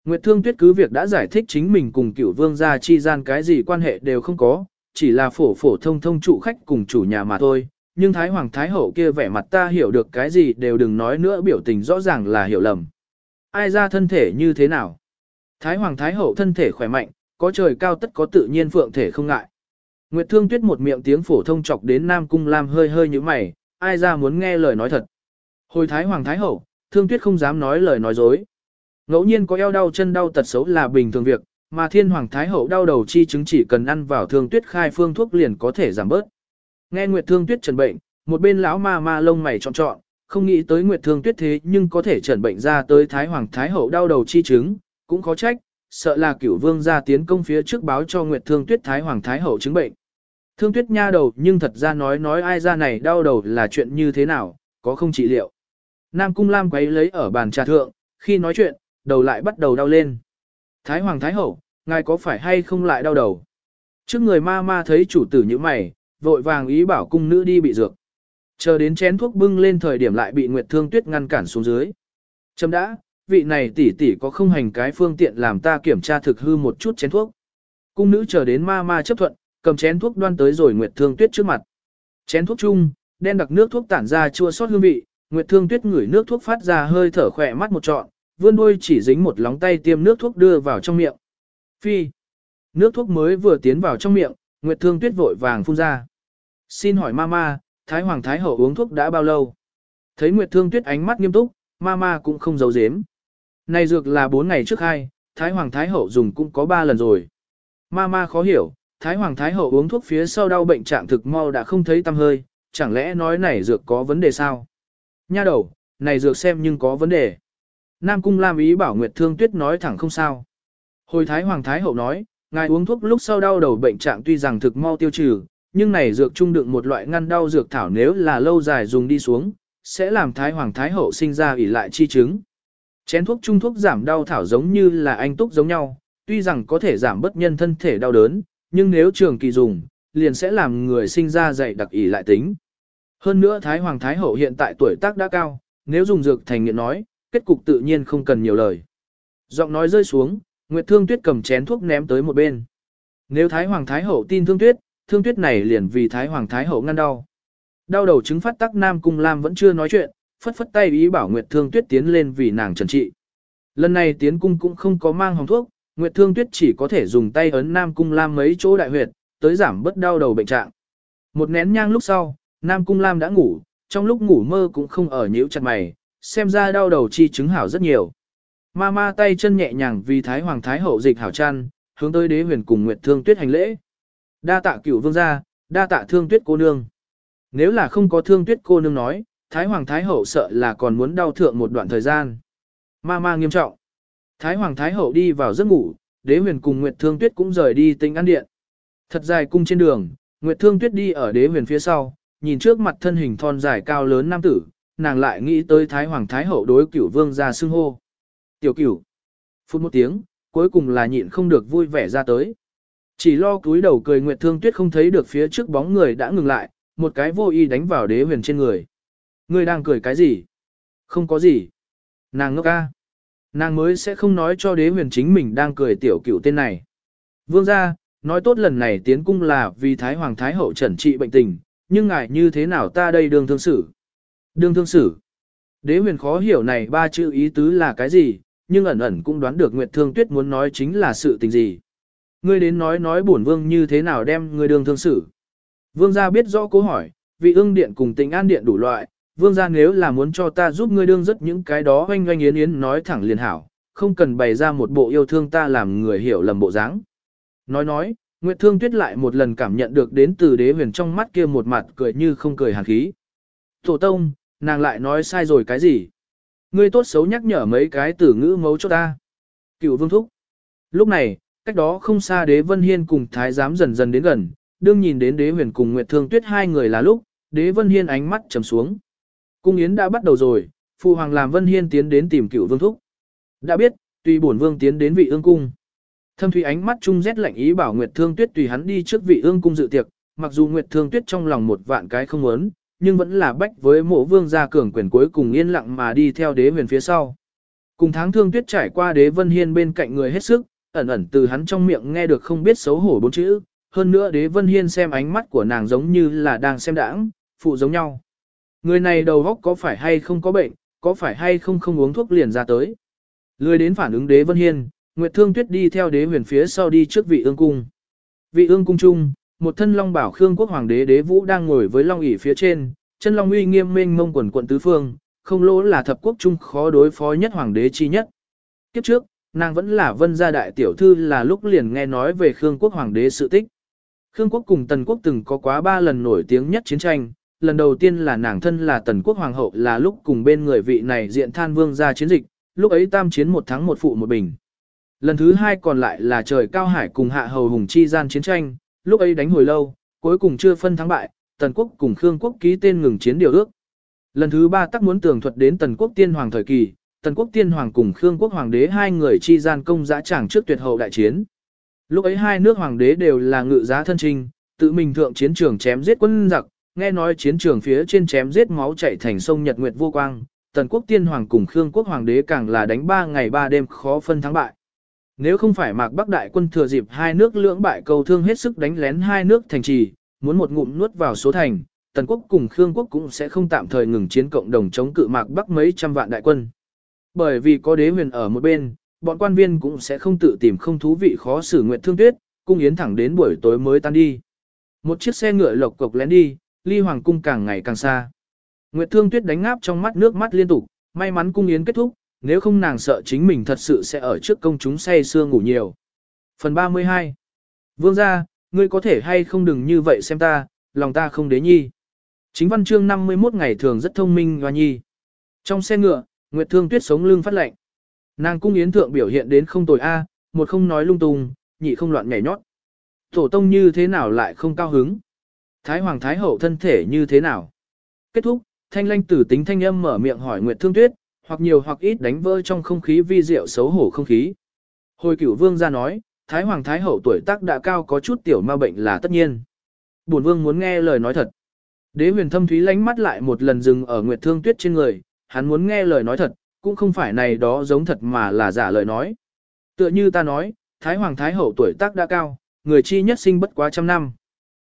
Nguyệt Thương Tuyết cứ việc đã giải thích chính mình cùng cửu vương gia chi gian cái gì quan hệ đều không có, chỉ là phổ phổ thông thông trụ khách cùng chủ nhà mà thôi. Nhưng Thái Hoàng Thái Hậu kia vẻ mặt ta hiểu được cái gì đều đừng nói nữa biểu tình rõ ràng là hiểu lầm. Ai ra thân thể như thế nào? Thái Hoàng Thái Hậu thân thể khỏe mạnh, có trời cao tất có tự nhiên phượng thể không ngại. Nguyệt Thương Tuyết một miệng tiếng phổ thông chọc đến Nam Cung Lam hơi hơi như mày, ai ra muốn nghe lời nói thật. Hồi Thái Hoàng Thái Hậu, Thương Tuyết không dám nói lời nói dối. Ngẫu nhiên có eo đau chân đau tật xấu là bình thường việc, mà thiên hoàng thái hậu đau đầu chi chứng chỉ cần ăn vào thương tuyết khai phương thuốc liền có thể giảm bớt. Nghe Nguyệt Thương Tuyết trần bệnh, một bên lão ma ma lông mày trọn trọn, không nghĩ tới Nguyệt Thương Tuyết thế nhưng có thể trần bệnh ra tới thái hoàng thái hậu đau đầu chi chứng, cũng khó trách, sợ là cửu vương ra tiến công phía trước báo cho Nguyệt Thương Tuyết thái hoàng thái hậu chứng bệnh. Thương Tuyết nha đầu nhưng thật ra nói nói ai ra này đau đầu là chuyện như thế nào, có không trị liệu. Nam Cung Lam quấy lấy ở bàn trà thượng, khi nói chuyện, đầu lại bắt đầu đau lên. Thái Hoàng Thái Hậu, ngài có phải hay không lại đau đầu? Trước người ma ma thấy chủ tử như mày, vội vàng ý bảo cung nữ đi bị dược. Chờ đến chén thuốc bưng lên thời điểm lại bị Nguyệt Thương Tuyết ngăn cản xuống dưới. Chấm đã, vị này tỷ tỷ có không hành cái phương tiện làm ta kiểm tra thực hư một chút chén thuốc. Cung nữ chờ đến ma ma chấp thuận, cầm chén thuốc đoan tới rồi Nguyệt Thương Tuyết trước mặt. Chén thuốc chung, đen đặc nước thuốc tản ra chua xót hương vị, Nguyệt Thương Tuyết ngửi nước thuốc phát ra hơi thở khỏe mắt một trọn, vươn đuôi chỉ dính một lóng tay tiêm nước thuốc đưa vào trong miệng. Phi. Nước thuốc mới vừa tiến vào trong miệng, Nguyệt Thương Tuyết vội vàng phun ra. Xin hỏi mama, Thái Hoàng Thái Hậu uống thuốc đã bao lâu? Thấy Nguyệt Thương Tuyết ánh mắt nghiêm túc, mama cũng không giấu giếm. Này dược là 4 ngày trước hai, Thái Hoàng Thái Hậu dùng cũng có 3 lần rồi. Mama khó hiểu, Thái Hoàng Thái Hậu uống thuốc phía sau đau bệnh trạng thực mau đã không thấy tâm hơi, chẳng lẽ nói này dược có vấn đề sao? Nha đầu, này dược xem nhưng có vấn đề. Nam Cung Lam ý bảo Nguyệt Thương Tuyết nói thẳng không sao. Hồi Thái Hoàng Thái Hậu nói, ngài uống thuốc lúc sau đau đầu bệnh trạng tuy rằng thực mau tiêu trừ, nhưng này dược trung đựng một loại ngăn đau dược thảo nếu là lâu dài dùng đi xuống, sẽ làm Thái Hoàng Thái Hậu sinh ra ỉ lại chi chứng. Chén thuốc trung thuốc giảm đau thảo giống như là anh túc giống nhau, tuy rằng có thể giảm bất nhân thân thể đau đớn, nhưng nếu trường kỳ dùng, liền sẽ làm người sinh ra dạy đặc ỉ lại tính. Hơn nữa Thái Hoàng Thái Hậu hiện tại tuổi tác đã cao, nếu dùng dược thành nghiện nói, kết cục tự nhiên không cần nhiều lời. Giọng nói rơi xuống, Nguyệt Thương Tuyết cầm chén thuốc ném tới một bên. Nếu Thái Hoàng Thái Hậu tin Thương Tuyết, Thương Tuyết này liền vì Thái Hoàng Thái Hậu ngăn đau. Đau đầu chứng phát tắc Nam Cung Lam vẫn chưa nói chuyện, phất phất tay ý bảo Nguyệt Thương Tuyết tiến lên vì nàng trần trị. Lần này tiến cung cũng không có mang hồng thuốc, Nguyệt Thương Tuyết chỉ có thể dùng tay ấn Nam Cung Lam mấy chỗ đại huyệt, tới giảm bớt đau đầu bệnh trạng. Một nén nhang lúc sau, Nam Cung Lam đã ngủ, trong lúc ngủ mơ cũng không ở nhíu chặt mày, xem ra đau đầu chi chứng hảo rất nhiều. Ma ma tay chân nhẹ nhàng vì Thái Hoàng Thái Hậu dịch hảo chăn, hướng tới đế huyền cùng Nguyệt Thương Tuyết hành lễ. Đa tạ cửu vương gia, đa tạ thương tuyết cô nương. Nếu là không có thương tuyết cô nương nói, Thái Hoàng Thái Hậu sợ là còn muốn đau thượng một đoạn thời gian. Ma ma nghiêm trọng. Thái Hoàng Thái Hậu đi vào giấc ngủ, đế huyền cùng Nguyệt Thương Tuyết cũng rời đi tinh ăn điện. Thật dài cung trên đường, Nguyệt Thương Tuyết đi ở đế huyền phía sau, nhìn trước mặt thân hình thon dài cao lớn nam tử, nàng lại nghĩ tới Thái Hoàng Thái Hậu đối cửu vương ra xưng hô. Tiểu cửu. Phút một tiếng, cuối cùng là nhịn không được vui vẻ ra tới. Chỉ lo cúi đầu cười Nguyệt Thương Tuyết không thấy được phía trước bóng người đã ngừng lại, một cái vô ý đánh vào đế huyền trên người. Ngươi đang cười cái gì? Không có gì. Nàng ngốc ca. Nàng mới sẽ không nói cho đế huyền chính mình đang cười tiểu cửu tên này. Vương gia, nói tốt lần này tiến cung là vì Thái Hoàng Thái Hậu trần trị bệnh tình, nhưng ngại như thế nào ta đây đương thương xử? Đương thương xử. Đế huyền khó hiểu này ba chữ ý tứ là cái gì, nhưng ẩn ẩn cũng đoán được Nguyệt Thương Tuyết muốn nói chính là sự tình gì. Ngươi đến nói nói bổn vương như thế nào đem ngươi đương thương xử. Vương gia biết rõ câu hỏi, vị ương điện cùng tình an điện đủ loại, vương gia nếu là muốn cho ta giúp ngươi đương rất những cái đó oanh oanh yến yến nói thẳng liền hảo, không cần bày ra một bộ yêu thương ta làm người hiểu lầm bộ dáng. Nói nói, Nguyệt Thương Tuyết lại một lần cảm nhận được đến từ đế huyền trong mắt kia một mặt cười như không cười hàn khí. Tổ tông, nàng lại nói sai rồi cái gì? Ngươi tốt xấu nhắc nhở mấy cái từ ngữ mấu cho ta. Cựu vương thúc. Lúc này, cách đó không xa đế Vân Hiên cùng thái giám dần dần đến gần, đương nhìn đến đế huyền cùng Nguyệt Thương Tuyết hai người là lúc, đế Vân Hiên ánh mắt trầm xuống. Cung yến đã bắt đầu rồi, phụ hoàng làm Vân Hiên tiến đến tìm cựu vương thúc. Đã biết, tùy bổn vương tiến đến vị ương cung. Thâm thủy ánh mắt trung rét lạnh ý bảo Nguyệt Thương Tuyết tùy hắn đi trước vị ương cung dự tiệc, mặc dù Nguyệt Thương Tuyết trong lòng một vạn cái không muốn, nhưng vẫn là bách với mộ vương gia cường quyền cuối cùng yên lặng mà đi theo đế huyền phía sau. Cùng tháng thương tuyết trải qua đế vân hiên bên cạnh người hết sức, ẩn ẩn từ hắn trong miệng nghe được không biết xấu hổ bốn chữ, hơn nữa đế vân hiên xem ánh mắt của nàng giống như là đang xem đãng, phụ giống nhau. Người này đầu góc có phải hay không có bệnh, có phải hay không không uống thuốc liền ra tới. Lười đến phản ứng đế vân hiên, Nguyệt Thương Tuyết đi theo đế huyền phía sau đi trước vị ương cung. Vị ương cung chung, một thân long bảo khương quốc hoàng đế đế vũ đang ngồi với long ỷ phía trên, chân long uy nghiêm minh mông quần quận tứ phương, không lỗ là thập quốc trung khó đối phó nhất hoàng đế chi nhất. Kiếp trước, nàng vẫn là vân gia đại tiểu thư là lúc liền nghe nói về Khương quốc hoàng đế sự tích. Khương quốc cùng Tần quốc từng có quá ba lần nổi tiếng nhất chiến tranh, lần đầu tiên là nàng thân là Tần quốc hoàng hậu là lúc cùng bên người vị này diện than vương ra chiến dịch, lúc ấy tam chiến một thắng một phụ một bình. Lần thứ hai còn lại là trời cao hải cùng hạ hầu hùng chi gian chiến tranh, lúc ấy đánh hồi lâu, cuối cùng chưa phân thắng bại, Tần quốc cùng Khương quốc ký tên ngừng chiến điều ước. Lần thứ ba tắc muốn tường thuật đến Tần quốc tiên hoàng thời kỳ, Tần quốc tiên hoàng cùng Khương quốc hoàng đế hai người chi gian công giã chẳng trước tuyệt hậu đại chiến. Lúc ấy hai nước hoàng đế đều là ngự giá thân trinh, tự mình thượng chiến trường chém giết quân giặc, nghe nói chiến trường phía trên chém giết máu chảy thành sông Nhật Nguyệt vô quang, Tần quốc tiên hoàng cùng Khương quốc hoàng đế càng là đánh ba ngày ba đêm khó phân thắng bại. Nếu không phải Mạc Bắc đại quân thừa dịp hai nước lưỡng bại cầu thương hết sức đánh lén hai nước thành trì, muốn một ngụm nuốt vào số thành, Tần quốc cùng Khương quốc cũng sẽ không tạm thời ngừng chiến cộng đồng chống cự Mạc Bắc mấy trăm vạn đại quân. Bởi vì có đế huyền ở một bên, bọn quan viên cũng sẽ không tự tìm không thú vị khó xử nguyện thương tuyết, cung yến thẳng đến buổi tối mới tan đi. Một chiếc xe ngựa lộc cộc lén đi, ly hoàng cung càng ngày càng xa. Nguyệt Thương Tuyết đánh ngáp trong mắt nước mắt liên tục, may mắn cung yến kết thúc, nếu không nàng sợ chính mình thật sự sẽ ở trước công chúng say sưa ngủ nhiều. Phần 32 Vương gia, ngươi có thể hay không đừng như vậy xem ta, lòng ta không đế nhi. Chính văn chương 51 ngày thường rất thông minh và nhi. Trong xe ngựa, Nguyệt Thương Tuyết sống lưng phát lạnh. Nàng cung yến thượng biểu hiện đến không tồi a, một không nói lung tung, nhị không loạn nhảy nhót. Tổ tông như thế nào lại không cao hứng? Thái hoàng thái hậu thân thể như thế nào? Kết thúc, thanh lanh tử tính thanh âm mở miệng hỏi Nguyệt Thương Tuyết, hoặc nhiều hoặc ít đánh vỡ trong không khí vi diệu xấu hổ không khí. Hồi cửu vương ra nói, Thái hoàng thái hậu tuổi tác đã cao có chút tiểu ma bệnh là tất nhiên. Bổn vương muốn nghe lời nói thật. Đế huyền thâm thúy lánh mắt lại một lần dừng ở Nguyệt Thương Tuyết trên người, hắn muốn nghe lời nói thật, cũng không phải này đó giống thật mà là giả lời nói. Tựa như ta nói, Thái Hoàng Thái Hậu tuổi tác đã cao, người chi nhất sinh bất quá trăm năm.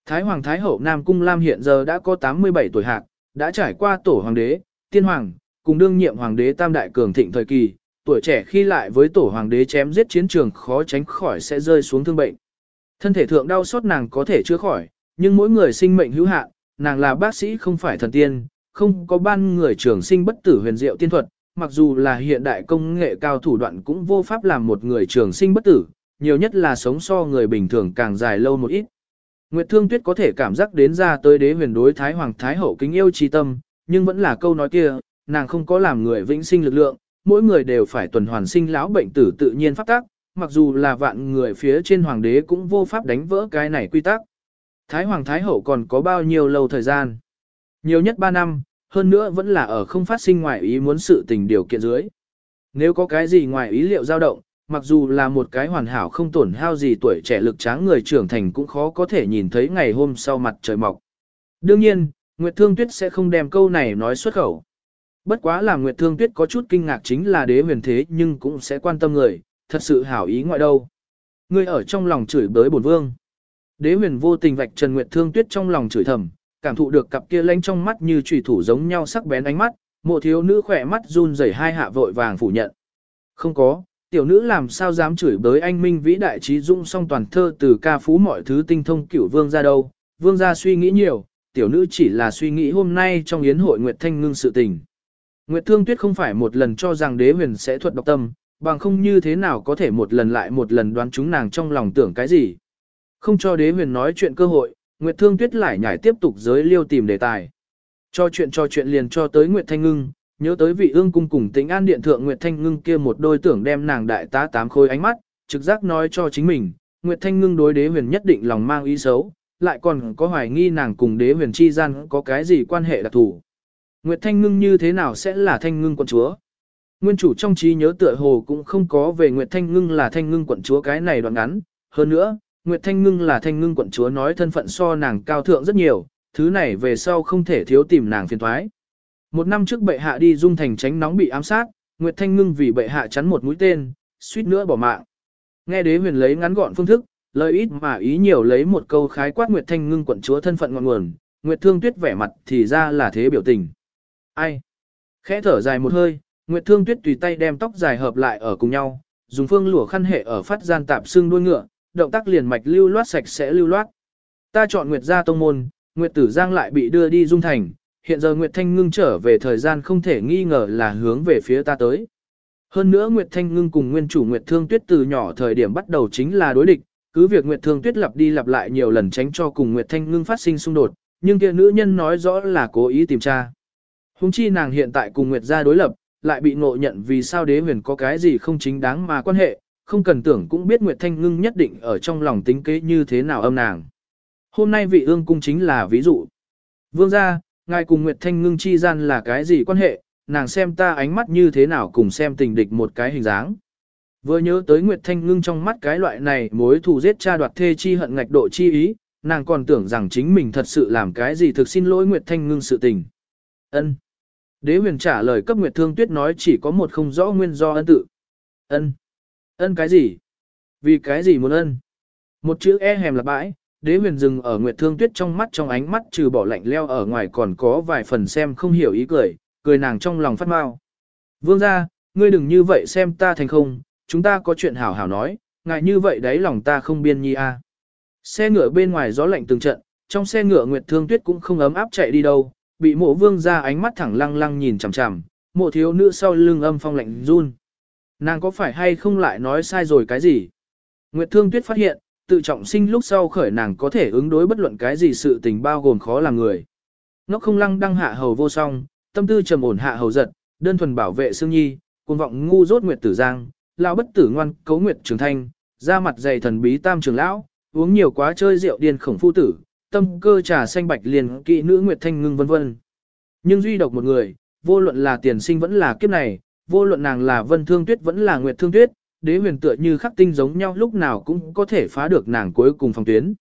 Thái Hoàng Thái Hậu Nam Cung Lam hiện giờ đã có 87 tuổi hạc, đã trải qua tổ hoàng đế, tiên hoàng, cùng đương nhiệm hoàng đế tam đại cường thịnh thời kỳ, tuổi trẻ khi lại với tổ hoàng đế chém giết chiến trường khó tránh khỏi sẽ rơi xuống thương bệnh. Thân thể thượng đau sốt nàng có thể chữa khỏi, nhưng mỗi người sinh mệnh hữu hạn, nàng là bác sĩ không phải thần tiên, không có ban người trường sinh bất tử huyền diệu tiên thuật, mặc dù là hiện đại công nghệ cao thủ đoạn cũng vô pháp làm một người trường sinh bất tử, nhiều nhất là sống so người bình thường càng dài lâu một ít. Nguyệt Thương Tuyết có thể cảm giác đến ra tới đế huyền đối Thái Hoàng Thái Hậu kính yêu trí tâm, nhưng vẫn là câu nói kia, nàng không có làm người vĩnh sinh lực lượng, mỗi người đều phải tuần hoàn sinh lão bệnh tử tự nhiên pháp tắc, mặc dù là vạn người phía trên hoàng đế cũng vô pháp đánh vỡ cái này quy tắc. Thái Hoàng Thái Hậu còn có bao nhiêu lâu thời gian? Nhiều nhất 3 năm, hơn nữa vẫn là ở không phát sinh ngoài ý muốn sự tình điều kiện dưới. Nếu có cái gì ngoài ý liệu dao động, mặc dù là một cái hoàn hảo không tổn hao gì tuổi trẻ lực tráng người trưởng thành cũng khó có thể nhìn thấy ngày hôm sau mặt trời mọc. Đương nhiên, Nguyệt Thương Tuyết sẽ không đem câu này nói xuất khẩu. Bất quá là Nguyệt Thương Tuyết có chút kinh ngạc chính là đế huyền thế nhưng cũng sẽ quan tâm người, thật sự hảo ý ngoại đâu. Người ở trong lòng chửi bới bổn vương. Đế huyền vô tình vạch Trần Nguyệt Thương Tuyết trong lòng chửi thầm, cảm thụ được cặp kia lanh trong mắt như chủy thủ giống nhau sắc bén ánh mắt, mộ thiếu nữ khỏe mắt run rẩy hai hạ vội vàng phủ nhận. Không có, tiểu nữ làm sao dám chửi bới anh minh vĩ đại trí dung song toàn thơ từ ca phú mọi thứ tinh thông cửu vương ra đâu, vương gia suy nghĩ nhiều, tiểu nữ chỉ là suy nghĩ hôm nay trong yến hội Nguyệt Thanh ngưng sự tình. Nguyệt Thương Tuyết không phải một lần cho rằng đế huyền sẽ thuật độc tâm, bằng không như thế nào có thể một lần lại một lần đoán chúng nàng trong lòng tưởng cái gì. Không cho đế huyền nói chuyện cơ hội, Nguyệt Thương Tuyết lại nhảy tiếp tục giới liêu tìm đề tài. Cho chuyện cho chuyện liền cho tới Nguyệt Thanh Ngưng, nhớ tới vị ương cung cùng tĩnh an điện thượng Nguyệt Thanh Ngưng kia một đôi tưởng đem nàng đại tá tám khôi ánh mắt, trực giác nói cho chính mình, Nguyệt Thanh Ngưng đối đế huyền nhất định lòng mang ý xấu, lại còn có hoài nghi nàng cùng đế huyền chi gian có cái gì quan hệ đặc thù. Nguyệt Thanh Ngưng như thế nào sẽ là Thanh Ngưng quận chúa? Nguyên chủ trong trí nhớ tựa hồ cũng không có về Nguyệt Thanh Ngưng là Thanh Ngưng quận chúa cái này đoạn ngắn. Hơn nữa, Nguyệt Thanh Ngưng là Thanh Ngưng quận chúa nói thân phận so nàng cao thượng rất nhiều, thứ này về sau không thể thiếu tìm nàng phiền thoái. Một năm trước bệ hạ đi dung thành tránh nóng bị ám sát, Nguyệt Thanh Ngưng vì bệ hạ chắn một mũi tên, suýt nữa bỏ mạng. Nghe đế huyền lấy ngắn gọn phương thức, lời ít mà ý nhiều lấy một câu khái quát Nguyệt Thanh Ngưng quận chúa thân phận ngọn nguồn, Nguyệt Thương Tuyết vẻ mặt thì ra là thế biểu tình. Ai? Khẽ thở dài một hơi, Nguyệt Thương Tuyết tùy tay đem tóc dài hợp lại ở cùng nhau, dùng phương lụa khăn hệ ở phát gian tạp xương đuôi ngựa, động tác liền mạch lưu loát sạch sẽ lưu loát. Ta chọn Nguyệt gia tông môn, Nguyệt Tử Giang lại bị đưa đi dung thành, hiện giờ Nguyệt Thanh Ngưng trở về thời gian không thể nghi ngờ là hướng về phía ta tới. Hơn nữa Nguyệt Thanh Ngưng cùng nguyên chủ Nguyệt Thương Tuyết từ nhỏ thời điểm bắt đầu chính là đối địch, cứ việc Nguyệt Thương Tuyết lặp đi lặp lại nhiều lần tránh cho cùng Nguyệt Thanh Ngưng phát sinh xung đột, nhưng kia nữ nhân nói rõ là cố ý tìm tra. Hùng chi nàng hiện tại cùng Nguyệt gia đối lập, lại bị ngộ nhận vì sao đế huyền có cái gì không chính đáng mà quan hệ, không cần tưởng cũng biết Nguyệt Thanh Ngưng nhất định ở trong lòng tính kế như thế nào âm nàng. Hôm nay vị ương cung chính là ví dụ. Vương gia, ngài cùng Nguyệt Thanh Ngưng chi gian là cái gì quan hệ, nàng xem ta ánh mắt như thế nào cùng xem tình địch một cái hình dáng. Vừa nhớ tới Nguyệt Thanh Ngưng trong mắt cái loại này mối thù giết cha đoạt thê chi hận ngạch độ chi ý, nàng còn tưởng rằng chính mình thật sự làm cái gì thực xin lỗi Nguyệt Thanh Ngưng sự tình. Ân. Đế huyền trả lời cấp Nguyệt Thương Tuyết nói chỉ có một không rõ nguyên do ân tự. Ân. Ân cái gì? Vì cái gì muốn ân? Một chữ e hèm là bãi, đế huyền dừng ở Nguyệt Thương Tuyết trong mắt trong ánh mắt trừ bỏ lạnh leo ở ngoài còn có vài phần xem không hiểu ý cười, cười nàng trong lòng phát mau. Vương ra, ngươi đừng như vậy xem ta thành không, chúng ta có chuyện hảo hảo nói, ngại như vậy đấy lòng ta không biên nhi a. Xe ngựa bên ngoài gió lạnh từng trận, trong xe ngựa Nguyệt Thương Tuyết cũng không ấm áp chạy đi đâu, bị mộ vương ra ánh mắt thẳng lăng lăng nhìn chằm chằm, mộ thiếu nữ sau lưng âm phong lạnh run. Nàng có phải hay không lại nói sai rồi cái gì? Nguyệt Thương Tuyết phát hiện, tự trọng sinh lúc sau khởi nàng có thể ứng đối bất luận cái gì sự tình bao gồm khó làm người. Nó không lăng đăng hạ hầu vô song, tâm tư trầm ổn hạ hầu giật, đơn thuần bảo vệ Sương Nhi, cuồng vọng ngu dốt Nguyệt Tử Giang, lão bất tử ngoan, cấu Nguyệt Trường Thanh, ra mặt dày thần bí tam trường lão, uống nhiều quá chơi rượu điên khổng phu tử, tâm cơ trà xanh bạch liền kỵ nữ Nguyệt Thanh ngưng vân vân. Nhưng duy độc một người, vô luận là tiền sinh vẫn là kiếp này, vô luận nàng là Vân Thương Tuyết vẫn là Nguyệt Thương Tuyết, đế huyền tựa như khắc tinh giống nhau lúc nào cũng có thể phá được nàng cuối cùng phòng tuyến.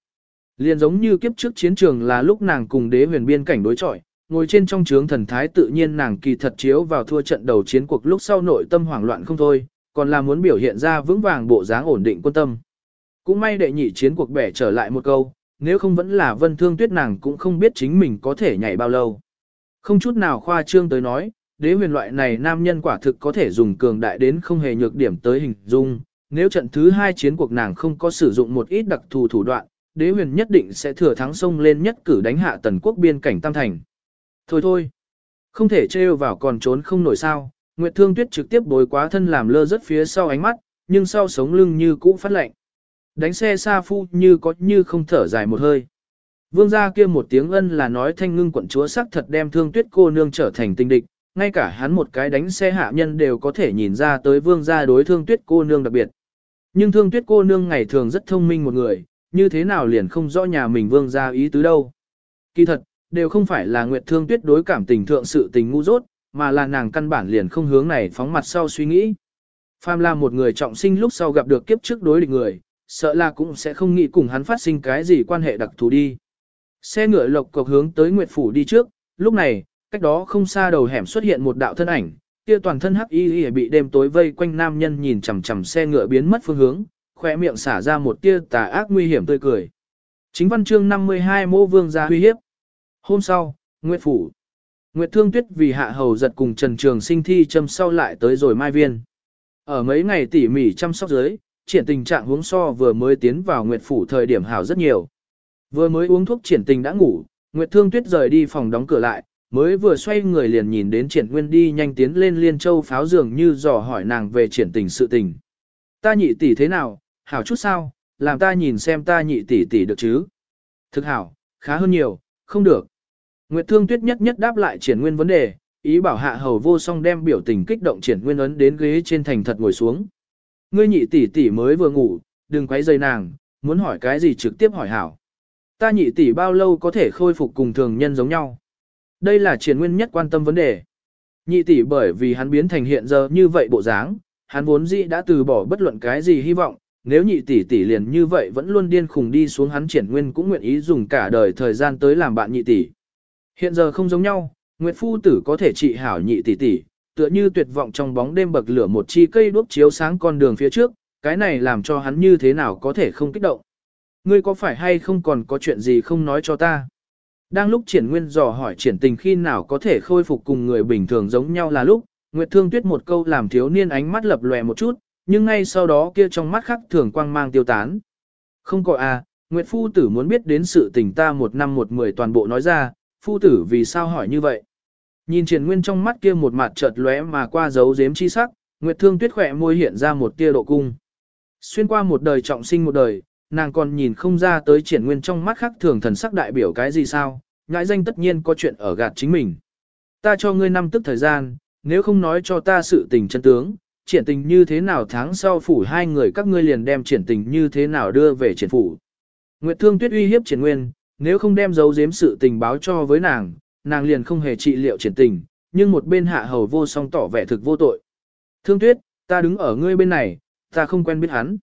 Liền giống như kiếp trước chiến trường là lúc nàng cùng đế huyền biên cảnh đối chọi, ngồi trên trong trướng thần thái tự nhiên nàng kỳ thật chiếu vào thua trận đầu chiến cuộc lúc sau nội tâm hoảng loạn không thôi, còn là muốn biểu hiện ra vững vàng bộ dáng ổn định quân tâm. Cũng may đệ nhị chiến cuộc bẻ trở lại một câu, nếu không vẫn là vân thương tuyết nàng cũng không biết chính mình có thể nhảy bao lâu. Không chút nào khoa trương tới nói, đế huyền loại này nam nhân quả thực có thể dùng cường đại đến không hề nhược điểm tới hình dung. Nếu trận thứ hai chiến cuộc nàng không có sử dụng một ít đặc thù thủ đoạn, đế huyền nhất định sẽ thừa thắng sông lên nhất cử đánh hạ tần quốc biên cảnh Tam Thành. Thôi thôi, Không thể trêu vào còn trốn không nổi sao, Nguyệt Thương Tuyết trực tiếp bối quá thân làm lơ rất phía sau ánh mắt, nhưng sau sống lưng như cũ phát lạnh. Đánh xe xa phu như có như không thở dài một hơi. Vương gia kia một tiếng ân là nói thanh ngưng quận chúa sắc thật đem thương tuyết cô nương trở thành tinh địch, ngay cả hắn một cái đánh xe hạ nhân đều có thể nhìn ra tới vương gia đối thương tuyết cô nương đặc biệt. Nhưng thương tuyết cô nương ngày thường rất thông minh một người, như thế nào liền không rõ nhà mình vương gia ý tứ đâu. Kỳ thật, đều không phải là Nguyệt Thương Tuyết đối cảm tình thượng sự tình ngu dốt, mà là nàng căn bản liền không hướng này phóng mặt sau suy nghĩ. Phàm là một người trọng sinh lúc sau gặp được kiếp trước đối địch người, sợ là cũng sẽ không nghĩ cùng hắn phát sinh cái gì quan hệ đặc thù đi. Xe ngựa lộc cộc hướng tới Nguyệt Phủ đi trước, lúc này, cách đó không xa đầu hẻm xuất hiện một đạo thân ảnh, kia toàn thân hắc y y bị đêm tối vây quanh nam nhân nhìn chằm chằm xe ngựa biến mất phương hướng, khỏe miệng xả ra một tia tà ác nguy hiểm tươi cười. Chính văn chương 52 mô vương gia uy hiếp. Hôm sau, Nguyệt Phủ. Nguyệt Thương Tuyết vì hạ hầu giật cùng Trần Trường sinh thi châm sau lại tới rồi mai viên. Ở mấy ngày tỉ mỉ chăm sóc dưới, triển tình trạng huống so vừa mới tiến vào Nguyệt Phủ thời điểm hảo rất nhiều. Vừa mới uống thuốc triển tình đã ngủ, Nguyệt Thương Tuyết rời đi phòng đóng cửa lại, mới vừa xoay người liền nhìn đến triển nguyên đi nhanh tiến lên liên châu pháo dường như dò hỏi nàng về triển tình sự tình. Ta nhị tỷ thế nào, hảo chút sao, làm ta nhìn xem ta nhị tỷ tỷ được chứ. Thực hảo, khá hơn nhiều, không được. Nguyệt Thương Tuyết nhất nhất đáp lại triển nguyên vấn đề, ý bảo hạ hầu vô song đem biểu tình kích động triển nguyên ấn đến ghế trên thành thật ngồi xuống. Ngươi nhị tỷ tỷ mới vừa ngủ, đừng quấy rầy nàng, muốn hỏi cái gì trực tiếp hỏi hảo. Ta nhị tỷ bao lâu có thể khôi phục cùng thường nhân giống nhau. Đây là triển nguyên nhất quan tâm vấn đề. Nhị tỷ bởi vì hắn biến thành hiện giờ như vậy bộ dáng, hắn vốn dĩ đã từ bỏ bất luận cái gì hy vọng, nếu nhị tỷ tỷ liền như vậy vẫn luôn điên khùng đi xuống hắn triển nguyên cũng nguyện ý dùng cả đời thời gian tới làm bạn nhị tỷ. Hiện giờ không giống nhau, Nguyệt phu tử có thể trị hảo nhị tỷ tỷ, tựa như tuyệt vọng trong bóng đêm bậc lửa một chi cây đuốc chiếu sáng con đường phía trước, cái này làm cho hắn như thế nào có thể không kích động. Ngươi có phải hay không còn có chuyện gì không nói cho ta? Đang lúc triển nguyên dò hỏi triển tình khi nào có thể khôi phục cùng người bình thường giống nhau là lúc, Nguyệt Thương Tuyết một câu làm thiếu niên ánh mắt lập lòe một chút, nhưng ngay sau đó kia trong mắt khắc thường quang mang tiêu tán. Không có à, Nguyệt Phu Tử muốn biết đến sự tình ta một năm một mười toàn bộ nói ra, Phu Tử vì sao hỏi như vậy? Nhìn triển nguyên trong mắt kia một mặt chợt lóe mà qua dấu giếm chi sắc, Nguyệt Thương Tuyết khỏe môi hiện ra một tia độ cung. Xuyên qua một đời trọng sinh một đời, nàng còn nhìn không ra tới triển nguyên trong mắt khác thường thần sắc đại biểu cái gì sao, nhãi danh tất nhiên có chuyện ở gạt chính mình. Ta cho ngươi năm tức thời gian, nếu không nói cho ta sự tình chân tướng, triển tình như thế nào tháng sau phủ hai người các ngươi liền đem triển tình như thế nào đưa về triển phủ. Nguyệt Thương Tuyết uy hiếp triển nguyên, nếu không đem giấu giếm sự tình báo cho với nàng, nàng liền không hề trị liệu triển tình, nhưng một bên hạ hầu vô song tỏ vẻ thực vô tội. Thương Tuyết, ta đứng ở ngươi bên này, ta không quen biết hắn.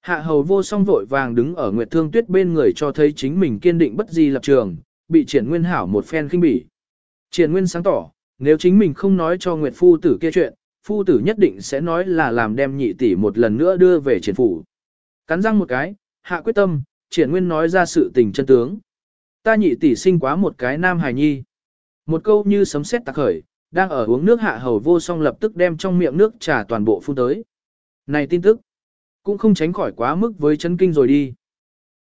Hạ hầu vô song vội vàng đứng ở Nguyệt Thương Tuyết bên người cho thấy chính mình kiên định bất di lập trường, bị triển nguyên hảo một phen khinh bỉ. Triển nguyên sáng tỏ, nếu chính mình không nói cho Nguyệt Phu tử kia chuyện, Phu tử nhất định sẽ nói là làm đem nhị tỷ một lần nữa đưa về triển phủ. Cắn răng một cái, hạ quyết tâm, triển nguyên nói ra sự tình chân tướng. Ta nhị tỷ sinh quá một cái nam hài nhi. Một câu như sấm sét tạc khởi, đang ở uống nước hạ hầu vô song lập tức đem trong miệng nước trà toàn bộ phun tới. Này tin tức, cũng không tránh khỏi quá mức với chấn kinh rồi đi.